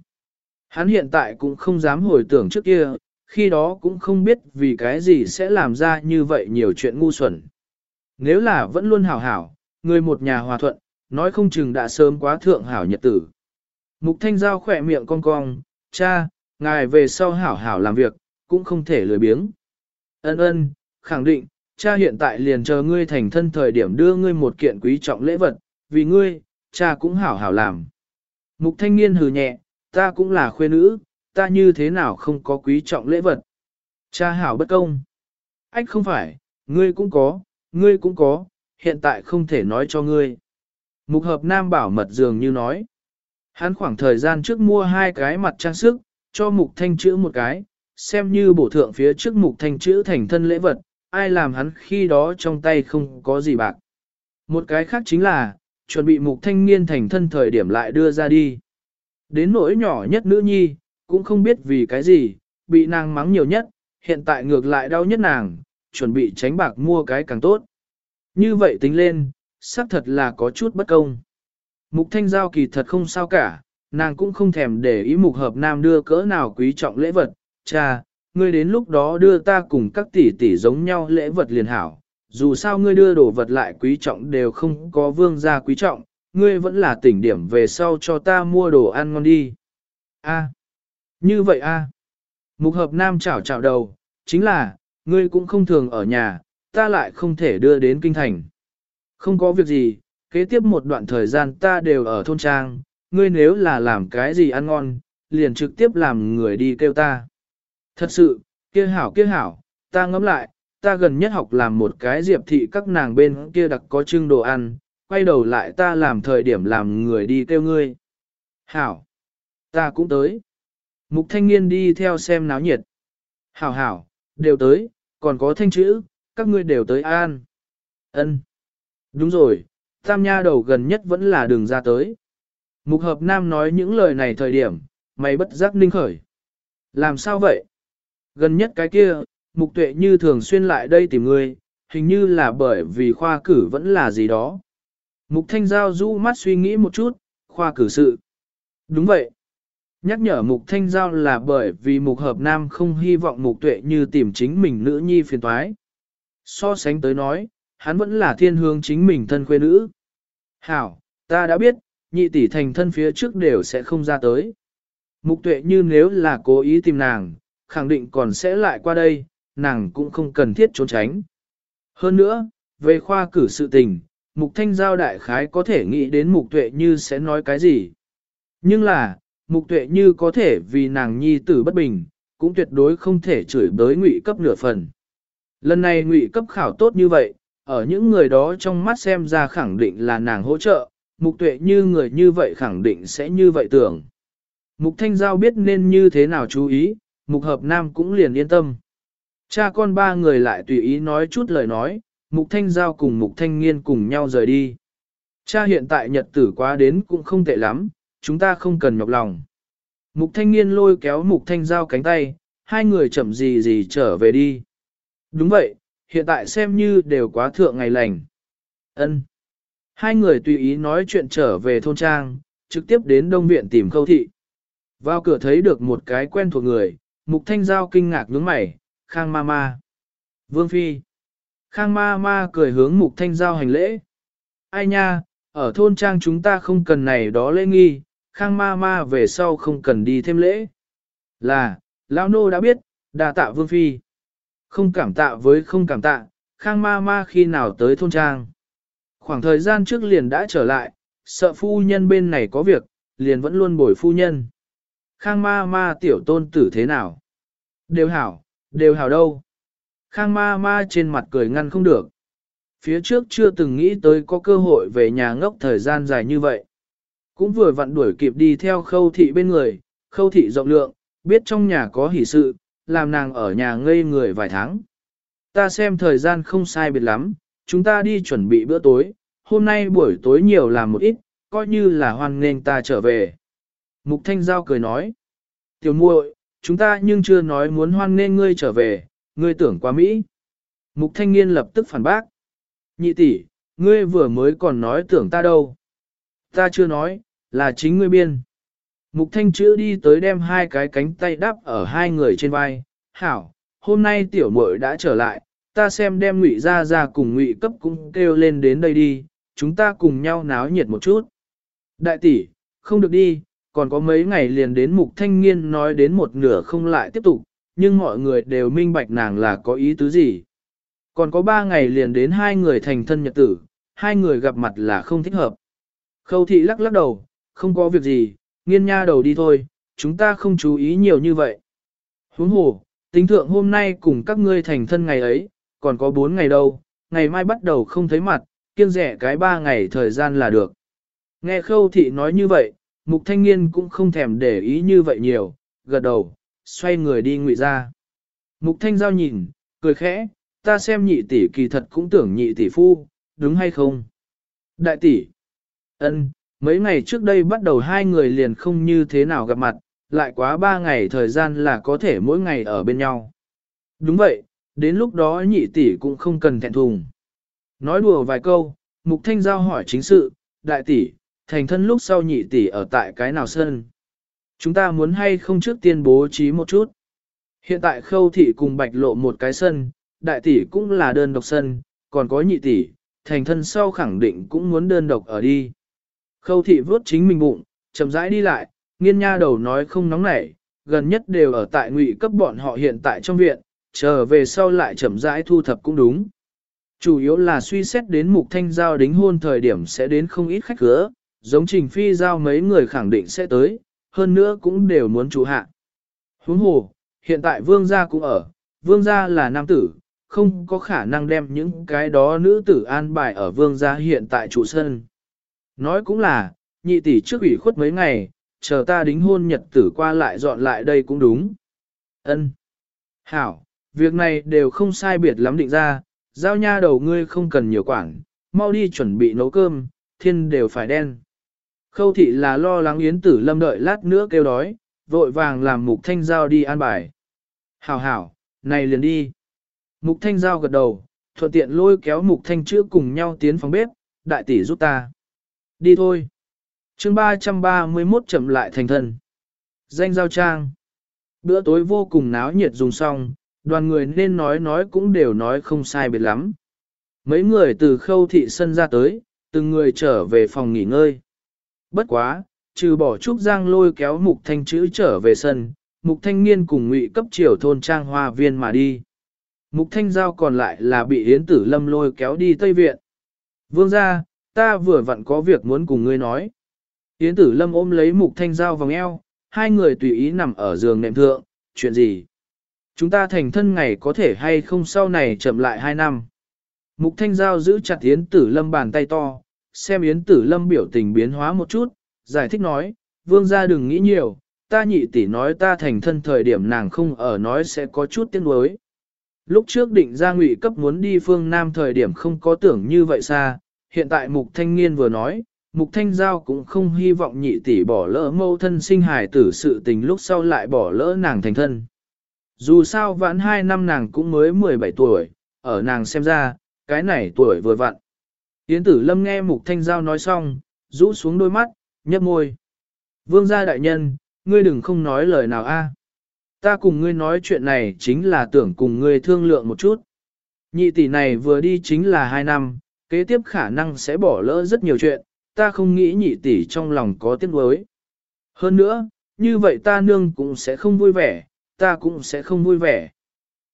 Hắn hiện tại cũng không dám hồi tưởng trước kia, khi đó cũng không biết vì cái gì sẽ làm ra như vậy nhiều chuyện ngu xuẩn. Nếu là vẫn luôn hảo hảo, người một nhà hòa thuận, nói không chừng đã sớm quá thượng hảo nhật tử. Mục thanh giao khỏe miệng cong cong, cha, ngài về sau hảo hảo làm việc, cũng không thể lười biếng. Ân ân, khẳng định, cha hiện tại liền chờ ngươi thành thân thời điểm đưa ngươi một kiện quý trọng lễ vật, vì ngươi, cha cũng hảo hảo làm. Mục thanh niên hừ nhẹ, ta cũng là khuê nữ, ta như thế nào không có quý trọng lễ vật. Cha hảo bất công. Ách không phải, ngươi cũng có, ngươi cũng có, hiện tại không thể nói cho ngươi. Mục hợp nam bảo mật dường như nói. Hắn khoảng thời gian trước mua hai cái mặt trang sức, cho mục thanh chữ một cái, xem như bổ thượng phía trước mục thanh chữ thành thân lễ vật, ai làm hắn khi đó trong tay không có gì bạc. Một cái khác chính là, chuẩn bị mục thanh niên thành thân thời điểm lại đưa ra đi. Đến nỗi nhỏ nhất nữ nhi, cũng không biết vì cái gì, bị nàng mắng nhiều nhất, hiện tại ngược lại đau nhất nàng, chuẩn bị tránh bạc mua cái càng tốt. Như vậy tính lên, xác thật là có chút bất công. Mục thanh giao kỳ thật không sao cả, nàng cũng không thèm để ý mục hợp nam đưa cỡ nào quý trọng lễ vật, cha, ngươi đến lúc đó đưa ta cùng các tỷ tỷ giống nhau lễ vật liền hảo, dù sao ngươi đưa đồ vật lại quý trọng đều không có vương gia quý trọng, ngươi vẫn là tỉnh điểm về sau cho ta mua đồ ăn ngon đi. A, như vậy a. Mục hợp nam chảo chảo đầu, chính là, ngươi cũng không thường ở nhà, ta lại không thể đưa đến kinh thành. Không có việc gì, kế tiếp một đoạn thời gian ta đều ở thôn trang, ngươi nếu là làm cái gì ăn ngon, liền trực tiếp làm người đi kêu ta. Thật sự, kia hảo kia hảo, ta ngẫm lại, ta gần nhất học làm một cái diệp thị các nàng bên kia đặc có trưng đồ ăn, quay đầu lại ta làm thời điểm làm người đi kêu ngươi. Hảo, ta cũng tới. Mục thanh niên đi theo xem náo nhiệt. Hảo hảo, đều tới, còn có thanh chữ, các ngươi đều tới an. Ân. Đúng rồi, tam nha đầu gần nhất vẫn là đường ra tới. Mục hợp nam nói những lời này thời điểm, mày bất giác ninh khởi. Làm sao vậy? Gần nhất cái kia, mục tuệ như thường xuyên lại đây tìm ngươi, hình như là bởi vì khoa cử vẫn là gì đó. Mục thanh giao du mắt suy nghĩ một chút, khoa cử sự. Đúng vậy. Nhắc nhở mục thanh giao là bởi vì mục hợp nam không hy vọng mục tuệ như tìm chính mình nữ nhi phiền toái. So sánh tới nói, hắn vẫn là thiên hướng chính mình thân quê nữ. Hảo, ta đã biết, nhị tỷ thành thân phía trước đều sẽ không ra tới. Mục tuệ như nếu là cố ý tìm nàng, khẳng định còn sẽ lại qua đây, nàng cũng không cần thiết trốn tránh. Hơn nữa, về khoa cử sự tình, mục thanh giao đại khái có thể nghĩ đến mục tuệ như sẽ nói cái gì. Nhưng là, mục tuệ như có thể vì nàng nhi tử bất bình, cũng tuyệt đối không thể chửi bới ngụy cấp nửa phần. Lần này ngụy cấp khảo tốt như vậy, ở những người đó trong mắt xem ra khẳng định là nàng hỗ trợ, mục tuệ như người như vậy khẳng định sẽ như vậy tưởng. Mục thanh giao biết nên như thế nào chú ý, mục hợp nam cũng liền yên tâm. Cha con ba người lại tùy ý nói chút lời nói, mục thanh giao cùng mục thanh nghiên cùng nhau rời đi. Cha hiện tại nhật tử quá đến cũng không tệ lắm, chúng ta không cần nhọc lòng. Mục thanh niên lôi kéo mục thanh giao cánh tay, hai người chậm gì gì trở về đi. Đúng vậy, hiện tại xem như đều quá thượng ngày lành. Ân. Hai người tùy ý nói chuyện trở về thôn trang, trực tiếp đến đông viện tìm khâu thị. Vào cửa thấy được một cái quen thuộc người, mục thanh giao kinh ngạc nhướng mày, khang ma ma. Vương Phi. Khang ma ma cười hướng mục thanh giao hành lễ. Ai nha, ở thôn trang chúng ta không cần này đó lễ nghi, khang ma ma về sau không cần đi thêm lễ. Là, lão nô đã biết, đà tạ vương phi. Không cảm tạ với không cảm tạ, khang ma ma khi nào tới thôn trang. Khoảng thời gian trước liền đã trở lại, sợ phu nhân bên này có việc, liền vẫn luôn bồi phu nhân. Khang ma ma tiểu tôn tử thế nào? Đều hảo, đều hảo đâu. Khang ma ma trên mặt cười ngăn không được. Phía trước chưa từng nghĩ tới có cơ hội về nhà ngốc thời gian dài như vậy. Cũng vừa vặn đuổi kịp đi theo khâu thị bên người, khâu thị rộng lượng, biết trong nhà có hỷ sự, làm nàng ở nhà ngây người vài tháng. Ta xem thời gian không sai biệt lắm, chúng ta đi chuẩn bị bữa tối, hôm nay buổi tối nhiều làm một ít, coi như là hoan nghênh ta trở về. Mục Thanh Giao cười nói, tiểu muội, chúng ta nhưng chưa nói muốn hoan nghênh ngươi trở về, ngươi tưởng quá Mỹ. Mục Thanh Nghiên lập tức phản bác. Nhị tỷ, ngươi vừa mới còn nói tưởng ta đâu. Ta chưa nói, là chính ngươi biên. Mục thanh chữ đi tới đem hai cái cánh tay đắp ở hai người trên vai. Hảo, hôm nay tiểu muội đã trở lại, ta xem đem ngụy ra ra cùng ngụy cấp cũng kêu lên đến đây đi, chúng ta cùng nhau náo nhiệt một chút. Đại tỷ, không được đi, còn có mấy ngày liền đến mục thanh niên nói đến một nửa không lại tiếp tục, nhưng mọi người đều minh bạch nàng là có ý tứ gì. Còn có ba ngày liền đến hai người thành thân nhật tử, hai người gặp mặt là không thích hợp. Khâu thị lắc lắc đầu, không có việc gì, nghiên nha đầu đi thôi, chúng ta không chú ý nhiều như vậy. Huống hồ, tính thượng hôm nay cùng các ngươi thành thân ngày ấy, còn có bốn ngày đâu, ngày mai bắt đầu không thấy mặt, kiêng rẻ cái ba ngày thời gian là được. Nghe khâu thị nói như vậy, mục thanh niên cũng không thèm để ý như vậy nhiều, gật đầu, xoay người đi ngụy ra. Mục thanh giao nhìn, cười khẽ, ta xem nhị tỷ kỳ thật cũng tưởng nhị tỷ phu, đúng hay không? Đại tỷ, ân, mấy ngày trước đây bắt đầu hai người liền không như thế nào gặp mặt, lại quá ba ngày thời gian là có thể mỗi ngày ở bên nhau. Đúng vậy, đến lúc đó nhị tỷ cũng không cần thẹn thùng. Nói đùa vài câu, Mục Thanh Giao hỏi chính sự, đại tỷ, thành thân lúc sau nhị tỷ ở tại cái nào sân? Chúng ta muốn hay không trước tiên bố trí một chút? Hiện tại khâu thị cùng bạch lộ một cái sân, đại tỷ cũng là đơn độc sân, còn có nhị tỷ, thành thân sau khẳng định cũng muốn đơn độc ở đi. Khâu thị vớt chính mình bụng, chậm rãi đi lại, nghiên nha đầu nói không nóng nảy, gần nhất đều ở tại ngụy cấp bọn họ hiện tại trong viện, chờ về sau lại chậm rãi thu thập cũng đúng. Chủ yếu là suy xét đến mục thanh giao đính hôn thời điểm sẽ đến không ít khách cửa, giống trình phi giao mấy người khẳng định sẽ tới, hơn nữa cũng đều muốn chủ hạ. Huống hồ, hiện tại vương gia cũng ở, vương gia là nam tử, không có khả năng đem những cái đó nữ tử an bài ở vương gia hiện tại trụ sân. Nói cũng là, nhị tỷ trước ủy khuất mấy ngày, chờ ta đính hôn nhật tử qua lại dọn lại đây cũng đúng. Ân, Hảo, việc này đều không sai biệt lắm định ra, giao nha đầu ngươi không cần nhiều quản, mau đi chuẩn bị nấu cơm, thiên đều phải đen. Khâu thị là lo lắng yến tử lâm đợi lát nữa kêu đói, vội vàng làm mục thanh giao đi an bài. Hảo hảo, này liền đi. Mục thanh giao gật đầu, thuận tiện lôi kéo mục thanh chữa cùng nhau tiến phòng bếp, đại tỷ giúp ta. Đi thôi. chương 331 chậm lại thành thần Danh giao trang. Bữa tối vô cùng náo nhiệt dùng xong, đoàn người nên nói nói cũng đều nói không sai biệt lắm. Mấy người từ khâu thị sân ra tới, từng người trở về phòng nghỉ ngơi. Bất quá, trừ bỏ Trúc Giang lôi kéo mục thanh chữ trở về sân, mục thanh niên cùng ngụy cấp triều thôn trang hoa viên mà đi. Mục thanh giao còn lại là bị Yến Tử Lâm lôi kéo đi Tây Viện. Vương ra, ta vừa vặn có việc muốn cùng ngươi nói. Yến Tử Lâm ôm lấy mục thanh giao vòng eo, hai người tùy ý nằm ở giường nệm thượng, chuyện gì? Chúng ta thành thân ngày có thể hay không sau này chậm lại hai năm. Mục thanh giao giữ chặt Yến Tử Lâm bàn tay to, xem Yến Tử Lâm biểu tình biến hóa một chút, giải thích nói, vương gia đừng nghĩ nhiều, ta nhị tỷ nói ta thành thân thời điểm nàng không ở nói sẽ có chút tiếng đối. Lúc trước định ra ngụy cấp muốn đi phương Nam thời điểm không có tưởng như vậy xa, hiện tại mục thanh niên vừa nói, mục thanh giao cũng không hy vọng nhị tỷ bỏ lỡ mâu thân sinh hài tử sự tình lúc sau lại bỏ lỡ nàng thành thân. Dù sao vãn hai năm nàng cũng mới 17 tuổi, ở nàng xem ra, cái này tuổi vừa vặn. Yến tử lâm nghe mục thanh giao nói xong, rũ xuống đôi mắt, nhấp môi. Vương gia đại nhân, ngươi đừng không nói lời nào a. Ta cùng ngươi nói chuyện này chính là tưởng cùng ngươi thương lượng một chút. Nhị tỷ này vừa đi chính là hai năm, kế tiếp khả năng sẽ bỏ lỡ rất nhiều chuyện, ta không nghĩ nhị tỷ trong lòng có tiếc nuối. Hơn nữa, như vậy ta nương cũng sẽ không vui vẻ, ta cũng sẽ không vui vẻ.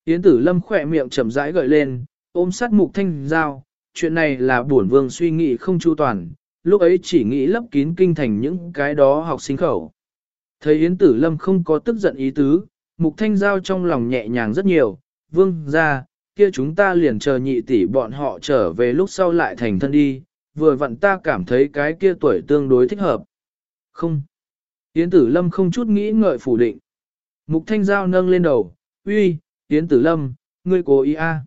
Yến tử lâm khỏe miệng chậm rãi gợi lên, ôm sát mục thanh giao, chuyện này là bổn vương suy nghĩ không chu toàn, lúc ấy chỉ nghĩ lấp kín kinh thành những cái đó học sinh khẩu. Thấy Yến tử lâm không có tức giận ý tứ, mục thanh giao trong lòng nhẹ nhàng rất nhiều, vương ra, kia chúng ta liền chờ nhị tỷ bọn họ trở về lúc sau lại thành thân đi, vừa vặn ta cảm thấy cái kia tuổi tương đối thích hợp. Không. Yến tử lâm không chút nghĩ ngợi phủ định. Mục thanh giao nâng lên đầu, uy, Yến tử lâm, ngươi cố ý a?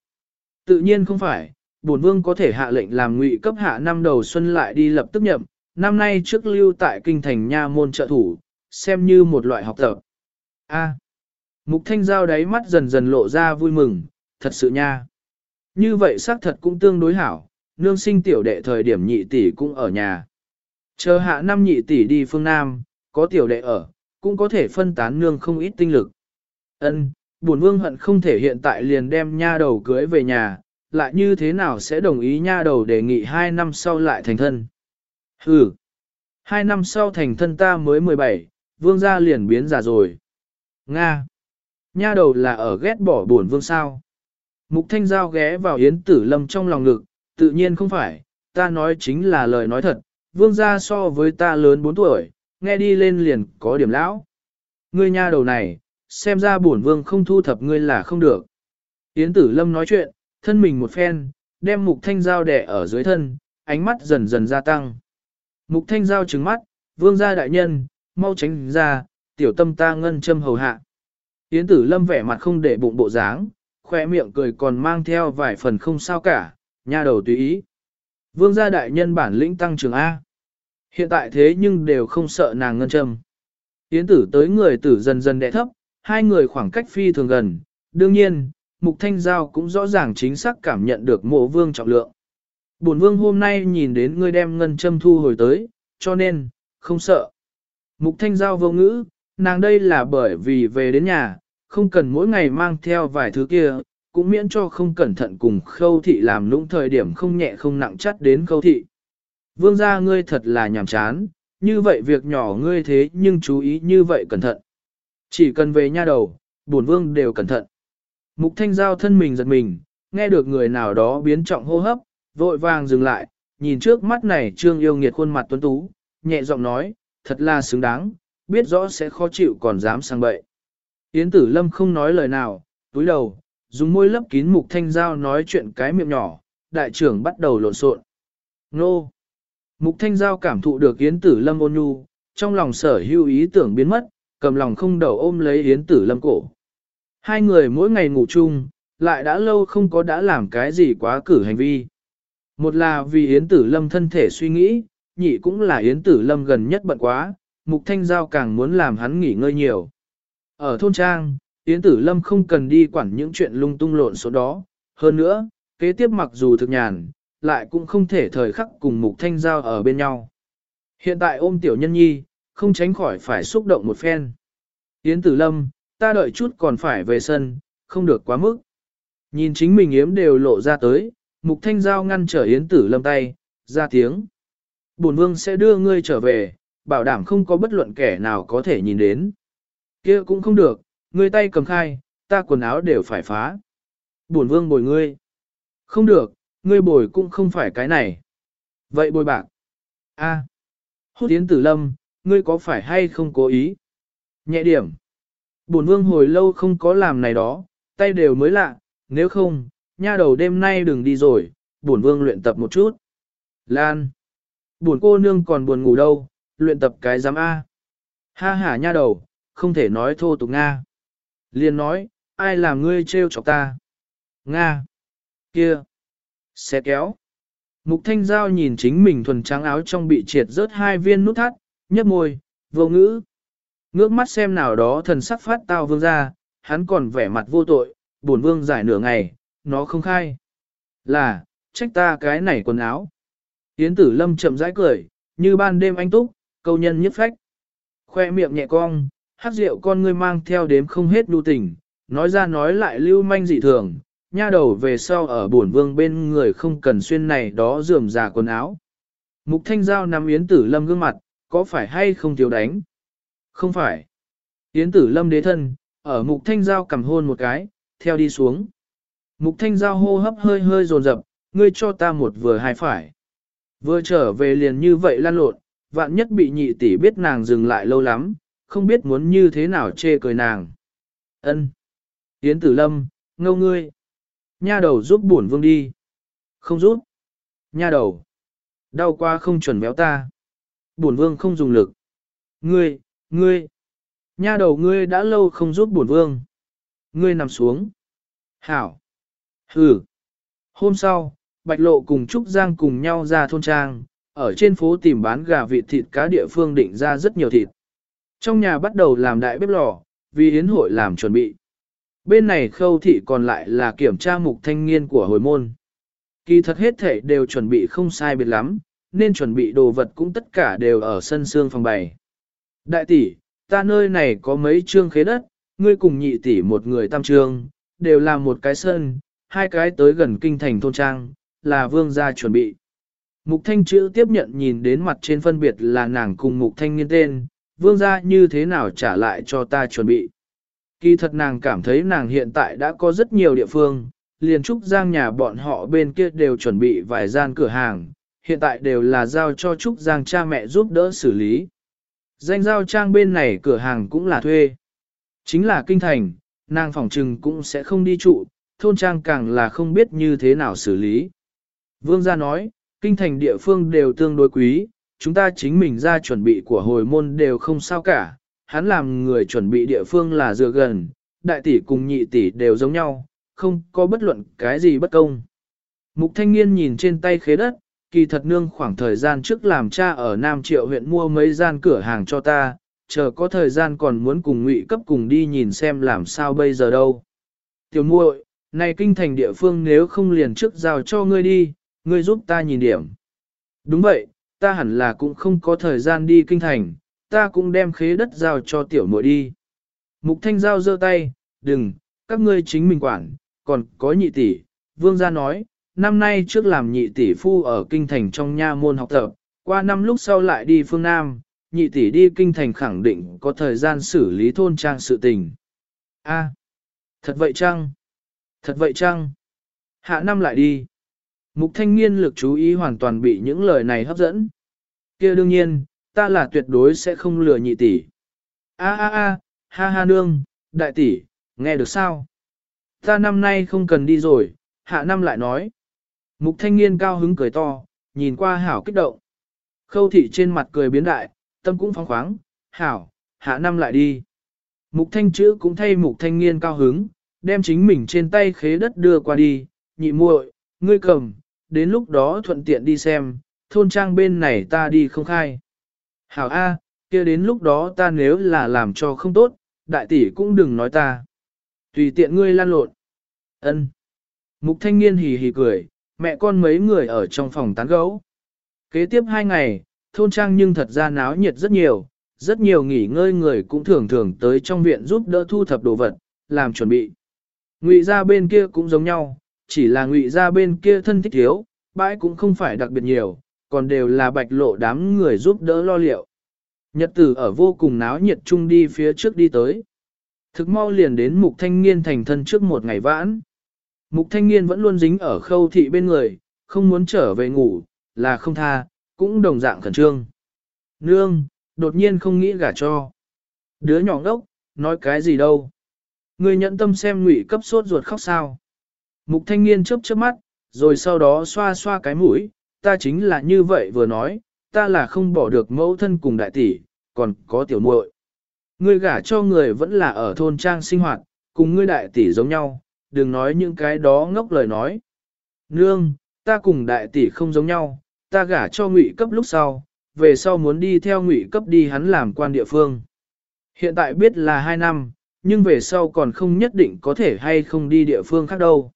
Tự nhiên không phải, bổn vương có thể hạ lệnh làm ngụy cấp hạ năm đầu xuân lại đi lập tức nhậm, năm nay trước lưu tại kinh thành nha môn trợ thủ, xem như một loại học tập. A. Mục thanh giao đáy mắt dần dần lộ ra vui mừng, thật sự nha. Như vậy xác thật cũng tương đối hảo, nương sinh tiểu đệ thời điểm nhị tỷ cũng ở nhà. Chờ hạ năm nhị tỷ đi phương Nam, có tiểu đệ ở, cũng có thể phân tán nương không ít tinh lực. Ân, buồn vương hận không thể hiện tại liền đem nha đầu cưới về nhà, lại như thế nào sẽ đồng ý nha đầu đề nghị hai năm sau lại thành thân. Hừ, hai năm sau thành thân ta mới 17, vương gia liền biến già rồi. Nga, nha đầu là ở ghét bỏ buồn vương sao. Mục Thanh Giao ghé vào Yến Tử Lâm trong lòng ngực, tự nhiên không phải, ta nói chính là lời nói thật, vương gia so với ta lớn 4 tuổi, nghe đi lên liền có điểm lão. Ngươi nha đầu này, xem ra bổn vương không thu thập ngươi là không được. Yến Tử Lâm nói chuyện, thân mình một phen, đem Mục Thanh Giao đè ở dưới thân, ánh mắt dần dần gia tăng. Mục Thanh Giao trừng mắt, vương gia đại nhân, mau tránh ra, tiểu tâm ta ngân châm hầu hạ. Yến Tử Lâm vẻ mặt không để bụng bộ dáng, khoe miệng cười còn mang theo vài phần không sao cả, nha đầu tùy ý. Vương gia đại nhân bản lĩnh tăng trưởng A. Hiện tại thế nhưng đều không sợ nàng ngân châm. Yến tử tới người tử dần dần đệ thấp, hai người khoảng cách phi thường gần. Đương nhiên, Mục Thanh Giao cũng rõ ràng chính xác cảm nhận được mộ vương trọng lượng. Bổn vương hôm nay nhìn đến ngươi đem ngân châm thu hồi tới, cho nên, không sợ. Mục Thanh Giao vô ngữ, nàng đây là bởi vì về đến nhà, không cần mỗi ngày mang theo vài thứ kia, cũng miễn cho không cẩn thận cùng khâu thị làm lũng thời điểm không nhẹ không nặng chắt đến khâu thị. Vương gia ngươi thật là nhàm chán, như vậy việc nhỏ ngươi thế nhưng chú ý như vậy cẩn thận. Chỉ cần về nha đầu, bổn vương đều cẩn thận. Mục thanh giao thân mình giật mình, nghe được người nào đó biến trọng hô hấp, vội vàng dừng lại, nhìn trước mắt này trương yêu nghiệt khuôn mặt tuấn tú, nhẹ giọng nói, thật là xứng đáng, biết rõ sẽ khó chịu còn dám sang bậy. Yến tử lâm không nói lời nào, túi đầu, dùng môi lấp kín mục thanh giao nói chuyện cái miệng nhỏ, đại trưởng bắt đầu lộn xộn. Nô! Mục thanh giao cảm thụ được Yến tử lâm ôn nhu, trong lòng sở hưu ý tưởng biến mất, cầm lòng không đầu ôm lấy Yến tử lâm cổ. Hai người mỗi ngày ngủ chung, lại đã lâu không có đã làm cái gì quá cử hành vi. Một là vì Yến tử lâm thân thể suy nghĩ, nhị cũng là Yến tử lâm gần nhất bận quá, mục thanh giao càng muốn làm hắn nghỉ ngơi nhiều. Ở thôn trang, Yến Tử Lâm không cần đi quản những chuyện lung tung lộn số đó. Hơn nữa, kế tiếp mặc dù thực nhàn, lại cũng không thể thời khắc cùng Mục Thanh Giao ở bên nhau. Hiện tại ôm tiểu nhân nhi, không tránh khỏi phải xúc động một phen. Yến Tử Lâm, ta đợi chút còn phải về sân, không được quá mức. Nhìn chính mình yếm đều lộ ra tới, Mục Thanh Giao ngăn trở Yến Tử Lâm tay, ra tiếng. Bổn Vương sẽ đưa ngươi trở về, bảo đảm không có bất luận kẻ nào có thể nhìn đến kia cũng không được, Ngươi tay cầm khai, ta quần áo đều phải phá. Bổn vương bồi ngươi. Không được, ngươi bồi cũng không phải cái này. Vậy bồi bạc. A. À. Hút tiến tử lâm, ngươi có phải hay không cố ý? Nhẹ điểm. Bổn vương hồi lâu không có làm này đó, tay đều mới lạ, nếu không, nha đầu đêm nay đừng đi rồi, bổn vương luyện tập một chút. Lan. Buồn cô nương còn buồn ngủ đâu, luyện tập cái giám A. Ha ha nha đầu, không thể nói thô tục Nga. Liền nói, ai làm ngươi trêu chọc ta? Nga. Kia. Xe kéo. Mục Thanh Giao nhìn chính mình thuần trắng áo trong bị triệt rớt hai viên nút thắt, nhấp môi, vô ngữ. Ngước mắt xem nào đó thần sắc phát tao vương ra, hắn còn vẻ mặt vô tội, buồn vương giải nửa ngày, nó không khai. Là, trách ta cái này quần áo. Yến tử lâm chậm rãi cười, như ban đêm anh túc, câu nhân nhất phách. Khoe miệng nhẹ cong, hát rượu con ngươi mang theo đếm không hết đu tình, nói ra nói lại lưu manh dị thường, nha đầu về sau ở bổn vương bên người không cần xuyên này đó dườm già quần áo. Mục thanh giao nắm yến tử lâm gương mặt, có phải hay không thiếu đánh? Không phải. Yến tử lâm đế thân, ở mục thanh giao cầm hôn một cái, theo đi xuống. Mục thanh giao hô hấp hơi hơi dồn dập, ngươi cho ta một vừa hai phải. Vừa trở về liền như vậy lan lộn, vạn nhất bị nhị tỷ biết nàng dừng lại lâu lắm, không biết muốn như thế nào chê cười nàng. Ân. Yến tử lâm, ngâu ngươi. Nha đầu giúp bổn vương đi. Không giúp. Nha đầu. Đau qua không chuẩn béo ta. Bổn vương không dùng lực. Ngươi, ngươi. Nha đầu ngươi đã lâu không giúp bổn vương. Ngươi nằm xuống. Hảo. Hừ. Hôm sau, Bạch Lộ cùng Trúc Giang cùng nhau ra thôn trang, ở trên phố tìm bán gà vịt thịt cá địa phương định ra rất nhiều thịt. Trong nhà bắt đầu làm đại bếp lò, vì yến hội làm chuẩn bị. Bên này khâu thị còn lại là kiểm tra mục thanh niên của hồi môn. Kỳ thật hết thể đều chuẩn bị không sai biệt lắm, nên chuẩn bị đồ vật cũng tất cả đều ở sân xương phòng bày. Đại tỷ, ta nơi này có mấy trương khế đất, ngươi cùng nhị tỷ một người tam trương, đều là một cái sân, hai cái tới gần kinh thành thôn trang, là vương gia chuẩn bị. Mục thanh chữ tiếp nhận nhìn đến mặt trên phân biệt là nàng cùng mục thanh niên tên, vương gia như thế nào trả lại cho ta chuẩn bị. Kỳ thật nàng cảm thấy nàng hiện tại đã có rất nhiều địa phương, liền trúc giang nhà bọn họ bên kia đều chuẩn bị vài gian cửa hàng, hiện tại đều là giao cho trúc giang cha mẹ giúp đỡ xử lý. Danh giao trang bên này cửa hàng cũng là thuê. Chính là kinh thành, nàng phòng trừng cũng sẽ không đi trụ, thôn trang càng là không biết như thế nào xử lý. Vương gia nói, kinh thành địa phương đều tương đối quý, chúng ta chính mình ra chuẩn bị của hồi môn đều không sao cả, hắn làm người chuẩn bị địa phương là dựa gần, đại tỷ cùng nhị tỷ đều giống nhau, không có bất luận cái gì bất công. Mục thanh niên nhìn trên tay khế đất, kỳ thật nương khoảng thời gian trước làm cha ở Nam Triệu huyện mua mấy gian cửa hàng cho ta, chờ có thời gian còn muốn cùng ngụy cấp cùng đi nhìn xem làm sao bây giờ đâu. Tiểu muội, này kinh thành địa phương nếu không liền trước giao cho ngươi đi, ngươi giúp ta nhìn điểm. Đúng vậy, ta hẳn là cũng không có thời gian đi kinh thành, ta cũng đem khế đất giao cho tiểu muội đi. Mục thanh giao giơ tay, đừng, các ngươi chính mình quản, còn có nhị tỷ, vương gia nói, năm nay trước làm nhị tỷ phu ở kinh thành trong nha môn học tập, qua năm lúc sau lại đi phương Nam, nhị tỷ đi kinh thành khẳng định có thời gian xử lý thôn trang sự tình. A, thật vậy chăng? Thật vậy chăng? Hạ năm lại đi. Mục thanh niên lực chú ý hoàn toàn bị những lời này hấp dẫn. kia đương nhiên, ta là tuyệt đối sẽ không lừa nhị tỷ. A a a, ha ha nương, đại tỷ, nghe được sao? Ta năm nay không cần đi rồi, hạ năm lại nói. Mục thanh niên cao hứng cười to, nhìn qua hảo kích động. Khâu thị trên mặt cười biến đại, tâm cũng phóng khoáng, hảo, hạ năm lại đi. Mục thanh chữ cũng thay mục thanh niên cao hứng, đem chính mình trên tay khế đất đưa qua đi, nhị muội, ngươi cầm, đến lúc đó thuận tiện đi xem, thôn trang bên này ta đi không khai. Hảo A, kia đến lúc đó ta nếu là làm cho không tốt, đại tỷ cũng đừng nói ta. Tùy tiện ngươi lan lộn. Ân. Mục thanh niên hì hì cười, mẹ con mấy người ở trong phòng tán gẫu. Kế tiếp hai ngày, thôn trang nhưng thật ra náo nhiệt rất nhiều, rất nhiều nghỉ ngơi người cũng thường thường tới trong viện giúp đỡ thu thập đồ vật, làm chuẩn bị. Ngụy ra bên kia cũng giống nhau, chỉ là ngụy ra bên kia thân thích thiếu, bãi cũng không phải đặc biệt nhiều, còn đều là bạch lộ đám người giúp đỡ lo liệu. Nhật tử ở vô cùng náo nhiệt chung đi phía trước đi tới. Thực mau liền đến mục thanh niên thành thân trước một ngày vãn. Mục thanh niên vẫn luôn dính ở khâu thị bên người, không muốn trở về ngủ, là không tha, cũng đồng dạng khẩn trương. Nương, đột nhiên không nghĩ gả cho. Đứa nhỏ ngốc, nói cái gì đâu. Người nhận tâm xem ngụy cấp sốt ruột khóc sao. Mục thanh niên chớp chớp mắt, rồi sau đó xoa xoa cái mũi, ta chính là như vậy vừa nói, ta là không bỏ được mẫu thân cùng đại tỷ, còn có tiểu muội. Ngươi gả cho người vẫn là ở thôn trang sinh hoạt, cùng ngươi đại tỷ giống nhau, đừng nói những cái đó ngốc lời nói. Nương, ta cùng đại tỷ không giống nhau, ta gả cho ngụy cấp lúc sau, về sau muốn đi theo ngụy cấp đi hắn làm quan địa phương. Hiện tại biết là 2 năm, nhưng về sau còn không nhất định có thể hay không đi địa phương khác đâu.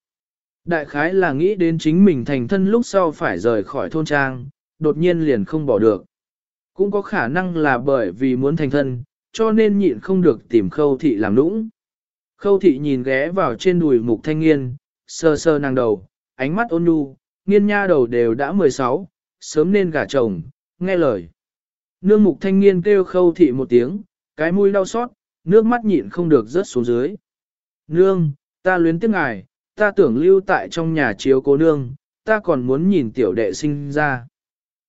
Đại khái là nghĩ đến chính mình thành thân lúc sau phải rời khỏi thôn trang, đột nhiên liền không bỏ được. Cũng có khả năng là bởi vì muốn thành thân, cho nên nhịn không được tìm khâu thị làm nũng. Khâu thị nhìn ghé vào trên đùi mục thanh niên, sơ sơ nàng đầu, ánh mắt ôn nhu, nghiên nha đầu đều đã 16, sớm nên gả chồng, nghe lời. Nương mục thanh niên kêu khâu thị một tiếng, cái mũi đau xót, nước mắt nhịn không được rớt xuống dưới. Nương, ta luyến tiếc ngài, ta tưởng lưu tại trong nhà chiếu cố nương, ta còn muốn nhìn tiểu đệ sinh ra.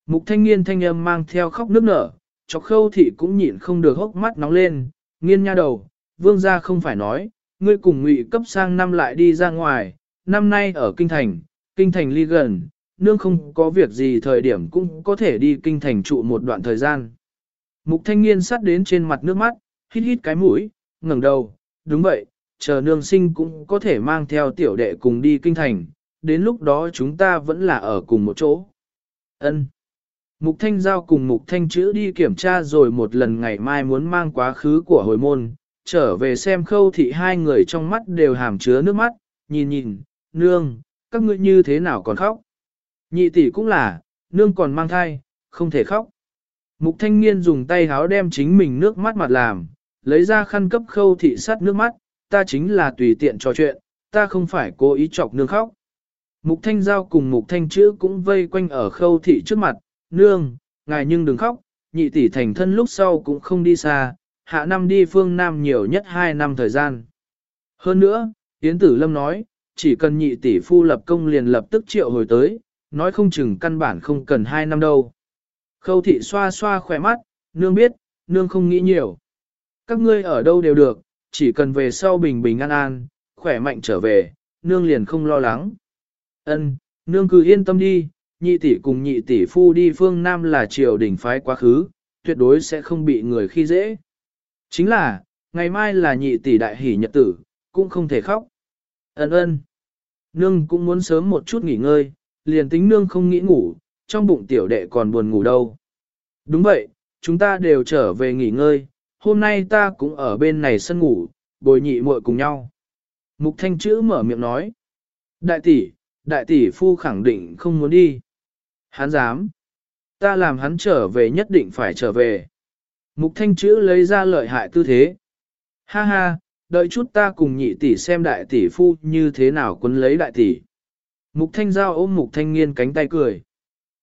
Mục thanh niên thanh âm mang theo khóc nước nở, chọc khâu thị cũng nhịn không được hốc mắt nóng lên, nghiên nha đầu, vương gia không phải nói, ngươi cùng ngụy cấp sang năm lại đi ra ngoài, năm nay ở kinh thành, kinh thành ly gần, nương không có việc gì thời điểm cũng có thể đi kinh thành trụ một đoạn thời gian. Mục thanh niên sát đến trên mặt nước mắt, hít hít cái mũi, ngẩng đầu, đúng vậy, chờ nương sinh cũng có thể mang theo tiểu đệ cùng đi kinh thành, đến lúc đó chúng ta vẫn là ở cùng một chỗ. Ân. Mục Thanh Giao cùng Mục Thanh Chữ đi kiểm tra rồi một lần ngày mai muốn mang quá khứ của hồi môn, trở về xem khâu thị hai người trong mắt đều hàm chứa nước mắt, nhìn nhìn, nương, các ngươi như thế nào còn khóc. Nhị tỷ cũng là, nương còn mang thai, không thể khóc. Mục thanh niên dùng tay háo đem chính mình nước mắt mặt làm, lấy ra khăn cấp khâu thị sắt nước mắt, ta chính là tùy tiện trò chuyện, ta không phải cố ý chọc nương khóc. Mục thanh giao cùng mục thanh chữ cũng vây quanh ở khâu thị trước mặt, nương, ngài nhưng đừng khóc, nhị tỷ thành thân lúc sau cũng không đi xa, hạ năm đi phương Nam nhiều nhất 2 năm thời gian. Hơn nữa, Yến Tử Lâm nói, chỉ cần nhị tỷ phu lập công liền lập tức triệu hồi tới, nói không chừng căn bản không cần 2 năm đâu. Khâu thị xoa xoa khỏe mắt, nương biết, nương không nghĩ nhiều. Các ngươi ở đâu đều được, chỉ cần về sau bình bình an an, khỏe mạnh trở về, nương liền không lo lắng. Ân, nương cứ yên tâm đi, nhị tỷ cùng nhị tỷ phu đi phương Nam là triều đỉnh phái quá khứ, tuyệt đối sẽ không bị người khi dễ. Chính là, ngày mai là nhị tỷ đại hỷ nhật tử, cũng không thể khóc. Ân ân. Nương cũng muốn sớm một chút nghỉ ngơi, liền tính nương không nghĩ ngủ, trong bụng tiểu đệ còn buồn ngủ đâu. Đúng vậy, chúng ta đều trở về nghỉ ngơi, hôm nay ta cũng ở bên này sân ngủ, bồi nhị muội cùng nhau. Mục thanh chữ mở miệng nói. Đại tỷ, đại tỷ phu khẳng định không muốn đi. Hắn dám. Ta làm hắn trở về nhất định phải trở về. Mục thanh chữ lấy ra lợi hại tư thế. Ha ha, đợi chút ta cùng nhị tỷ xem đại tỷ phu như thế nào quấn lấy đại tỷ. Mục thanh giao ôm mục thanh niên cánh tay cười.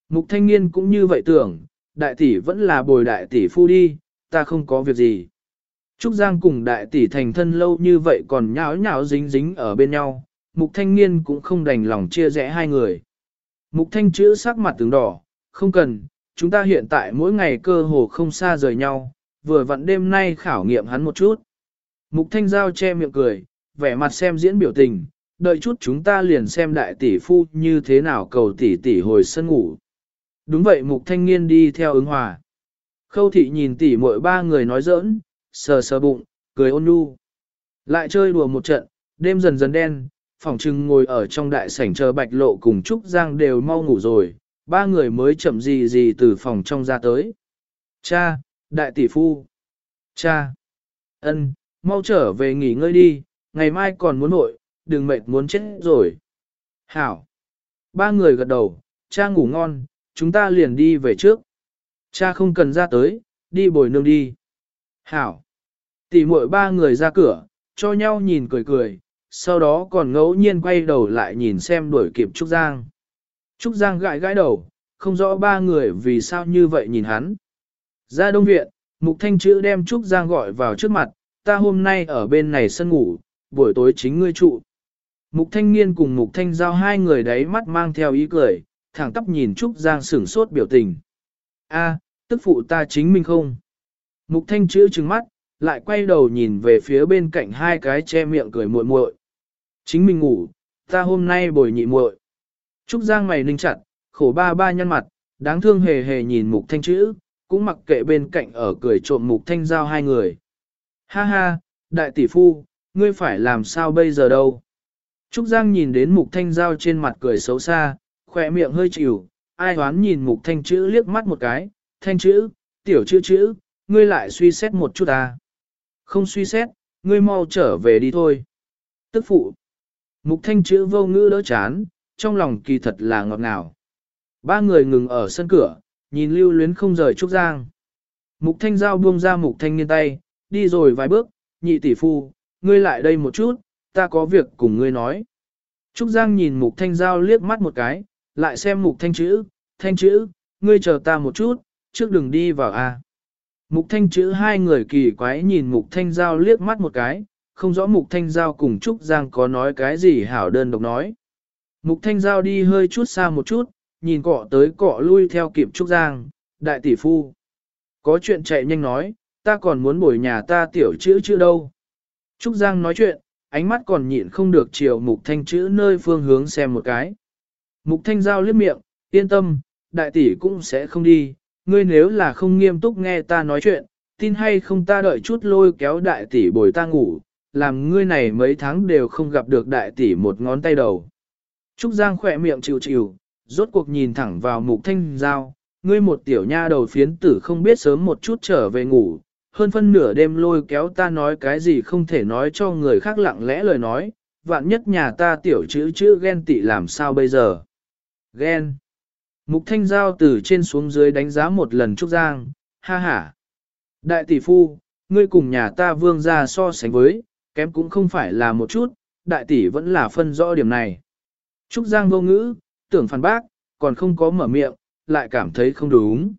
Mục thanh niên cũng như vậy tưởng, đại tỷ vẫn là bồi đại tỷ phu đi, ta không có việc gì. Trúc Giang cùng đại tỷ thành thân lâu như vậy còn nháo nháo dính dính ở bên nhau, mục thanh niên cũng không đành lòng chia rẽ hai người. Mục thanh chữ sắc mặt tướng đỏ, không cần, chúng ta hiện tại mỗi ngày cơ hồ không xa rời nhau, vừa vặn đêm nay khảo nghiệm hắn một chút. Mục thanh giao che miệng cười, vẻ mặt xem diễn biểu tình, đợi chút chúng ta liền xem đại tỷ phu như thế nào cầu tỷ tỷ hồi sân ngủ. Đúng vậy mục thanh niên đi theo ứng hòa. Khâu thị nhìn tỷ muội ba người nói giỡn, sờ sờ bụng, cười ôn nhu. Lại chơi đùa một trận, đêm dần dần đen, phòng trưng ngồi ở trong đại sảnh chờ bạch lộ cùng Trúc Giang đều mau ngủ rồi, ba người mới chậm gì gì từ phòng trong ra tới. Cha, đại tỷ phu. Cha. ân, mau trở về nghỉ ngơi đi, ngày mai còn muốn hội, đừng mệt muốn chết rồi. Hảo. Ba người gật đầu, cha ngủ ngon, chúng ta liền đi về trước. Cha không cần ra tới, đi bồi nương đi. Hảo. Tỷ muội ba người ra cửa, cho nhau nhìn cười cười, sau đó còn ngẫu nhiên quay đầu lại nhìn xem đuổi kịp Trúc Giang. Trúc Giang gãi gãi đầu, không rõ ba người vì sao như vậy nhìn hắn. Ra đông viện, Mục Thanh Chữ đem Trúc Giang gọi vào trước mặt, ta hôm nay ở bên này sân ngủ, buổi tối chính ngươi trụ. Mục Thanh Niên cùng Mục Thanh Giao hai người đấy mắt mang theo ý cười, thẳng tắp nhìn Trúc Giang sửng sốt biểu tình. A, tức phụ ta chính mình không? Mục Thanh Chữ trừng mắt, lại quay đầu nhìn về phía bên cạnh hai cái che miệng cười muội muội. Chính mình ngủ, ta hôm nay bồi nhị muội. Trúc Giang mày ninh chặt, khổ ba ba nhăn mặt, Đáng thương hề hề nhìn mục thanh chữ, cũng mặc kệ bên cạnh ở cười trộm mục thanh giao hai người. Ha ha, đại tỷ phu, ngươi phải làm sao bây giờ đâu? Trúc Giang nhìn đến mục thanh giao trên mặt cười xấu xa, khỏe miệng hơi chịu, ai hoán nhìn mục thanh chữ liếc mắt một cái, thanh chữ, tiểu chữ chữ, ngươi lại suy xét một chút à. Không suy xét, ngươi mau trở về đi thôi. Tức phụ. Mục thanh chữ vô ngữ đỡ chán, trong lòng kỳ thật là ngọt ngào. Ba người ngừng ở sân cửa, nhìn lưu luyến không rời Trúc Giang. Mục thanh giao buông ra mục thanh niên tay, đi rồi vài bước, nhị tỷ phu, ngươi lại đây một chút, ta có việc cùng ngươi nói. Trúc Giang nhìn mục thanh giao liếc mắt một cái, lại xem mục thanh chữ, thanh chữ, ngươi chờ ta một chút, trước đừng đi vào a. Mục thanh chữ hai người kỳ quái nhìn mục thanh giao liếc mắt một cái, không rõ mục thanh giao cùng Trúc Giang có nói cái gì hảo đơn độc nói. Mục thanh giao đi hơi chút xa một chút, nhìn cọ tới cọ lui theo kịp Trúc Giang, đại tỷ phu. Có chuyện chạy nhanh nói, ta còn muốn bồi nhà ta tiểu chữ chữ đâu. Trúc Giang nói chuyện, ánh mắt còn nhịn không được chiều mục thanh chữ nơi phương hướng xem một cái. Mục thanh giao liếc miệng, yên tâm, đại tỷ cũng sẽ không đi, ngươi nếu là không nghiêm túc nghe ta nói chuyện, tin hay không ta đợi chút lôi kéo đại tỷ bồi ta ngủ, làm ngươi này mấy tháng đều không gặp được đại tỷ một ngón tay đầu. Trúc Giang khỏe miệng chịu chịu, rốt cuộc nhìn thẳng vào mục thanh giao, ngươi một tiểu nha đầu phiến tử không biết sớm một chút trở về ngủ, hơn phân nửa đêm lôi kéo ta nói cái gì không thể nói cho người khác lặng lẽ lời nói, vạn nhất nhà ta tiểu chữ chữ ghen tị làm sao bây giờ. Ghen. Mục thanh giao từ trên xuống dưới đánh giá một lần Trúc Giang, ha ha. Đại tỷ phu, ngươi cùng nhà ta vương ra so sánh với, kém cũng không phải là một chút, đại tỷ vẫn là phân rõ điểm này. Trúc Giang vô ngữ, tưởng phản bác, còn không có mở miệng, lại cảm thấy không đúng.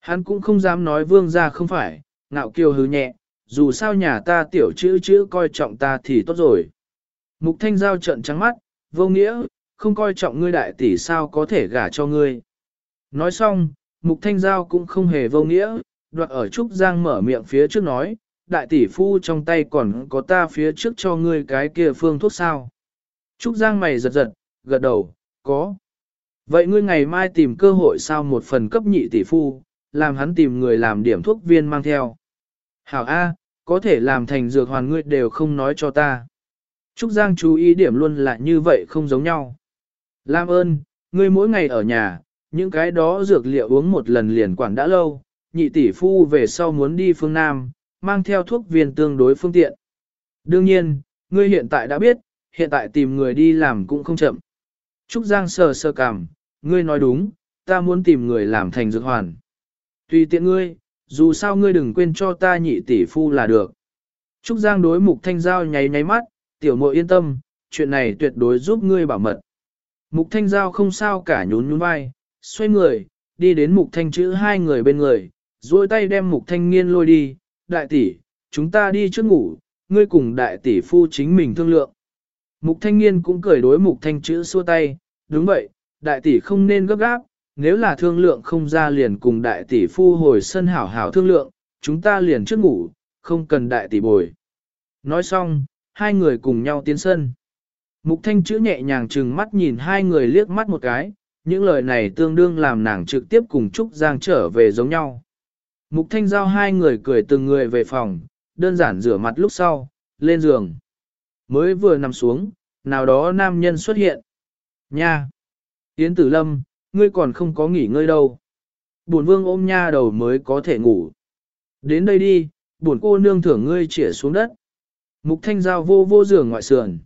Hắn cũng không dám nói vương ra không phải, ngạo kiều hứ nhẹ, dù sao nhà ta tiểu chữ chữ coi trọng ta thì tốt rồi. Mục thanh giao trận trắng mắt, vô nghĩa, không coi trọng ngươi đại tỷ sao có thể gả cho ngươi. Nói xong, mục thanh giao cũng không hề vô nghĩa, đoạt ở Trúc Giang mở miệng phía trước nói, đại tỷ phu trong tay còn có ta phía trước cho ngươi cái kia phương thuốc sao. Trúc Giang mày giật giật, gật đầu, có. Vậy ngươi ngày mai tìm cơ hội sao một phần cấp nhị tỷ phu, làm hắn tìm người làm điểm thuốc viên mang theo. Hảo A, có thể làm thành dược hoàn ngươi đều không nói cho ta. Trúc Giang chú ý điểm luôn là như vậy không giống nhau. Lam ơn, ngươi mỗi ngày ở nhà, những cái đó dược liệu uống một lần liền quản đã lâu, nhị tỷ phu về sau muốn đi phương Nam, mang theo thuốc viên tương đối phương tiện. Đương nhiên, ngươi hiện tại đã biết, hiện tại tìm người đi làm cũng không chậm. Trúc Giang sờ sờ cảm, ngươi nói đúng, ta muốn tìm người làm thành dược hoàn. Tùy tiện ngươi, dù sao ngươi đừng quên cho ta nhị tỷ phu là được. Trúc Giang đối mục thanh giao nháy nháy mắt, tiểu muội yên tâm, chuyện này tuyệt đối giúp ngươi bảo mật. Mục thanh giao không sao cả nhún nhún vai, xoay người, đi đến mục thanh chữ hai người bên người, duỗi tay đem mục thanh nghiên lôi đi, đại tỷ, chúng ta đi trước ngủ, ngươi cùng đại tỷ phu chính mình thương lượng. Mục thanh nghiên cũng cười đối mục thanh chữ xua tay, đúng vậy, đại tỷ không nên gấp gáp, nếu là thương lượng không ra liền cùng đại tỷ phu hồi sân hảo hảo thương lượng, chúng ta liền trước ngủ, không cần đại tỷ bồi. Nói xong, hai người cùng nhau tiến sân. Mục thanh chữ nhẹ nhàng trừng mắt nhìn hai người liếc mắt một cái, những lời này tương đương làm nàng trực tiếp cùng Trúc Giang trở về giống nhau. Mục thanh giao hai người cười từng người về phòng, đơn giản rửa mặt lúc sau, lên giường. Mới vừa nằm xuống, nào đó nam nhân xuất hiện. Nha! Yến tử lâm, ngươi còn không có nghỉ ngơi đâu. Bổn vương ôm nha đầu mới có thể ngủ. Đến đây đi, bổn cô nương thưởng ngươi chỉa xuống đất. Mục thanh giao vô vô giường ngoại sườn.